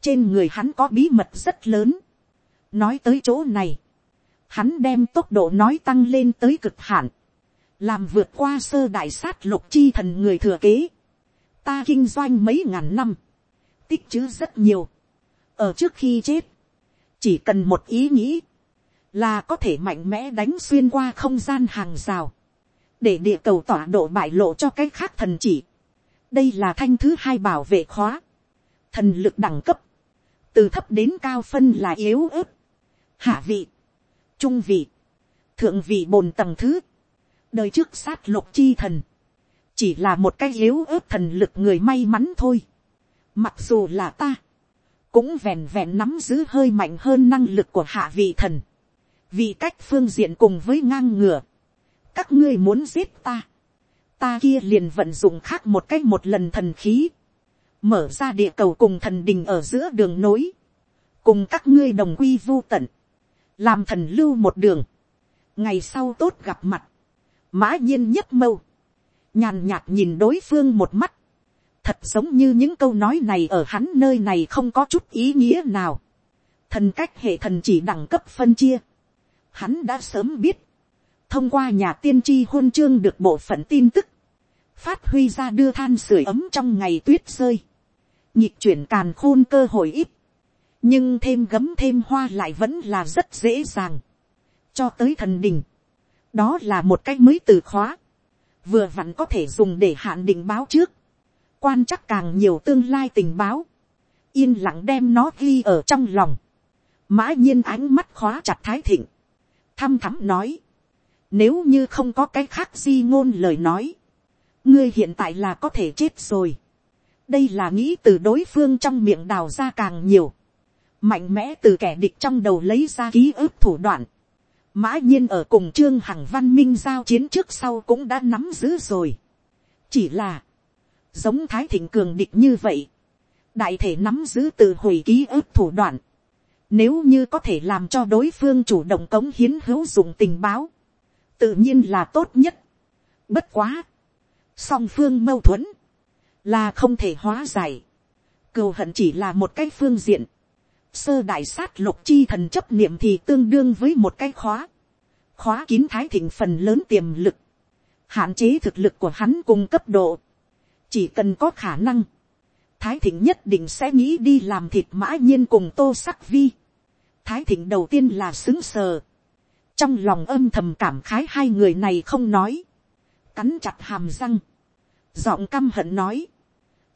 trên người hắn có bí mật rất lớn. nói tới chỗ này, hắn đem tốc độ nói tăng lên tới cực hạn, làm vượt qua sơ đại sát lục chi thần người thừa kế. ta kinh doanh mấy ngàn năm, tích chứ rất nhiều. ở trước khi chết, chỉ cần một ý nghĩ, là có thể mạnh mẽ đánh xuyên qua không gian hàng rào, để địa cầu tỏa độ bại lộ cho cái khác thần chỉ đây là thanh thứ hai bảo vệ khóa, thần lực đẳng cấp, từ thấp đến cao phân là yếu ớt, hạ vị, trung vị, thượng vị bồn tầng thứ, đời trước sát lục chi thần, chỉ là một cái yếu ớt thần lực người may mắn thôi. Mặc dù là ta, cũng vẹn vẹn nắm giữ hơi mạnh hơn năng lực của hạ vị thần. Vì cách phương diện cùng với ngang ngửa, các ngươi muốn giết ta, ta kia liền vận dụng khác một cách một lần thần khí, mở ra địa cầu cùng thần đình ở giữa đường nối, cùng các ngươi đồng quy vô tận, làm thần lưu một đường, ngày sau tốt gặp mặt, mã nhiên nhất mâu, nhàn nhạt nhìn đối phương một mắt, thật giống như những câu nói này ở hắn nơi này không có chút ý nghĩa nào, thần cách hệ thần chỉ đẳng cấp phân chia, hắn đã sớm biết, thông qua nhà tiên tri hôn chương được bộ phận tin tức, phát huy ra đưa than sưởi ấm trong ngày tuyết rơi, nhịp chuyển càn khôn cơ hội ít, nhưng thêm gấm thêm hoa lại vẫn là rất dễ dàng, cho tới thần đình, đó là một cách mới từ khóa, vừa vặn có thể dùng để hạn định báo trước, quan chắc càng nhiều tương lai tình báo, yên lặng đem nó ghi ở trong lòng, mã nhiên ánh mắt khóa chặt thái thịnh, thăm thắm nói, nếu như không có cái khác di ngôn lời nói, ngươi hiện tại là có thể chết rồi. đây là nghĩ từ đối phương trong miệng đào ra càng nhiều, mạnh mẽ từ kẻ địch trong đầu lấy ra ký ức thủ đoạn. mã nhiên ở cùng trương hằng văn minh giao chiến trước sau cũng đã nắm giữ rồi. chỉ là, giống thái thịnh cường địch như vậy, đại thể nắm giữ từ hồi ký ức thủ đoạn, nếu như có thể làm cho đối phương chủ động cống hiến hữu dụng tình báo. Tự nhiên là tốt nhất. Bất quá. Song phương mâu thuẫn. Là không thể hóa giải. Cừu hận chỉ là một cái phương diện. Sơ đại sát lục chi thần chấp niệm thì tương đương với một cái khóa. Khóa kín thái thịnh phần lớn tiềm lực. Hạn chế thực lực của hắn cùng cấp độ. chỉ cần có khả năng, thái thịnh nhất định sẽ nghĩ đi làm thịt mã nhiên cùng tô sắc vi. thái thịnh đầu tiên là xứng sờ, trong lòng âm thầm cảm khái hai người này không nói, cắn chặt hàm răng, giọng căm hận nói,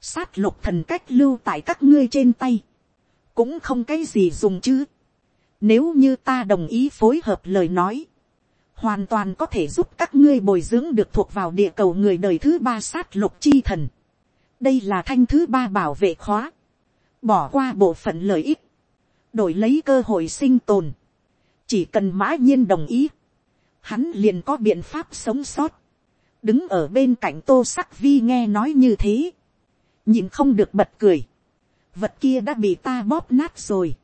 sát lục thần cách lưu tại các ngươi trên tay, cũng không cái gì dùng chứ. Nếu như ta đồng ý phối hợp lời nói, hoàn toàn có thể giúp các ngươi bồi dưỡng được thuộc vào địa cầu người đời thứ ba sát lục chi thần. đây là thanh thứ ba bảo vệ khóa, bỏ qua bộ phận lợi ích, đổi lấy cơ hội sinh tồn, chỉ cần mã nhiên đồng ý, hắn liền có biện pháp sống sót, đứng ở bên cạnh tô sắc vi nghe nói như thế, nhìn không được bật cười, vật kia đã bị ta bóp nát rồi.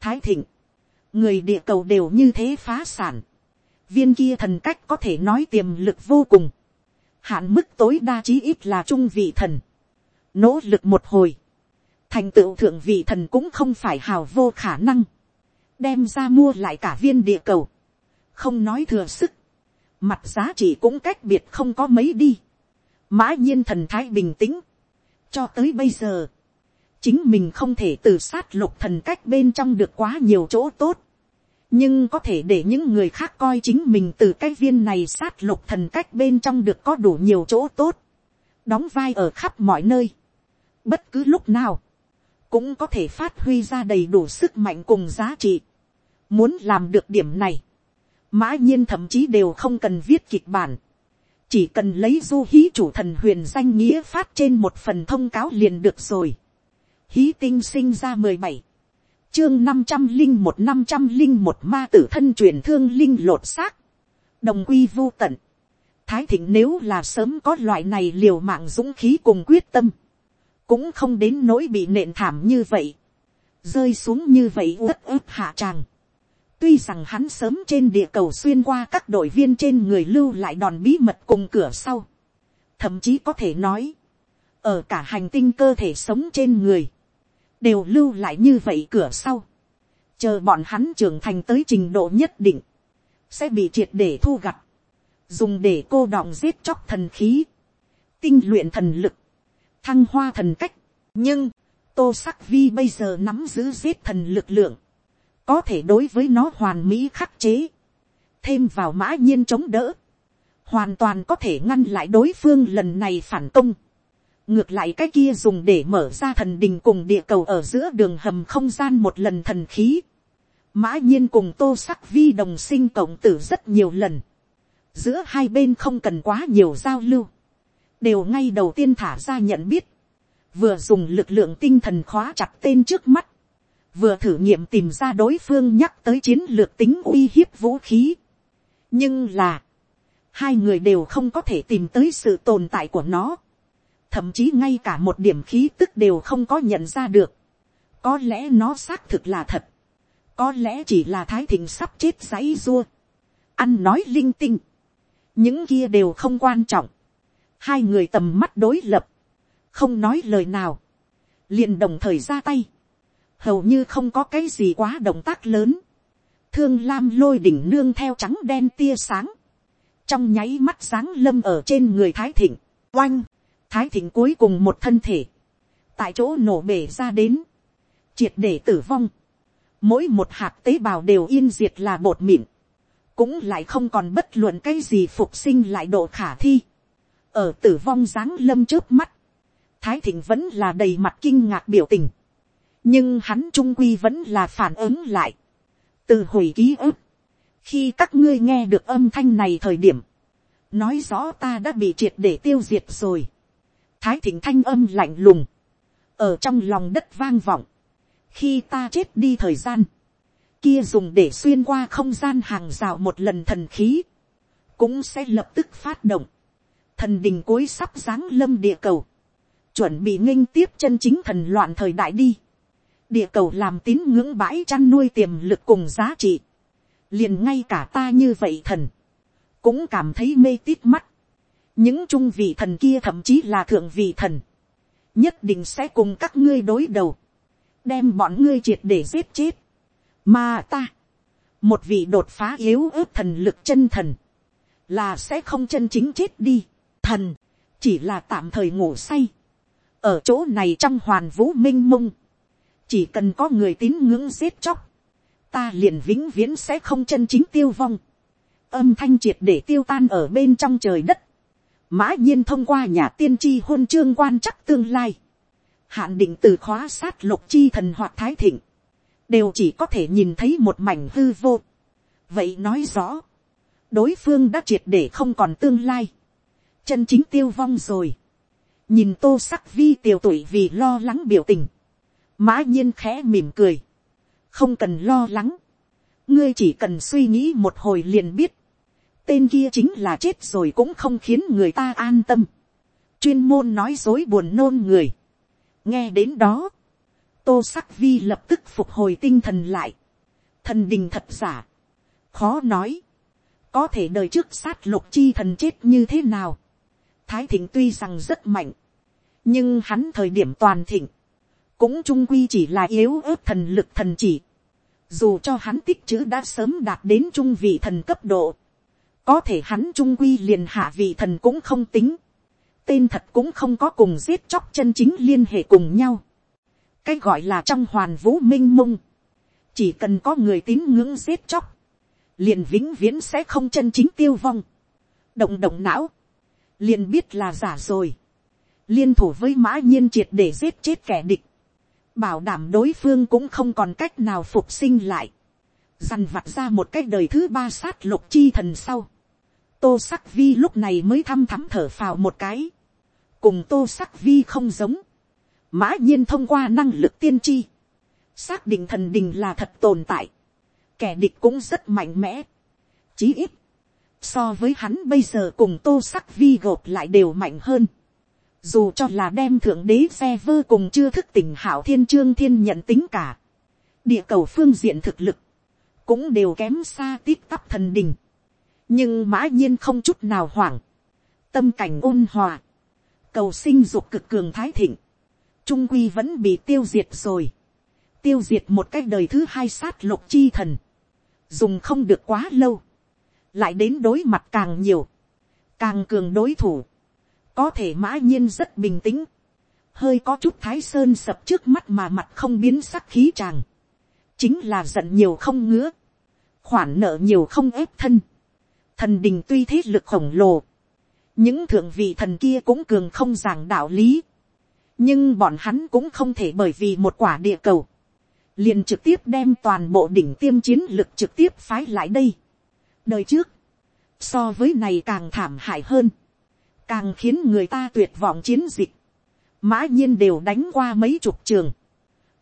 thái thịnh, người địa cầu đều như thế phá sản, viên kia thần cách có thể nói tiềm lực vô cùng, hạn mức tối đa chí ít là trung vị thần, nỗ lực một hồi, thành tựu thượng vị thần cũng không phải hào vô khả năng, đem ra mua lại cả viên địa cầu, không nói thừa sức, mặt giá trị cũng cách biệt không có mấy đi, mã nhiên thần thái bình tĩnh, cho tới bây giờ, chính mình không thể từ sát lục thần cách bên trong được quá nhiều chỗ tốt, nhưng có thể để những người khác coi chính mình từ cái viên này sát lục thần cách bên trong được có đủ nhiều chỗ tốt, đóng vai ở khắp mọi nơi, bất cứ lúc nào, cũng có thể phát huy ra đầy đủ sức mạnh cùng giá trị. Muốn làm được điểm này, mã nhiên thậm chí đều không cần viết kịch bản, chỉ cần lấy du hí chủ thần huyền danh nghĩa phát trên một phần thông cáo liền được rồi. Hí tinh sinh ra mười bảy, chương năm trăm linh một năm trăm linh một ma tử thân truyền thương linh lột xác, đồng quy vô tận. Thái thịnh nếu là sớm có loại này liều mạng dũng khí cùng quyết tâm, cũng không đến nỗi bị nện thảm như vậy, rơi xuống như vậy uất ức hạ tràng. Tuy rằng hắn sớm trên địa cầu xuyên qua các đội viên trên người lưu lại đòn bí mật cùng cửa sau. Thậm chí có thể nói, ở cả hành tinh cơ thể sống trên người, đều lưu lại như vậy cửa sau. Chờ bọn hắn trưởng thành tới trình độ nhất định, sẽ bị triệt để thu gặt, dùng để cô đọng giết chóc thần khí, tinh luyện thần lực, thăng hoa thần cách. Nhưng, tô sắc vi bây giờ nắm giữ giết thần lực lượng, có thể đối với nó hoàn mỹ khắc chế, thêm vào mã nhiên chống đỡ, hoàn toàn có thể ngăn lại đối phương lần này phản công. ngược lại cái kia dùng để mở ra thần đình cùng địa cầu ở giữa đường hầm không gian một lần thần khí. mã nhiên cùng tô sắc vi đồng sinh cộng tử rất nhiều lần. giữa hai bên không cần quá nhiều giao lưu. đều ngay đầu tiên thả ra nhận biết. vừa dùng lực lượng tinh thần khóa chặt tên trước mắt vừa thử nghiệm tìm ra đối phương nhắc tới chiến lược tính uy hiếp vũ khí. nhưng là, hai người đều không có thể tìm tới sự tồn tại của nó. thậm chí ngay cả một điểm khí tức đều không có nhận ra được. có lẽ nó xác thực là thật. có lẽ chỉ là thái thịnh sắp chết giấy dua. ăn nói linh tinh. những kia đều không quan trọng. hai người tầm mắt đối lập. không nói lời nào. liền đồng thời ra tay hầu như không có cái gì quá động tác lớn, thương lam lôi đỉnh nương theo trắng đen tia sáng, trong nháy mắt sáng lâm ở trên người thái thịnh, oanh, thái thịnh cuối cùng một thân thể, tại chỗ nổ bể ra đến, triệt để tử vong, mỗi một hạt tế bào đều yên diệt là bột mịn, cũng lại không còn bất luận cái gì phục sinh lại độ khả thi, ở tử vong dáng lâm trước mắt, thái thịnh vẫn là đầy mặt kinh ngạc biểu tình, nhưng hắn trung quy vẫn là phản ứng lại, từ hồi ký ức, khi các ngươi nghe được âm thanh này thời điểm, nói rõ ta đã bị triệt để tiêu diệt rồi, thái thịnh thanh âm lạnh lùng, ở trong lòng đất vang vọng, khi ta chết đi thời gian, kia dùng để xuyên qua không gian hàng rào một lần thần khí, cũng sẽ lập tức phát động, thần đình cối sắp giáng lâm địa cầu, chuẩn bị nghinh tiếp chân chính thần loạn thời đại đi địa cầu làm tín ngưỡng bãi chăn nuôi tiềm lực cùng giá trị. liền ngay cả ta như vậy thần, cũng cảm thấy mê tít mắt. những trung vị thần kia thậm chí là thượng vị thần, nhất định sẽ cùng các ngươi đối đầu, đem bọn ngươi triệt để giết chết. mà ta, một vị đột phá yếu ớt thần lực chân thần, là sẽ không chân chính chết đi. thần, chỉ là tạm thời ngủ say, ở chỗ này trong hoàn vũ m i n h mông, chỉ cần có người tín ngưỡng giết chóc, ta liền vĩnh viễn sẽ không chân chính tiêu vong, âm thanh triệt để tiêu tan ở bên trong trời đất, mã nhiên thông qua nhà tiên tri hôn chương quan chắc tương lai, hạn định từ khóa sát lục chi thần hoạt thái thịnh, đều chỉ có thể nhìn thấy một mảnh hư vô. vậy nói rõ, đối phương đã triệt để không còn tương lai, chân chính tiêu vong rồi. Nhìn tô sắc vi tiều tuổi vì lo lắng biểu tình, mã nhiên khẽ mỉm cười, không cần lo lắng, ngươi chỉ cần suy nghĩ một hồi liền biết, tên kia chính là chết rồi cũng không khiến người ta an tâm, chuyên môn nói dối buồn nôn người, nghe đến đó, tô sắc vi lập tức phục hồi tinh thần lại, thần đình thật giả, khó nói, có thể đời trước sát lục chi thần chết như thế nào, thái thịnh tuy rằng rất mạnh, nhưng hắn thời điểm toàn thịnh, cũng trung quy chỉ là yếu ớt thần lực thần chỉ. Dù cho hắn tích chữ đã sớm đạt đến trung vị thần cấp độ, có thể hắn trung quy liền hạ vị thần cũng không tính. Tên thật cũng không có cùng giết chóc chân chính liên hệ cùng nhau. Cái gọi là trong hoàn vũ minh mông. Chỉ cần có người tín ngưỡng giết chóc. Liền vĩnh viễn sẽ không chân chính tiêu vong. Động động não. Liền biết là giả rồi liên thủ với mã nhiên triệt để giết chết kẻ địch, bảo đảm đối phương cũng không còn cách nào phục sinh lại, dằn vặt ra một cái đời thứ ba sát lục chi thần sau, tô sắc vi lúc này mới thăm thắm thở phào một cái, cùng tô sắc vi không giống, mã nhiên thông qua năng lực tiên tri, xác định thần đình là thật tồn tại, kẻ địch cũng rất mạnh mẽ, chí ít, so với hắn bây giờ cùng tô sắc vi gộp lại đều mạnh hơn, dù cho là đem thượng đế xe vơ cùng chưa thức tỉnh hảo thiên trương thiên nhận tính cả, địa cầu phương diện thực lực, cũng đều kém xa tít tắp thần đình, nhưng mã nhiên không chút nào hoảng, tâm cảnh ôn hòa, cầu sinh dục cực cường thái thịnh, trung quy vẫn bị tiêu diệt rồi, tiêu diệt một cái đời thứ hai sát lục chi thần, dùng không được quá lâu, lại đến đối mặt càng nhiều, càng cường đối thủ, có thể mã nhiên rất bình tĩnh, hơi có chút thái sơn sập trước mắt mà mặt không biến sắc khí tràng, chính là giận nhiều không ngứa, khoản nợ nhiều không ép thân, thần đình tuy thế lực khổng lồ, những thượng vị thần kia cũng cường không giảng đạo lý, nhưng bọn hắn cũng không thể bởi vì một quả địa cầu, liền trực tiếp đem toàn bộ đỉnh tiêm chiến lực trực tiếp phái lại đây. đời trước, so với này càng thảm hại hơn, càng khiến người ta tuyệt vọng chiến dịch, mã nhiên đều đánh qua mấy chục trường,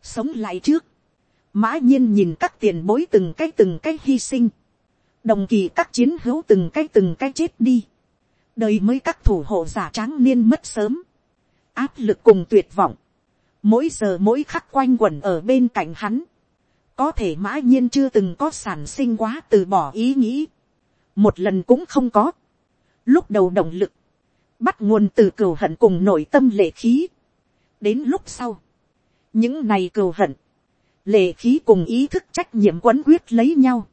sống lại trước, mã nhiên nhìn các tiền bối từng cái từng cái hy sinh, đồng kỳ các chiến hữu từng cái từng cái chết đi, đời mới các thủ hộ giả tráng niên mất sớm, áp lực cùng tuyệt vọng, mỗi giờ mỗi khắc quanh quẩn ở bên cạnh hắn, có thể mã nhiên chưa từng có sản sinh quá từ bỏ ý nghĩ, một lần cũng không có, lúc đầu động lực, bắt nguồn từ cừu hận cùng nội tâm lệ khí. đến lúc sau, những này cừu hận, lệ khí cùng ý thức trách nhiệm quấn quyết lấy nhau,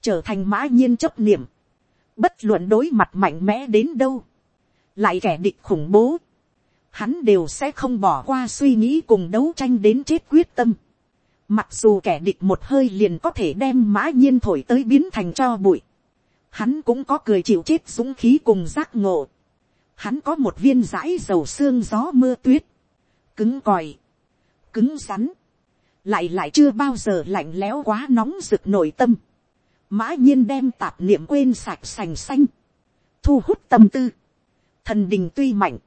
trở thành mã nhiên chấp niệm, bất luận đối mặt mạnh mẽ đến đâu, lại kẻ địch khủng bố, hắn đều sẽ không bỏ qua suy nghĩ cùng đấu tranh đến chết quyết tâm. Mặc dù kẻ địch một hơi liền có thể đem mã nhiên thổi tới biến thành cho bụi, hắn cũng có cười chịu chết dũng khí cùng giác ngộ hắn có một viên dãi dầu xương gió mưa tuyết, cứng còi, cứng rắn, lại lại chưa bao giờ lạnh lẽo quá nóng rực nội tâm, mã nhiên đem tạp niệm quên sạch sành xanh, thu hút tâm tư, thần đình tuy mạnh,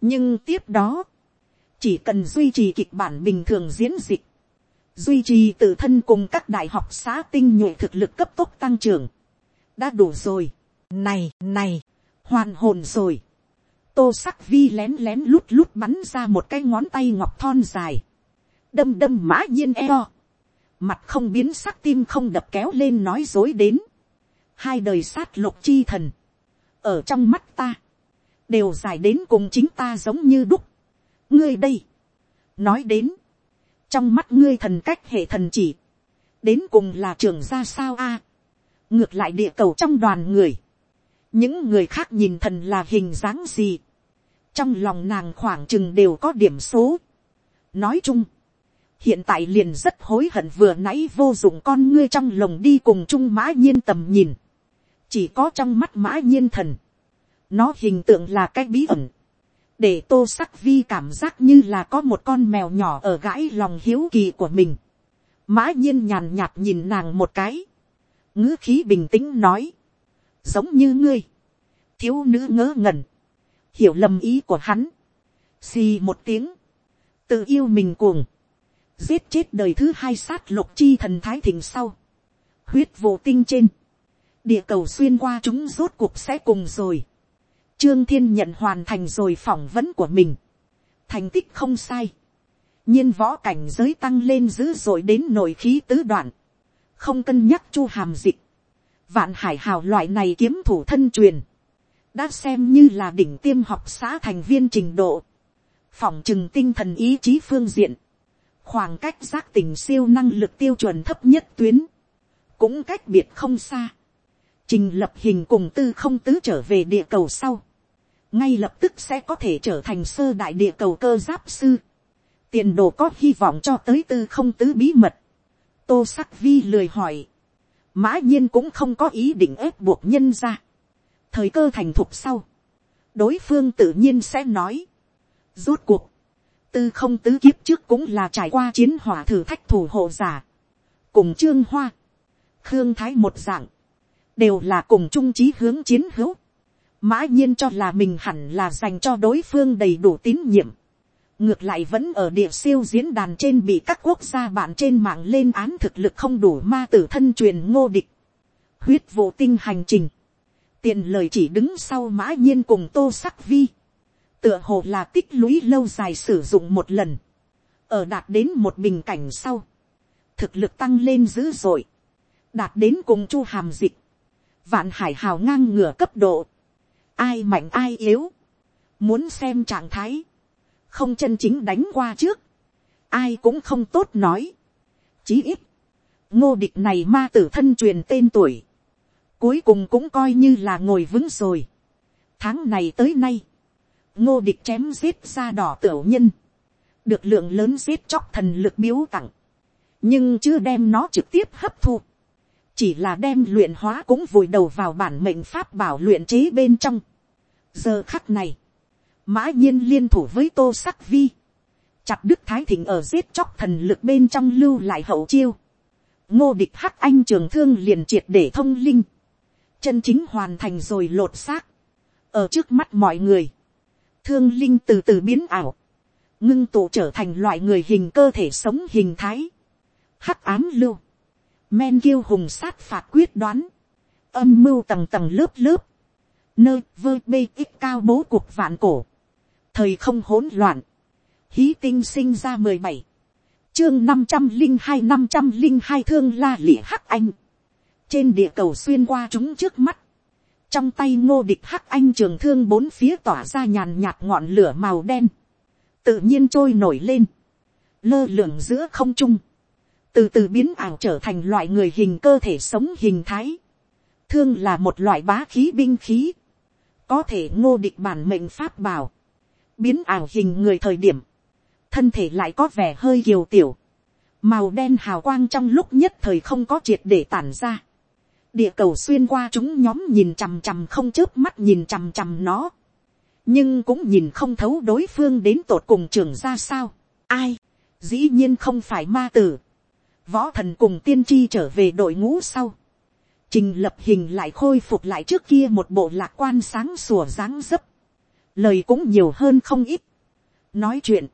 nhưng tiếp đó, chỉ cần duy trì kịch bản bình thường diễn dịch, duy trì tự thân cùng các đại học xã tinh nhuệ thực lực cấp tốc tăng trưởng, đã đủ rồi, này này, hoàn hồn rồi, tô sắc vi lén lén lút lút bắn ra một cái ngón tay ngọc thon dài, đâm đâm mã nhiên eo, mặt không biến sắc tim không đập kéo lên nói dối đến, hai đời sát lục chi thần, ở trong mắt ta, đều dài đến cùng chính ta giống như đúc, ngươi đây, nói đến, trong mắt ngươi thần cách hệ thần chỉ, đến cùng là trường ra sao a, ngược lại địa cầu trong đoàn người, những người khác nhìn thần là hình dáng gì, trong lòng nàng khoảng chừng đều có điểm số. nói chung, hiện tại liền rất hối hận vừa nãy vô dụng con ngươi trong lồng đi cùng chung mã nhiên tầm nhìn, chỉ có trong mắt mã nhiên thần, nó hình tượng là cái bí ẩn, để tô sắc vi cảm giác như là có một con mèo nhỏ ở gãi lòng hiếu kỳ của mình, mã nhiên nhàn nhạt nhìn nàng một cái, ngữ khí bình tĩnh nói, giống như ngươi, thiếu nữ ngớ ngẩn, hiểu lầm ý của hắn, xì một tiếng, tự yêu mình cuồng, giết chết đời thứ hai sát lục chi thần thái thỉnh sau, huyết vô tinh trên, địa cầu xuyên qua chúng rốt cuộc sẽ cùng rồi, trương thiên nhận hoàn thành rồi phỏng vấn của mình, thành tích không sai, nhiên võ cảnh giới tăng lên dữ dội đến nội khí tứ đoạn, không cân nhắc chu hàm dịch, vạn hải hào loại này kiếm thủ thân truyền, đã xem như là đỉnh tiêm học xã thành viên trình độ, phỏng chừng tinh thần ý chí phương diện, khoảng cách giác tỉnh siêu năng lực tiêu chuẩn thấp nhất tuyến, cũng cách biệt không xa. Trình lập hình cùng tư không tứ trở về địa cầu sau, ngay lập tức sẽ có thể trở thành sơ đại địa cầu cơ giáp sư. tiền đồ có hy vọng cho tới tư không tứ bí mật. tô sắc vi lười hỏi mã nhiên cũng không có ý định ép buộc nhân ra. thời cơ thành thục sau, đối phương tự nhiên sẽ nói. rốt cuộc, tư không tứ kiếp trước cũng là trải qua chiến hỏa thử thách thủ hộ giả. cùng trương hoa, khương thái một dạng, đều là cùng chung trí hướng chiến hữu mã nhiên cho là mình hẳn là dành cho đối phương đầy đủ tín nhiệm ngược lại vẫn ở địa siêu diễn đàn trên bị các quốc gia bạn trên mạng lên án thực lực không đủ ma tử thân truyền ngô địch. huyết vô tinh hành trình. tiện lời chỉ đứng sau mã nhiên cùng tô sắc vi. tựa hồ là tích lũy lâu dài sử dụng một lần. ở đạt đến một bình cảnh sau. thực lực tăng lên dữ dội. đạt đến cùng chu hàm dịch. vạn hải hào ngang ngửa cấp độ ai mạnh ai yếu, muốn xem trạng thái, không chân chính đánh qua trước, ai cũng không tốt nói. Chí ít, ngô địch này ma tử thân truyền tên tuổi, cuối cùng cũng coi như là ngồi vững rồi. Tháng này tới nay, ngô địch chém giết ra đỏ tiểu nhân, được lượng lớn giết chóc thần lực biếu tặng, nhưng chưa đem nó trực tiếp hấp thu, chỉ là đem luyện hóa cũng vùi đầu vào bản mệnh pháp bảo luyện chế bên trong. Giờ khắc này, mã nhiên liên thủ với tô sắc vi, chặt đức thái thịnh ở giết chóc thần lực bên trong lưu lại hậu chiêu, ngô địch hắc anh trường thương liền triệt để thông linh, chân chính hoàn thành rồi lột xác, ở trước mắt mọi người, thương linh từ từ biến ảo, ngưng tụ trở thành loại người hình cơ thể sống hình thái, hắc ám lưu, men kiêu hùng sát phạt quyết đoán, âm mưu tầng tầng lớp lớp, nơi vơ bê ít cao bố cuộc vạn cổ. Thời không hỗn loạn. Hí tinh sinh ra mười bảy Chương năm trăm linh hai năm trăm linh hai thương la lịa hắc anh. Trên địa cầu xuyên qua chúng trước mắt. Trong tay ngô địch hắc anh trường thương bốn phía tỏa ra nhàn nhạt ngọn lửa màu đen. Tự nhiên trôi nổi lên. Lơ lửng giữa không trung. Từ từ biến ảo trở thành loại người hình cơ thể sống hình thái thương là một loại bá khí binh khí, có thể ngô địch bản mệnh pháp bảo, biến ảo hình người thời điểm, thân thể lại có vẻ hơi kiều tiểu, màu đen hào quang trong lúc nhất thời không có triệt để tản ra, địa cầu xuyên qua chúng nhóm nhìn chằm chằm không chớp mắt nhìn chằm chằm nó, nhưng cũng nhìn không thấu đối phương đến tột cùng trường ra sao, ai, dĩ nhiên không phải ma tử, võ thần cùng tiên tri trở về đội ngũ sau, Trình lập hình lại khôi phục lại trước kia một bộ lạc quan sáng sủa dáng dấp. Lời cũng nhiều hơn không ít. Nói chuyện.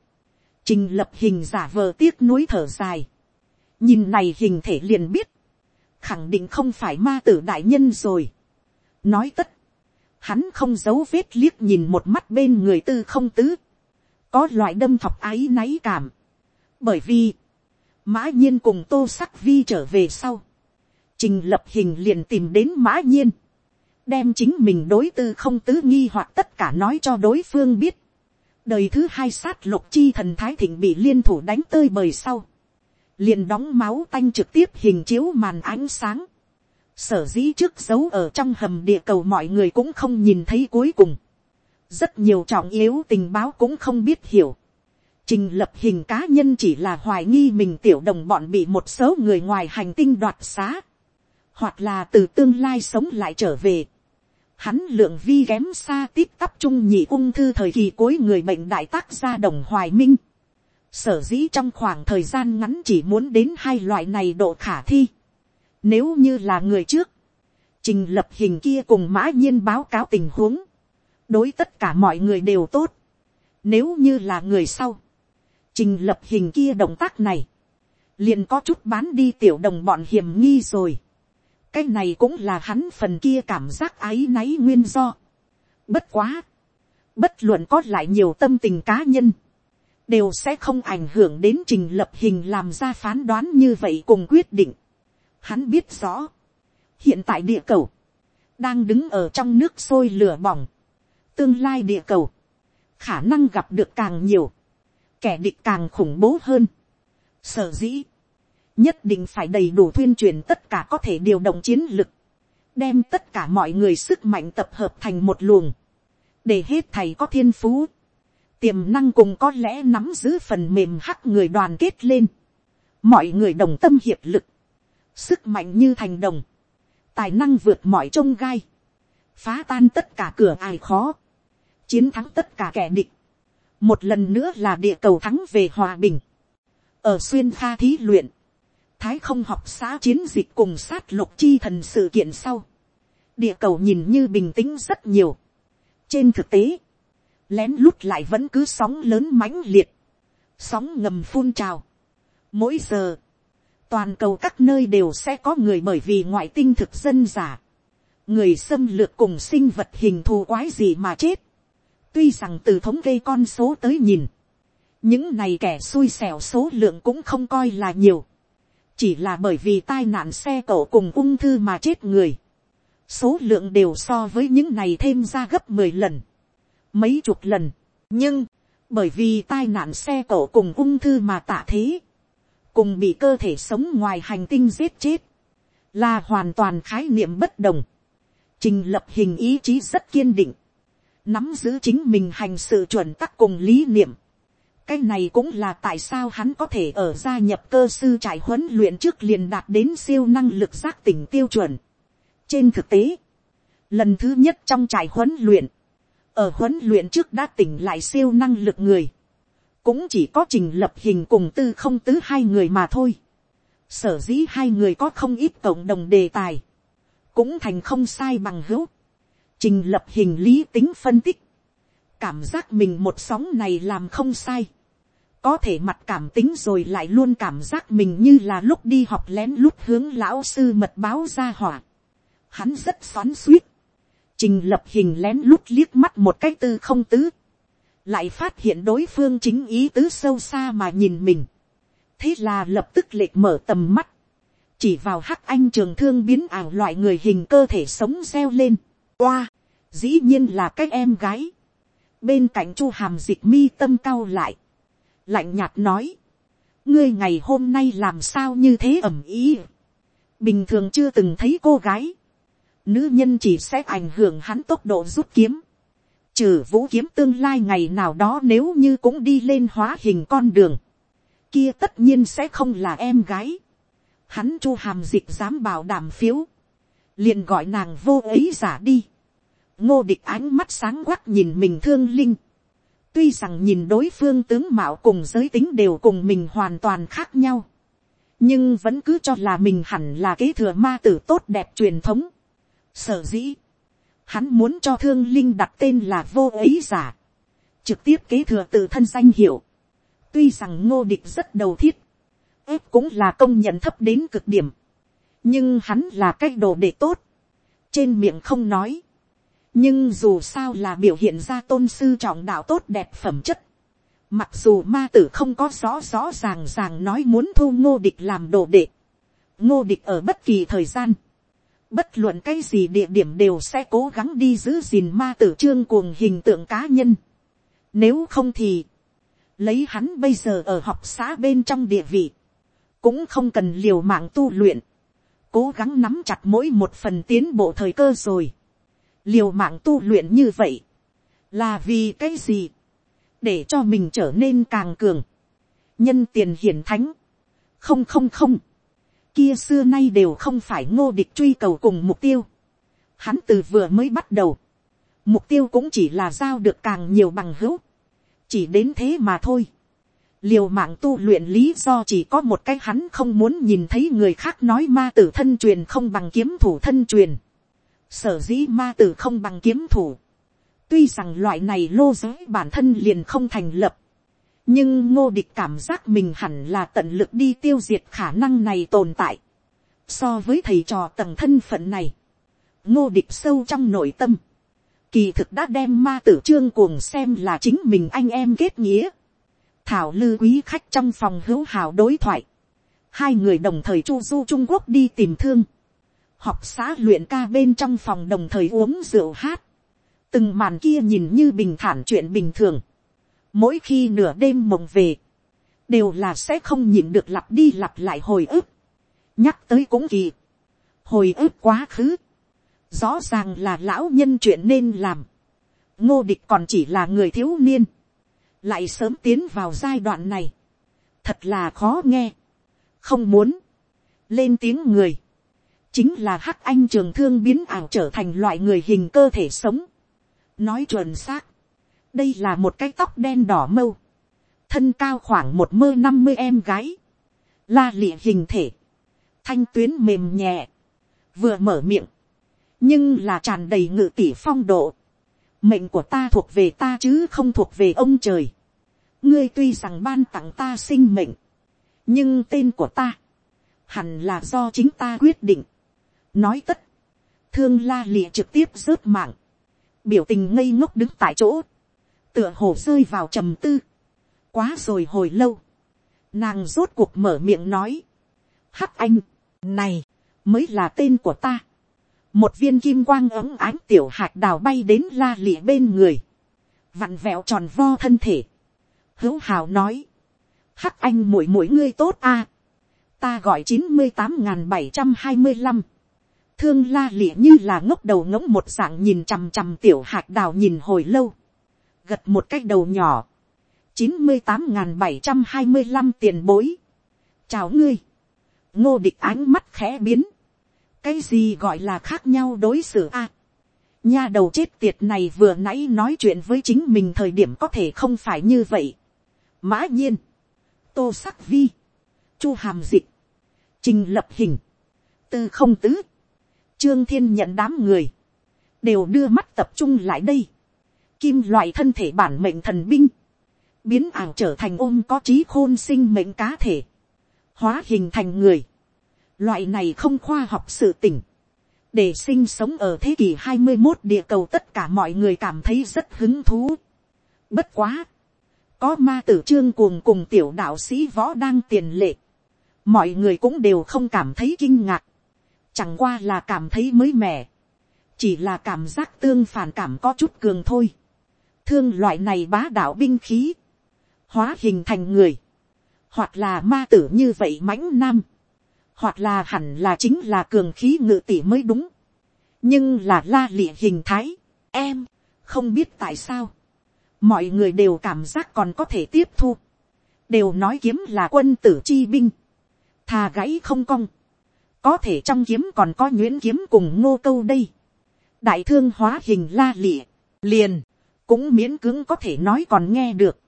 Trình lập hình giả vờ tiếc nuối thở dài. Nhìn này hình thể liền biết. Khẳng định không phải ma tử đại nhân rồi. Nói tất. Hắn không giấu vết liếc nhìn một mắt bên người tư không tứ. Có loại đâm thọc ái náy cảm. Bởi vì. Mã nhiên cùng tô sắc vi trở về sau trình lập hình liền tìm đến mã nhiên, đem chính mình đối tư không tứ nghi hoặc tất cả nói cho đối phương biết. đời thứ hai sát lục chi thần thái thịnh bị liên thủ đánh tơi bời sau, liền đóng máu tanh trực tiếp hình chiếu màn ánh sáng, sở dĩ trước dấu ở trong hầm địa cầu mọi người cũng không nhìn thấy cuối cùng, rất nhiều trọng yếu tình báo cũng không biết hiểu. Trình lập hình cá nhân chỉ là hoài nghi mình tiểu đồng bọn bị một số người ngoài hành tinh đoạt xá. Hoặc là từ tương lai sống lại trở về. Hắn lượng vi kém xa tiếp tắp trung nhị ung thư thời kỳ cuối người bệnh đại tác gia đồng hoài minh. Sở dĩ trong khoảng thời gian ngắn chỉ muốn đến hai loại này độ khả thi. Nếu như là người trước. Trình lập hình kia cùng mã nhiên báo cáo tình huống. Đối tất cả mọi người đều tốt. Nếu như là người sau trình lập hình kia động tác này, liền có chút bán đi tiểu đồng bọn hiểm nghi rồi cái này cũng là hắn phần kia cảm giác áy náy nguyên do. bất quá, bất luận có lại nhiều tâm tình cá nhân, đều sẽ không ảnh hưởng đến trình lập hình làm ra phán đoán như vậy cùng quyết định. Hắn biết rõ, hiện tại địa cầu, đang đứng ở trong nước sôi lửa bỏng, tương lai địa cầu, khả năng gặp được càng nhiều, kẻ địch càng khủng bố hơn. Sở dĩ, nhất định phải đầy đủ tuyên truyền tất cả có thể điều động chiến lực, đem tất cả mọi người sức mạnh tập hợp thành một luồng, để hết thầy có thiên phú, tiềm năng cùng có lẽ nắm giữ phần mềm hắc người đoàn kết lên, mọi người đồng tâm hiệp lực, sức mạnh như thành đồng, tài năng vượt mọi trông gai, phá tan tất cả cửa ai khó, chiến thắng tất cả kẻ địch, một lần nữa là địa cầu thắng về hòa bình, ở xuyên pha thí luyện, thái không học xã chiến dịch cùng sát lục chi thần sự kiện sau, địa cầu nhìn như bình tĩnh rất nhiều. trên thực tế, lén lút lại vẫn cứ sóng lớn mãnh liệt, sóng ngầm phun trào. mỗi giờ, toàn cầu các nơi đều sẽ có người bởi vì ngoại tinh thực dân giả, người xâm lược cùng sinh vật hình thù quái gì mà chết, Tuy rằng từ thống kê con số tới nhìn. Những này kẻ xui xẻo số lượng cũng không coi là nhiều. Chỉ là bởi vì tai nạn xe cộ cùng ung thư mà chết người. Số lượng đều so với những này thêm ra gấp 10 lần. Mấy chục lần. Nhưng, bởi vì tai nạn xe cộ cùng ung thư mà tạ thế. Cùng bị cơ thể sống ngoài hành tinh giết chết. Là hoàn toàn khái niệm bất đồng. Trình lập hình ý chí rất kiên định nắm giữ chính mình hành sự chuẩn tắc cùng lý niệm cái này cũng là tại sao hắn có thể ở gia nhập cơ sư trải huấn luyện trước liền đạt đến siêu năng lực giác tỉnh tiêu chuẩn. trên thực tế, lần thứ nhất trong trải huấn luyện, ở huấn luyện trước đã tỉnh lại siêu năng lực người, cũng chỉ có trình lập hình cùng tư không tứ hai người mà thôi. sở dĩ hai người có không ít cộng đồng đề tài, cũng thành không sai bằng hữu trình lập hình lý tính phân tích, cảm giác mình một sóng này làm không sai, có thể mặt cảm tính rồi lại luôn cảm giác mình như là lúc đi học lén lút hướng lão sư mật báo ra hỏa. Hắn rất xoắn suýt, trình lập hình lén lút liếc mắt một cái tư không tứ, lại phát hiện đối phương chính ý tứ sâu xa mà nhìn mình. thế là lập tức lệch mở tầm mắt, chỉ vào hắc anh trường thương biến ảo loại người hình cơ thể sống reo lên Oa, dĩ nhiên là cái em gái. Bên cạnh chu hàm dịch mi tâm cao lại. Lạnh nhạt nói. Ngươi ngày hôm nay làm sao như thế ẩm ý. Bình thường chưa từng thấy cô gái. Nữ nhân chỉ sẽ ảnh hưởng hắn tốc độ rút kiếm. Trừ vũ kiếm tương lai ngày nào đó nếu như cũng đi lên hóa hình con đường. Kia tất nhiên sẽ không là em gái. Hắn chu hàm dịch dám bảo đảm phiếu liền gọi nàng vô ấy giả đi. ngô địch ánh mắt sáng quắc nhìn mình thương linh tuy rằng nhìn đối phương tướng mạo cùng giới tính đều cùng mình hoàn toàn khác nhau. nhưng vẫn cứ cho là mình hẳn là kế thừa ma tử tốt đẹp truyền thống. sở dĩ, hắn muốn cho thương linh đặt tên là vô ấy giả. trực tiếp kế thừa tự thân danh hiệu. tuy rằng ngô địch rất đầu thiết, ép cũng là công nhận thấp đến cực điểm nhưng hắn là cách đồ để tốt, trên miệng không nói, nhưng dù sao là biểu hiện ra tôn sư trọng đạo tốt đẹp phẩm chất, mặc dù ma tử không có rõ rõ ràng ràng nói muốn thu ngô địch làm đồ đệ, ngô địch ở bất kỳ thời gian, bất luận cái gì địa điểm đều sẽ cố gắng đi giữ gìn ma tử trương cuồng hình tượng cá nhân. Nếu không thì, lấy hắn bây giờ ở học xã bên trong địa vị, cũng không cần liều mạng tu luyện, cố gắng nắm chặt mỗi một phần tiến bộ thời cơ rồi liều mạng tu luyện như vậy, là vì cái gì, để cho mình trở nên càng cường, nhân tiền hiển thánh, không không không, kia xưa nay đều không phải ngô địch truy cầu cùng mục tiêu, hắn từ vừa mới bắt đầu, mục tiêu cũng chỉ là giao được càng nhiều bằng hữu, chỉ đến thế mà thôi. liều mạng tu luyện lý do chỉ có một cái hắn không muốn nhìn thấy người khác nói ma tử thân truyền không bằng kiếm thủ thân truyền sở dĩ ma tử không bằng kiếm thủ. tuy rằng loại này lô giới bản thân liền không thành lập. nhưng ngô địch cảm giác mình hẳn là tận lực đi tiêu diệt khả năng này tồn tại. so với thầy trò tầng thân phận này, ngô địch sâu trong nội tâm kỳ thực đã đem ma tử trương cuồng xem là chính mình anh em kết nghĩa. thảo lư quý khách trong phòng hữu hào đối thoại. hai người đồng thời chu du trung quốc đi tìm thương học xã luyện ca bên trong phòng đồng thời uống rượu hát. từng màn kia nhìn như bình thản chuyện bình thường. mỗi khi nửa đêm mộng về, đều là sẽ không nhìn được lặp đi lặp lại hồi ức. nhắc tới cũng kỳ. hồi ức quá khứ rõ ràng là lão nhân chuyện nên làm. ngô địch còn chỉ là người thiếu niên, lại sớm tiến vào giai đoạn này, thật là khó nghe, không muốn, lên tiếng người, chính là hắc anh trường thương biến ảo trở thành loại người hình cơ thể sống, nói chuẩn xác, đây là một cái tóc đen đỏ mâu, thân cao khoảng một mơ năm mươi em gái, la lịa hình thể, thanh tuyến mềm nhẹ, vừa mở miệng, nhưng là tràn đầy ngự tỷ phong độ. mệnh của ta thuộc về ta chứ không thuộc về ông trời. ngươi tuy rằng ban tặng ta sinh mệnh, nhưng tên của ta, hẳn là do chính ta quyết định nói tất, thương la lịa trực tiếp rớt mạng, biểu tình ngây ngốc đứng tại chỗ, tựa hồ rơi vào trầm tư, quá rồi hồi lâu, nàng rốt cuộc mở miệng nói, hắc anh, này, mới là tên của ta. Một viên kim quang ấm ánh tiểu hạt đào bay đến la lịa bên người, vặn vẹo tròn vo thân thể, hữu hào nói, hắc anh mỗi mỗi ngươi tốt a, ta gọi chín mươi tám n g h n bảy trăm hai mươi năm, thương la lịa như là ngốc đầu ngỗng một dạng nhìn chằm chằm tiểu hạt đào nhìn hồi lâu, gật một cái đầu nhỏ, chín mươi tám n g h n bảy trăm hai mươi năm tiền bối, chào ngươi, ngô địch ánh mắt khẽ biến, cái gì gọi là khác nhau đối xử a. nha đầu chết tiệt này vừa nãy nói chuyện với chính mình thời điểm có thể không phải như vậy. mã nhiên, tô sắc vi, chu hàm dịch, trình lập hình, tư không tứ, trương thiên nhận đám người, đều đưa mắt tập trung lại đây. kim loại thân thể bản mệnh thần binh, biến ảo trở thành ôm có trí khôn sinh mệnh cá thể, hóa hình thành người, Loại này không khoa học sự tỉnh. Để sinh sống ở thế kỷ 21 địa cầu tất cả mọi người cảm thấy rất hứng thú. Bất quá. Có ma tử trương cuồng cùng tiểu đạo sĩ võ đang tiền lệ. Mọi người cũng đều không cảm thấy kinh ngạc. Chẳng qua là cảm thấy mới mẻ. Chỉ là cảm giác tương phản cảm có chút cường thôi. Thương loại này bá đạo binh khí. Hóa hình thành người. Hoặc là ma tử như vậy mãnh nam hoặc là hẳn là chính là cường khí ngự tỷ mới đúng, nhưng là la lịa hình thái, em, không biết tại sao, mọi người đều cảm giác còn có thể tiếp thu, đều nói kiếm là quân tử chi binh, thà gãy không cong, có thể trong kiếm còn có nhuyễn kiếm cùng ngô câu đây, đại thương hóa hình la lịa, liền, cũng miễn cưỡng có thể nói còn nghe được,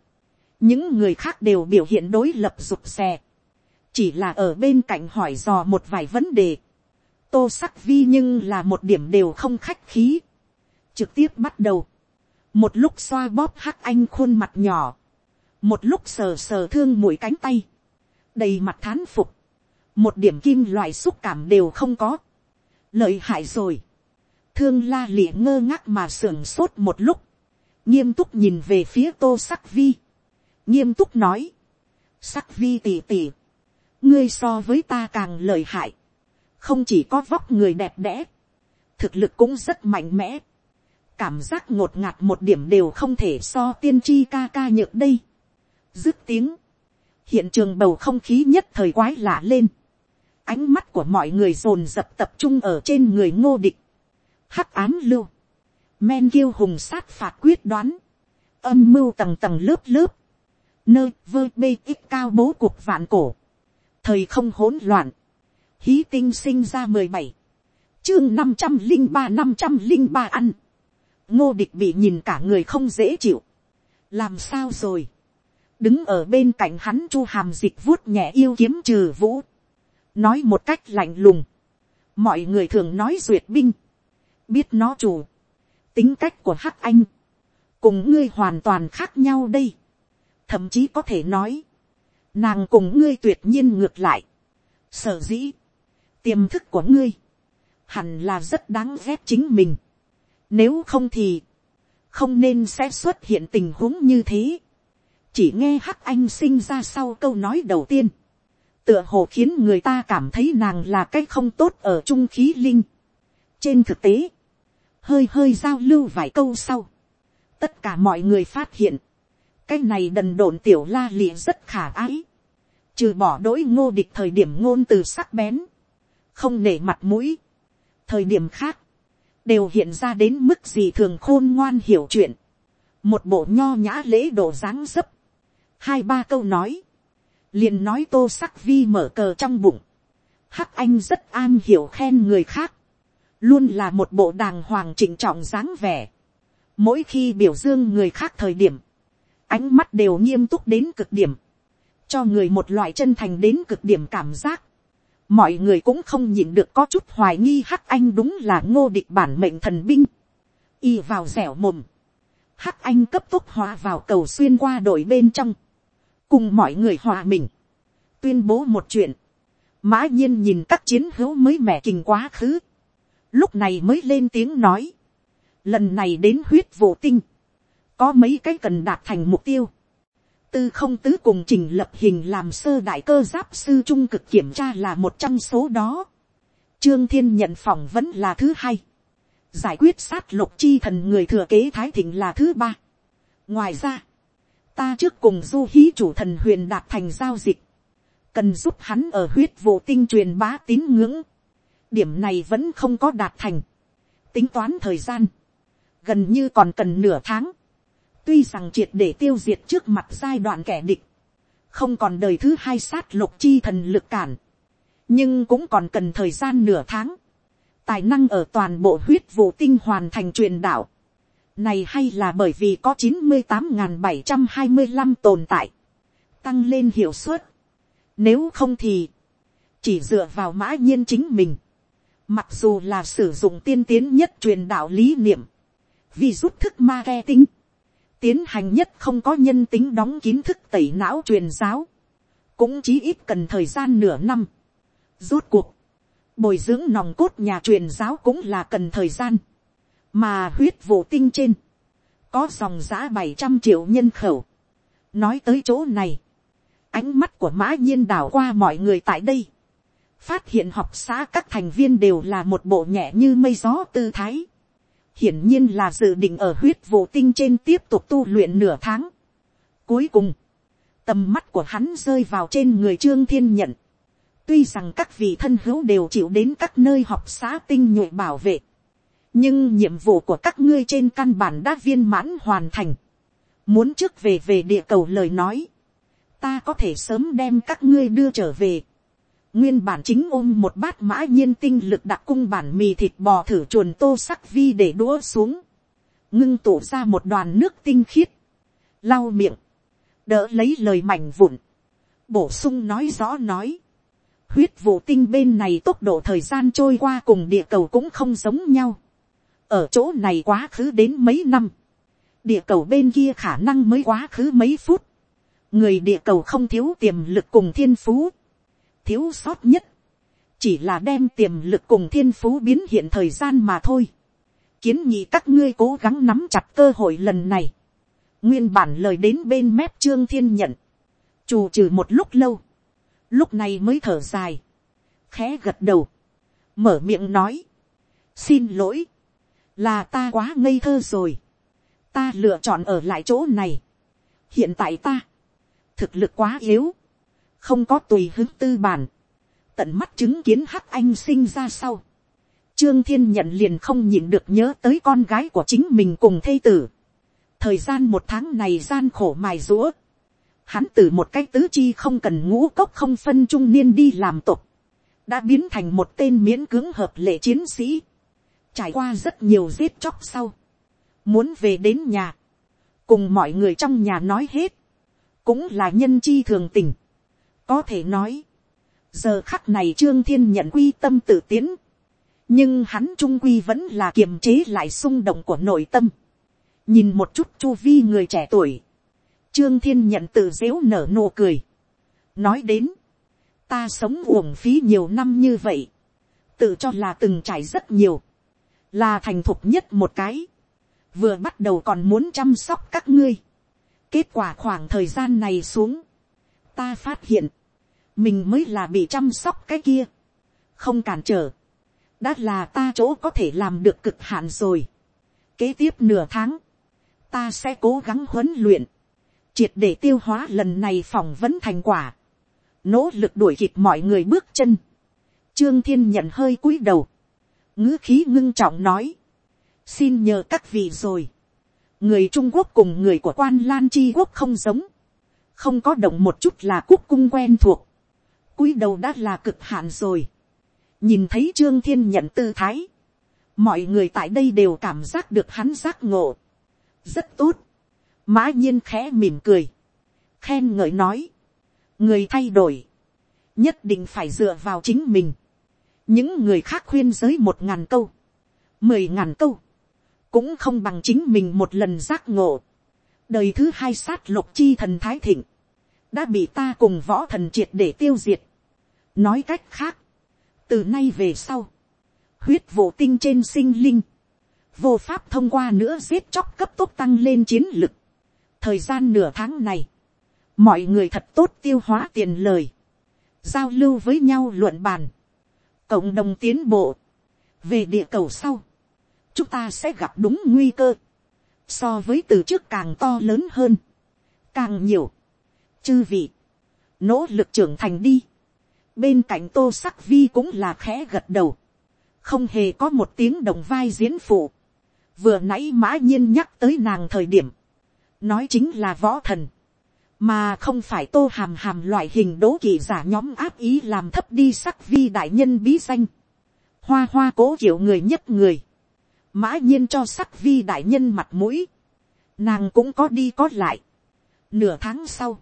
những người khác đều biểu hiện đối lập rụt xè, chỉ là ở bên cạnh hỏi dò một vài vấn đề. tô sắc vi nhưng là một điểm đều không khách khí. trực tiếp bắt đầu. một lúc xoa bóp hắc anh khuôn mặt nhỏ. một lúc sờ sờ thương mũi cánh tay. đầy mặt thán phục một điểm kim loại xúc cảm đều không có. lợi hại rồi. thương la lịa ngơ ngác mà sưởng sốt một lúc. nghiêm túc nhìn về phía tô sắc vi. nghiêm túc nói. sắc vi tỉ tỉ ngươi so với ta càng lợi hại, không chỉ có vóc người đẹp đẽ, thực lực cũng rất mạnh mẽ, cảm giác ngột ngạt một điểm đều không thể so tiên tri ca ca nhược đây. dứt tiếng, hiện trường bầu không khí nhất thời quái lạ lên, ánh mắt của mọi người dồn dập tập trung ở trên người ngô địch, hắc ám lưu, men kiêu hùng sát phạt quyết đoán, âm mưu tầng tầng lớp lớp, nơi vơ bê ít cao bố cuộc vạn cổ, thời không hỗn loạn, hí tinh sinh ra mười bảy, chương năm trăm linh ba năm trăm linh ba ăn, ngô địch bị nhìn cả người không dễ chịu, làm sao rồi, đứng ở bên cạnh hắn chu hàm dịch vuốt nhẹ yêu kiếm trừ vũ, nói một cách lạnh lùng, mọi người thường nói duyệt binh, biết nó chủ, tính cách của hắc anh, cùng ngươi hoàn toàn khác nhau đây, thậm chí có thể nói, nàng cùng ngươi tuyệt nhiên ngược lại, sở dĩ, tiềm thức của ngươi, hẳn là rất đáng ghét chính mình, nếu không thì, không nên sẽ xuất hiện tình huống như thế, chỉ nghe hắc anh sinh ra sau câu nói đầu tiên, tựa hồ khiến người ta cảm thấy nàng là cái không tốt ở trung khí linh. trên thực tế, hơi hơi giao lưu vài câu sau, tất cả mọi người phát hiện, cái này đần độn tiểu la lịa rất khả ái, trừ bỏ đỗi ngô địch thời điểm ngôn từ sắc bén, không nể mặt mũi, thời điểm khác, đều hiện ra đến mức gì thường khôn ngoan hiểu chuyện, một bộ nho nhã lễ độ dáng dấp, hai ba câu nói, liền nói tô sắc vi mở cờ trong bụng, hắc anh rất an hiểu khen người khác, luôn là một bộ đàng hoàng trịnh trọng dáng vẻ, mỗi khi biểu dương người khác thời điểm, ánh mắt đều nghiêm túc đến cực điểm, cho người một loại chân thành đến cực điểm cảm giác, mọi người cũng không nhìn được có chút hoài nghi hắc anh đúng là ngô địch bản mệnh thần binh, y vào dẻo mồm, hắc anh cấp tốc hóa vào cầu xuyên qua đội bên trong, cùng mọi người hòa mình, tuyên bố một chuyện, mã nhiên nhìn các chiến hữu mới mẻ kình quá khứ, lúc này mới lên tiếng nói, lần này đến huyết vô tinh, có mấy cái cần đạt thành mục tiêu, tư không tứ cùng trình lập hình làm sơ đại cơ giáp sư trung cực kiểm tra là một trong số đó, trương thiên nhận phỏng vẫn là thứ hai, giải quyết sát lục chi thần người thừa kế thái thịnh là thứ ba. ngoài ra, ta trước cùng du hí chủ thần huyền đạt thành giao dịch, cần giúp hắn ở huyết vụ tinh truyền bá tín ngưỡng, điểm này vẫn không có đạt thành, tính toán thời gian, gần như còn cần nửa tháng, tuy rằng triệt để tiêu diệt trước mặt giai đoạn kẻ địch, không còn đời thứ hai sát lục chi thần lực cản, nhưng cũng còn cần thời gian nửa tháng, tài năng ở toàn bộ huyết vụ tinh hoàn thành truyền đạo, này hay là bởi vì có chín mươi tám bảy trăm hai mươi năm tồn tại, tăng lên hiệu suất. Nếu không thì, chỉ dựa vào mã nhiên chính mình, mặc dù là sử dụng tiên tiến nhất truyền đạo lý niệm, vì rút thức ma ke tính. tiến hành nhất không có nhân tính đóng kiến thức tẩy não truyền giáo, cũng chí ít cần thời gian nửa năm. Rốt cuộc, bồi dưỡng nòng cốt nhà truyền giáo cũng là cần thời gian mà huyết vụ tinh trên, có dòng giã bảy trăm triệu nhân khẩu. nói tới chỗ này, ánh mắt của mã nhiên đảo qua mọi người tại đây, phát hiện học xã các thành viên đều là một bộ nhẹ như mây gió tư thái, hiển nhiên là dự định ở huyết vụ tinh trên tiếp tục tu luyện nửa tháng. cuối cùng, tầm mắt của hắn rơi vào trên người trương thiên nhận, tuy rằng các vị thân hữu đều chịu đến các nơi học xã tinh nhuệ bảo vệ, nhưng nhiệm vụ của các ngươi trên căn bản đã viên mãn hoàn thành. muốn trước về về địa cầu lời nói, ta có thể sớm đem các ngươi đưa trở về. nguyên bản chính ôm một bát mã nhiên tinh lực đặc cung bản mì thịt bò thử chuồn tô sắc vi để đũa xuống, ngưng tụ ra một đoàn nước tinh khiết, lau miệng, đỡ lấy lời mảnh vụn, bổ sung nói rõ nói, huyết vụ tinh bên này tốc độ thời gian trôi qua cùng địa cầu cũng không giống nhau ở chỗ này quá khứ đến mấy năm, địa cầu bên kia khả năng mới quá khứ mấy phút, người địa cầu không thiếu tiềm lực cùng thiên phú, thiếu sót nhất, chỉ là đem tiềm lực cùng thiên phú biến hiện thời gian mà thôi, kiến nghị các ngươi cố gắng nắm chặt cơ hội lần này, nguyên bản lời đến bên mép trương thiên nhận, trù trừ một lúc lâu, lúc này mới thở dài, khẽ gật đầu, mở miệng nói, xin lỗi, là ta quá ngây thơ rồi, ta lựa chọn ở lại chỗ này, hiện tại ta, thực lực quá yếu, không có tùy hứng tư bản, tận mắt chứng kiến hắc anh sinh ra sau, Trương Thiên nhận liền không nhịn được nhớ tới con gái của chính mình cùng thê tử. Thời gian một tháng này gian khổ mài rũa. Hắn từ một cái tứ chi không cần ngũ cốc không phân trung niên đi làm tục. Đã biến thành một tên miễn cưỡng hợp lệ chiến sĩ. Trải qua rất nhiều giết chóc sau. Muốn về đến nhà. Cùng mọi người trong nhà nói hết. Cũng là nhân chi thường tình. Có thể nói. Giờ khắc này Trương Thiên nhận quy tâm tự tiến nhưng hắn trung quy vẫn là kiềm chế lại xung động của nội tâm. nhìn một chút chu vi người trẻ tuổi, trương thiên nhận tự dếu nở nụ cười. nói đến, ta sống uổng phí nhiều năm như vậy, tự cho là từng trải rất nhiều, là thành thục nhất một cái, vừa bắt đầu còn muốn chăm sóc các ngươi. kết quả khoảng thời gian này xuống, ta phát hiện, mình mới là bị chăm sóc cái kia, không cản trở, đã là ta chỗ có thể làm được cực hạn rồi. kế tiếp nửa tháng, ta sẽ cố gắng huấn luyện, triệt để tiêu hóa lần này phỏng vấn thành quả, nỗ lực đuổi kịp mọi người bước chân. Trương thiên nhận hơi cúi đầu, ngữ khí ngưng trọng nói, xin nhờ các vị rồi, người trung quốc cùng người của quan lan chi quốc không giống, không có động một chút là quốc cung quen thuộc, cúi đầu đã là cực hạn rồi. Nhìn thấy trương thiên nhận tư thái, mọi người tại đây đều cảm giác được hắn giác ngộ, rất tốt, mã nhiên khẽ mỉm cười, khen ngợi nói, người thay đổi, nhất định phải dựa vào chính mình, những người khác khuyên giới một ngàn câu, mười ngàn câu, cũng không bằng chính mình một lần giác ngộ, đời thứ hai sát lục chi thần thái thịnh, đã bị ta cùng võ thần triệt để tiêu diệt. nói cách khác, từ nay về sau, huyết vụ tinh trên sinh linh, vô pháp thông qua nữa giết chóc cấp tốc tăng lên chiến lực. thời gian nửa tháng này, mọi người thật tốt tiêu hóa tiền lời, giao lưu với nhau luận bàn, cộng đồng tiến bộ, về địa cầu sau, chúng ta sẽ gặp đúng nguy cơ, so với từ trước càng to lớn hơn, càng nhiều, chư vị, nỗ lực trưởng thành đi, bên cạnh tô sắc vi cũng là khẽ gật đầu, không hề có một tiếng đồng vai diễn phụ, vừa nãy mã nhiên nhắc tới nàng thời điểm, nói chính là võ thần, mà không phải tô hàm hàm loại hình đố kỵ giả nhóm áp ý làm thấp đi sắc vi đại nhân bí danh, hoa hoa cố kiểu người nhất người, mã nhiên cho sắc vi đại nhân mặt mũi, nàng cũng có đi có lại, nửa tháng sau,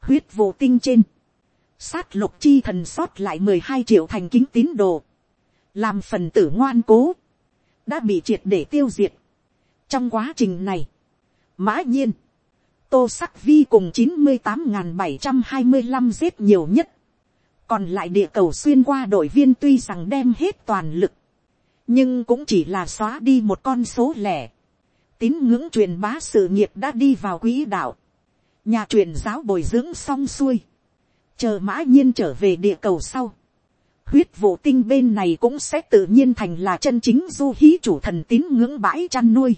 huyết vô tinh trên, sát lục chi thần sót lại mười hai triệu thành kính tín đồ, làm phần tử ngoan cố, đã bị triệt để tiêu diệt. trong quá trình này, mã nhiên, tô sắc vi cùng chín mươi tám n bảy trăm hai mươi năm giết nhiều nhất, còn lại địa cầu xuyên qua đội viên tuy rằng đem hết toàn lực, nhưng cũng chỉ là xóa đi một con số lẻ. tín ngưỡng truyền bá sự nghiệp đã đi vào quỹ đạo, nhà truyền giáo bồi dưỡng xong xuôi, chờ mã nhiên trở về địa cầu sau, huyết vụ tinh bên này cũng sẽ tự nhiên thành là chân chính du hí chủ thần tín ngưỡng bãi chăn nuôi.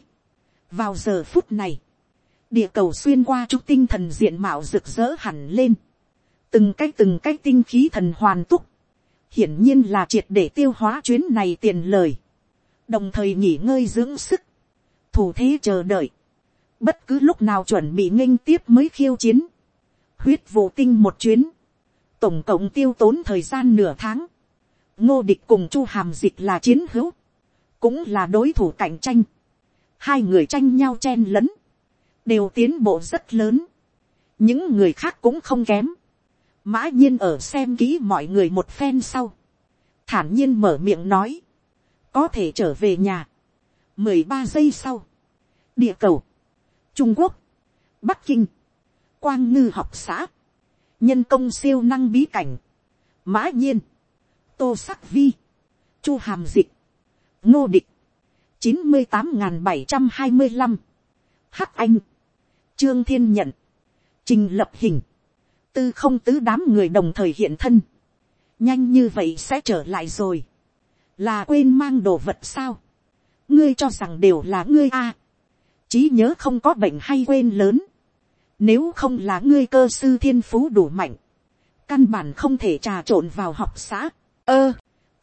vào giờ phút này, địa cầu xuyên qua chúc tinh thần diện mạo rực rỡ hẳn lên, từng cái từng cái tinh khí thần hoàn túc, hiển nhiên là triệt để tiêu hóa chuyến này tiền lời, đồng thời nghỉ ngơi dưỡng sức, thủ thế chờ đợi, bất cứ lúc nào chuẩn bị nghênh tiếp mới khiêu chiến, huyết vụ tinh một chuyến, tổng cộng tiêu tốn thời gian nửa tháng, ngô địch cùng chu hàm dịch là chiến hữu, cũng là đối thủ cạnh tranh, hai người tranh nhau chen lấn, đều tiến bộ rất lớn, những người khác cũng không kém, mã nhiên ở xem kỹ mọi người một phen sau, thản nhiên mở miệng nói, có thể trở về nhà, mười ba giây sau, địa cầu, trung quốc, bắc kinh, quang ngư học xã, nhân công siêu năng bí cảnh, mã nhiên, tô sắc vi, chu hàm dịch, ngô địch, chín mươi tám n g h n bảy trăm hai mươi năm, hắc anh, trương thiên nhận, trình lập hình, tư không tứ đám người đồng thời hiện thân, nhanh như vậy sẽ trở lại rồi, là quên mang đồ vật sao, ngươi cho rằng đều là ngươi a, trí nhớ không có bệnh hay quên lớn, nếu không là ngươi cơ sư thiên phú đủ mạnh. Căn bản không thể trà trộn vào học xã. Ơ.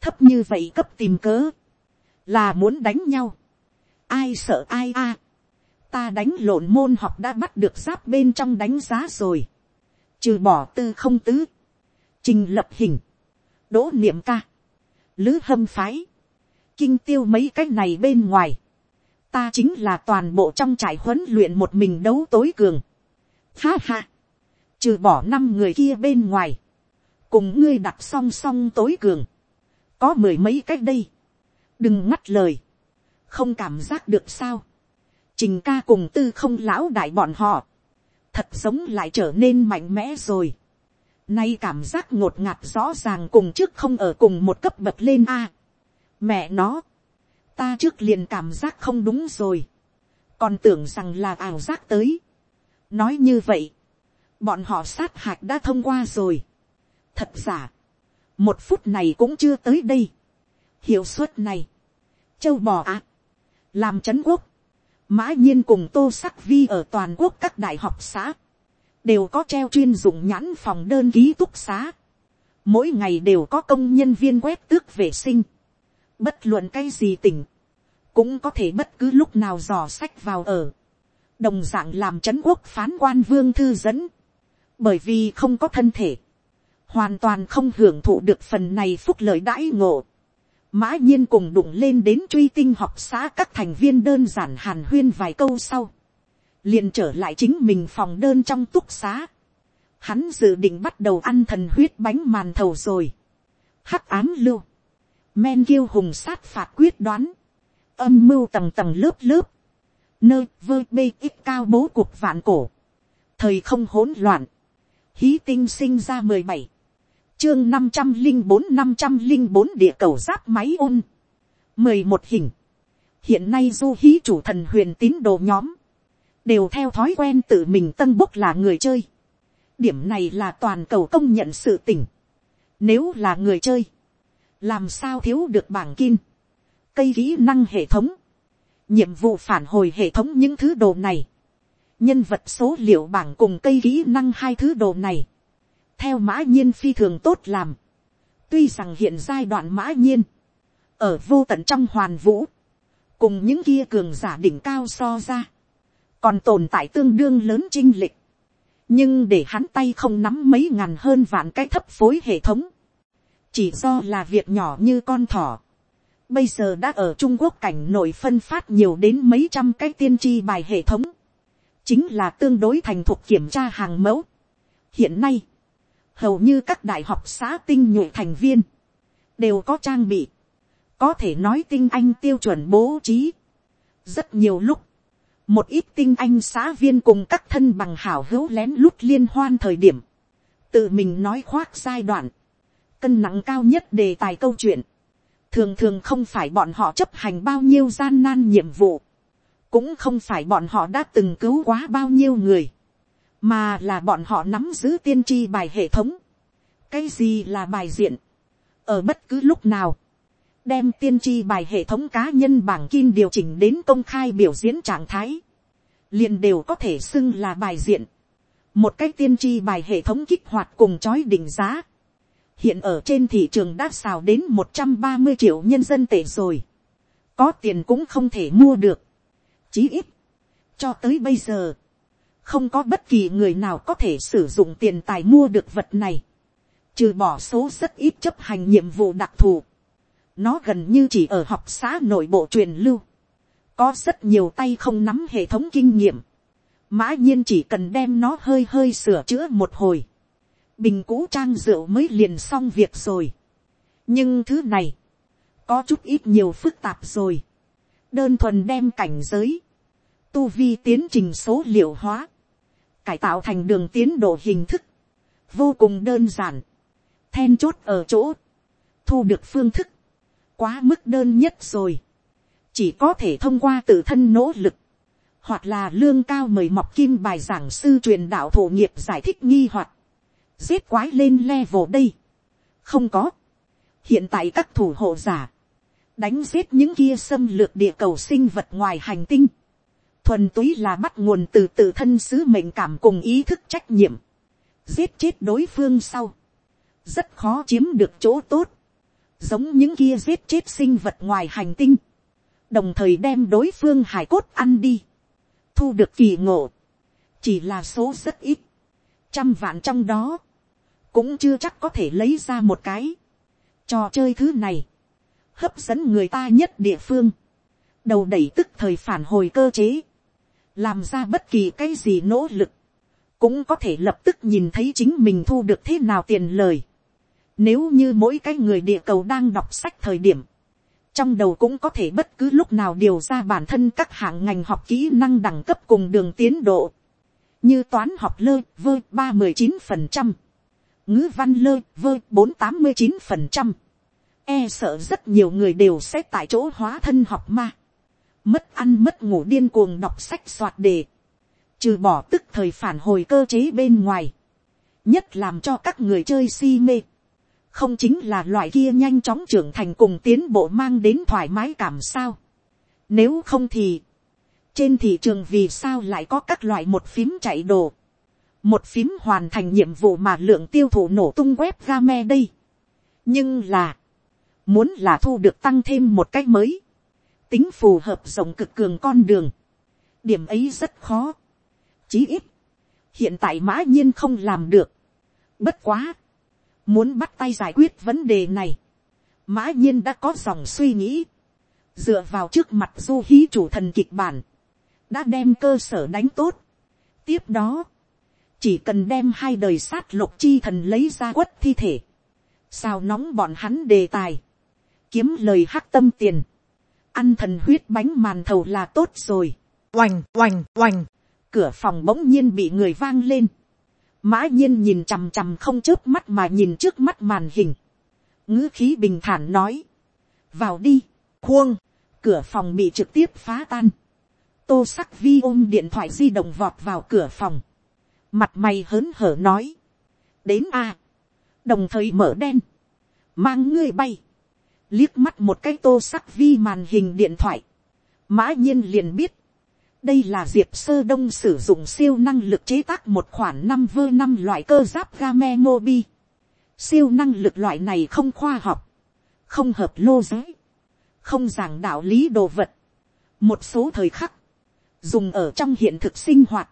thấp như vậy cấp tìm cớ. là muốn đánh nhau, ai sợ ai a, ta đánh lộn môn học đã bắt được giáp bên trong đánh giá rồi, trừ bỏ tư không tứ, trình lập hình, đỗ niệm ca, lứ hâm phái, kinh tiêu mấy cái này bên ngoài, ta chính là toàn bộ trong trại huấn luyện một mình đấu tối cường. Ha ha, trừ bỏ năm người kia bên ngoài, cùng ngươi đặt song song tối cường, có mười mấy cách đây, đừng ngắt lời, không cảm giác được sao, trình ca cùng tư không lão đại bọn họ, thật sống lại trở nên mạnh mẽ rồi. Nay cảm giác ngột ngạt rõ ràng cùng trước không ở cùng một cấp bậc lên a. mẹ nó, ta trước liền cảm giác không đúng rồi, còn tưởng rằng là ảo giác tới. nói như vậy, bọn họ sát hạch đã thông qua rồi. thật giả, một phút này cũng chưa tới đây. hiệu suất này, châu bò ạ, làm c quốc, mã nhiên cùng tô sắc vi ở toàn quốc các đại học xã, đều có treo chuyên dụng nhãn phòng đơn ký túc xá. mỗi ngày đều có công nhân viên quét tước vệ sinh. bất luận cái gì tỉnh, cũng có thể bất cứ lúc nào dò sách vào ở. đồng d ạ n g làm c quốc phán quan vương thư dẫn, bởi vì không có thân thể, hoàn toàn không hưởng thụ được phần này phúc lợi đãi ngộ mã nhiên cùng đụng lên đến truy tinh học xã các thành viên đơn giản hàn huyên vài câu sau, liền trở lại chính mình phòng đơn trong túc xá. Hắn dự định bắt đầu ăn thần huyết bánh màn thầu rồi. Hắc án lưu, men kiêu hùng sát phạt quyết đoán, âm mưu tầng tầng lớp lớp, nơi vơ bê ít cao bố cuộc vạn cổ, thời không hỗn loạn, hí tinh sinh ra mười bảy chương năm trăm linh bốn năm trăm linh bốn địa cầu giáp máy ôn. mười một hình. hiện nay du hí chủ thần huyền tín đồ nhóm. đều theo thói quen tự mình tân bốc là người chơi. điểm này là toàn cầu công nhận sự tỉnh. nếu là người chơi, làm sao thiếu được bảng kim, cây kỹ năng hệ thống, nhiệm vụ phản hồi hệ thống những thứ đồ này, nhân vật số liệu bảng cùng cây kỹ năng hai thứ đồ này, theo mã nhiên phi thường tốt làm. tuy rằng hiện giai đoạn mã nhiên, ở vô tận trong hoàn vũ, cùng những kia cường giả đỉnh cao so ra, còn tồn tại tương đương lớn chinh lịch. nhưng để hắn tay không nắm mấy ngàn hơn vạn cái thấp phối hệ thống, chỉ do là việc nhỏ như con thỏ. bây giờ đã ở trung quốc cảnh nội phân phát nhiều đến mấy trăm cái tiên tri bài hệ thống, chính là tương đối thành thuộc kiểm tra hàng mẫu. hiện nay, hầu như các đại học xã tinh nhuệ thành viên, đều có trang bị, có thể nói tinh anh tiêu chuẩn bố trí. rất nhiều lúc, một ít tinh anh xã viên cùng các thân bằng hảo hữu lén lút liên hoan thời điểm, tự mình nói khoác giai đoạn, cân nặng cao nhất đề tài câu chuyện, thường thường không phải bọn họ chấp hành bao nhiêu gian nan nhiệm vụ, cũng không phải bọn họ đã từng cứu quá bao nhiêu người, mà là bọn họ nắm giữ tiên tri bài hệ thống. cái gì là bài diện, ở bất cứ lúc nào, đem tiên tri bài hệ thống cá nhân bảng kim điều chỉnh đến công khai biểu diễn trạng thái, liền đều có thể xưng là bài diện. một cái tiên tri bài hệ thống kích hoạt cùng chói đỉnh giá, hiện ở trên thị trường đã xào đến một trăm ba mươi triệu nhân dân tệ rồi, có tiền cũng không thể mua được, chí ít, cho tới bây giờ, không có bất kỳ người nào có thể sử dụng tiền tài mua được vật này, trừ bỏ số rất ít chấp hành nhiệm vụ đặc thù, nó gần như chỉ ở học xã nội bộ truyền lưu, có rất nhiều tay không nắm hệ thống kinh nghiệm, mã nhiên chỉ cần đem nó hơi hơi sửa chữa một hồi, bình cũ trang rượu mới liền xong việc rồi. nhưng thứ này, có chút ít nhiều phức tạp rồi, đơn thuần đem cảnh giới, tu vi tiến trình số liệu hóa, cải tạo thành đường tiến độ hình thức, vô cùng đơn giản, then chốt ở chỗ, thu được phương thức, quá mức đơn nhất rồi, chỉ có thể thông qua tự thân nỗ lực, hoặc là lương cao mời mọc kim bài giảng sư truyền đạo thổ nghiệp giải thích nghi hoặc, giết quái lên level đây, không có, hiện tại các thủ hộ giả, đánh giết những kia xâm lược địa cầu sinh vật ngoài hành tinh, thuần túy là bắt nguồn từ tự thân sứ mệnh cảm cùng ý thức trách nhiệm, giết chết đối phương sau, rất khó chiếm được chỗ tốt, giống những kia giết chết sinh vật ngoài hành tinh, đồng thời đem đối phương hải cốt ăn đi, thu được kỳ ngộ, chỉ là số rất ít, trăm vạn trong đó, cũng chưa chắc có thể lấy ra một cái. Trò chơi thứ này, hấp dẫn người ta nhất địa phương, đầu đẩy tức thời phản hồi cơ chế, làm ra bất kỳ cái gì nỗ lực, cũng có thể lập tức nhìn thấy chính mình thu được thế nào tiền lời. Nếu như mỗi cái người địa cầu đang đọc sách thời điểm, trong đầu cũng có thể bất cứ lúc nào điều ra bản thân các hạng ngành học kỹ năng đẳng cấp cùng đường tiến độ, như toán học lơ vơ ba mười chín phần trăm, ngữ văn lơ vơ bốn tám mươi chín phần trăm, e sợ rất nhiều người đều sẽ tại chỗ hóa thân học ma, mất ăn mất ngủ điên cuồng đọc sách soạt đề, trừ bỏ tức thời phản hồi cơ chế bên ngoài, nhất làm cho các người chơi si mê, không chính là loại kia nhanh chóng trưởng thành cùng tiến bộ mang đến thoải mái cảm sao. Nếu không thì, trên thị trường vì sao lại có các loại một phím chạy đồ, một phím hoàn thành nhiệm vụ mà lượng tiêu thụ nổ tung web game đây. nhưng là, muốn là thu được tăng thêm một cách mới, tính phù hợp rộng cực cường con đường, điểm ấy rất khó, chí ít, hiện tại mã nhiên không làm được, bất quá, muốn bắt tay giải quyết vấn đề này, mã nhiên đã có dòng suy nghĩ, dựa vào trước mặt du hí chủ thần kịch bản, đã đem cơ sở đánh tốt. tiếp đó, chỉ cần đem hai đời sát lục chi thần lấy ra quất thi thể, sao nóng bọn hắn đề tài, kiếm lời hắc tâm tiền, ăn thần huyết bánh màn thầu là tốt rồi, oành oành oành, cửa phòng bỗng nhiên bị người vang lên, mã nhiên nhìn chằm chằm không chớp mắt mà nhìn trước mắt màn hình, ngữ khí bình thản nói, vào đi, khuông, cửa phòng bị trực tiếp phá tan, tô sắc vi ôm điện thoại di động vọt vào cửa phòng, mặt mày hớn hở nói, đến a, đồng thời mở đen, mang ngươi bay, liếc mắt một cái tô sắc vi màn hình điện thoại, mã nhiên liền biết, đây là diệp sơ đông sử dụng siêu năng lực chế tác một khoản năm vơ năm loại cơ giáp game mobi. siêu năng lực loại này không khoa học, không hợp lô giới, không giảng đạo lý đồ vật. một số thời khắc, dùng ở trong hiện thực sinh hoạt,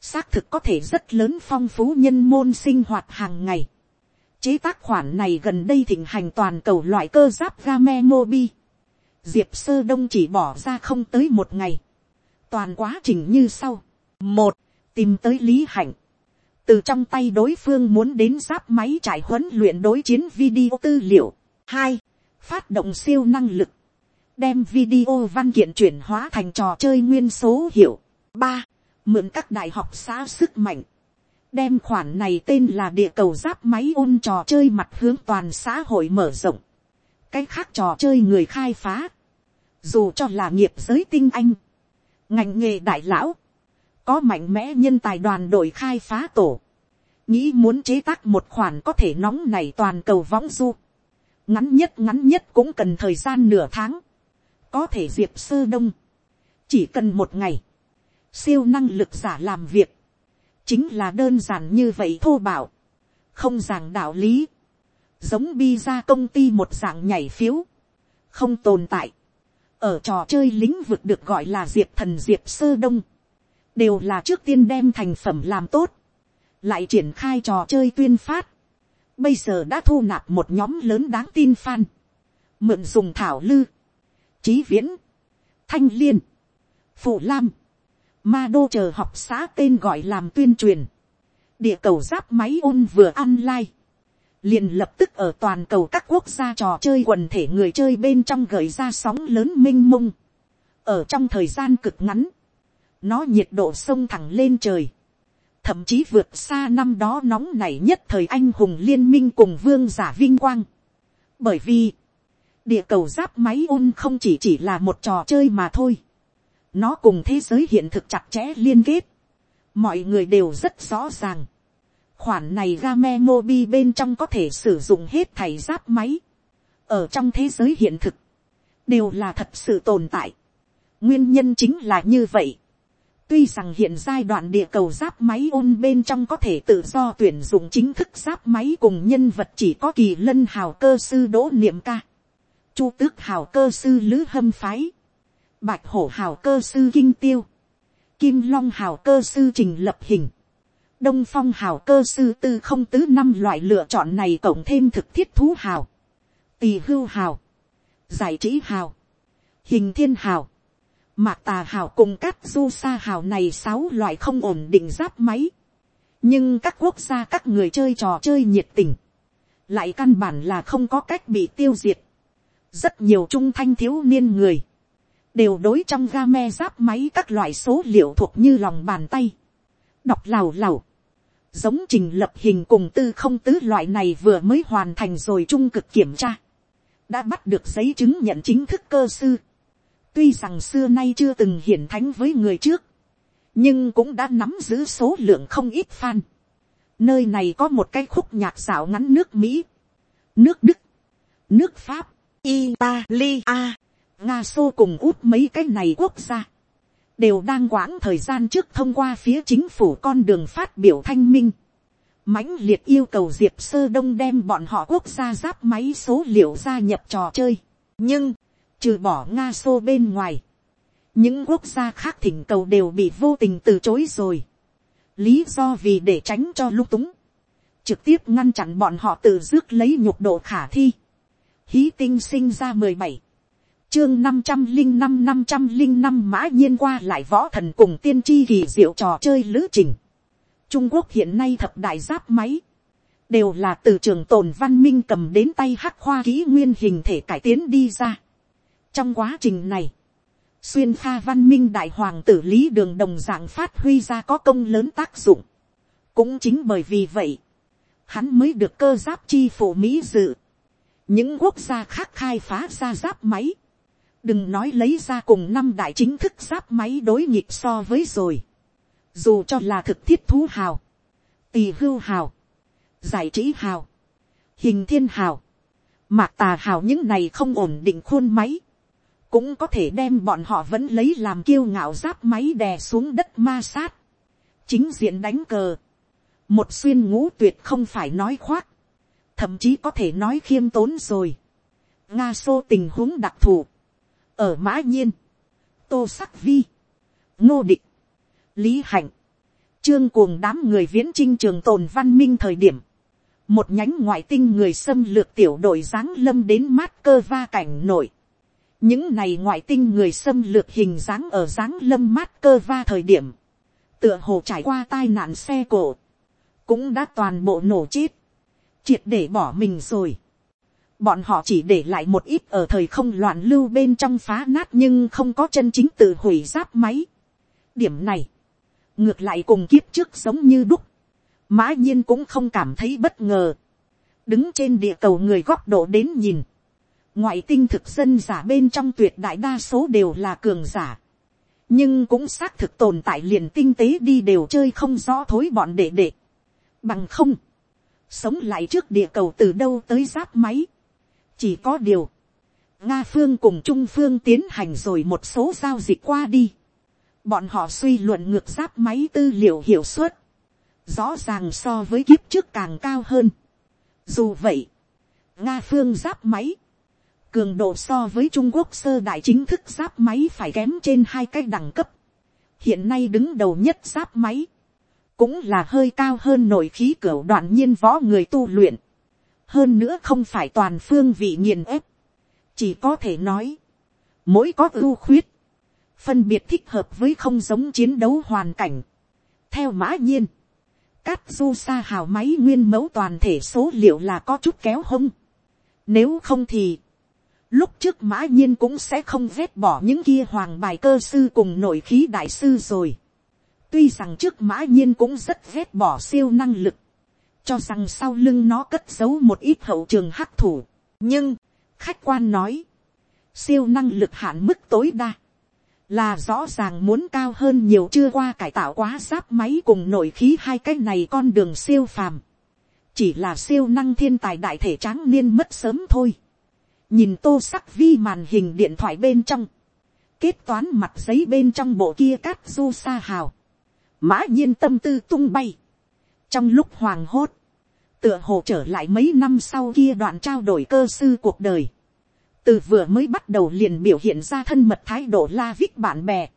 xác thực có thể rất lớn phong phú nhân môn sinh hoạt hàng ngày chế tác khoản này gần đây thịnh hành toàn cầu loại cơ giáp game mobi. diệp sơ đông chỉ bỏ ra không tới một ngày toàn quá trình như sau. một, tìm tới lý hạnh. từ trong tay đối phương muốn đến giáp máy trải huấn luyện đối chiến video tư liệu. hai, phát động siêu năng lực. đem video văn kiện chuyển hóa thành trò chơi nguyên số hiệu. ba, mượn các đại học xã sức mạnh đem khoản này tên là địa cầu giáp máy ôn trò chơi mặt hướng toàn xã hội mở rộng. cái khác trò chơi người khai phá. dù cho là nghiệp giới tinh anh ngành nghề đại lão, có mạnh mẽ nhân tài đoàn đội khai phá tổ, nghĩ muốn chế tác một khoản có thể nóng này toàn cầu võng du, ngắn nhất ngắn nhất cũng cần thời gian nửa tháng, có thể diệp sơ đông, chỉ cần một ngày, siêu năng lực giả làm việc, chính là đơn giản như vậy thô bảo, không giảng đạo lý, giống bi ra công ty một dạng nhảy phiếu, không tồn tại, ở trò chơi lĩnh vực được gọi là diệp thần diệp sơ đông, đều là trước tiên đem thành phẩm làm tốt, lại triển khai trò chơi tuyên phát, bây giờ đã thu nạp một nhóm lớn đáng tin fan, mượn dùng thảo lư, trí viễn, thanh liên, phụ lam, ma đô chờ học xã tên gọi làm tuyên truyền, địa cầu giáp máy ôn vừa online, liền lập tức ở toàn cầu các quốc gia trò chơi quần thể người chơi bên trong gợi ra sóng lớn m i n h mông. ở trong thời gian cực ngắn, nó nhiệt độ sông thẳng lên trời, thậm chí vượt xa năm đó nóng nảy nhất thời anh hùng liên minh cùng vương giả vinh quang. bởi vì, địa cầu giáp máy ôn không chỉ chỉ là một trò chơi mà thôi nó cùng thế giới hiện thực chặt chẽ liên kết. mọi người đều rất rõ ràng khoản này game mobi bên trong có thể sử dụng hết thảy giáp máy. ở trong thế giới hiện thực, đều là thật sự tồn tại. nguyên nhân chính là như vậy. tuy rằng hiện giai đoạn địa cầu giáp máy ôn bên trong có thể tự do tuyển dụng chính thức giáp máy cùng nhân vật chỉ có kỳ lân hào cơ sư đỗ niệm ca. chu tước hào cơ sư lữ hâm phái bạch hổ hào cơ sư kinh tiêu, kim long hào cơ sư trình lập hình, đông phong hào cơ sư tư không tứ năm loại lựa chọn này cộng thêm thực thiết thú hào, tỳ hưu hào, giải trí hào, hình thiên hào, mạc tà hào cùng các du sa hào này sáu loại không ổn định giáp máy, nhưng các quốc gia các người chơi trò chơi nhiệt tình, lại căn bản là không có cách bị tiêu diệt. rất nhiều trung thanh thiếu niên người, đều đối trong ga me giáp máy các loại số liệu thuộc như lòng bàn tay, đọc lào lào, giống trình lập hình cùng tư không tứ loại này vừa mới hoàn thành rồi trung cực kiểm tra, đã bắt được giấy chứng nhận chính thức cơ sư, tuy rằng xưa nay chưa từng hiển thánh với người trước, nhưng cũng đã nắm giữ số lượng không ít fan. Nơi này có một cái khúc nhạc xảo ngắn nước Mỹ, nước Đức, nước Pháp, Italia, Nga Xô cùng út mấy cái này quốc gia. Đều đang quãng thời gian trước thông qua phía chính phủ con đường phát biểu thanh minh. mãnh liệt yêu cầu Diệp Sơ Đông đem bọn họ quốc gia giáp máy số liệu gia nhập trò chơi. Nhưng, trừ bỏ Nga Xô bên ngoài những quốc gia khác thỉnh cầu đều bị vô tình từ chối rồi. lý do vì để tránh cho lung túng, trực tiếp ngăn chặn bọn họ tự rước lấy nhục độ khả thi. hí tinh sinh ra mười bảy, chương năm trăm linh năm năm trăm linh năm mã nhiên qua lại võ thần cùng tiên tri kỳ diệu trò chơi lữ trình. trung quốc hiện nay thập đại giáp máy, đều là từ trường tồn văn minh cầm đến tay hắc khoa kỹ nguyên hình thể cải tiến đi ra. trong quá trình này, xuyên pha văn minh đại hoàng tử lý đường đồng dạng phát huy ra có công lớn tác dụng. cũng chính bởi vì vậy, hắn mới được cơ giáp chi phủ mỹ dự. những quốc gia khác khai phá ra giáp máy đừng nói lấy ra cùng năm đại chính thức giáp máy đối nghịch so với rồi. dù cho là thực thiết thú hào, tỳ hưu hào, giải trí hào, hình thiên hào, mạc tà hào những này không ổn định khuôn máy cũng có thể đem bọn họ vẫn lấy làm kiêu ngạo giáp máy đè xuống đất ma sát, chính diện đánh cờ, một xuyên ngũ tuyệt không phải nói khoác, thậm chí có thể nói khiêm tốn rồi, nga xô tình huống đặc thù, ở mã nhiên, tô sắc vi, ngô định lý hạnh, trương cuồng đám người viễn trinh trường tồn văn minh thời điểm, một nhánh ngoại tinh người xâm lược tiểu đội giáng lâm đến mát cơ va cảnh nổi, những này ngoại tinh người xâm lược hình dáng ở giáng lâm mát cơ va thời điểm, tựa hồ trải qua tai nạn xe cổ, cũng đã toàn bộ nổ chết, triệt để bỏ mình rồi. Bọn họ chỉ để lại một ít ở thời không loạn lưu bên trong phá nát nhưng không có chân chính tự hủy giáp máy. điểm này, ngược lại cùng kiếp trước giống như đúc, mã nhiên cũng không cảm thấy bất ngờ. đứng trên địa cầu người góc độ đến nhìn, ngoại tinh thực dân giả bên trong tuyệt đại đa số đều là cường giả. nhưng cũng xác thực tồn tại liền tinh tế đi đều chơi không rõ thối bọn đệ đệ. bằng không, sống lại trước địa cầu từ đâu tới giáp máy chỉ có điều, nga phương cùng trung phương tiến hành rồi một số giao dịch qua đi. bọn họ suy luận ngược giáp máy tư liệu hiệu suất, rõ ràng so với kiếp trước càng cao hơn. dù vậy, nga phương giáp máy, cường độ so với trung quốc sơ đại chính thức giáp máy phải kém trên hai cái đẳng cấp. hiện nay đứng đầu nhất giáp máy, cũng là hơi cao hơn nội khí cửa đoạn nhiên võ người tu luyện hơn nữa không phải toàn phương vị nghiền ép, chỉ có thể nói, mỗi có ưu khuyết, phân biệt thích hợp với không giống chiến đấu hoàn cảnh. theo mã nhiên, cát du sa hào máy nguyên mẫu toàn thể số liệu là có chút kéo hông. Nếu không thì, Lúc trước mã nhiên cũng sẽ không vét bỏ những kia hoàng bài cơ sư cùng nội khí đại sư rồi. Tuy rằng trước mã nhiên cũng rất vét bỏ siêu năng lực. Cho rằng sau lưng nó cất giấu một ít hậu trường hắc thủ. Nhưng, khách quan nói. Siêu năng lực hạn mức tối đa. Là rõ ràng muốn cao hơn nhiều chưa qua cải tạo quá giáp máy cùng nội khí hai cái này con đường siêu phàm. Chỉ là siêu năng thiên tài đại thể tráng niên mất sớm thôi nhìn tô sắc vi màn hình điện thoại bên trong, kết toán mặt giấy bên trong bộ kia cát du sa hào, mã nhiên tâm tư tung bay, trong lúc hoàng hốt, tựa hồ trở lại mấy năm sau kia đoạn trao đổi cơ sư cuộc đời, từ vừa mới bắt đầu liền biểu hiện ra thân mật thái độ la vích bạn bè,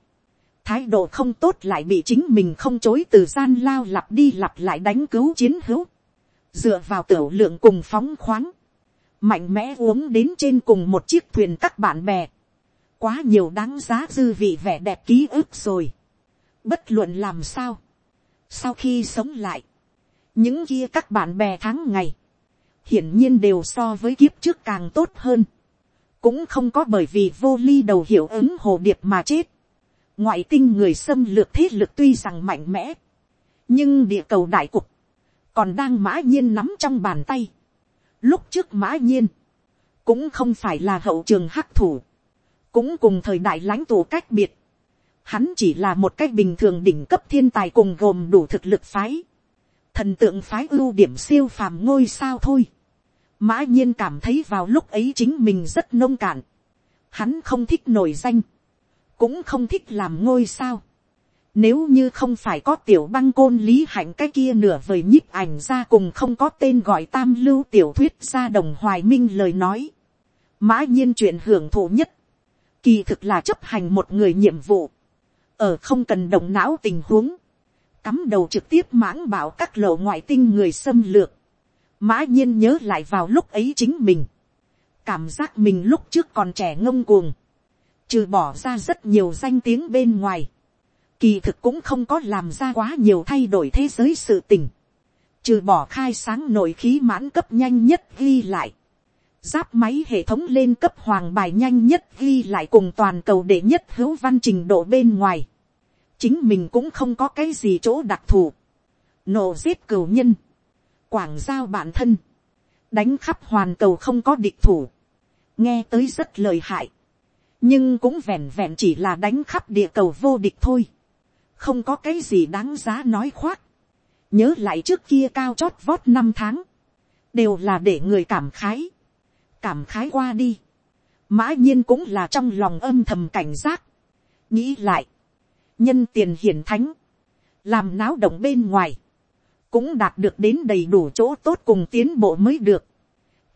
thái độ không tốt lại bị chính mình không chối từ gian lao lặp đi lặp lại đánh cứu chiến hữu, dựa vào tiểu lượng cùng phóng khoáng, mạnh mẽ uống đến trên cùng một chiếc thuyền các bạn bè, quá nhiều đáng giá dư vị vẻ đẹp ký ức rồi, bất luận làm sao, sau khi sống lại, những kia các bạn bè tháng ngày, hiển nhiên đều so với kiếp trước càng tốt hơn, cũng không có bởi vì vô ly đầu hiệu ứng hồ điệp mà chết, ngoại tinh người xâm lược thế lực tuy rằng mạnh mẽ, nhưng địa cầu đại cục còn đang mã nhiên nắm trong bàn tay. Lúc trước mã nhiên, cũng không phải là hậu trường hắc thủ, cũng cùng thời đại lãnh tụ cách biệt. Hắn chỉ là một cách bình thường đỉnh cấp thiên tài cùng gồm đủ thực lực phái. Thần tượng phái ưu điểm siêu phàm ngôi sao thôi. Mã nhiên cảm thấy vào lúc ấy chính mình rất nông cạn. Hắn không thích nổi danh. Cũng không thích làm ngôi sao. Nếu như không phải có tiểu băng côn lý hạnh cái kia nửa vời nhíp ảnh ra cùng không có tên gọi tam lưu tiểu thuyết ra đồng hoài minh lời nói. Mã nhiên chuyện hưởng thụ nhất. Kỳ thực là chấp hành một người nhiệm vụ. Ở không cần động não tình huống. Cắm đầu trực tiếp mãng bảo các lộ ngoại tinh người xâm lược. Mã nhiên nhớ lại vào lúc ấy chính mình. Cảm giác mình lúc trước còn trẻ ngông cuồng. Trừ bỏ ra rất nhiều danh tiếng bên ngoài kỳ thực cũng không có làm ra quá nhiều thay đổi thế giới sự tình, trừ bỏ khai sáng nội khí mãn cấp nhanh nhất ghi lại, giáp máy hệ thống lên cấp hoàng bài nhanh nhất ghi lại cùng toàn cầu đệ nhất hữu văn trình độ bên ngoài, chính mình cũng không có cái gì chỗ đặc thù, nổ giết cửu nhân, quảng giao bản thân, đánh khắp hoàn cầu không có địch thủ, nghe tới rất lời hại, nhưng cũng vẹn vẹn chỉ là đánh khắp địa cầu vô địch thôi. Không có cái gì đáng giá nói khoác. nhớ lại trước kia cao chót vót năm tháng, đều là để người cảm khái, cảm khái qua đi. mã nhiên cũng là trong lòng âm thầm cảnh giác, nghĩ lại, nhân tiền hiển thánh, làm náo động bên ngoài, cũng đạt được đến đầy đủ chỗ tốt cùng tiến bộ mới được,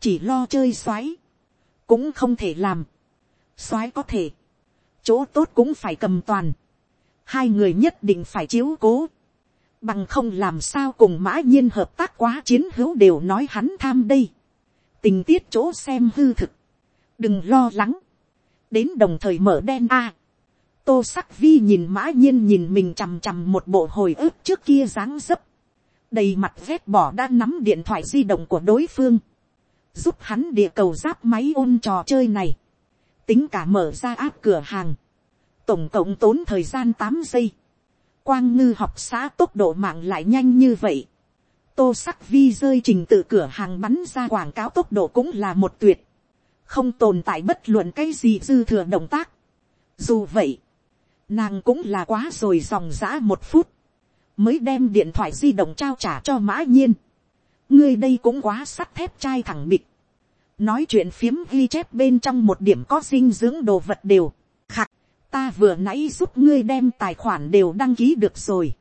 chỉ lo chơi xoáy, cũng không thể làm, xoáy có thể, chỗ tốt cũng phải cầm toàn, hai người nhất định phải chiếu cố, bằng không làm sao cùng mã nhiên hợp tác quá chiến hữu đều nói hắn tham đây, tình tiết chỗ xem hư thực, đừng lo lắng, đến đồng thời mở đen a, tô sắc vi nhìn mã nhiên nhìn mình chằm chằm một bộ hồi ức trước kia dáng dấp, đầy mặt vét bỏ đã nắm điện thoại di động của đối phương, giúp hắn địa cầu giáp máy ôn trò chơi này, tính cả mở ra áp cửa hàng, tổng cộng tốn thời gian tám giây. Quang ngư học xã tốc độ mạng lại nhanh như vậy. Tô sắc vi rơi trình tự cửa hàng bắn ra quảng cáo tốc độ cũng là một tuyệt. Không tồn tại bất luận cái gì dư thừa động tác. Dù vậy, nàng cũng là quá rồi dòng giã một phút. Mới đem điện thoại di động trao trả cho mã nhiên. Ngươi đây cũng quá sắt thép chai thẳng bịch. Nói chuyện phiếm ghi chép bên trong một điểm có dinh dưỡng đồ vật đều ta vừa nãy giúp ngươi đem tài khoản đều đăng ký được rồi.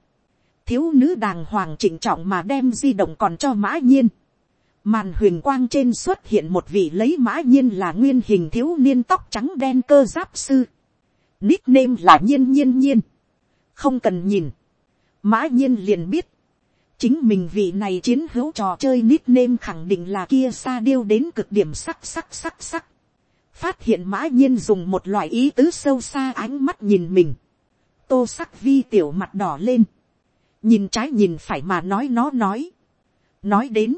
thiếu nữ đàng hoàng chỉnh trọng mà đem di động còn cho mã nhiên. màn huyền quang trên xuất hiện một vị lấy mã nhiên là nguyên hình thiếu niên tóc trắng đen cơ giáp sư nickname là nhiên nhiên nhiên. không cần nhìn. mã nhiên liền biết. chính mình vị này chiến hữu trò chơi nickname khẳng định là kia xa điêu đến cực điểm sắc sắc sắc sắc. Phát hiện mã nhiên dùng một loại ý tứ sâu xa ánh mắt nhìn mình, tô sắc vi tiểu mặt đỏ lên, nhìn trái nhìn phải mà nói nó nói, nói đến,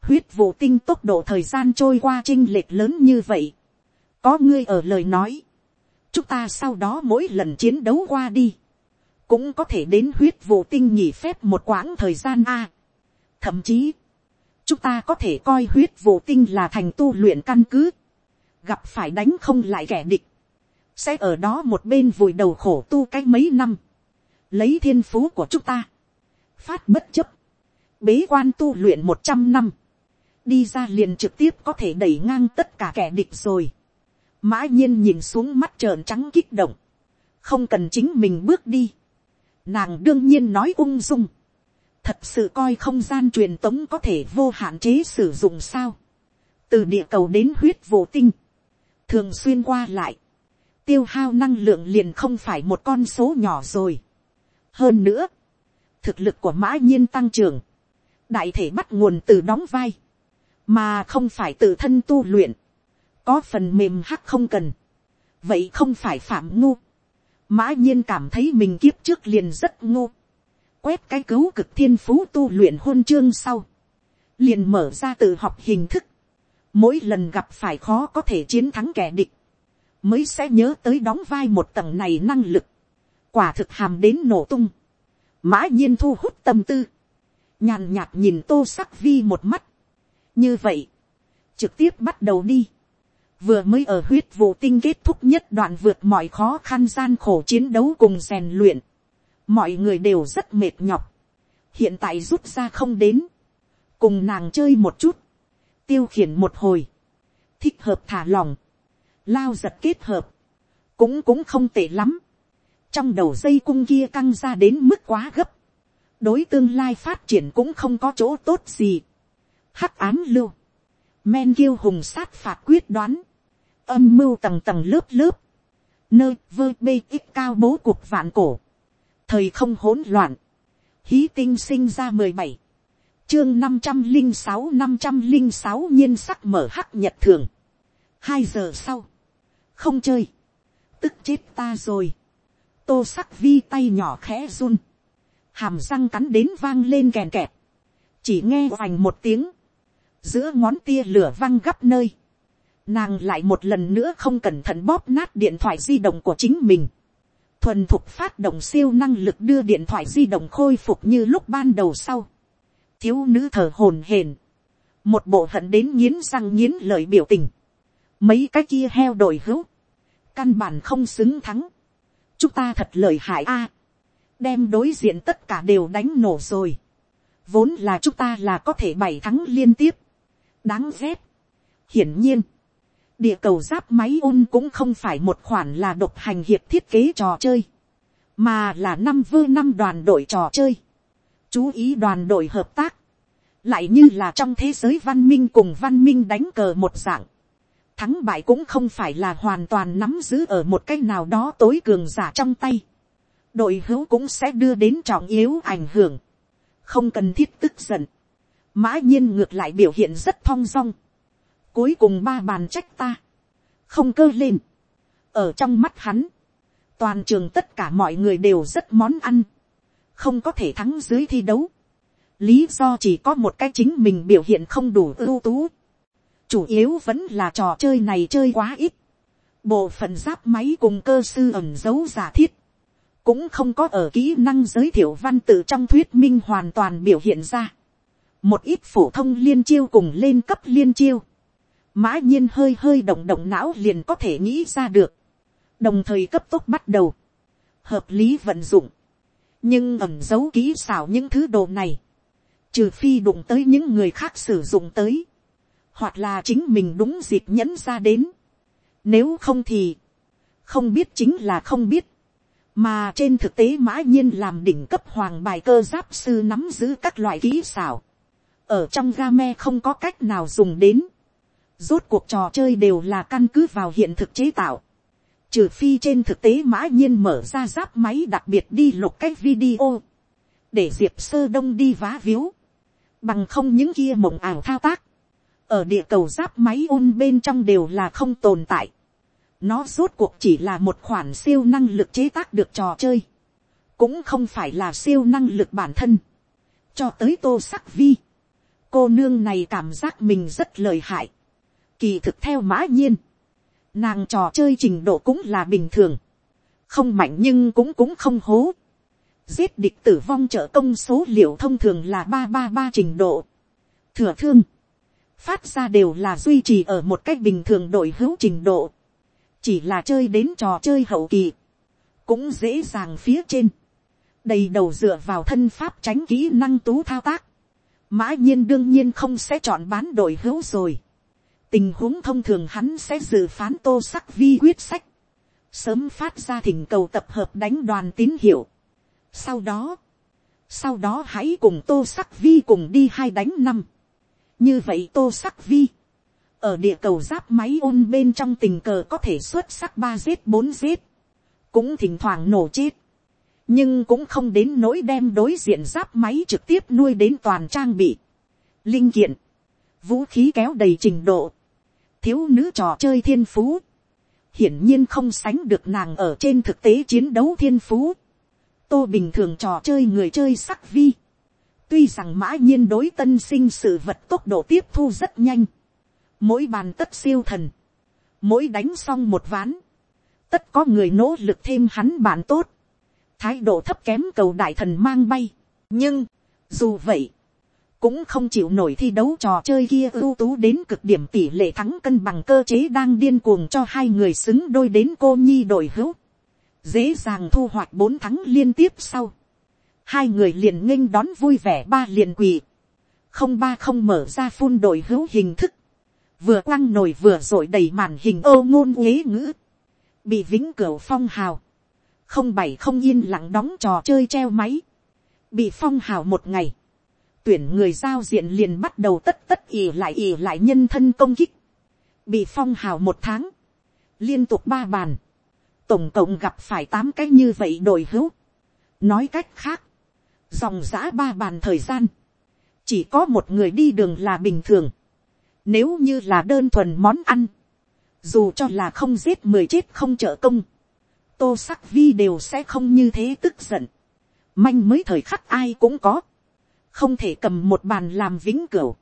huyết vụ tinh tốc độ thời gian trôi qua chinh lệch lớn như vậy, có ngươi ở lời nói, chúng ta sau đó mỗi lần chiến đấu qua đi, cũng có thể đến huyết vụ tinh nghỉ phép một quãng thời gian a. thậm chí, chúng ta có thể coi huyết vụ tinh là thành tu luyện căn cứ, gặp phải đánh không lại kẻ địch, sẽ ở đó một bên vùi đầu khổ tu cách mấy năm, lấy thiên phú của chúng ta, phát bất chấp, bế quan tu luyện một trăm năm, đi ra liền trực tiếp có thể đẩy ngang tất cả kẻ địch rồi mã nhiên nhìn xuống mắt trợn trắng kích động, không cần chính mình bước đi. nàng đương nhiên nói ung dung, thật sự coi không gian truyền tống có thể vô hạn chế sử dụng sao. từ địa cầu đến huyết vô tinh, thường xuyên qua lại, tiêu hao năng lượng liền không phải một con số nhỏ rồi. hơn nữa, thực lực của mã nhiên tăng trưởng, đại thể bắt nguồn từ đóng vai, mà không phải tự thân tu luyện, có phần mềm hắc không cần, vậy không phải phạm ngu, mã nhiên cảm thấy mình kiếp trước liền rất ngu, quét cái cứu cực thiên phú tu luyện hôn chương sau, liền mở ra tự học hình thức, mỗi lần gặp phải khó có thể chiến thắng kẻ địch, mới sẽ nhớ tới đóng vai một tầng này năng lực, quả thực hàm đến nổ tung, mã nhiên thu hút tâm tư, nhàn nhạt nhìn tô sắc vi một mắt, như vậy, trực tiếp bắt đầu đi, vừa mới ở huyết vụ tinh kết thúc nhất đoạn vượt mọi khó khăn gian khổ chiến đấu cùng rèn luyện, mọi người đều rất mệt nhọc, hiện tại rút ra không đến, cùng nàng chơi một chút, tiêu khiển một hồi, thích hợp thả lòng, lao giật kết hợp, cũng cũng không tệ lắm, trong đầu dây cung kia căng ra đến mức quá gấp, đối tương lai phát triển cũng không có chỗ tốt gì. Hắc án lưu, men kiêu hùng sát phạt quyết đoán, âm mưu tầng tầng lớp lớp, nơi vơ bê ít cao bố cuộc vạn cổ, thời không hỗn loạn, hí tinh sinh ra mười bảy, chương năm trăm linh sáu năm trăm linh sáu nhiên sắc mở hắc nhật thường, hai giờ sau, không chơi, tức chết ta rồi, tô sắc vi tay nhỏ khẽ run, hàm răng cắn đến vang lên kèn kẹt, chỉ nghe oành một tiếng, giữa ngón tia lửa văng gấp nơi, nàng lại một lần nữa không cẩn thận bóp nát điện thoại di động của chính mình, thuần thục phát động siêu năng lực đưa điện thoại di động khôi phục như lúc ban đầu sau, thiếu nữ thở hồn hển, một bộ hận đến nghiến răng nghiến lời biểu tình, mấy cái kia heo đổi hữu, căn bản không xứng thắng, chúng ta thật lời hại a, đem đối diện tất cả đều đánh nổ rồi, vốn là chúng ta là có thể bảy thắng liên tiếp, đáng ghét. hiển nhiên, địa cầu giáp máy ôn cũng không phải một khoản là độc hành hiệp thiết kế trò chơi, mà là năm vơ năm đoàn đội trò chơi. chú ý đoàn đội hợp tác, lại như là trong thế giới văn minh cùng văn minh đánh cờ một dạng. thắng bại cũng không phải là hoàn toàn nắm giữ ở một cái nào đó tối cường giả trong tay đội hữu cũng sẽ đưa đến trọng yếu ảnh hưởng, không cần thiết tức giận, mã nhiên ngược lại biểu hiện rất thong dong, cuối cùng ba bàn trách ta, không cơ lên, ở trong mắt hắn, toàn trường tất cả mọi người đều rất món ăn, không có thể thắng dưới thi đấu, lý do chỉ có một cái chính mình biểu hiện không đủ ưu tú, chủ yếu vẫn là trò chơi này chơi quá ít, bộ phận giáp máy cùng cơ sư ẩn dấu giả thiết, cũng không có ở kỹ năng giới thiệu văn tự trong thuyết minh hoàn toàn biểu hiện ra. một ít phổ thông liên chiêu cùng lên cấp liên chiêu mã nhiên hơi hơi động động não liền có thể nghĩ ra được. đồng thời cấp tốc bắt đầu. hợp lý vận dụng. nhưng ẩm giấu kỹ xảo những thứ đồ này. trừ phi đụng tới những người khác sử dụng tới. hoặc là chính mình đúng dịp nhẫn ra đến. nếu không thì, không biết chính là không biết mà trên thực tế mã nhiên làm đỉnh cấp hoàng bài cơ giáp sư nắm giữ các loại kỹ xảo, ở trong game không có cách nào dùng đến, rốt cuộc trò chơi đều là căn cứ vào hiện thực chế tạo, trừ phi trên thực tế mã nhiên mở ra giáp máy đặc biệt đi lục cách video, để diệp sơ đông đi vá víu, bằng không những kia mộng ảo thao tác, ở địa cầu giáp máy ôn bên trong đều là không tồn tại. Nó rốt cuộc chỉ là một khoản siêu năng lực chế tác được trò chơi. Cũng không phải là siêu năng lực bản thân. Cho tới tô sắc vi. Cô nương này cảm giác mình rất lợi hại. Kỳ thực theo mã nhiên. Nàng trò chơi trình độ cũng là bình thường. Không mạnh nhưng cũng cũng không hố. Giết địch tử vong trợ công số liệu thông thường là ba ba ba trình độ. Thừa thương phát ra đều là duy trì ở một cách bình thường đội hữu trình độ chỉ là chơi đến trò chơi hậu kỳ, cũng dễ dàng phía trên, đầy đầu dựa vào thân pháp tránh kỹ năng tú thao tác, mã nhiên đương nhiên không sẽ chọn bán đội hữu rồi, tình huống thông thường hắn sẽ dự phán tô sắc vi quyết sách, sớm phát ra thỉnh cầu tập hợp đánh đoàn tín hiệu. Sau đó, sau đó hãy cùng tô sắc vi cùng đi hai đánh năm. như vậy tô sắc vi, ở địa cầu giáp máy ôn bên trong tình cờ có thể xuất sắc ba giết bốn giết, cũng thỉnh thoảng nổ chết, nhưng cũng không đến nỗi đem đối diện giáp máy trực tiếp nuôi đến toàn trang bị, linh kiện, vũ khí kéo đầy trình độ, thiếu nữ trò chơi thiên phú, hiển nhiên không sánh được nàng ở trên thực tế chiến đấu thiên phú, tô bình thường trò chơi người chơi sắc vi, tuy rằng mã nhiên đối tân sinh sự vật tốc độ tiếp thu rất nhanh, mỗi bàn tất siêu thần, mỗi đánh xong một ván, tất có người nỗ lực thêm hắn bạn tốt, thái độ thấp kém cầu đại thần mang bay, nhưng, dù vậy, cũng không chịu nổi thi đấu trò chơi kia ưu tú đến cực điểm tỷ lệ thắng cân bằng cơ chế đang điên cuồng cho hai người xứng đôi đến cô nhi đội hữu, dễ dàng thu hoạch bốn thắng liên tiếp sau, hai người liền nghênh đón vui vẻ ba liền quỳ, không ba không mở ra phun đội hữu hình thức, vừa quăng nổi vừa rội đầy màn hình ô ngôn uế ngữ, bị vĩnh cửu phong hào, không bảy không yên lặng đóng trò chơi treo máy, bị phong hào một ngày, tuyển người giao diện liền bắt đầu tất tất ì lại ì lại nhân thân công kích, bị phong hào một tháng, liên tục ba bàn, tổng cộng gặp phải tám cái như vậy đổi hữu. nói cách khác, dòng giã ba bàn thời gian, chỉ có một người đi đường là bình thường, nếu như là đơn thuần món ăn, dù cho là không giết mười chết không trợ công, tô sắc vi đều sẽ không như thế tức giận. manh mới thời khắc ai cũng có, không thể cầm một bàn làm vĩnh cửu,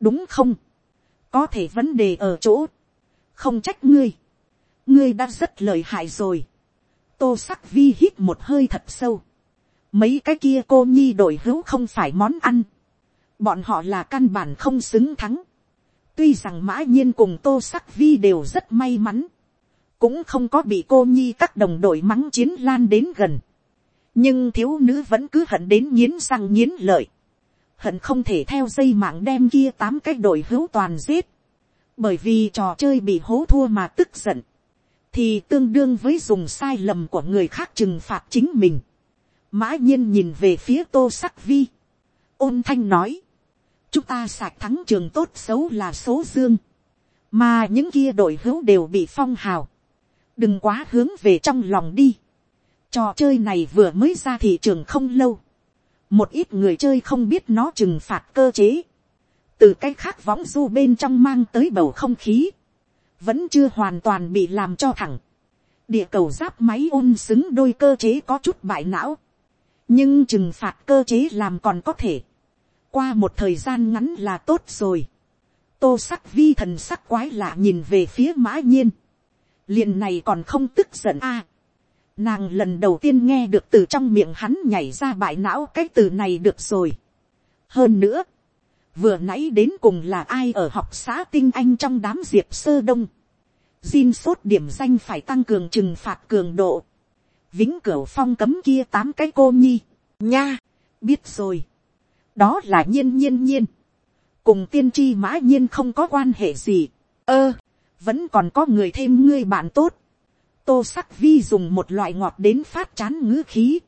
đúng không, có thể vấn đề ở chỗ, không trách ngươi, ngươi đã rất lời hại rồi, tô sắc vi hít một hơi thật sâu, mấy cái kia cô nhi đổi hữu không phải món ăn, bọn họ là căn bản không xứng thắng, tuy rằng mã nhiên cùng tô sắc vi đều rất may mắn, cũng không có bị cô nhi các đồng đội mắng chiến lan đến gần, nhưng thiếu nữ vẫn cứ hận đến nghiến răng nghiến lợi, hận không thể theo dây mạng đem kia tám cái đội hữu toàn giết, bởi vì trò chơi bị hố thua mà tức giận, thì tương đương với dùng sai lầm của người khác trừng phạt chính mình. mã nhiên nhìn về phía tô sắc vi, ôn thanh nói, chúng ta sạc thắng trường tốt xấu là số dương, mà những kia đội hữu đều bị phong hào, đừng quá hướng về trong lòng đi. trò chơi này vừa mới ra thị trường không lâu, một ít người chơi không biết nó trừng phạt cơ chế, từ cái khác võng du bên trong mang tới bầu không khí, vẫn chưa hoàn toàn bị làm cho thẳng. địa cầu giáp máy ôn xứng đôi cơ chế có chút bại não, nhưng trừng phạt cơ chế làm còn có thể, qua một thời gian ngắn là tốt rồi. tô sắc vi thần sắc quái lạ nhìn về phía mã nhiên, liền này còn không tức giận a. Nàng lần đầu tiên nghe được từ trong miệng hắn nhảy ra bại não cái từ này được rồi. Hơn nữa, vừa nãy đến cùng là ai ở học xã tinh anh trong đám diệp sơ đông. Jin sốt điểm danh phải tăng cường trừng phạt cường độ. Vĩnh cửu phong cấm kia tám cái cô nhi. Nha, biết rồi. Đó là nhiên nhiên nhiên. Cùng tiên tri mã nhiên không có quan hệ gì. Ơ, vẫn còn có người thêm ngươi bạn tốt tô sắc vi dùng một loại ngọt đến phát chán ngữ khí,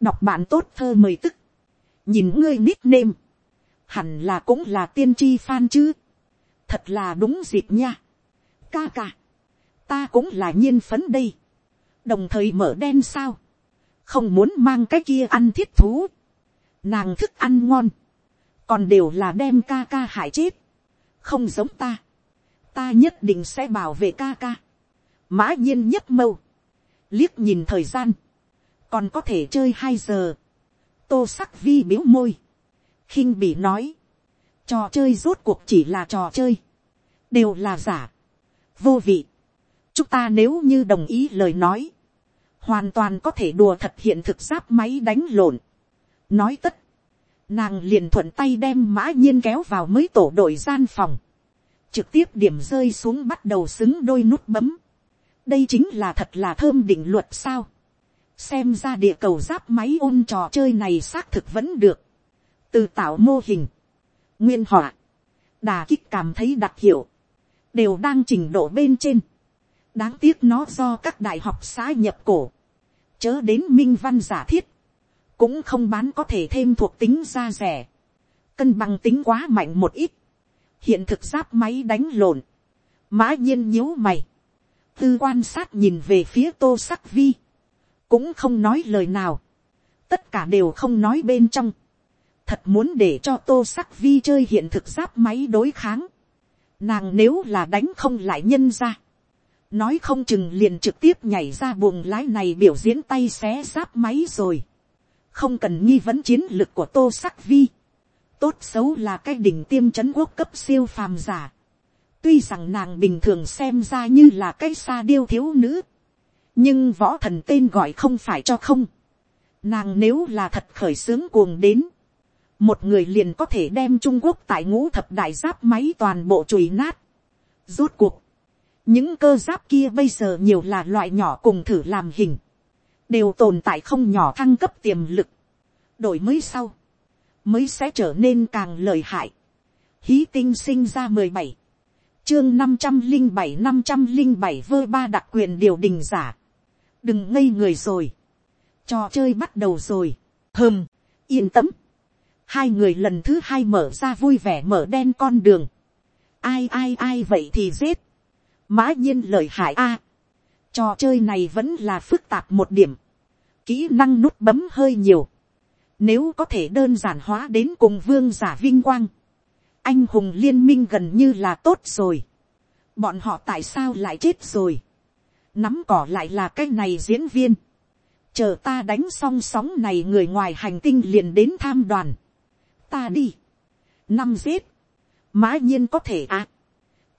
đọc bạn tốt thơ mời tức, nhìn ngươi nít nêm, hẳn là cũng là tiên tri phan chứ, thật là đúng dịp nha, ca ca, ta cũng là nhiên phấn đây, đồng thời mở đen sao, không muốn mang cái kia ăn thiết thú, nàng thức ăn ngon, còn đều là đem ca ca hại chết, không giống ta, ta nhất định sẽ bảo vệ ca ca, mã nhiên nhất mâu, liếc nhìn thời gian, còn có thể chơi hai giờ, tô sắc vi biếu môi, khinh bỉ nói, trò chơi rốt cuộc chỉ là trò chơi, đều là giả, vô vị, chúng ta nếu như đồng ý lời nói, hoàn toàn có thể đùa thật hiện thực giáp máy đánh lộn, nói tất, nàng liền thuận tay đem mã nhiên kéo vào mới tổ đội gian phòng, trực tiếp điểm rơi xuống bắt đầu xứng đôi nút bấm, đây chính là thật là thơm định luật sao. xem ra địa cầu giáp máy ôn trò chơi này xác thực vẫn được. từ tạo mô hình, nguyên họa, đà kích cảm thấy đặc hiệu, đều đang trình độ bên trên. đáng tiếc nó do các đại học xã nhập cổ, chớ đến minh văn giả thiết, cũng không bán có thể thêm thuộc tính ra rẻ, cân bằng tính quá mạnh một ít, hiện thực giáp máy đánh lộn, mã nhiên nhíu mày, tư quan sát nhìn về phía tô sắc vi, cũng không nói lời nào, tất cả đều không nói bên trong, thật muốn để cho tô sắc vi chơi hiện thực giáp máy đối kháng, nàng nếu là đánh không lại nhân ra, nói không chừng liền trực tiếp nhảy ra buồng lái này biểu diễn tay xé giáp máy rồi, không cần nghi vấn chiến lược của tô sắc vi, tốt xấu là cái đỉnh tiêm c quốc cấp siêu phàm giả, tuy rằng nàng bình thường xem ra như là cái xa điêu thiếu nữ, nhưng võ thần tên gọi không phải cho không, nàng nếu là thật khởi xướng cuồng đến, một người liền có thể đem trung quốc tại ngũ thập đại giáp máy toàn bộ chùi nát. rốt cuộc, những cơ giáp kia bây giờ nhiều là loại nhỏ cùng thử làm hình, đều tồn tại không nhỏ thăng cấp tiềm lực, đổi mới sau, mới sẽ trở nên càng lợi hại. Hí tinh sinh ra mười bảy, chương năm trăm linh bảy năm trăm linh bảy vơ ba đặc quyền điều đình giả. đừng ngây người rồi, trò chơi bắt đầu rồi, hơm, yên tâm, hai người lần thứ hai mở ra vui vẻ mở đen con đường. ai ai ai vậy thì giết. mã nhiên lời hại a. trò chơi này vẫn là phức tạp một điểm. kỹ năng nút bấm hơi nhiều. nếu có thể đơn giản hóa đến cùng vương giả vinh quang anh hùng liên minh gần như là tốt rồi. bọn họ tại sao lại chết rồi. nắm cỏ lại là cái này diễn viên chờ ta đánh xong sóng này người ngoài hành tinh liền đến tham đoàn ta đi. năm giết. mã nhiên có thể à.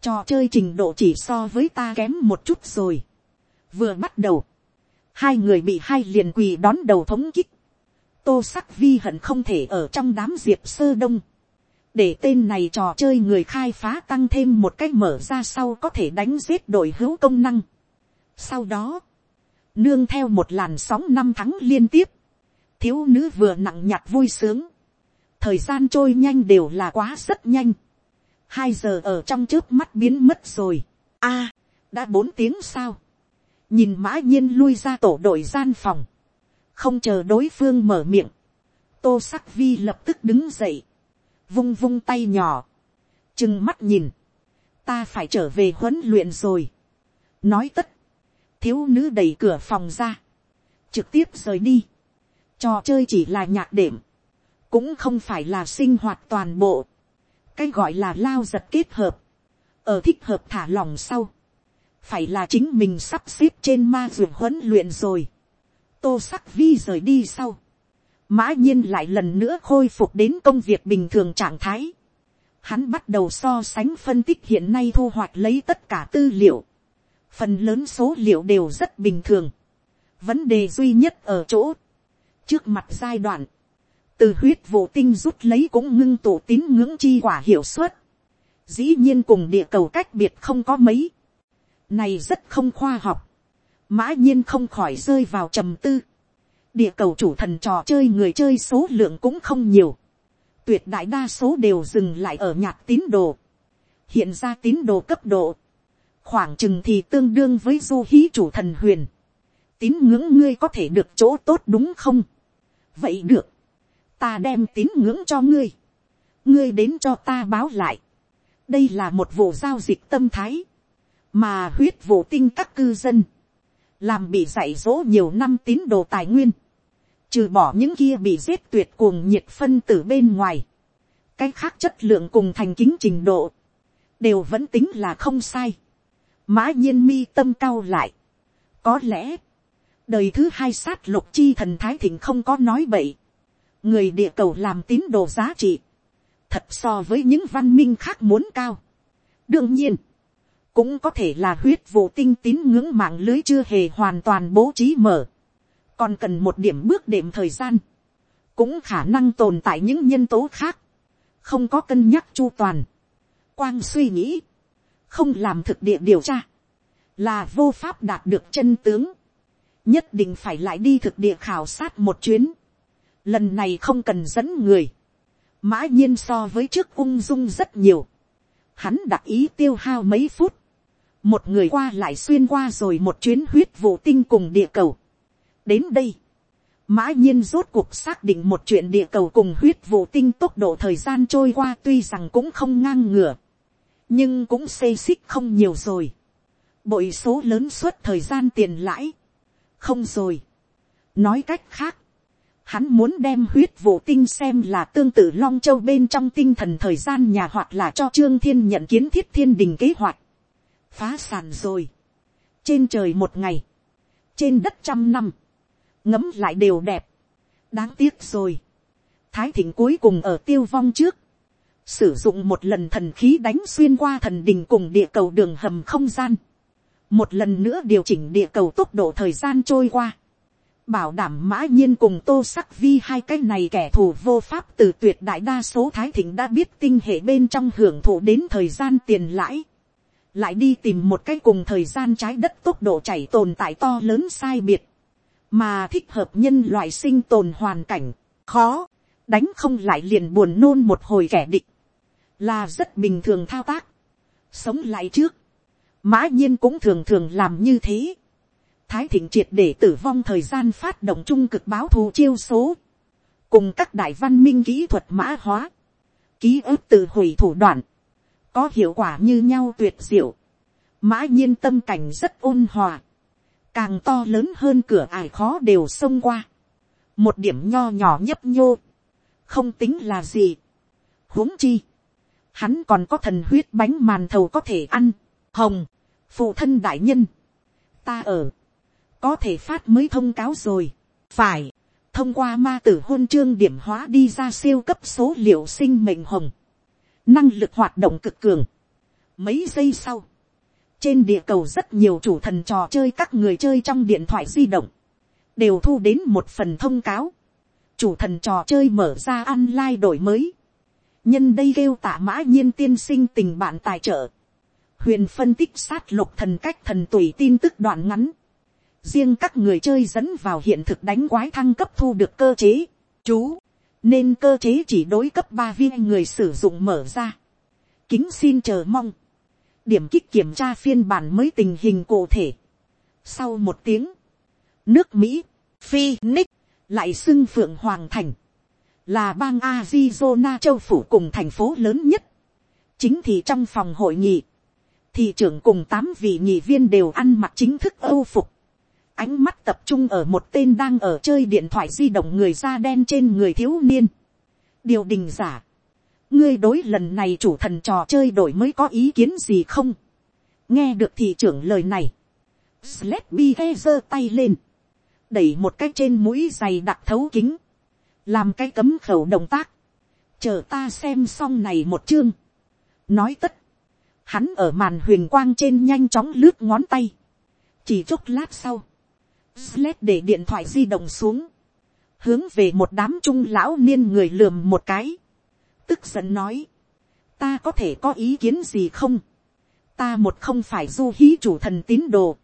trò chơi trình độ chỉ so với ta kém một chút rồi. vừa bắt đầu, hai người bị hai liền quỳ đón đầu thống kích. tô sắc vi hận không thể ở trong đám diệp sơ đông để tên này trò chơi người khai phá tăng thêm một cách mở ra sau có thể đánh giết đội hữu công năng. sau đó, nương theo một làn sóng năm thắng liên tiếp, thiếu nữ vừa nặng nhặt vui sướng, thời gian trôi nhanh đều là quá rất nhanh. hai giờ ở trong trước mắt biến mất rồi. a, đã bốn tiếng sao. nhìn mã nhiên lui ra tổ đội gian phòng. không chờ đối phương mở miệng. tô sắc vi lập tức đứng dậy vung vung tay nhỏ. chừng mắt nhìn. ta phải trở về huấn luyện rồi. nói tất. thiếu nữ đẩy cửa phòng ra. trực tiếp rời đi. trò chơi chỉ là nhạc đệm cũng không phải là sinh hoạt toàn bộ, cái gọi là lao giật kết hợp, ở thích hợp thả lòng sau, phải là chính mình sắp xếp trên ma ruộng huấn luyện rồi, tô sắc vi rời đi sau, mã nhiên lại lần nữa khôi phục đến công việc bình thường trạng thái, hắn bắt đầu so sánh phân tích hiện nay thu hoạch lấy tất cả tư liệu, phần lớn số liệu đều rất bình thường, vấn đề duy nhất ở chỗ, trước mặt giai đoạn, từ huyết vụ tinh rút lấy cũng ngưng tổ tín ngưỡng chi quả hiệu suất, dĩ nhiên cùng địa cầu cách biệt không có mấy, này rất không khoa học, mã nhiên không khỏi rơi vào trầm tư, địa cầu chủ thần trò chơi người chơi số lượng cũng không nhiều, tuyệt đại đa số đều dừng lại ở nhạc tín đồ, hiện ra tín đồ cấp độ, khoảng chừng thì tương đương với du hí chủ thần huyền, tín ngưỡng ngươi có thể được chỗ tốt đúng không, vậy được, ta đem tín ngưỡng cho ngươi, ngươi đến cho ta báo lại, đây là một vụ giao dịch tâm thái, mà huyết vụ tinh các cư dân, làm bị dạy dỗ nhiều năm tín đồ tài nguyên, trừ bỏ những kia bị giết tuyệt cuồng nhiệt phân tử bên ngoài, cái khác chất lượng cùng thành kính trình độ, đều vẫn tính là không sai. Mã nhiên mi tâm cao lại. Có lẽ, đời thứ hai sát lục chi thần thái thịnh không có nói bậy người địa cầu làm tín đồ giá trị, thật so với những văn minh khác muốn cao. đương nhiên, cũng có thể là huyết vụ tinh tín ngưỡng mạng lưới chưa hề hoàn toàn bố trí mở, còn cần một điểm bước đệm thời gian, cũng khả năng tồn tại những nhân tố khác, không có cân nhắc chu toàn. Quang suy nghĩ, không làm thực địa điều tra, là vô pháp đạt được chân tướng, nhất định phải lại đi thực địa khảo sát một chuyến, lần này không cần dẫn người, mã nhiên so với trước ung dung rất nhiều, hắn đặc ý tiêu hao mấy phút, một người qua lại xuyên qua rồi một chuyến huyết vụ tinh cùng địa cầu đến đây, mã nhiên rốt cuộc xác định một chuyện địa cầu cùng huyết vụ tinh tốc độ thời gian trôi qua tuy rằng cũng không ngang ngửa, nhưng cũng xây xích không nhiều rồi, bội số lớn suốt thời gian tiền lãi, không rồi. nói cách khác, hắn muốn đem huyết vụ tinh xem là tương tự long châu bên trong tinh thần thời gian nhà hoặc là cho trương thiên nhận kiến thiết thiên đình kế hoạch, phá sản rồi, trên trời một ngày, trên đất trăm năm, ngấm lại đều đẹp, đáng tiếc rồi, thái thịnh cuối cùng ở tiêu vong trước, sử dụng một lần thần khí đánh xuyên qua thần đình cùng địa cầu đường hầm không gian, một lần nữa điều chỉnh địa cầu tốc độ thời gian trôi qua, bảo đảm mã nhiên cùng tô sắc vi hai cái này kẻ thù vô pháp từ tuyệt đại đa số thái thịnh đã biết tinh hệ bên trong hưởng thụ đến thời gian tiền lãi, lại đi tìm một cái cùng thời gian trái đất tốc độ chảy tồn tại to lớn sai biệt, mà thích hợp nhân loại sinh tồn hoàn cảnh, khó, đánh không lại liền buồn nôn một hồi kẻ địch, là rất bình thường thao tác, sống lại trước, mã nhiên cũng thường thường làm như thế, thái thịnh triệt để tử vong thời gian phát động trung cực báo thù chiêu số, cùng các đại văn minh kỹ thuật mã hóa, ký ức từ hủy thủ đoạn, có hiệu quả như nhau tuyệt diệu, mã nhiên tâm cảnh rất ôn hòa, càng to lớn hơn cửa ải khó đều xông qua, một điểm nho nhỏ nhấp nhô, không tính là gì, huống chi, hắn còn có thần huyết bánh màn thầu có thể ăn, hồng, phụ thân đại nhân, ta ở, có thể phát mới thông cáo rồi, phải, thông qua ma tử hôn chương điểm hóa đi ra siêu cấp số liệu sinh mệnh hồng, năng lực hoạt động cực cường. Mấy giây sau, trên địa cầu rất nhiều chủ thần trò chơi các người chơi trong điện thoại di động, đều thu đến một phần thông cáo. Chủ thần trò chơi mở ra online đổi mới. Nhân đây kêu tạ mã nhiên tiên sinh tình bạn tài trợ. Huyền phân tích sát lục thần cách thần tùy tin tức đoạn ngắn. Riêng các người chơi dẫn vào hiện thực đánh quái thăng cấp thu được cơ chế. Chú nên cơ chế chỉ đối cấp ba viên người sử dụng mở ra. kính xin chờ mong, điểm kích kiểm tra phiên bản mới tình hình cụ thể. sau một tiếng, nước mỹ, phi nick, lại xưng phượng hoàng thành, là bang Arizona châu phủ cùng thành phố lớn nhất. chính thì trong phòng hội nghị, thị trưởng cùng tám vị nghị viên đều ăn mặc chính thức âu phục ánh mắt tập trung ở một tên đang ở chơi điện thoại di động người da đen trên người thiếu niên. điều đình giả, ngươi đối lần này chủ thần trò chơi đổi mới có ý kiến gì không. nghe được thị trưởng lời này, Sletby ghe giơ tay lên, đẩy một cái trên mũi giày đặc thấu kính, làm cái cấm khẩu động tác, chờ ta xem xong này một chương. nói tất, hắn ở màn huyền quang trên nhanh chóng lướt ngón tay, chỉ chốc lát sau, Sled để điện thoại di động xuống. Hướng về một đám trung lão niên người lườm một cái. Tức giận nói. Ta có thể có ý kiến gì không? Ta một không phải du hí chủ thần tín đồ.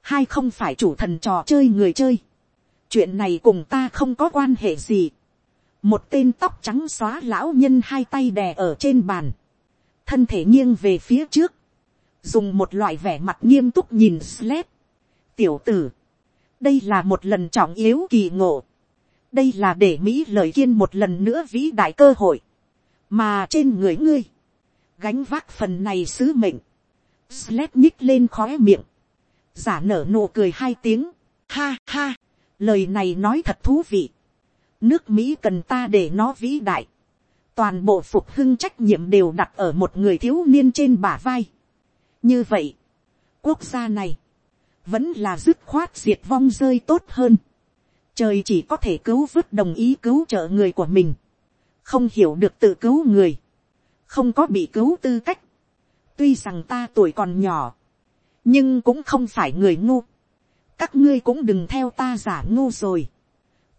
Hai không phải chủ thần trò chơi người chơi. Chuyện này cùng ta không có quan hệ gì. Một tên tóc trắng xóa lão nhân hai tay đè ở trên bàn. Thân thể nghiêng về phía trước. Dùng một loại vẻ mặt nghiêm túc nhìn Sled. Tiểu tử, đây là một lần trọng yếu kỳ ngộ. đây là để mỹ lời kiên một lần nữa vĩ đại cơ hội mà trên người ngươi, gánh vác phần này sứ mệnh. Sled nhích lên khóe miệng. giả nở nụ cười hai tiếng. ha ha, lời này nói thật thú vị. nước mỹ cần ta để nó vĩ đại. toàn bộ phục hưng trách nhiệm đều đặt ở một người thiếu niên trên bả vai. như vậy, quốc gia này, vẫn là dứt khoát diệt vong rơi tốt hơn. Trời chỉ có thể cứu vớt đồng ý cứu trợ người của mình. Không hiểu được tự cứu người. Không có bị cứu tư cách. Tuy rằng ta tuổi còn nhỏ. Nhưng cũng không phải người ngu. Các ngươi cũng đừng theo ta giả ngu rồi.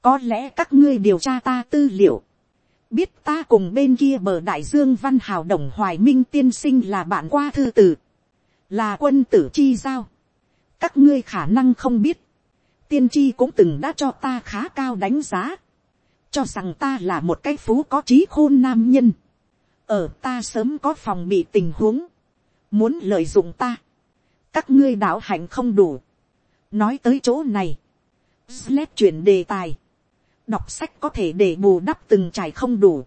Có lẽ các ngươi điều tra ta tư liệu. Biết ta cùng bên kia bờ đại dương văn hào đồng hoài minh tiên sinh là bạn qua thư tử. Là quân tử chi giao các ngươi khả năng không biết, tiên tri cũng từng đã cho ta khá cao đánh giá, cho rằng ta là một cái phú có trí khôn nam nhân, ở ta sớm có phòng bị tình huống, muốn lợi dụng ta, các ngươi đạo hạnh không đủ, nói tới chỗ này, Sled chuyển đề tài, đọc sách có thể để bù đắp từng trải không đủ,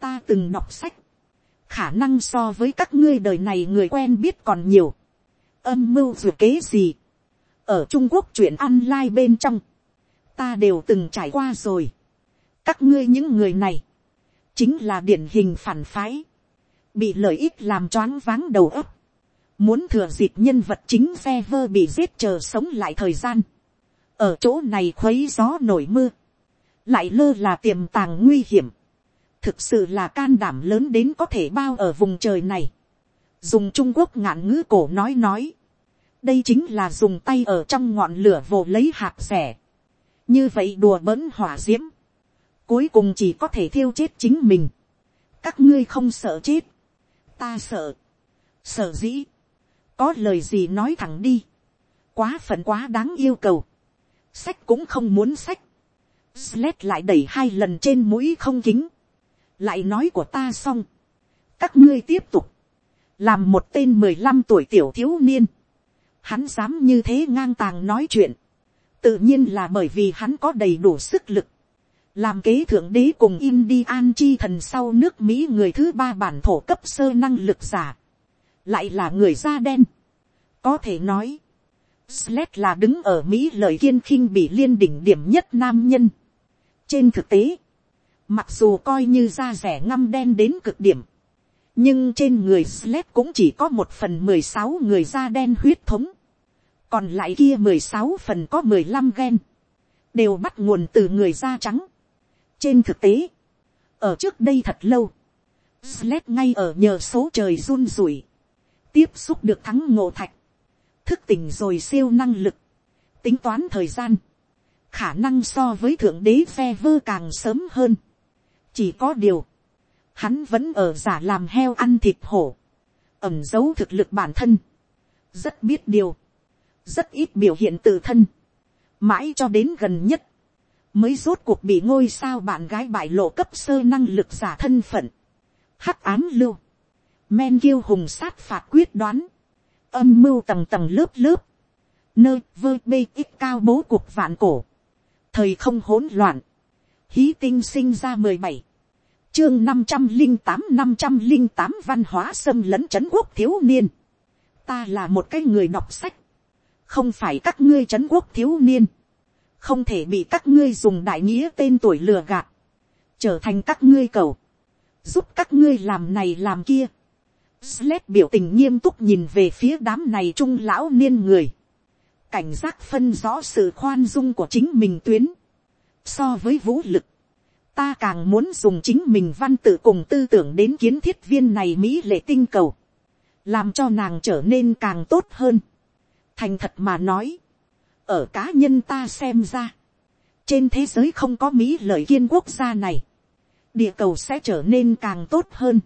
ta từng đọc sách, khả năng so với các ngươi đời này người quen biết còn nhiều, âm mưu dù kế gì, ở trung quốc chuyện online bên trong, ta đều từng trải qua rồi, các ngươi những người này, chính là điển hình phản phái, bị lợi ích làm choáng váng đầu ấp, muốn thừa dịp nhân vật chính xe vơ bị giết chờ sống lại thời gian, ở chỗ này khuấy gió nổi mưa, lại lơ là tiềm tàng nguy hiểm, thực sự là can đảm lớn đến có thể bao ở vùng trời này, dùng trung quốc ngạn ngữ cổ nói nói, đây chính là dùng tay ở trong ngọn lửa vồ lấy hạt rẻ, như vậy đùa bỡn hỏa d i ễ m cuối cùng chỉ có thể thiêu chết chính mình, các ngươi không sợ chết, ta sợ, sợ dĩ, có lời gì nói thẳng đi, quá phận quá đáng yêu cầu, sách cũng không muốn sách, Sled lại đẩy hai lần trên mũi không kính, lại nói của ta xong, các ngươi tiếp tục, làm một tên mười lăm tuổi tiểu thiếu niên, hắn dám như thế ngang tàng nói chuyện, tự nhiên là bởi vì hắn có đầy đủ sức lực, làm kế thượng đế cùng Indian chi thần sau nước Mỹ người thứ ba bản thổ cấp sơ năng lực giả, lại là người da đen. Có thể nói, Sled là đứng ở Mỹ lời kiên khinh bị liên đỉnh điểm nhất nam nhân. Trên thực tế, mặc dù coi như da rẻ ngăm đen đến cực điểm, nhưng trên người Sled cũng chỉ có một phần mười sáu người da đen huyết thống còn lại kia mười sáu phần có mười lăm gen, đều bắt nguồn từ người da trắng trên thực tế, ở trước đây thật lâu, Sled ngay ở nhờ số trời run rủi, tiếp xúc được thắng ngộ thạch, thức tỉnh rồi siêu năng lực, tính toán thời gian, khả năng so với thượng đế phe vơ càng sớm hơn. chỉ có điều, hắn vẫn ở giả làm heo ăn thịt hổ, ẩm giấu thực lực bản thân, rất biết điều, rất ít biểu hiện tự thân, mãi cho đến gần nhất, mới rốt cuộc bị ngôi sao bạn gái bại lộ cấp sơ năng lực giả thân phận, hắc án lưu, men kiêu hùng sát phạt quyết đoán, âm mưu tầng tầng lớp lớp, nơi vơ bê ít cao bố cuộc vạn cổ, thời không hỗn loạn, hí tinh sinh ra mười bảy, chương năm trăm linh tám năm trăm linh tám văn hóa xâm lấn chấn quốc thiếu niên, ta là một cái người đọc sách, không phải các ngươi chấn quốc thiếu niên, không thể bị các ngươi dùng đại nghĩa tên tuổi lừa gạt, trở thành các ngươi cầu, giúp các ngươi làm này làm kia. Sled biểu tình nghiêm túc nhìn về phía đám này trung lão niên người, cảnh giác phân rõ sự khoan dung của chính mình tuyến, so với vũ lực, ta càng muốn dùng chính mình văn tự cùng tư tưởng đến kiến thiết viên này mỹ lệ tinh cầu, làm cho nàng trở nên càng tốt hơn. Thành thật mà nói, ở cá nhân ta xem ra, trên thế giới không có mỹ lợi kiên quốc gia này, địa cầu sẽ trở nên càng tốt hơn.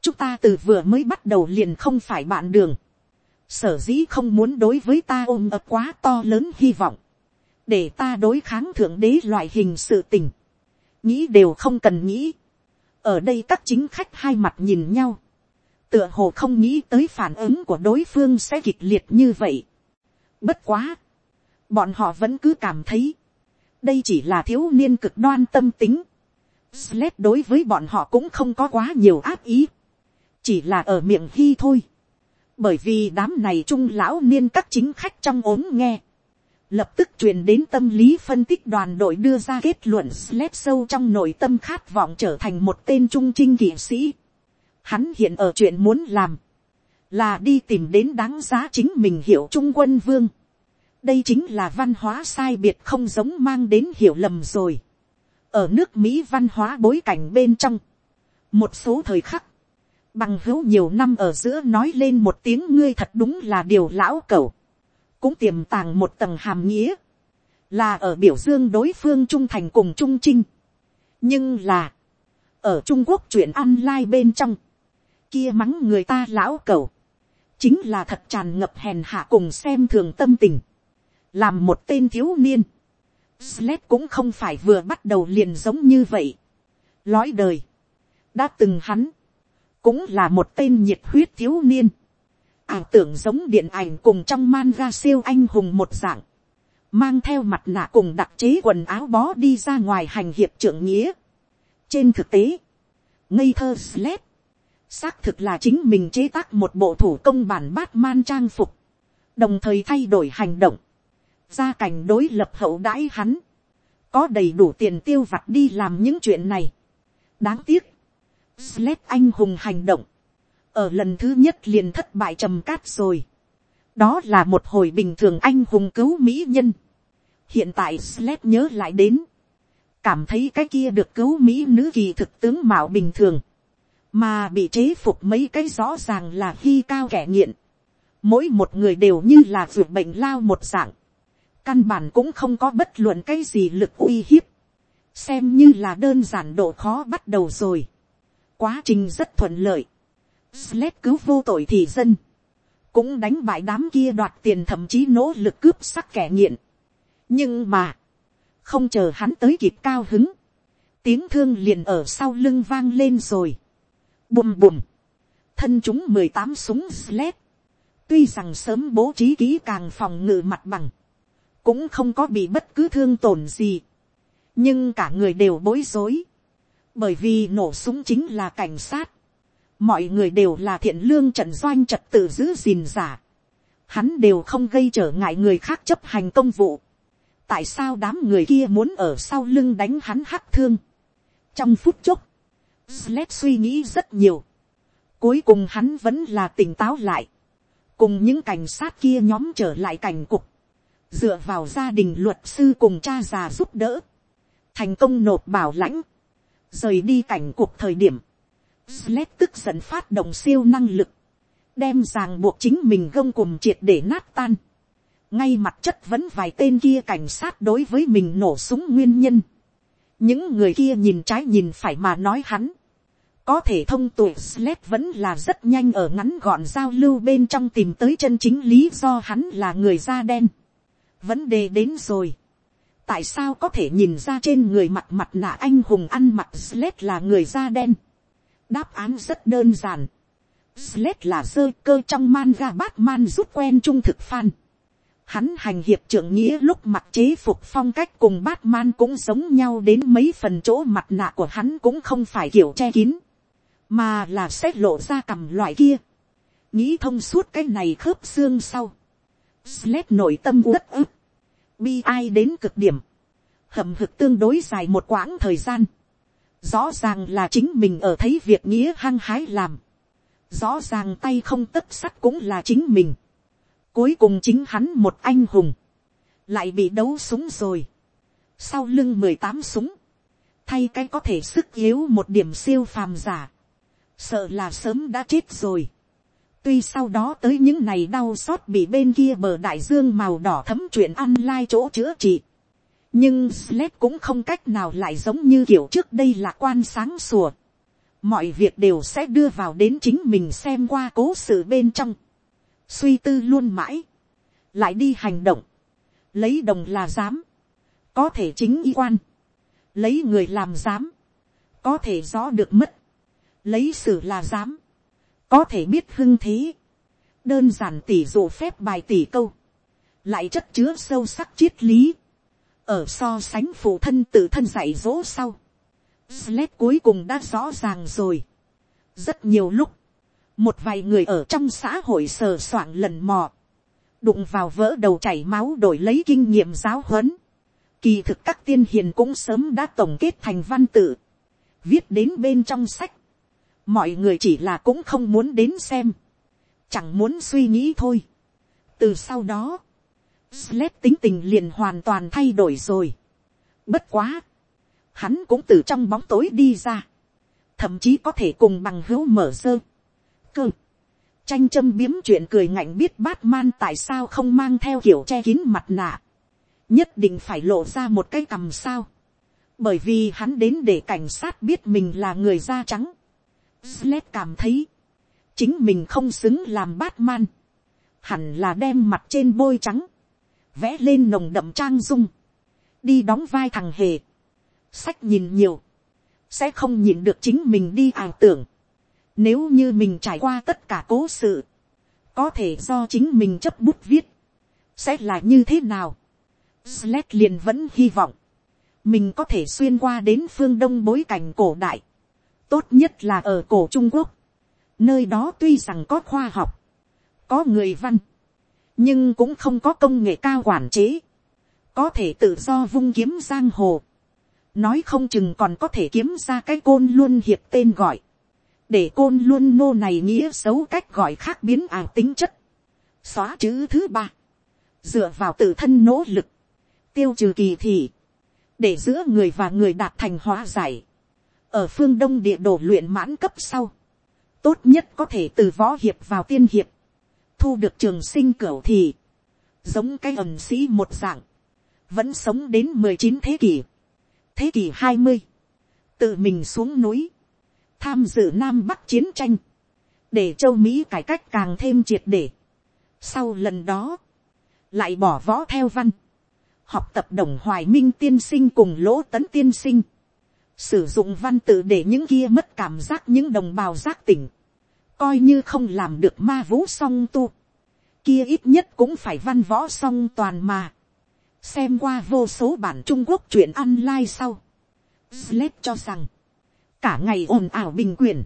chúng ta từ vừa mới bắt đầu liền không phải bạn đường, sở dĩ không muốn đối với ta ôm ập quá to lớn hy vọng, để ta đối kháng thượng đế loại hình sự tình, nghĩ đều không cần nghĩ. ở đây các chính khách hai mặt nhìn nhau, tựa hồ không nghĩ tới phản ứng của đối phương sẽ kịch liệt như vậy. Bất quá. Bọn họ vẫn cứ cảm thấy. Đây chỉ là thiếu niên cực đoan tâm tính. Sled đối với bọn họ cũng không có quá nhiều áp ý. Chỉ là ở miệng hy thôi. Bởi vì đám này trung lão niên các chính khách trong ốm nghe. Lập tức truyền đến tâm lý phân tích đoàn đội đưa ra kết luận Sled sâu trong nội tâm khát vọng trở thành một tên trung trinh kỵ sĩ. Hắn hiện ở chuyện muốn làm, là đi tìm đến đáng giá chính mình hiểu trung quân vương đây chính là văn hóa sai biệt không giống mang đến hiểu lầm rồi. ở nước mỹ văn hóa bối cảnh bên trong, một số thời khắc, bằng hữu nhiều năm ở giữa nói lên một tiếng ngươi thật đúng là điều lão cẩu cũng tiềm tàng một tầng hàm nghĩa, là ở biểu dương đối phương trung thành cùng trung trinh. nhưng là, ở trung quốc chuyện online bên trong, kia mắng người ta lão cẩu chính là thật tràn ngập hèn hạ cùng xem thường tâm tình làm một tên thiếu niên, Sled cũng không phải vừa bắt đầu liền giống như vậy. Lói đời, đã từng hắn, cũng là một tên nhiệt huyết thiếu niên. ảo tưởng giống điện ảnh cùng trong manga siêu anh hùng một dạng, mang theo mặt nạ cùng đặc chế quần áo bó đi ra ngoài hành hiệp trưởng nghĩa. trên thực tế, ngây thơ Sled, xác thực là chính mình chế tác một bộ thủ công bản bát man trang phục, đồng thời thay đổi hành động, gia cảnh đối lập hậu đãi hắn, có đầy đủ tiền tiêu vặt đi làm những chuyện này. đáng tiếc, Sled anh hùng hành động, ở lần thứ nhất liền thất bại trầm cát rồi. đó là một hồi bình thường anh hùng cứu mỹ nhân. hiện tại Sled nhớ lại đến, cảm thấy cái kia được cứu mỹ nữ kỳ thực tướng mạo bình thường, mà bị chế phục mấy cái rõ ràng là khi cao kẻ nghiện. mỗi một người đều như là ruột bệnh lao một dạng, căn bản cũng không có bất luận cái gì lực uy hiếp, xem như là đơn giản độ khó bắt đầu rồi. quá trình rất thuận lợi, Sled cứu vô tội thì dân, cũng đánh bại đám kia đoạt tiền thậm chí nỗ lực cướp sắc kẻ nghiện. nhưng mà, không chờ hắn tới kịp cao hứng, tiếng thương liền ở sau lưng vang lên rồi. bùm bùm, thân chúng mười tám súng sled, tuy rằng sớm bố trí kỹ càng phòng ngự mặt bằng, cũng không có bị bất cứ thương tổn gì, nhưng cả người đều bối rối, bởi vì nổ súng chính là cảnh sát, mọi người đều là thiện lương trận doanh trật tự giữ gìn giả, hắn đều không gây trở ngại người khác chấp hành công vụ, tại sao đám người kia muốn ở sau lưng đánh hắn hắc thương. trong phút chốc, Sled suy nghĩ rất nhiều. cuối cùng hắn vẫn là tỉnh táo lại. cùng những cảnh sát kia nhóm trở lại cảnh cục dựa vào gia đình luật sư cùng cha già giúp đỡ. thành công nộp bảo lãnh. rời đi cảnh cuộc thời điểm. Sled tức giận phát động siêu năng lực. đem ràng buộc chính mình gông cùng triệt để nát tan ngay mặt chất vẫn vài tên kia cảnh sát đối với mình nổ súng nguyên nhân. những người kia nhìn trái nhìn phải mà nói hắn. có thể thông tuổi sled vẫn là rất nhanh ở ngắn gọn giao lưu bên trong tìm tới chân chính lý do hắn là người da đen vấn đề đến rồi. tại sao có thể nhìn ra trên người mặt mặt nạ anh hùng ăn mặc sled là người da đen. đáp án rất đơn giản. Sled là dơ cơ trong man ga bát rút quen trung thực fan Hắn hành hiệp trưởng nghĩa lúc mặt chế phục phong cách cùng Batman cũng giống nhau đến mấy phần chỗ mặt nạ của hắn cũng không phải kiểu che kín. Mà là xét lộ ra cầm loại kia. Nghĩ thông suốt cái này khớp xương sau. Sled nội tâm uất ức. Bi ai đến cực điểm. Hầm hực tương đối dài một quãng thời gian. Rõ ràng là chính mình ở thấy việc nghĩa hăng hái làm. Rõ ràng tay không tất sắt cũng là chính mình Cuối cùng chính hắn một anh hùng. Lại bị đấu súng rồi. Sau lưng mười tám súng. Thay cái có thể sức yếu một điểm siêu phàm giả. Sợ là sớm đã chết rồi. Tuy sau đó tới những này đau xót bị bên kia bờ đại dương màu đỏ thấm chuyện ăn lai chỗ chữa trị. Nhưng Sled cũng không cách nào lại giống như kiểu trước đây là quan sáng sủa. Mọi việc đều sẽ đưa vào đến chính mình xem qua cố sự bên trong. Suy tư luôn mãi, lại đi hành động, lấy đồng là dám, có thể chính y quan, lấy người làm dám, có thể rõ được mất, lấy sử là dám, có thể biết hưng thế, đơn giản tỷ dụ phép bài tỷ câu, lại chất chứa sâu sắc triết lý, ở so sánh phụ thân tự thân dạy dỗ sau, Sled cuối cùng đã rõ ràng rồi. Rất nhiều lúc, một vài người ở trong xã hội sờ soạng lần mò, đụng vào vỡ đầu chảy máu đổi lấy kinh nghiệm giáo huấn. Kỳ thực các tiên hiền cũng sớm đã tổng kết thành văn tự, viết đến bên trong sách. Mọi người chỉ là cũng không muốn đến xem, chẳng muốn suy nghĩ thôi. từ sau đó, Sled tính tình liền hoàn toàn thay đổi rồi. Bất quá, hắn cũng từ trong bóng tối đi ra, thậm chí có thể cùng bằng hữu mở sơ cơ. Tranh châm biếm chuyện cười ngạnh biết Batman tại sao không mang theo kiểu che kín mặt nạ. Nhất định phải lộ ra một cái cằm sao. Bởi vì hắn đến để cảnh sát biết mình là người da trắng. Sled cảm thấy. Chính mình không xứng làm Batman. Hẳn là đem mặt trên bôi trắng. Vẽ lên nồng đậm trang dung. Đi đóng vai thằng hề. Sách nhìn nhiều. Sẽ không nhìn được chính mình đi ảo tưởng nếu như mình trải qua tất cả cố sự, có thể do chính mình chấp bút viết, sẽ là như thế nào. Sled liền vẫn hy vọng, mình có thể xuyên qua đến phương đông bối cảnh cổ đại, tốt nhất là ở cổ trung quốc, Nơi đó tuy rằng có khoa học, có người văn, nhưng cũng không có công nghệ cao quản chế, có thể tự do vung kiếm giang hồ, nói không chừng còn có thể kiếm ra cái côn luôn hiệp tên gọi, để côn luôn nô này nghĩa xấu cách gọi khác biến ảo tính chất, xóa chữ thứ ba, dựa vào tự thân nỗ lực, tiêu trừ kỳ thị, để giữa người và người đạt thành hóa giải, ở phương đông địa đồ luyện mãn cấp sau, tốt nhất có thể từ võ hiệp vào tiên hiệp, thu được trường sinh cửu thì, giống cái ẩm sĩ một dạng, vẫn sống đến mười chín thế kỷ, thế kỷ hai mươi, tự mình xuống núi, tham dự nam bắc chiến tranh, để châu mỹ cải cách càng thêm triệt để. sau lần đó, lại bỏ võ theo văn, học tập đồng hoài minh tiên sinh cùng lỗ tấn tiên sinh, sử dụng văn tự để những kia mất cảm giác những đồng bào giác tỉnh, coi như không làm được ma vũ song tu, kia ít nhất cũng phải văn võ song toàn mà, xem qua vô số bản trung quốc chuyện online sau, Sled cho rằng, cả ngày ồn ào bình quyền,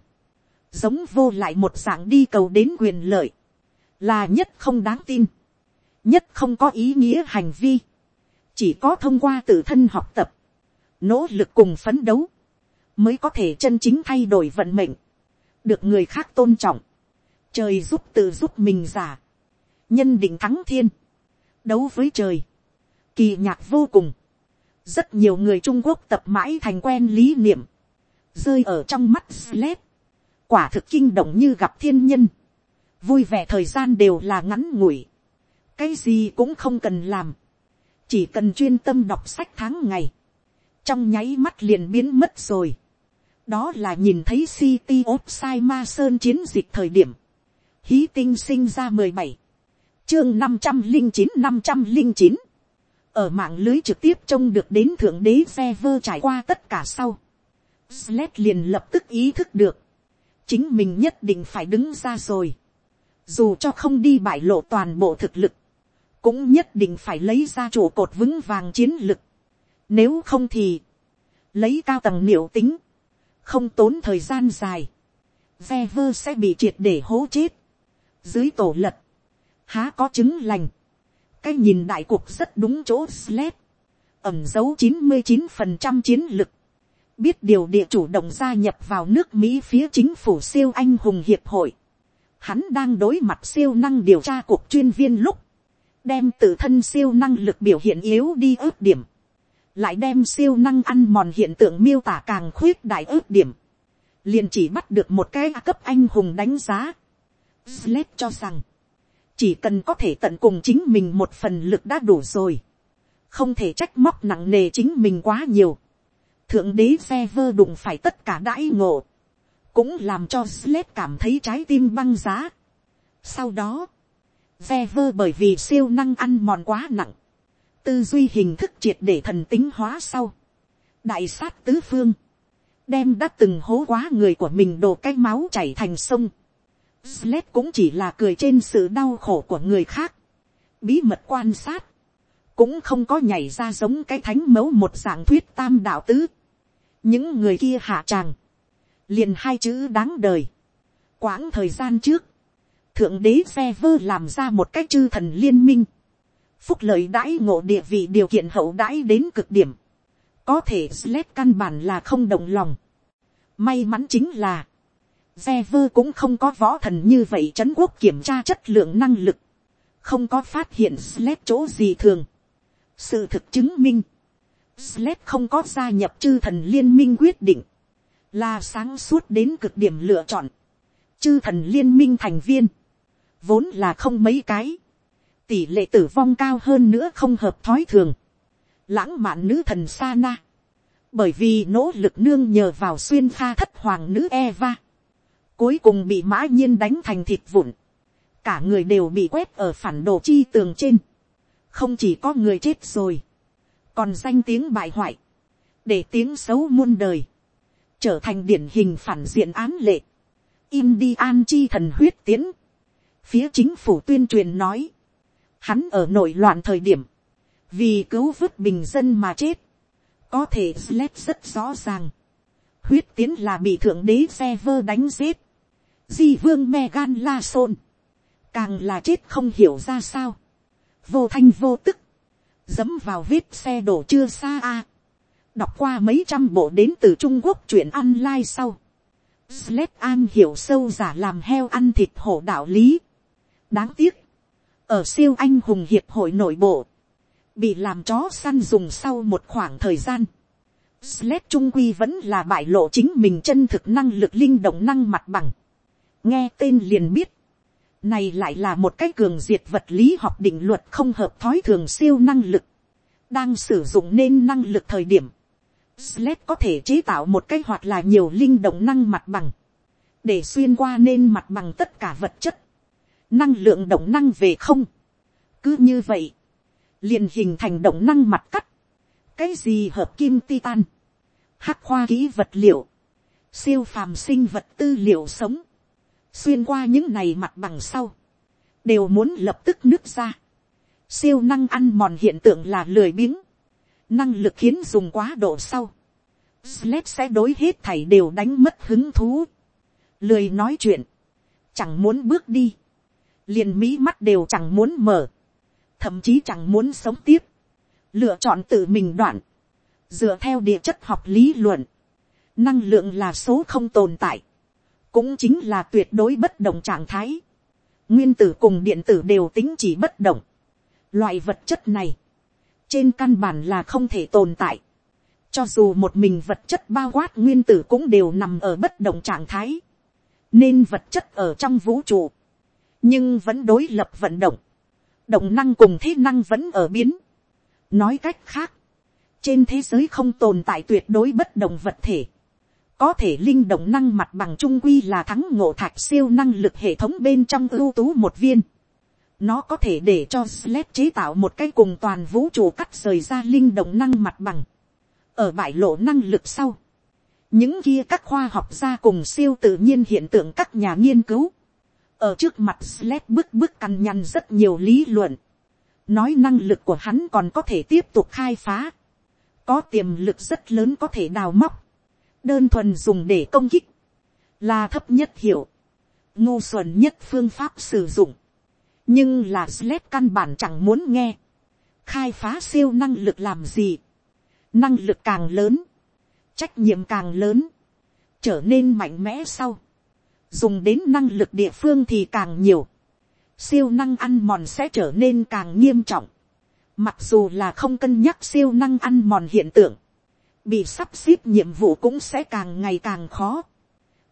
giống vô lại một dạng đi cầu đến quyền lợi, là nhất không đáng tin, nhất không có ý nghĩa hành vi, chỉ có thông qua tự thân học tập, nỗ lực cùng phấn đấu, mới có thể chân chính thay đổi vận mệnh, được người khác tôn trọng, trời giúp tự giúp mình giả, nhân định thắng thiên, đấu với trời, kỳ nhạc vô cùng, rất nhiều người trung quốc tập mãi thành quen lý niệm, rơi ở trong mắt Sled, quả thực kinh động như gặp thiên nhân, vui vẻ thời gian đều là ngắn ngủi, cái gì cũng không cần làm, chỉ cần chuyên tâm đọc sách tháng ngày, trong nháy mắt liền biến mất rồi. đó là nhìn thấy City of Sai Ma Sơn chiến dịch thời điểm, hí tinh sinh ra mười bảy, chương năm trăm linh chín năm trăm linh chín, ở mạng lưới trực tiếp trông được đến thượng đế xe vơ trải qua tất cả sau. Sled liền lập tức ý thức được, chính mình nhất định phải đứng ra rồi. Dù cho không đi bại lộ toàn bộ thực lực, cũng nhất định phải lấy ra trụ cột vững vàng chiến lực. Nếu không thì, lấy cao tầng liệu tính, không tốn thời gian dài, ve vơ sẽ bị triệt để hố chết. Dưới tổ lật, há có chứng lành. Cái nhìn đại cuộc rất đúng chỗ sled. Ẩm dấu chín mươi chín phần trăm chiến lực. Biết điều địa chủ động gia nhập vào nước Mỹ phía chính phủ siêu anh hùng hiệp hội. Hắn đang đối mặt siêu năng điều tra cuộc chuyên viên lúc đem tự thân siêu năng lực biểu hiện yếu đi ước điểm, lại đem siêu năng ăn mòn hiện tượng miêu tả càng khuyết đại ước điểm, liền chỉ bắt được một cái cấp anh hùng đánh giá. Sled cho rằng, chỉ cần có thể tận cùng chính mình một phần lực đã đủ rồi, không thể trách móc nặng nề chính mình quá nhiều. Thượng đế xe vơ đụng phải tất cả đãi ngộ, cũng làm cho Sled cảm thấy trái tim băng giá. Sau đó, xe vơ bởi vì siêu năng ăn mòn quá nặng, tư duy hình thức triệt để thần tính hóa sau, đại sát tứ phương, đem đã từng hố quá người của mình đổ cái máu chảy thành sông. Sled cũng chỉ là cười trên sự đau khổ của người khác, bí mật quan sát, cũng không có nhảy ra giống cái thánh mẫu một dạng thuyết tam đạo tứ. những người kia hạ tràng, liền hai chữ đáng đời. quãng thời gian trước, thượng đế xe vơ làm ra một cách chư thần liên minh, phúc lợi đãi ngộ địa vị điều kiện hậu đãi đến cực điểm, có thể sled căn bản là không động lòng. May mắn chính là, xe vơ cũng không có võ thần như vậy c quốc kiểm tra chất lượng năng lực, không có phát hiện sled chỗ gì thường. sự thực chứng minh, sled không có gia nhập chư thần liên minh quyết định, là sáng suốt đến cực điểm lựa chọn, chư thần liên minh thành viên, vốn là không mấy cái, tỷ lệ tử vong cao hơn nữa không hợp thói thường, lãng mạn nữ thần Sana, bởi vì nỗ lực nương nhờ vào xuyên pha thất hoàng nữ Eva, cuối cùng bị mã nhiên đánh thành thịt vụn, cả người đều bị quét ở phản đồ chi tường trên, không chỉ có người chết rồi, còn danh tiếng bại hoại, để tiếng xấu muôn đời, trở thành điển hình phản diện án lệ, Indian chi thần huyết tiến, phía chính phủ tuyên truyền nói, hắn ở nội loạn thời điểm, vì cứu vớt bình dân mà chết, có thể sled rất rõ ràng, huyết tiến là bị thượng đế xe vơ đánh giết, di vương me gan la Sôn. càng là chết không hiểu ra sao, vô thanh vô tức, dẫm vào vết xe đổ chưa xa a, đọc qua mấy trăm bộ đến từ trung quốc chuyện ăn lai sau, Sled an hiểu sâu giả làm heo ăn thịt hổ đạo lý. đáng tiếc, ở siêu anh hùng hiệp hội nội bộ, bị làm chó săn dùng sau một khoảng thời gian, Sled trung quy vẫn là bại lộ chính mình chân thực năng lực linh động năng mặt bằng. nghe tên liền biết, này lại là một cái cường diệt vật lý học định luật không hợp thói thường siêu năng lực, đang sử dụng nên năng lực thời điểm, Sled có thể chế tạo một cái hoặc là nhiều linh động năng mặt bằng, để xuyên qua nên mặt bằng tất cả vật chất, năng lượng động năng về không. cứ như vậy, liền hình thành động năng mặt cắt, cái gì hợp kim titan, hắc khoa kỹ vật liệu, siêu phàm sinh vật tư liệu sống, xuyên qua những này mặt bằng sau, đều muốn lập tức nứt ra. siêu năng ăn mòn hiện tượng là lười biếng, năng lực khiến dùng quá độ sau, Sled sẽ đối hết thảy đều đánh mất hứng thú, lười nói chuyện, chẳng muốn bước đi, liền mỹ mắt đều chẳng muốn mở, thậm chí chẳng muốn sống tiếp, lựa chọn tự mình đoạn, dựa theo địa chất học lý luận, năng lượng là số không tồn tại, cũng chính là tuyệt đối bất động trạng thái, nguyên tử cùng điện tử đều tính chỉ bất động, loại vật chất này, trên căn bản là không thể tồn tại, cho dù một mình vật chất bao quát nguyên tử cũng đều nằm ở bất động trạng thái, nên vật chất ở trong vũ trụ, nhưng vẫn đối lập vận động, động năng cùng thế năng vẫn ở biến. nói cách khác, trên thế giới không tồn tại tuyệt đối bất động vật thể, có thể linh động năng mặt bằng trung quy là thắng ngộ thạch siêu năng lực hệ thống bên trong ưu tú một viên. Nó có thể để cho Sled chế tạo một cái cùng toàn vũ trụ cắt rời ra linh động năng mặt bằng. Ở bãi lộ năng lực sau. Những kia các khoa học gia cùng siêu tự nhiên hiện tượng các nhà nghiên cứu. Ở trước mặt Sled bước bước cằn nhằn rất nhiều lý luận. Nói năng lực của hắn còn có thể tiếp tục khai phá. Có tiềm lực rất lớn có thể đào móc. Đơn thuần dùng để công kích. Là thấp nhất hiểu. Ngu xuẩn nhất phương pháp sử dụng nhưng là Sled căn bản chẳng muốn nghe, khai phá siêu năng lực làm gì, năng lực càng lớn, trách nhiệm càng lớn, trở nên mạnh mẽ sau, dùng đến năng lực địa phương thì càng nhiều, siêu năng ăn mòn sẽ trở nên càng nghiêm trọng, mặc dù là không cân nhắc siêu năng ăn mòn hiện tượng, bị sắp xếp nhiệm vụ cũng sẽ càng ngày càng khó,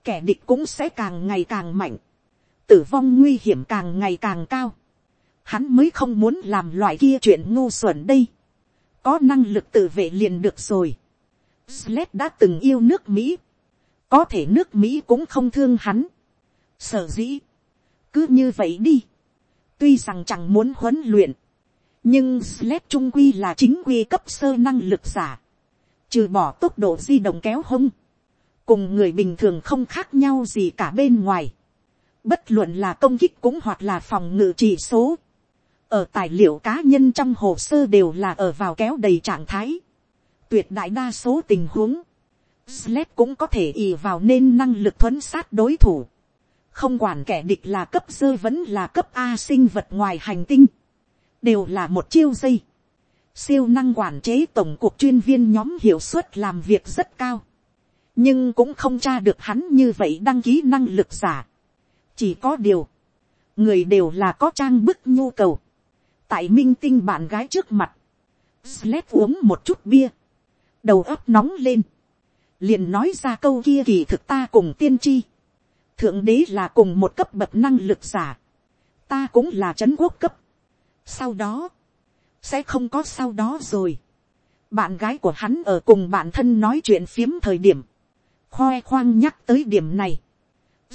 kẻ địch cũng sẽ càng ngày càng mạnh, tử vong nguy hiểm càng ngày càng cao, hắn mới không muốn làm loại kia chuyện ngu xuẩn đây, có năng lực tự vệ liền được rồi. Sled đã từng yêu nước Mỹ, có thể nước Mỹ cũng không thương hắn. Sở dĩ, cứ như vậy đi, tuy rằng chẳng muốn huấn luyện, nhưng Sled trung quy là chính quy cấp sơ năng lực giả, trừ bỏ tốc độ di động kéo hông, cùng người bình thường không khác nhau gì cả bên ngoài. Bất luận là công kích cũng hoặc là phòng ngự chỉ số, ở tài liệu cá nhân trong hồ sơ đều là ở vào kéo đầy trạng thái. tuyệt đại đa số tình huống, Sled cũng có thể ì vào nên năng lực thuấn sát đối thủ. không quản kẻ địch là cấp dơ vẫn là cấp a sinh vật ngoài hành tinh, đều là một chiêu dây. siêu năng quản chế tổng cục chuyên viên nhóm hiệu suất làm việc rất cao, nhưng cũng không tra được hắn như vậy đăng ký năng lực giả. Chỉ có điều, người đều là có trang bức nhu cầu, tại minh tinh bạn gái trước mặt, Sled uống một chút bia, đầu óc nóng lên, liền nói ra câu kia kỳ thực ta cùng tiên tri, thượng đế là cùng một cấp bậc năng lực giả, ta cũng là c h ấ n quốc cấp, sau đó, sẽ không có sau đó rồi, bạn gái của hắn ở cùng bạn thân nói chuyện phiếm thời điểm, khoe khoang nhắc tới điểm này,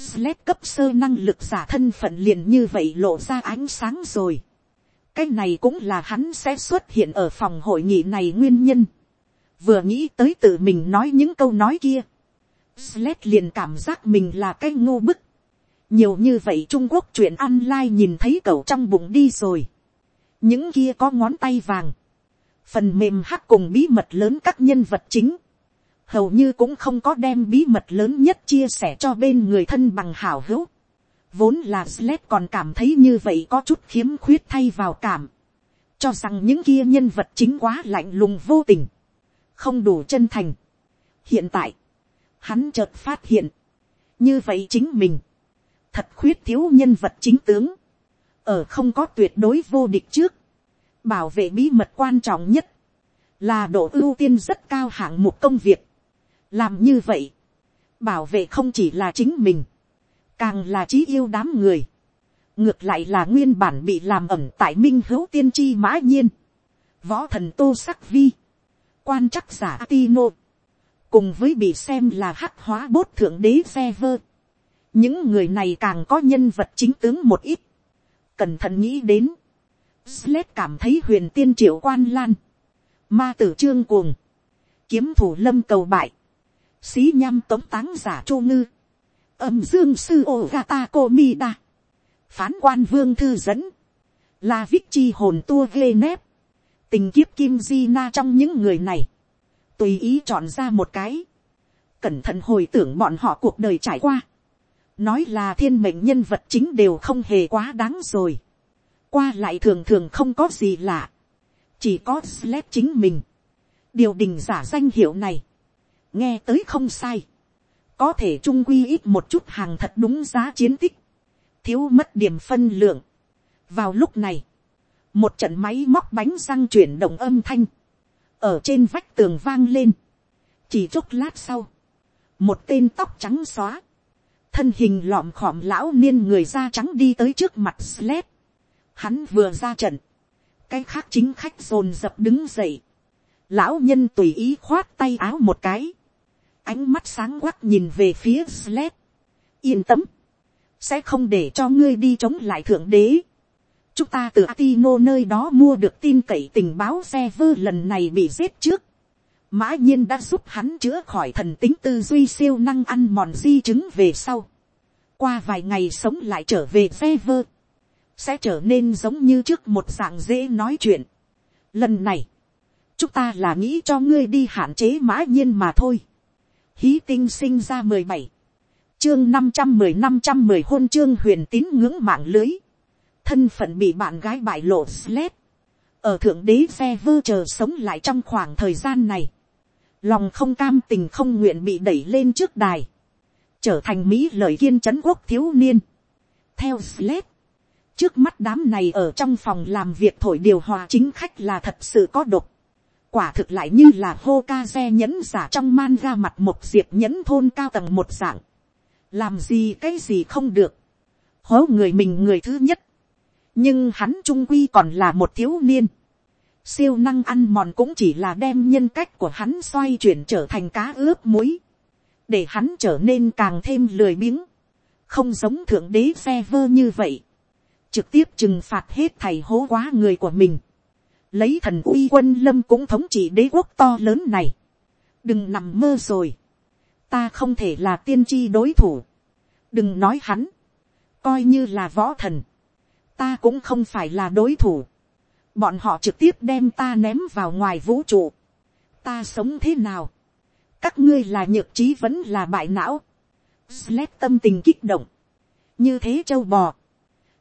Sled cấp sơ năng lực giả thân phận liền như vậy lộ ra ánh sáng rồi. Cái này cũng là hắn sẽ xuất hiện ở phòng hội nghị này nguyên nhân. Vừa nghĩ tới tự mình nói những câu nói kia. Sled liền cảm giác mình là cái ngu bức. Nhiều như vậy Trung Quốc chuyện online nhìn thấy cậu trong bụng đi rồi. Những kia có ngón tay vàng. Phần mềm hắc cùng bí mật lớn các nhân vật chính. hầu như cũng không có đem bí mật lớn nhất chia sẻ cho bên người thân bằng hảo hữu. Vốn là Sled còn cảm thấy như vậy có chút khiếm khuyết thay vào cảm. Cho rằng những kia nhân vật chính quá lạnh lùng vô tình. Không đủ chân thành. Hiện tại, hắn chợt phát hiện. Như vậy chính mình. Thật khuyết thiếu nhân vật chính tướng. Ở không có tuyệt đối vô địch trước. Bảo vệ bí mật quan trọng nhất. Là độ ưu tiên rất cao hạng mục công việc làm như vậy, bảo vệ không chỉ là chính mình, càng là trí yêu đám người, ngược lại là nguyên bản bị làm ẩm tại minh hữu tiên tri mã nhiên, võ thần tô sắc vi, quan chắc giả Atino, cùng với bị xem là hắc hóa bốt thượng đế xe vơ. những người này càng có nhân vật chính tướng một ít, cẩn thận nghĩ đến, Sled cảm thấy huyền tiên triệu quan lan, ma tử trương cuồng, kiếm thủ lâm cầu bại, xí nhăm tống táng giả chu ngư, âm dương sư ô gata cô mi đa, phán quan vương thư dẫn, là vích chi hồn tua ghê nép, tình kiếp kim di na trong những người này, tùy ý chọn ra một cái, cẩn thận hồi tưởng bọn họ cuộc đời trải qua, nói là thiên mệnh nhân vật chính đều không hề quá đáng rồi, qua lại thường thường không có gì lạ, chỉ có sled chính mình, điều đình giả danh hiệu này, nghe tới không sai, có thể trung quy ít một chút hàng thật đúng giá chiến tích, thiếu mất điểm phân lượng. vào lúc này, một trận máy móc bánh răng chuyển động âm thanh, ở trên vách tường vang lên, chỉ chốc lát sau, một tên tóc trắng xóa, thân hình lọm khọm lão niên người da trắng đi tới trước mặt sled, hắn vừa ra trận, cái khác chính khách dồn dập đứng dậy, lão nhân tùy ý khoát tay áo một cái, ánh mắt sáng quắc nhìn về phía Sled. Yên tâm, sẽ không để cho ngươi đi chống lại thượng đế. Chúng ta từ Atino nơi đó mua được tin cậy tình báo xe vơ lần này bị giết trước. Mã nhiên đã giúp hắn chữa khỏi thần tính tư duy siêu năng ăn mòn di chứng về sau. Qua vài ngày sống lại trở về xe vơ. Sẽ trở nên giống như trước một dạng dễ nói chuyện. Lần này, chúng ta là nghĩ cho ngươi đi hạn chế mã nhiên mà thôi hí tinh sinh ra mười bảy, chương năm trăm mười năm trăm mười hôn chương huyền tín ngưỡng mạng lưới, thân phận bị bạn gái bại lộ sled, ở thượng đế xe vơ chờ sống lại trong khoảng thời gian này, lòng không cam tình không nguyện bị đẩy lên trước đài, trở thành mỹ lời kiên trấn quốc thiếu niên. theo sled, trước mắt đám này ở trong phòng làm việc thổi điều hòa chính khách là thật sự có độc, quả thực lại như là hô ca xe nhẫn giả trong man ra mặt một diệp nhẫn thôn cao tầng một dạng. làm gì cái gì không được. hố người mình người thứ nhất nhưng hắn trung quy còn là một thiếu niên. siêu năng ăn mòn cũng chỉ là đem nhân cách của hắn xoay chuyển trở thành cá ướp muối. để hắn trở nên càng thêm lười biếng. không giống thượng đế xe vơ như vậy. trực tiếp trừng phạt hết thầy hố quá người của mình lấy thần uy quân lâm cũng thống trị đế quốc to lớn này. đừng nằm mơ rồi. ta không thể là tiên tri đối thủ. đừng nói hắn. coi như là võ thần ta cũng không phải là đối thủ. bọn họ trực tiếp đem ta ném vào ngoài vũ trụ. ta sống thế nào. các ngươi là nhược trí vẫn là bại não. Sled tâm tình kích động. như thế châu bò.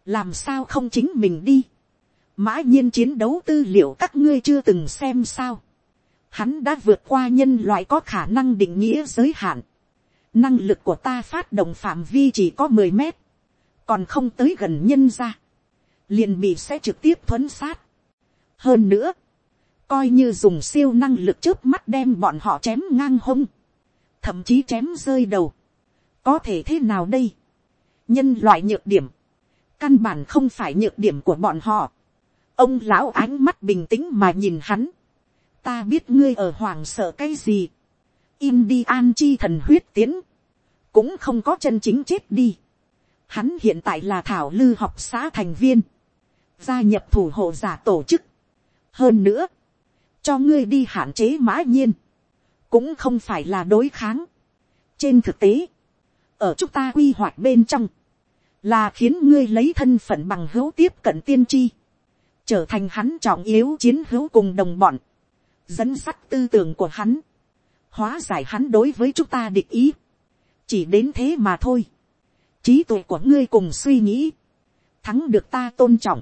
làm sao không chính mình đi mã nhiên chiến đấu tư liệu các ngươi chưa từng xem sao. Hắn đã vượt qua nhân loại có khả năng định nghĩa giới hạn. Năng lực của ta phát động phạm vi chỉ có mười mét. Còn không tới gần nhân ra. Liền bị sẽ trực tiếp thuấn sát. Hơn nữa. Coi như dùng siêu năng lực trước mắt đem bọn họ chém ngang hông. Thậm chí chém rơi đầu. Có thể thế nào đây? Nhân loại nhược điểm. Căn bản không phải nhược điểm của bọn họ ông lão ánh mắt bình tĩnh mà nhìn hắn. ta biết ngươi ở hoàng sợ cái gì. Indian chi thần huyết tiến. cũng không có chân chính chết đi. hắn hiện tại là thảo lư học xã thành viên gia nhập thủ hộ giả tổ chức. hơn nữa, cho ngươi đi hạn chế mã nhiên. cũng không phải là đối kháng. trên thực tế, ở chúng ta quy hoạch bên trong, là khiến ngươi lấy thân phận bằng hữu tiếp cận tiên tri trở thành hắn trọng yếu chiến hữu cùng đồng bọn, dẫn sắt tư tưởng của hắn, hóa giải hắn đối với chúng ta địch ý, chỉ đến thế mà thôi, trí tuệ của ngươi cùng suy nghĩ, thắng được ta tôn trọng,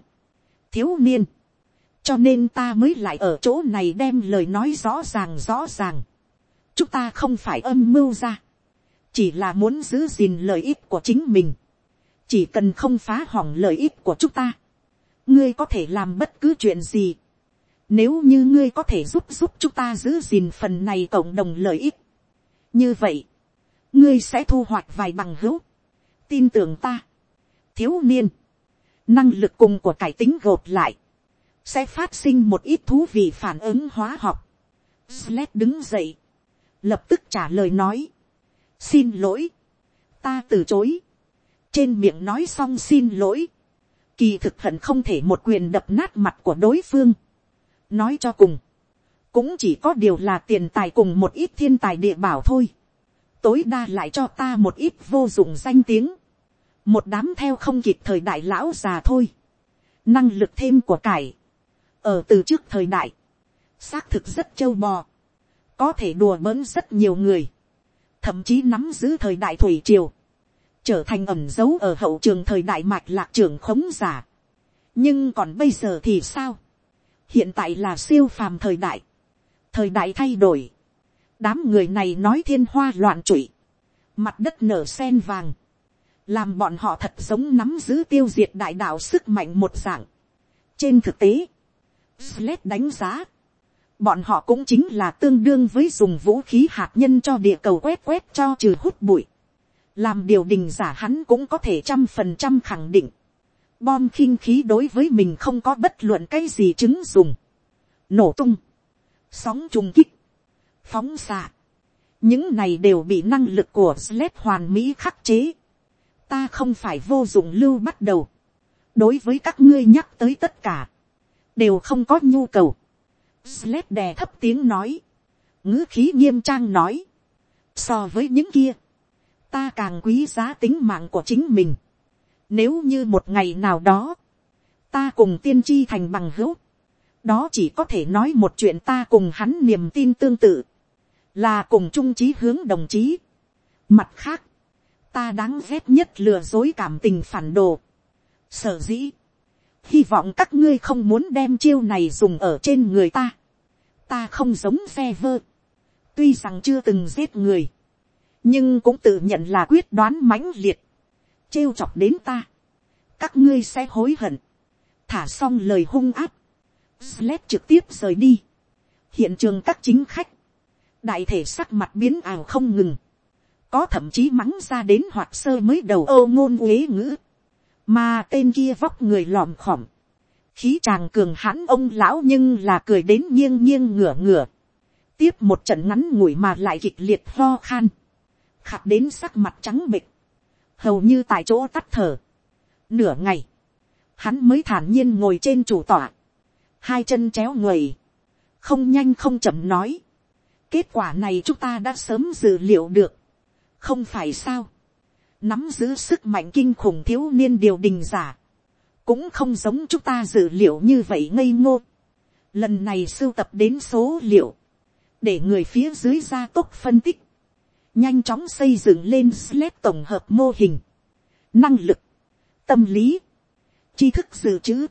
thiếu niên, cho nên ta mới lại ở chỗ này đem lời nói rõ ràng rõ ràng, chúng ta không phải âm mưu ra, chỉ là muốn giữ gìn lợi ích của chính mình, chỉ cần không phá hỏng lợi ích của chúng ta, ngươi có thể làm bất cứ chuyện gì, nếu như ngươi có thể giúp giúp chúng ta giữ gìn phần này cộng đồng lợi ích, như vậy, ngươi sẽ thu hoạch vài bằng hữu, tin tưởng ta, thiếu niên, năng lực cùng của cải tính gộp lại, sẽ phát sinh một ít thú vị phản ứng hóa học. Sled đứng dậy, lập tức trả lời nói, xin lỗi, ta từ chối, trên miệng nói xong xin lỗi, kỳ thực hận không thể một quyền đập nát mặt của đối phương, nói cho cùng, cũng chỉ có điều là tiền tài cùng một ít thiên tài địa bảo thôi, tối đa lại cho ta một ít vô dụng danh tiếng, một đám theo không kịp thời đại lão già thôi, năng lực thêm của cải, ở từ trước thời đại, xác thực rất trâu bò, có thể đùa bỡn rất nhiều người, thậm chí nắm giữ thời đại thủy triều, trở thành ẩm dấu ở hậu trường thời đại mạch lạc trưởng khống giả. nhưng còn bây giờ thì sao, hiện tại là siêu phàm thời đại, thời đại thay đổi, đám người này nói thiên hoa loạn trụy, mặt đất nở sen vàng, làm bọn họ thật giống nắm giữ tiêu diệt đại đạo sức mạnh một dạng. trên thực tế, Sled đánh giá, bọn họ cũng chính là tương đương với dùng vũ khí hạt nhân cho địa cầu quét quét cho trừ hút bụi. làm điều đình giả hắn cũng có thể trăm phần trăm khẳng định. bom khinh khí đối với mình không có bất luận cái gì chứng dùng. nổ tung, sóng trùng kích, phóng xạ. những này đều bị năng lực của Sled hoàn mỹ khắc chế ta không phải vô dụng lưu bắt đầu. đối với các ngươi nhắc tới tất cả, đều không có nhu cầu Sled đè thấp tiếng nói. ngữ khí nghiêm trang nói. So với những kia. Ta càng quý giá tính mạng của chính mình. Nếu như một ngày nào đó. Ta cùng tiên tri thành bằng hữu. Đó chỉ có thể nói một chuyện ta cùng hắn niềm tin tương tự. Là cùng chung chí hướng đồng chí. Mặt khác. Ta đáng ghét nhất lừa dối cảm tình phản đồ. Sở dĩ hy vọng các ngươi không muốn đem chiêu này dùng ở trên người ta. ta không giống phe vơ. tuy rằng chưa từng giết người, nhưng cũng tự nhận là quyết đoán mãnh liệt. trêu chọc đến ta. các ngươi sẽ hối hận. thả xong lời hung áp. Sled trực tiếp rời đi. hiện trường các chính khách. đại thể sắc mặt biến ảo không ngừng có thậm chí mắng ra đến hoạt sơ mới đầu âu ngôn uế ngữ. Mà tên kia vóc người lòm khỏm, khí chàng cường hãn ông lão nhưng là cười đến nghiêng nghiêng ngửa ngửa, tiếp một trận ngắn ngủi mà lại kịch liệt ho khan, khạc đến sắc mặt trắng bịch, hầu như tại chỗ tắt thở. Nửa ngày, hắn mới thản nhiên ngồi trên chủ tọa, hai chân chéo người. Không nhanh không chậm nói, kết quả này chúng ta đã sớm dự liệu được, không phải sao, nắm giữ sức mạnh kinh khủng thiếu niên điều đình giả, cũng không giống chúng ta dự liệu như vậy ngây ngô. Lần này sưu tập đến số liệu, để người phía dưới gia tốc phân tích, nhanh chóng xây dựng lên sled tổng hợp mô hình, năng lực, tâm lý, tri thức dự trữ,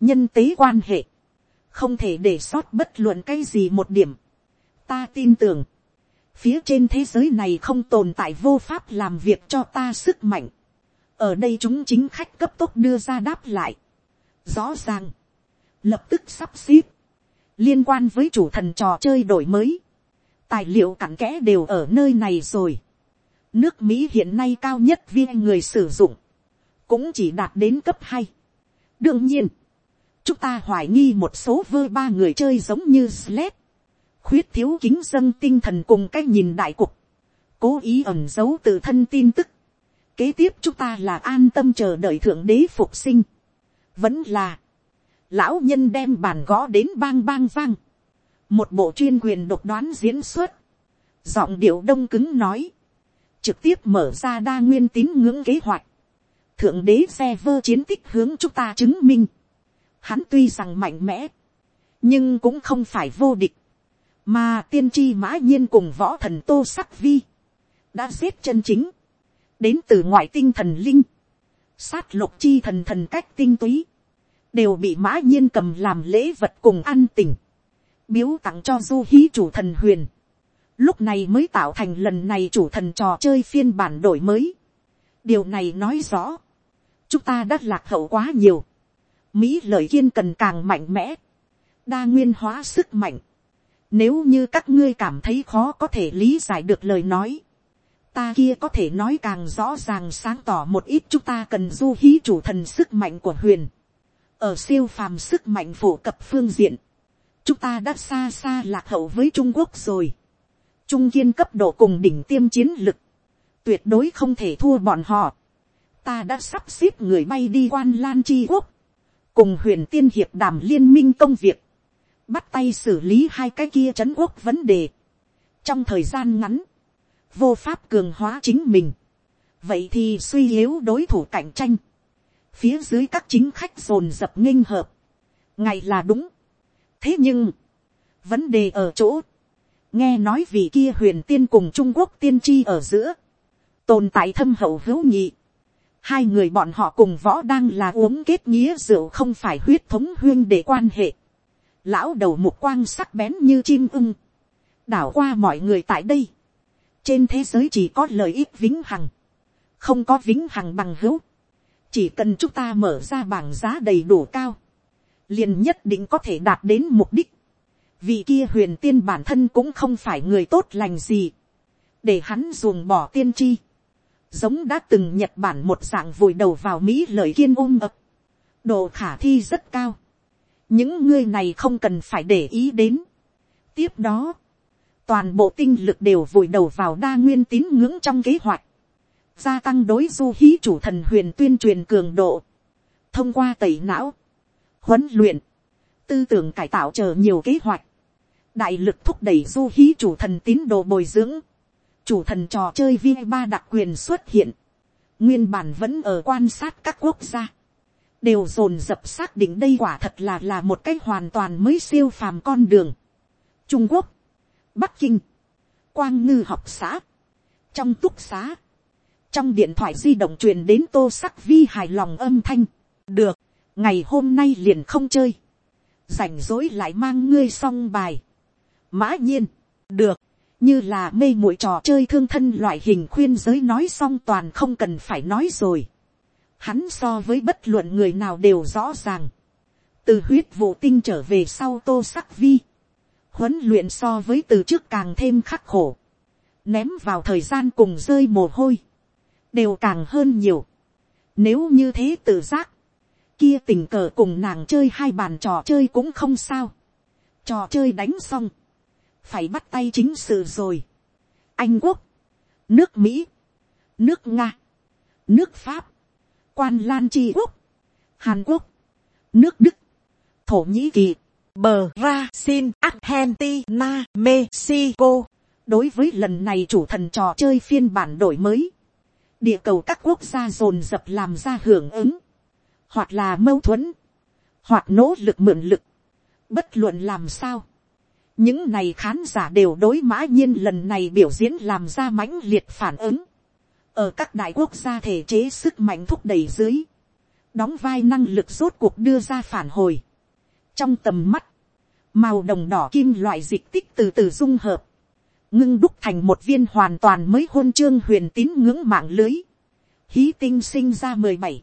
nhân tế quan hệ, không thể để sót bất luận cái gì một điểm. Ta tin tưởng, phía trên thế giới này không tồn tại vô pháp làm việc cho ta sức mạnh. ở đây chúng chính khách cấp tốc đưa ra đáp lại. rõ ràng, lập tức sắp xếp, liên quan với chủ thần trò chơi đổi mới, tài liệu cặn kẽ đều ở nơi này rồi. nước mỹ hiện nay cao nhất viên người sử dụng, cũng chỉ đạt đến cấp hai. đương nhiên, chúng ta hoài nghi một số vơ ba người chơi giống như Sled, khuyết thiếu kính dân tinh thần cùng cái nhìn đại cục, cố ý ẩn giấu từ thân tin tức. Kế tiếp chúng ta là an tâm chờ đợi thượng đế phục sinh. Vẫn là, lão nhân đem bàn gõ đến bang bang vang. Một bộ chuyên quyền độc đoán diễn xuất. Giọng điệu đông cứng nói. Trực tiếp mở ra đa nguyên tín ngưỡng kế hoạch. Thượng đế xe vơ chiến tích hướng chúng ta chứng minh. Hắn tuy rằng mạnh mẽ. Nhưng cũng không phải vô địch mà tiên tri mã nhiên cùng võ thần tô sắc vi, đã giết chân chính, đến từ ngoại tinh thần linh, sát lục chi thần thần cách tinh túy, đều bị mã nhiên cầm làm lễ vật cùng ăn tình, biếu tặng cho du hí chủ thần huyền, lúc này mới tạo thành lần này chủ thần trò chơi phiên bản đổi mới. điều này nói rõ, chúng ta đã lạc hậu quá nhiều, mỹ lợi kiên cần càng mạnh mẽ, đa nguyên hóa sức mạnh, nếu như các ngươi cảm thấy khó có thể lý giải được lời nói, ta kia có thể nói càng rõ ràng sáng tỏ một ít chúng ta cần du hí chủ thần sức mạnh của huyền. Ở siêu phàm sức mạnh phổ cập phương diện, chúng ta đã xa xa lạc hậu với Trung Quốc rồi. Trung kiên cấp độ cùng đỉnh tiêm chiến lực, tuyệt đối không thể thua bọn họ. Ta đã sắp xếp người bay đi quan Lan Chi Quốc, cùng huyền tiên hiệp đàm liên minh công việc, bắt tay xử lý hai cái kia c quốc vấn đề. Trong thời gian ngắn, vô pháp cường hóa chính mình, vậy thì suy yếu đối thủ cạnh tranh, phía dưới các chính khách dồn dập nghinh hợp, ngày là đúng. thế nhưng, vấn đề ở chỗ, nghe nói vì kia huyền tiên cùng trung quốc tiên tri ở giữa, tồn tại thâm hậu hữu nhị, hai người bọn họ cùng võ đang là uống kết nghĩa rượu không phải huyết thống huyên để quan hệ, lão đầu mục quang sắc bén như chim ưng, đảo qua mọi người tại đây, trên thế giới chỉ có lợi ích vĩnh hằng, không có vĩnh hằng bằng hữu, chỉ cần chúng ta mở ra bảng giá đầy đủ cao, liền nhất định có thể đạt đến mục đích, vì kia huyền tiên bản thân cũng không phải người tốt lành gì, để hắn ruồng bỏ tiên tri, giống đã từng nhật bản một dạng vùi đầu vào mỹ lợi kiên ôm ập, độ khả thi rất cao, những ngươi này không cần phải để ý đến. tiếp đó, toàn bộ tinh lực đều vùi đầu vào đa nguyên tín ngưỡng trong kế hoạch, gia tăng đối du hí chủ thần huyền tuyên truyền cường độ, thông qua tẩy não, huấn luyện, tư tưởng cải tạo chờ nhiều kế hoạch, đại lực thúc đẩy du hí chủ thần tín đồ bồi dưỡng, chủ thần trò chơi vi ba đặc quyền xuất hiện, nguyên bản vẫn ở quan sát các quốc gia, đều dồn dập xác định đây quả thật là là một cách hoàn toàn mới siêu phàm con đường. Trung Quốc, Bắc Kinh, Quang Ngư học xã, trong túc xá, trong điện thoại di động truyền đến tô sắc vi hài lòng âm thanh, được, ngày hôm nay liền không chơi, rảnh rỗi lại mang ngươi xong bài, mã nhiên, được, như là mê muội trò chơi thương thân loại hình khuyên giới nói xong toàn không cần phải nói rồi hắn so với bất luận người nào đều rõ ràng, từ huyết vụ tinh trở về sau tô sắc vi, huấn luyện so với từ trước càng thêm khắc khổ, ném vào thời gian cùng rơi mồ hôi, đều càng hơn nhiều. Nếu như thế tự giác, kia tình cờ cùng nàng chơi hai bàn trò chơi cũng không sao. Trò chơi đánh xong, phải bắt tay chính sự rồi. Anh Quốc, nước Mỹ, nước Nga, nước Pháp, quan lan chi quốc, hàn quốc, nước đức, thổ nhĩ kỳ, bờ ra xin argentina mexico. đối với lần này chủ thần trò chơi phiên bản đổi mới địa cầu các quốc gia dồn dập làm ra hưởng ứng hoặc là mâu thuẫn hoặc nỗ lực mượn lực bất luận làm sao. những này khán giả đều đối mã nhiên lần này biểu diễn làm ra mãnh liệt phản ứng ở các đại quốc gia thể chế sức mạnh thúc đẩy dưới, đóng vai năng lực rốt cuộc đưa ra phản hồi. trong tầm mắt, màu đồng đỏ kim loại dịch tích từ từ dung hợp, ngưng đúc thành một viên hoàn toàn mới hôn chương huyền tín ngưỡng mạng lưới. Hí tinh sinh ra mười bảy,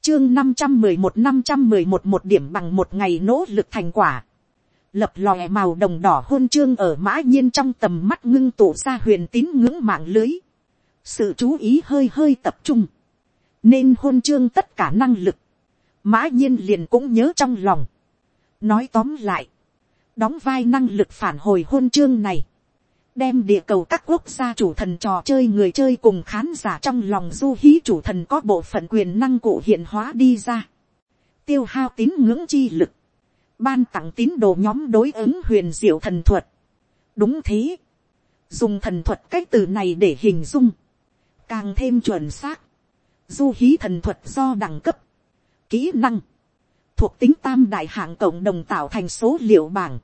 chương năm trăm mười một năm trăm mười một một điểm bằng một ngày nỗ lực thành quả. Lập lòe màu đồng đỏ hôn chương ở mã nhiên trong tầm mắt ngưng tụ ra huyền tín ngưỡng mạng lưới sự chú ý hơi hơi tập trung, nên hôn chương tất cả năng lực, mã nhiên liền cũng nhớ trong lòng. nói tóm lại, đóng vai năng lực phản hồi hôn chương này, đem địa cầu các quốc gia chủ thần trò chơi người chơi cùng khán giả trong lòng du hí chủ thần có bộ phận quyền năng cụ hiện hóa đi ra, tiêu hao tín ngưỡng chi lực, ban tặng tín đồ nhóm đối ứng huyền diệu thần thuật. đúng thế, dùng thần thuật cái từ này để hình dung, càng thêm chuẩn xác, du hí thần thuật do đẳng cấp, kỹ năng, thuộc tính tam đại hạng cộng đồng tạo thành số liệu bảng,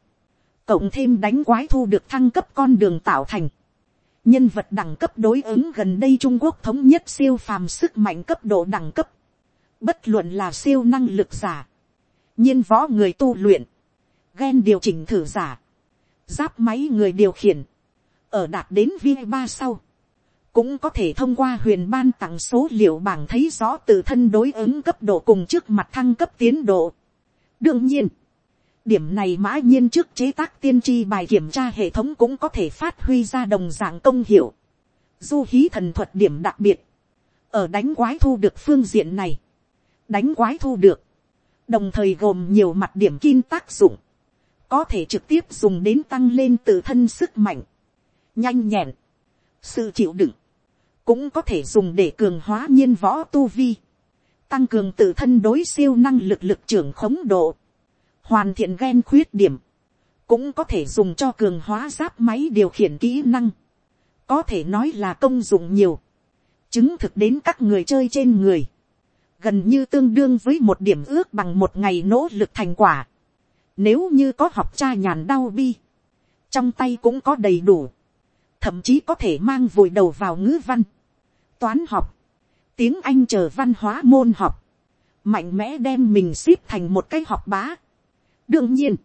cộng thêm đánh quái thu được thăng cấp con đường tạo thành, nhân vật đẳng cấp đối ứng gần đây trung quốc thống nhất siêu phàm sức mạnh cấp độ đẳng cấp, bất luận là siêu năng lực giả, nhiên võ người tu luyện, ghen điều chỉnh thử giả, giáp máy người điều khiển, ở đạt đến vi ba sau, cũng có thể thông qua huyền ban tặng số liệu bảng thấy rõ tự thân đối ứng cấp độ cùng trước mặt thăng cấp tiến độ. đương nhiên, điểm này mã nhiên trước chế tác tiên tri bài kiểm tra hệ thống cũng có thể phát huy ra đồng dạng công hiệu. du hí thần thuật điểm đặc biệt, ở đánh quái thu được phương diện này, đánh quái thu được, đồng thời gồm nhiều mặt điểm kim tác dụng, có thể trực tiếp dùng đến tăng lên tự thân sức mạnh, nhanh nhẹn, sự chịu đựng, cũng có thể dùng để cường hóa nhiên võ tu vi, tăng cường tự thân đối siêu năng lực lực trưởng khống độ, hoàn thiện ghen khuyết điểm, cũng có thể dùng cho cường hóa giáp máy điều khiển kỹ năng, có thể nói là công dụng nhiều, chứng thực đến các người chơi trên người, gần như tương đương với một điểm ước bằng một ngày nỗ lực thành quả. Nếu như có học cha nhàn đau bi, trong tay cũng có đầy đủ, thậm chí có thể mang vùi đầu vào ngữ văn, toán học, tiếng anh chờ văn hóa môn học, mạnh mẽ đem mình ship thành một cái học bá. đương nhiên,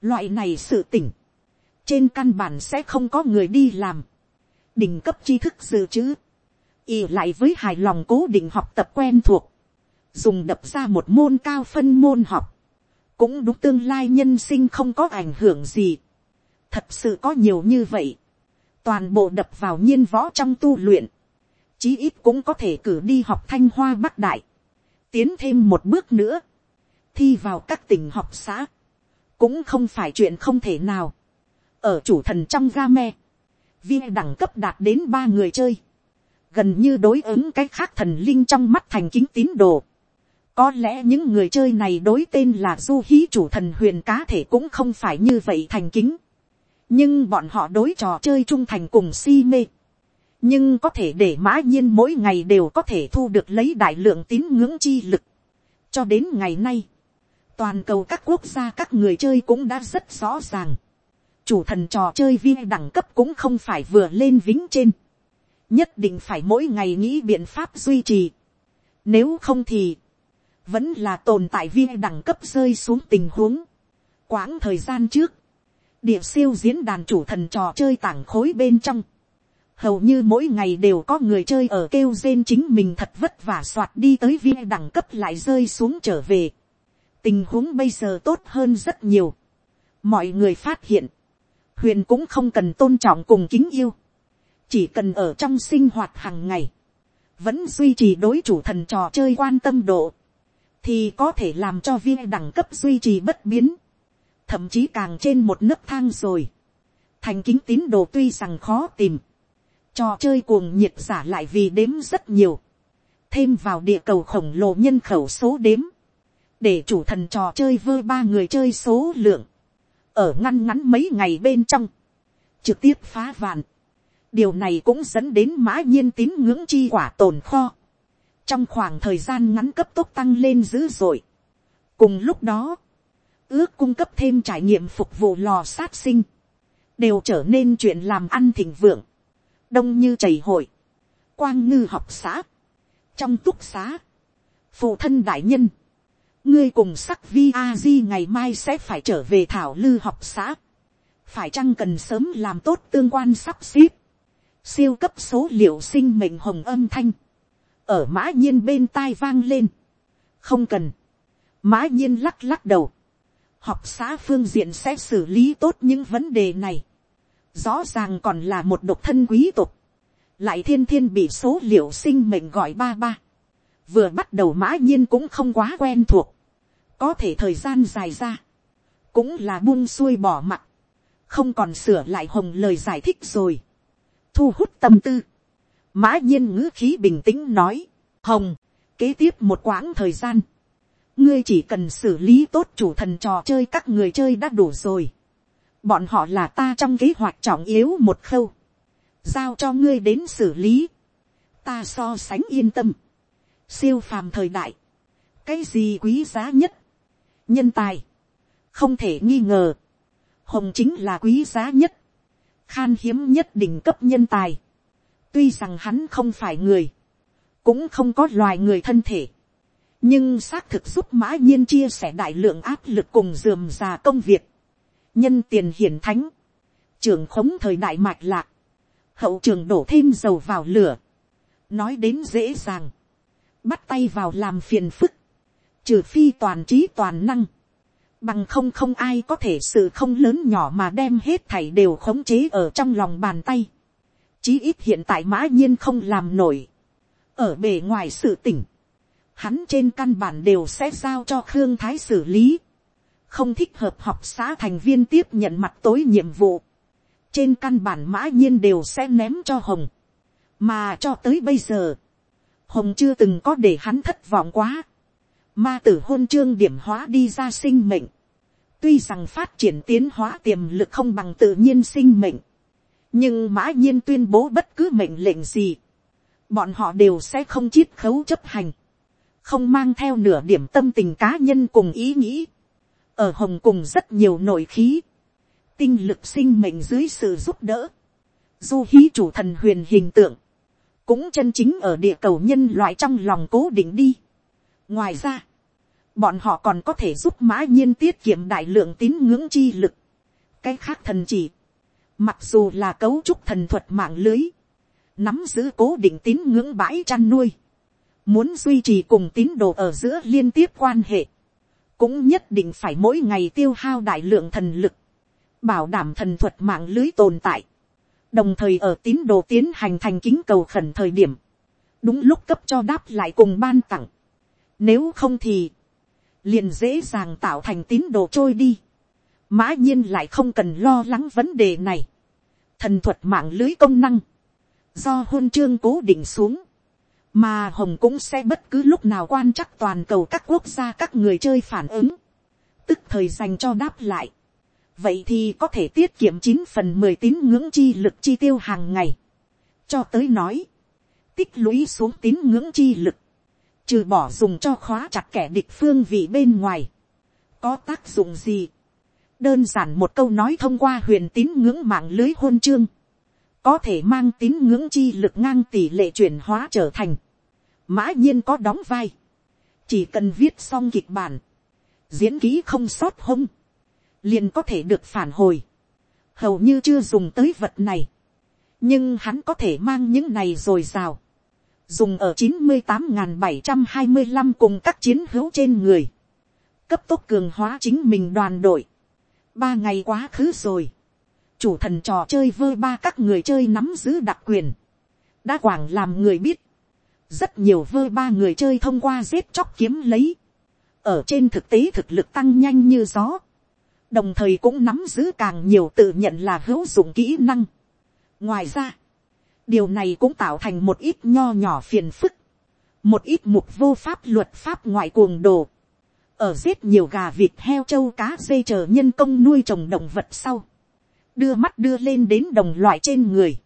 loại này sự tỉnh, trên căn bản sẽ không có người đi làm, đỉnh cấp tri thức dự trữ, ì lại với hài lòng cố định học tập quen thuộc, dùng đập ra một môn cao phân môn học, cũng đúng tương lai nhân sinh không có ảnh hưởng gì. thật sự có nhiều như vậy, toàn bộ đập vào nhiên võ trong tu luyện, chí ít cũng có thể cử đi học thanh hoa bắc đại, tiến thêm một bước nữa, thi vào các tỉnh học xã, cũng không phải chuyện không thể nào. ở chủ thần trong ga me, viên đẳng cấp đạt đến ba người chơi, gần như đối ứng cái khác thần linh trong mắt thành kính tín đồ. có lẽ những người chơi này đối tên là du hí chủ thần huyền cá thể cũng không phải như vậy thành kính, nhưng bọn họ đối trò chơi trung thành cùng si mê nhưng có thể để mã nhiên mỗi ngày đều có thể thu được lấy đại lượng tín ngưỡng chi lực. cho đến ngày nay, toàn cầu các quốc gia các người chơi cũng đã rất rõ ràng. chủ thần trò chơi viên đẳng cấp cũng không phải vừa lên vĩnh trên. nhất định phải mỗi ngày nghĩ biện pháp duy trì. nếu không thì, vẫn là tồn tại viên đẳng cấp rơi xuống tình huống. quãng thời gian trước, địa siêu diễn đàn chủ thần trò chơi tảng khối bên trong, hầu như mỗi ngày đều có người chơi ở kêu rên chính mình thật vất vả soạt đi tới viên đẳng cấp lại rơi xuống trở về. tình huống bây giờ tốt hơn rất nhiều. mọi người phát hiện, huyền cũng không cần tôn trọng cùng kính yêu, chỉ cần ở trong sinh hoạt hàng ngày, vẫn duy trì đối chủ thần trò chơi quan tâm độ, thì có thể làm cho viên đẳng cấp duy trì bất biến, thậm chí càng trên một nấc thang rồi. thành kính tín đồ tuy rằng khó tìm, Trò chơi cuồng nhiệt giả lại vì đếm rất nhiều. Thêm vào địa cầu khổng lồ nhân khẩu số đếm. Để chủ thần trò chơi vơ ba người chơi số lượng. Ở ngăn ngắn mấy ngày bên trong. Trực tiếp phá vạn. Điều này cũng dẫn đến mã nhiên tín ngưỡng chi quả tồn kho. Trong khoảng thời gian ngắn cấp tốc tăng lên dữ dội. Cùng lúc đó, ước cung cấp thêm trải nghiệm phục vụ lò sát sinh. Đều trở nên chuyện làm ăn thịnh vượng. Đông như chảy hội, quang ngư học xã, trong túc xá, phụ thân đại nhân, ngươi cùng sắc vi a di ngày mai sẽ phải trở về thảo lư học xã, phải chăng cần sớm làm tốt tương quan sắp xếp, siêu cấp số liệu sinh mệnh hồng âm thanh, ở mã nhiên bên tai vang lên, không cần, mã nhiên lắc lắc đầu, học xã phương diện sẽ xử lý tốt những vấn đề này, rõ ràng còn là một độc thân quý tục, lại thiên thiên bị số liệu sinh mệnh gọi ba ba, vừa bắt đầu mã nhiên cũng không quá quen thuộc, có thể thời gian dài ra, cũng là buông xuôi bỏ mặt, không còn sửa lại hồng lời giải thích rồi, thu hút tâm tư, mã nhiên ngữ khí bình tĩnh nói, hồng, kế tiếp một quãng thời gian, ngươi chỉ cần xử lý tốt chủ thần trò chơi các người chơi đã đủ rồi. Bọn họ là ta trong kế hoạch trọng yếu một khâu. Giao cho ngươi đến xử lý. Ta so sánh yên tâm. Siêu phàm thời đại. Cái gì quý giá nhất? Nhân tài. Không thể nghi ngờ. hồng chính là quý giá nhất, khan hiếm nhất đỉnh cấp nhân tài, tuy rằng hắn không phải người, cũng không có loài người thân thể, nhưng xác thực giúp mã nhiên chia sẻ đại lượng áp lực cùng dườm già công việc, nhân tiền hiển thánh, trưởng khống thời đại mạch lạc, hậu trường đổ thêm dầu vào lửa, nói đến dễ dàng, bắt tay vào làm phiền phức, trừ phi toàn trí toàn năng, bằng không không ai có thể sự không lớn nhỏ mà đem hết thảy đều khống chế ở trong lòng bàn tay. Chí ít hiện tại mã nhiên không làm nổi. Ở bề ngoài sự tỉnh, hắn trên căn bản đều sẽ giao cho Khương Thái xử lý. Không thích hợp học xã thành viên tiếp nhận mặt tối nhiệm vụ. Trên căn bản mã nhiên đều sẽ ném cho Hồng. Mà cho tới bây giờ, Hồng chưa từng có để hắn thất vọng quá. Ma tử hôn chương điểm hóa đi ra sinh mệnh. Tuy rằng phát triển tiến hóa tiềm lực không bằng tự nhiên sinh mệnh. Nhưng mã nhiên tuyên bố bất cứ mệnh lệnh gì. Bọn họ đều sẽ không chiết khấu chấp hành. Không mang theo nửa điểm tâm tình cá nhân cùng ý nghĩ. Ở Hồng cùng rất nhiều nội khí. Tinh lực sinh mệnh dưới sự giúp đỡ. Du hí chủ thần huyền hình tượng. Cũng chân chính ở địa cầu nhân loại trong lòng cố định đi. Ngoài ra bọn họ còn có thể giúp mã nhiên tiết kiệm đại lượng tín ngưỡng chi lực. cái khác thần chỉ, mặc dù là cấu trúc thần thuật mạng lưới, nắm giữ cố định tín ngưỡng bãi chăn nuôi, muốn duy trì cùng tín đồ ở giữa liên tiếp quan hệ, cũng nhất định phải mỗi ngày tiêu hao đại lượng thần lực, bảo đảm thần thuật mạng lưới tồn tại, đồng thời ở tín đồ tiến hành thành kính cầu khẩn thời điểm, đúng lúc cấp cho đáp lại cùng ban tặng. Nếu không thì, liền dễ dàng tạo thành tín đồ trôi đi. mã nhiên lại không cần lo lắng vấn đề này. thần thuật mạng lưới công năng, do hôn chương cố định xuống, mà hồng cũng sẽ bất cứ lúc nào quan chắc toàn cầu các quốc gia các người chơi phản ứng, tức thời dành cho đáp lại. vậy thì có thể tiết kiệm chín phần mười tín ngưỡng chi lực chi tiêu hàng ngày. cho tới nói, tích lũy xuống tín ngưỡng chi lực, trừ bỏ dùng cho khóa chặt kẻ địch phương vị bên ngoài, có tác dụng gì. đơn giản một câu nói thông qua huyền tín ngưỡng mạng lưới hôn chương, có thể mang tín ngưỡng chi lực ngang tỷ lệ chuyển hóa trở thành, mã nhiên có đóng vai, chỉ cần viết xong kịch bản, diễn ký không sót hông, liền có thể được phản hồi, hầu như chưa dùng tới vật này, nhưng hắn có thể mang những này rồi o dùng ở chín mươi tám bảy trăm hai mươi năm cùng các chiến hữu trên người, cấp tốc cường hóa chính mình đoàn đội. ba ngày quá khứ rồi, chủ thần trò chơi vơ ba các người chơi nắm giữ đặc quyền, đã quảng làm người biết, rất nhiều vơ ba người chơi thông qua giết chóc kiếm lấy, ở trên thực tế thực lực tăng nhanh như gió, đồng thời cũng nắm giữ càng nhiều tự nhận là hữu dụng kỹ năng. ngoài ra, điều này cũng tạo thành một ít nho nhỏ phiền phức, một ít mục vô pháp luật pháp ngoại cuồng đồ, ở giết nhiều gà vịt heo trâu cá dây chờ nhân công nuôi trồng động vật sau, đưa mắt đưa lên đến đồng loại trên người,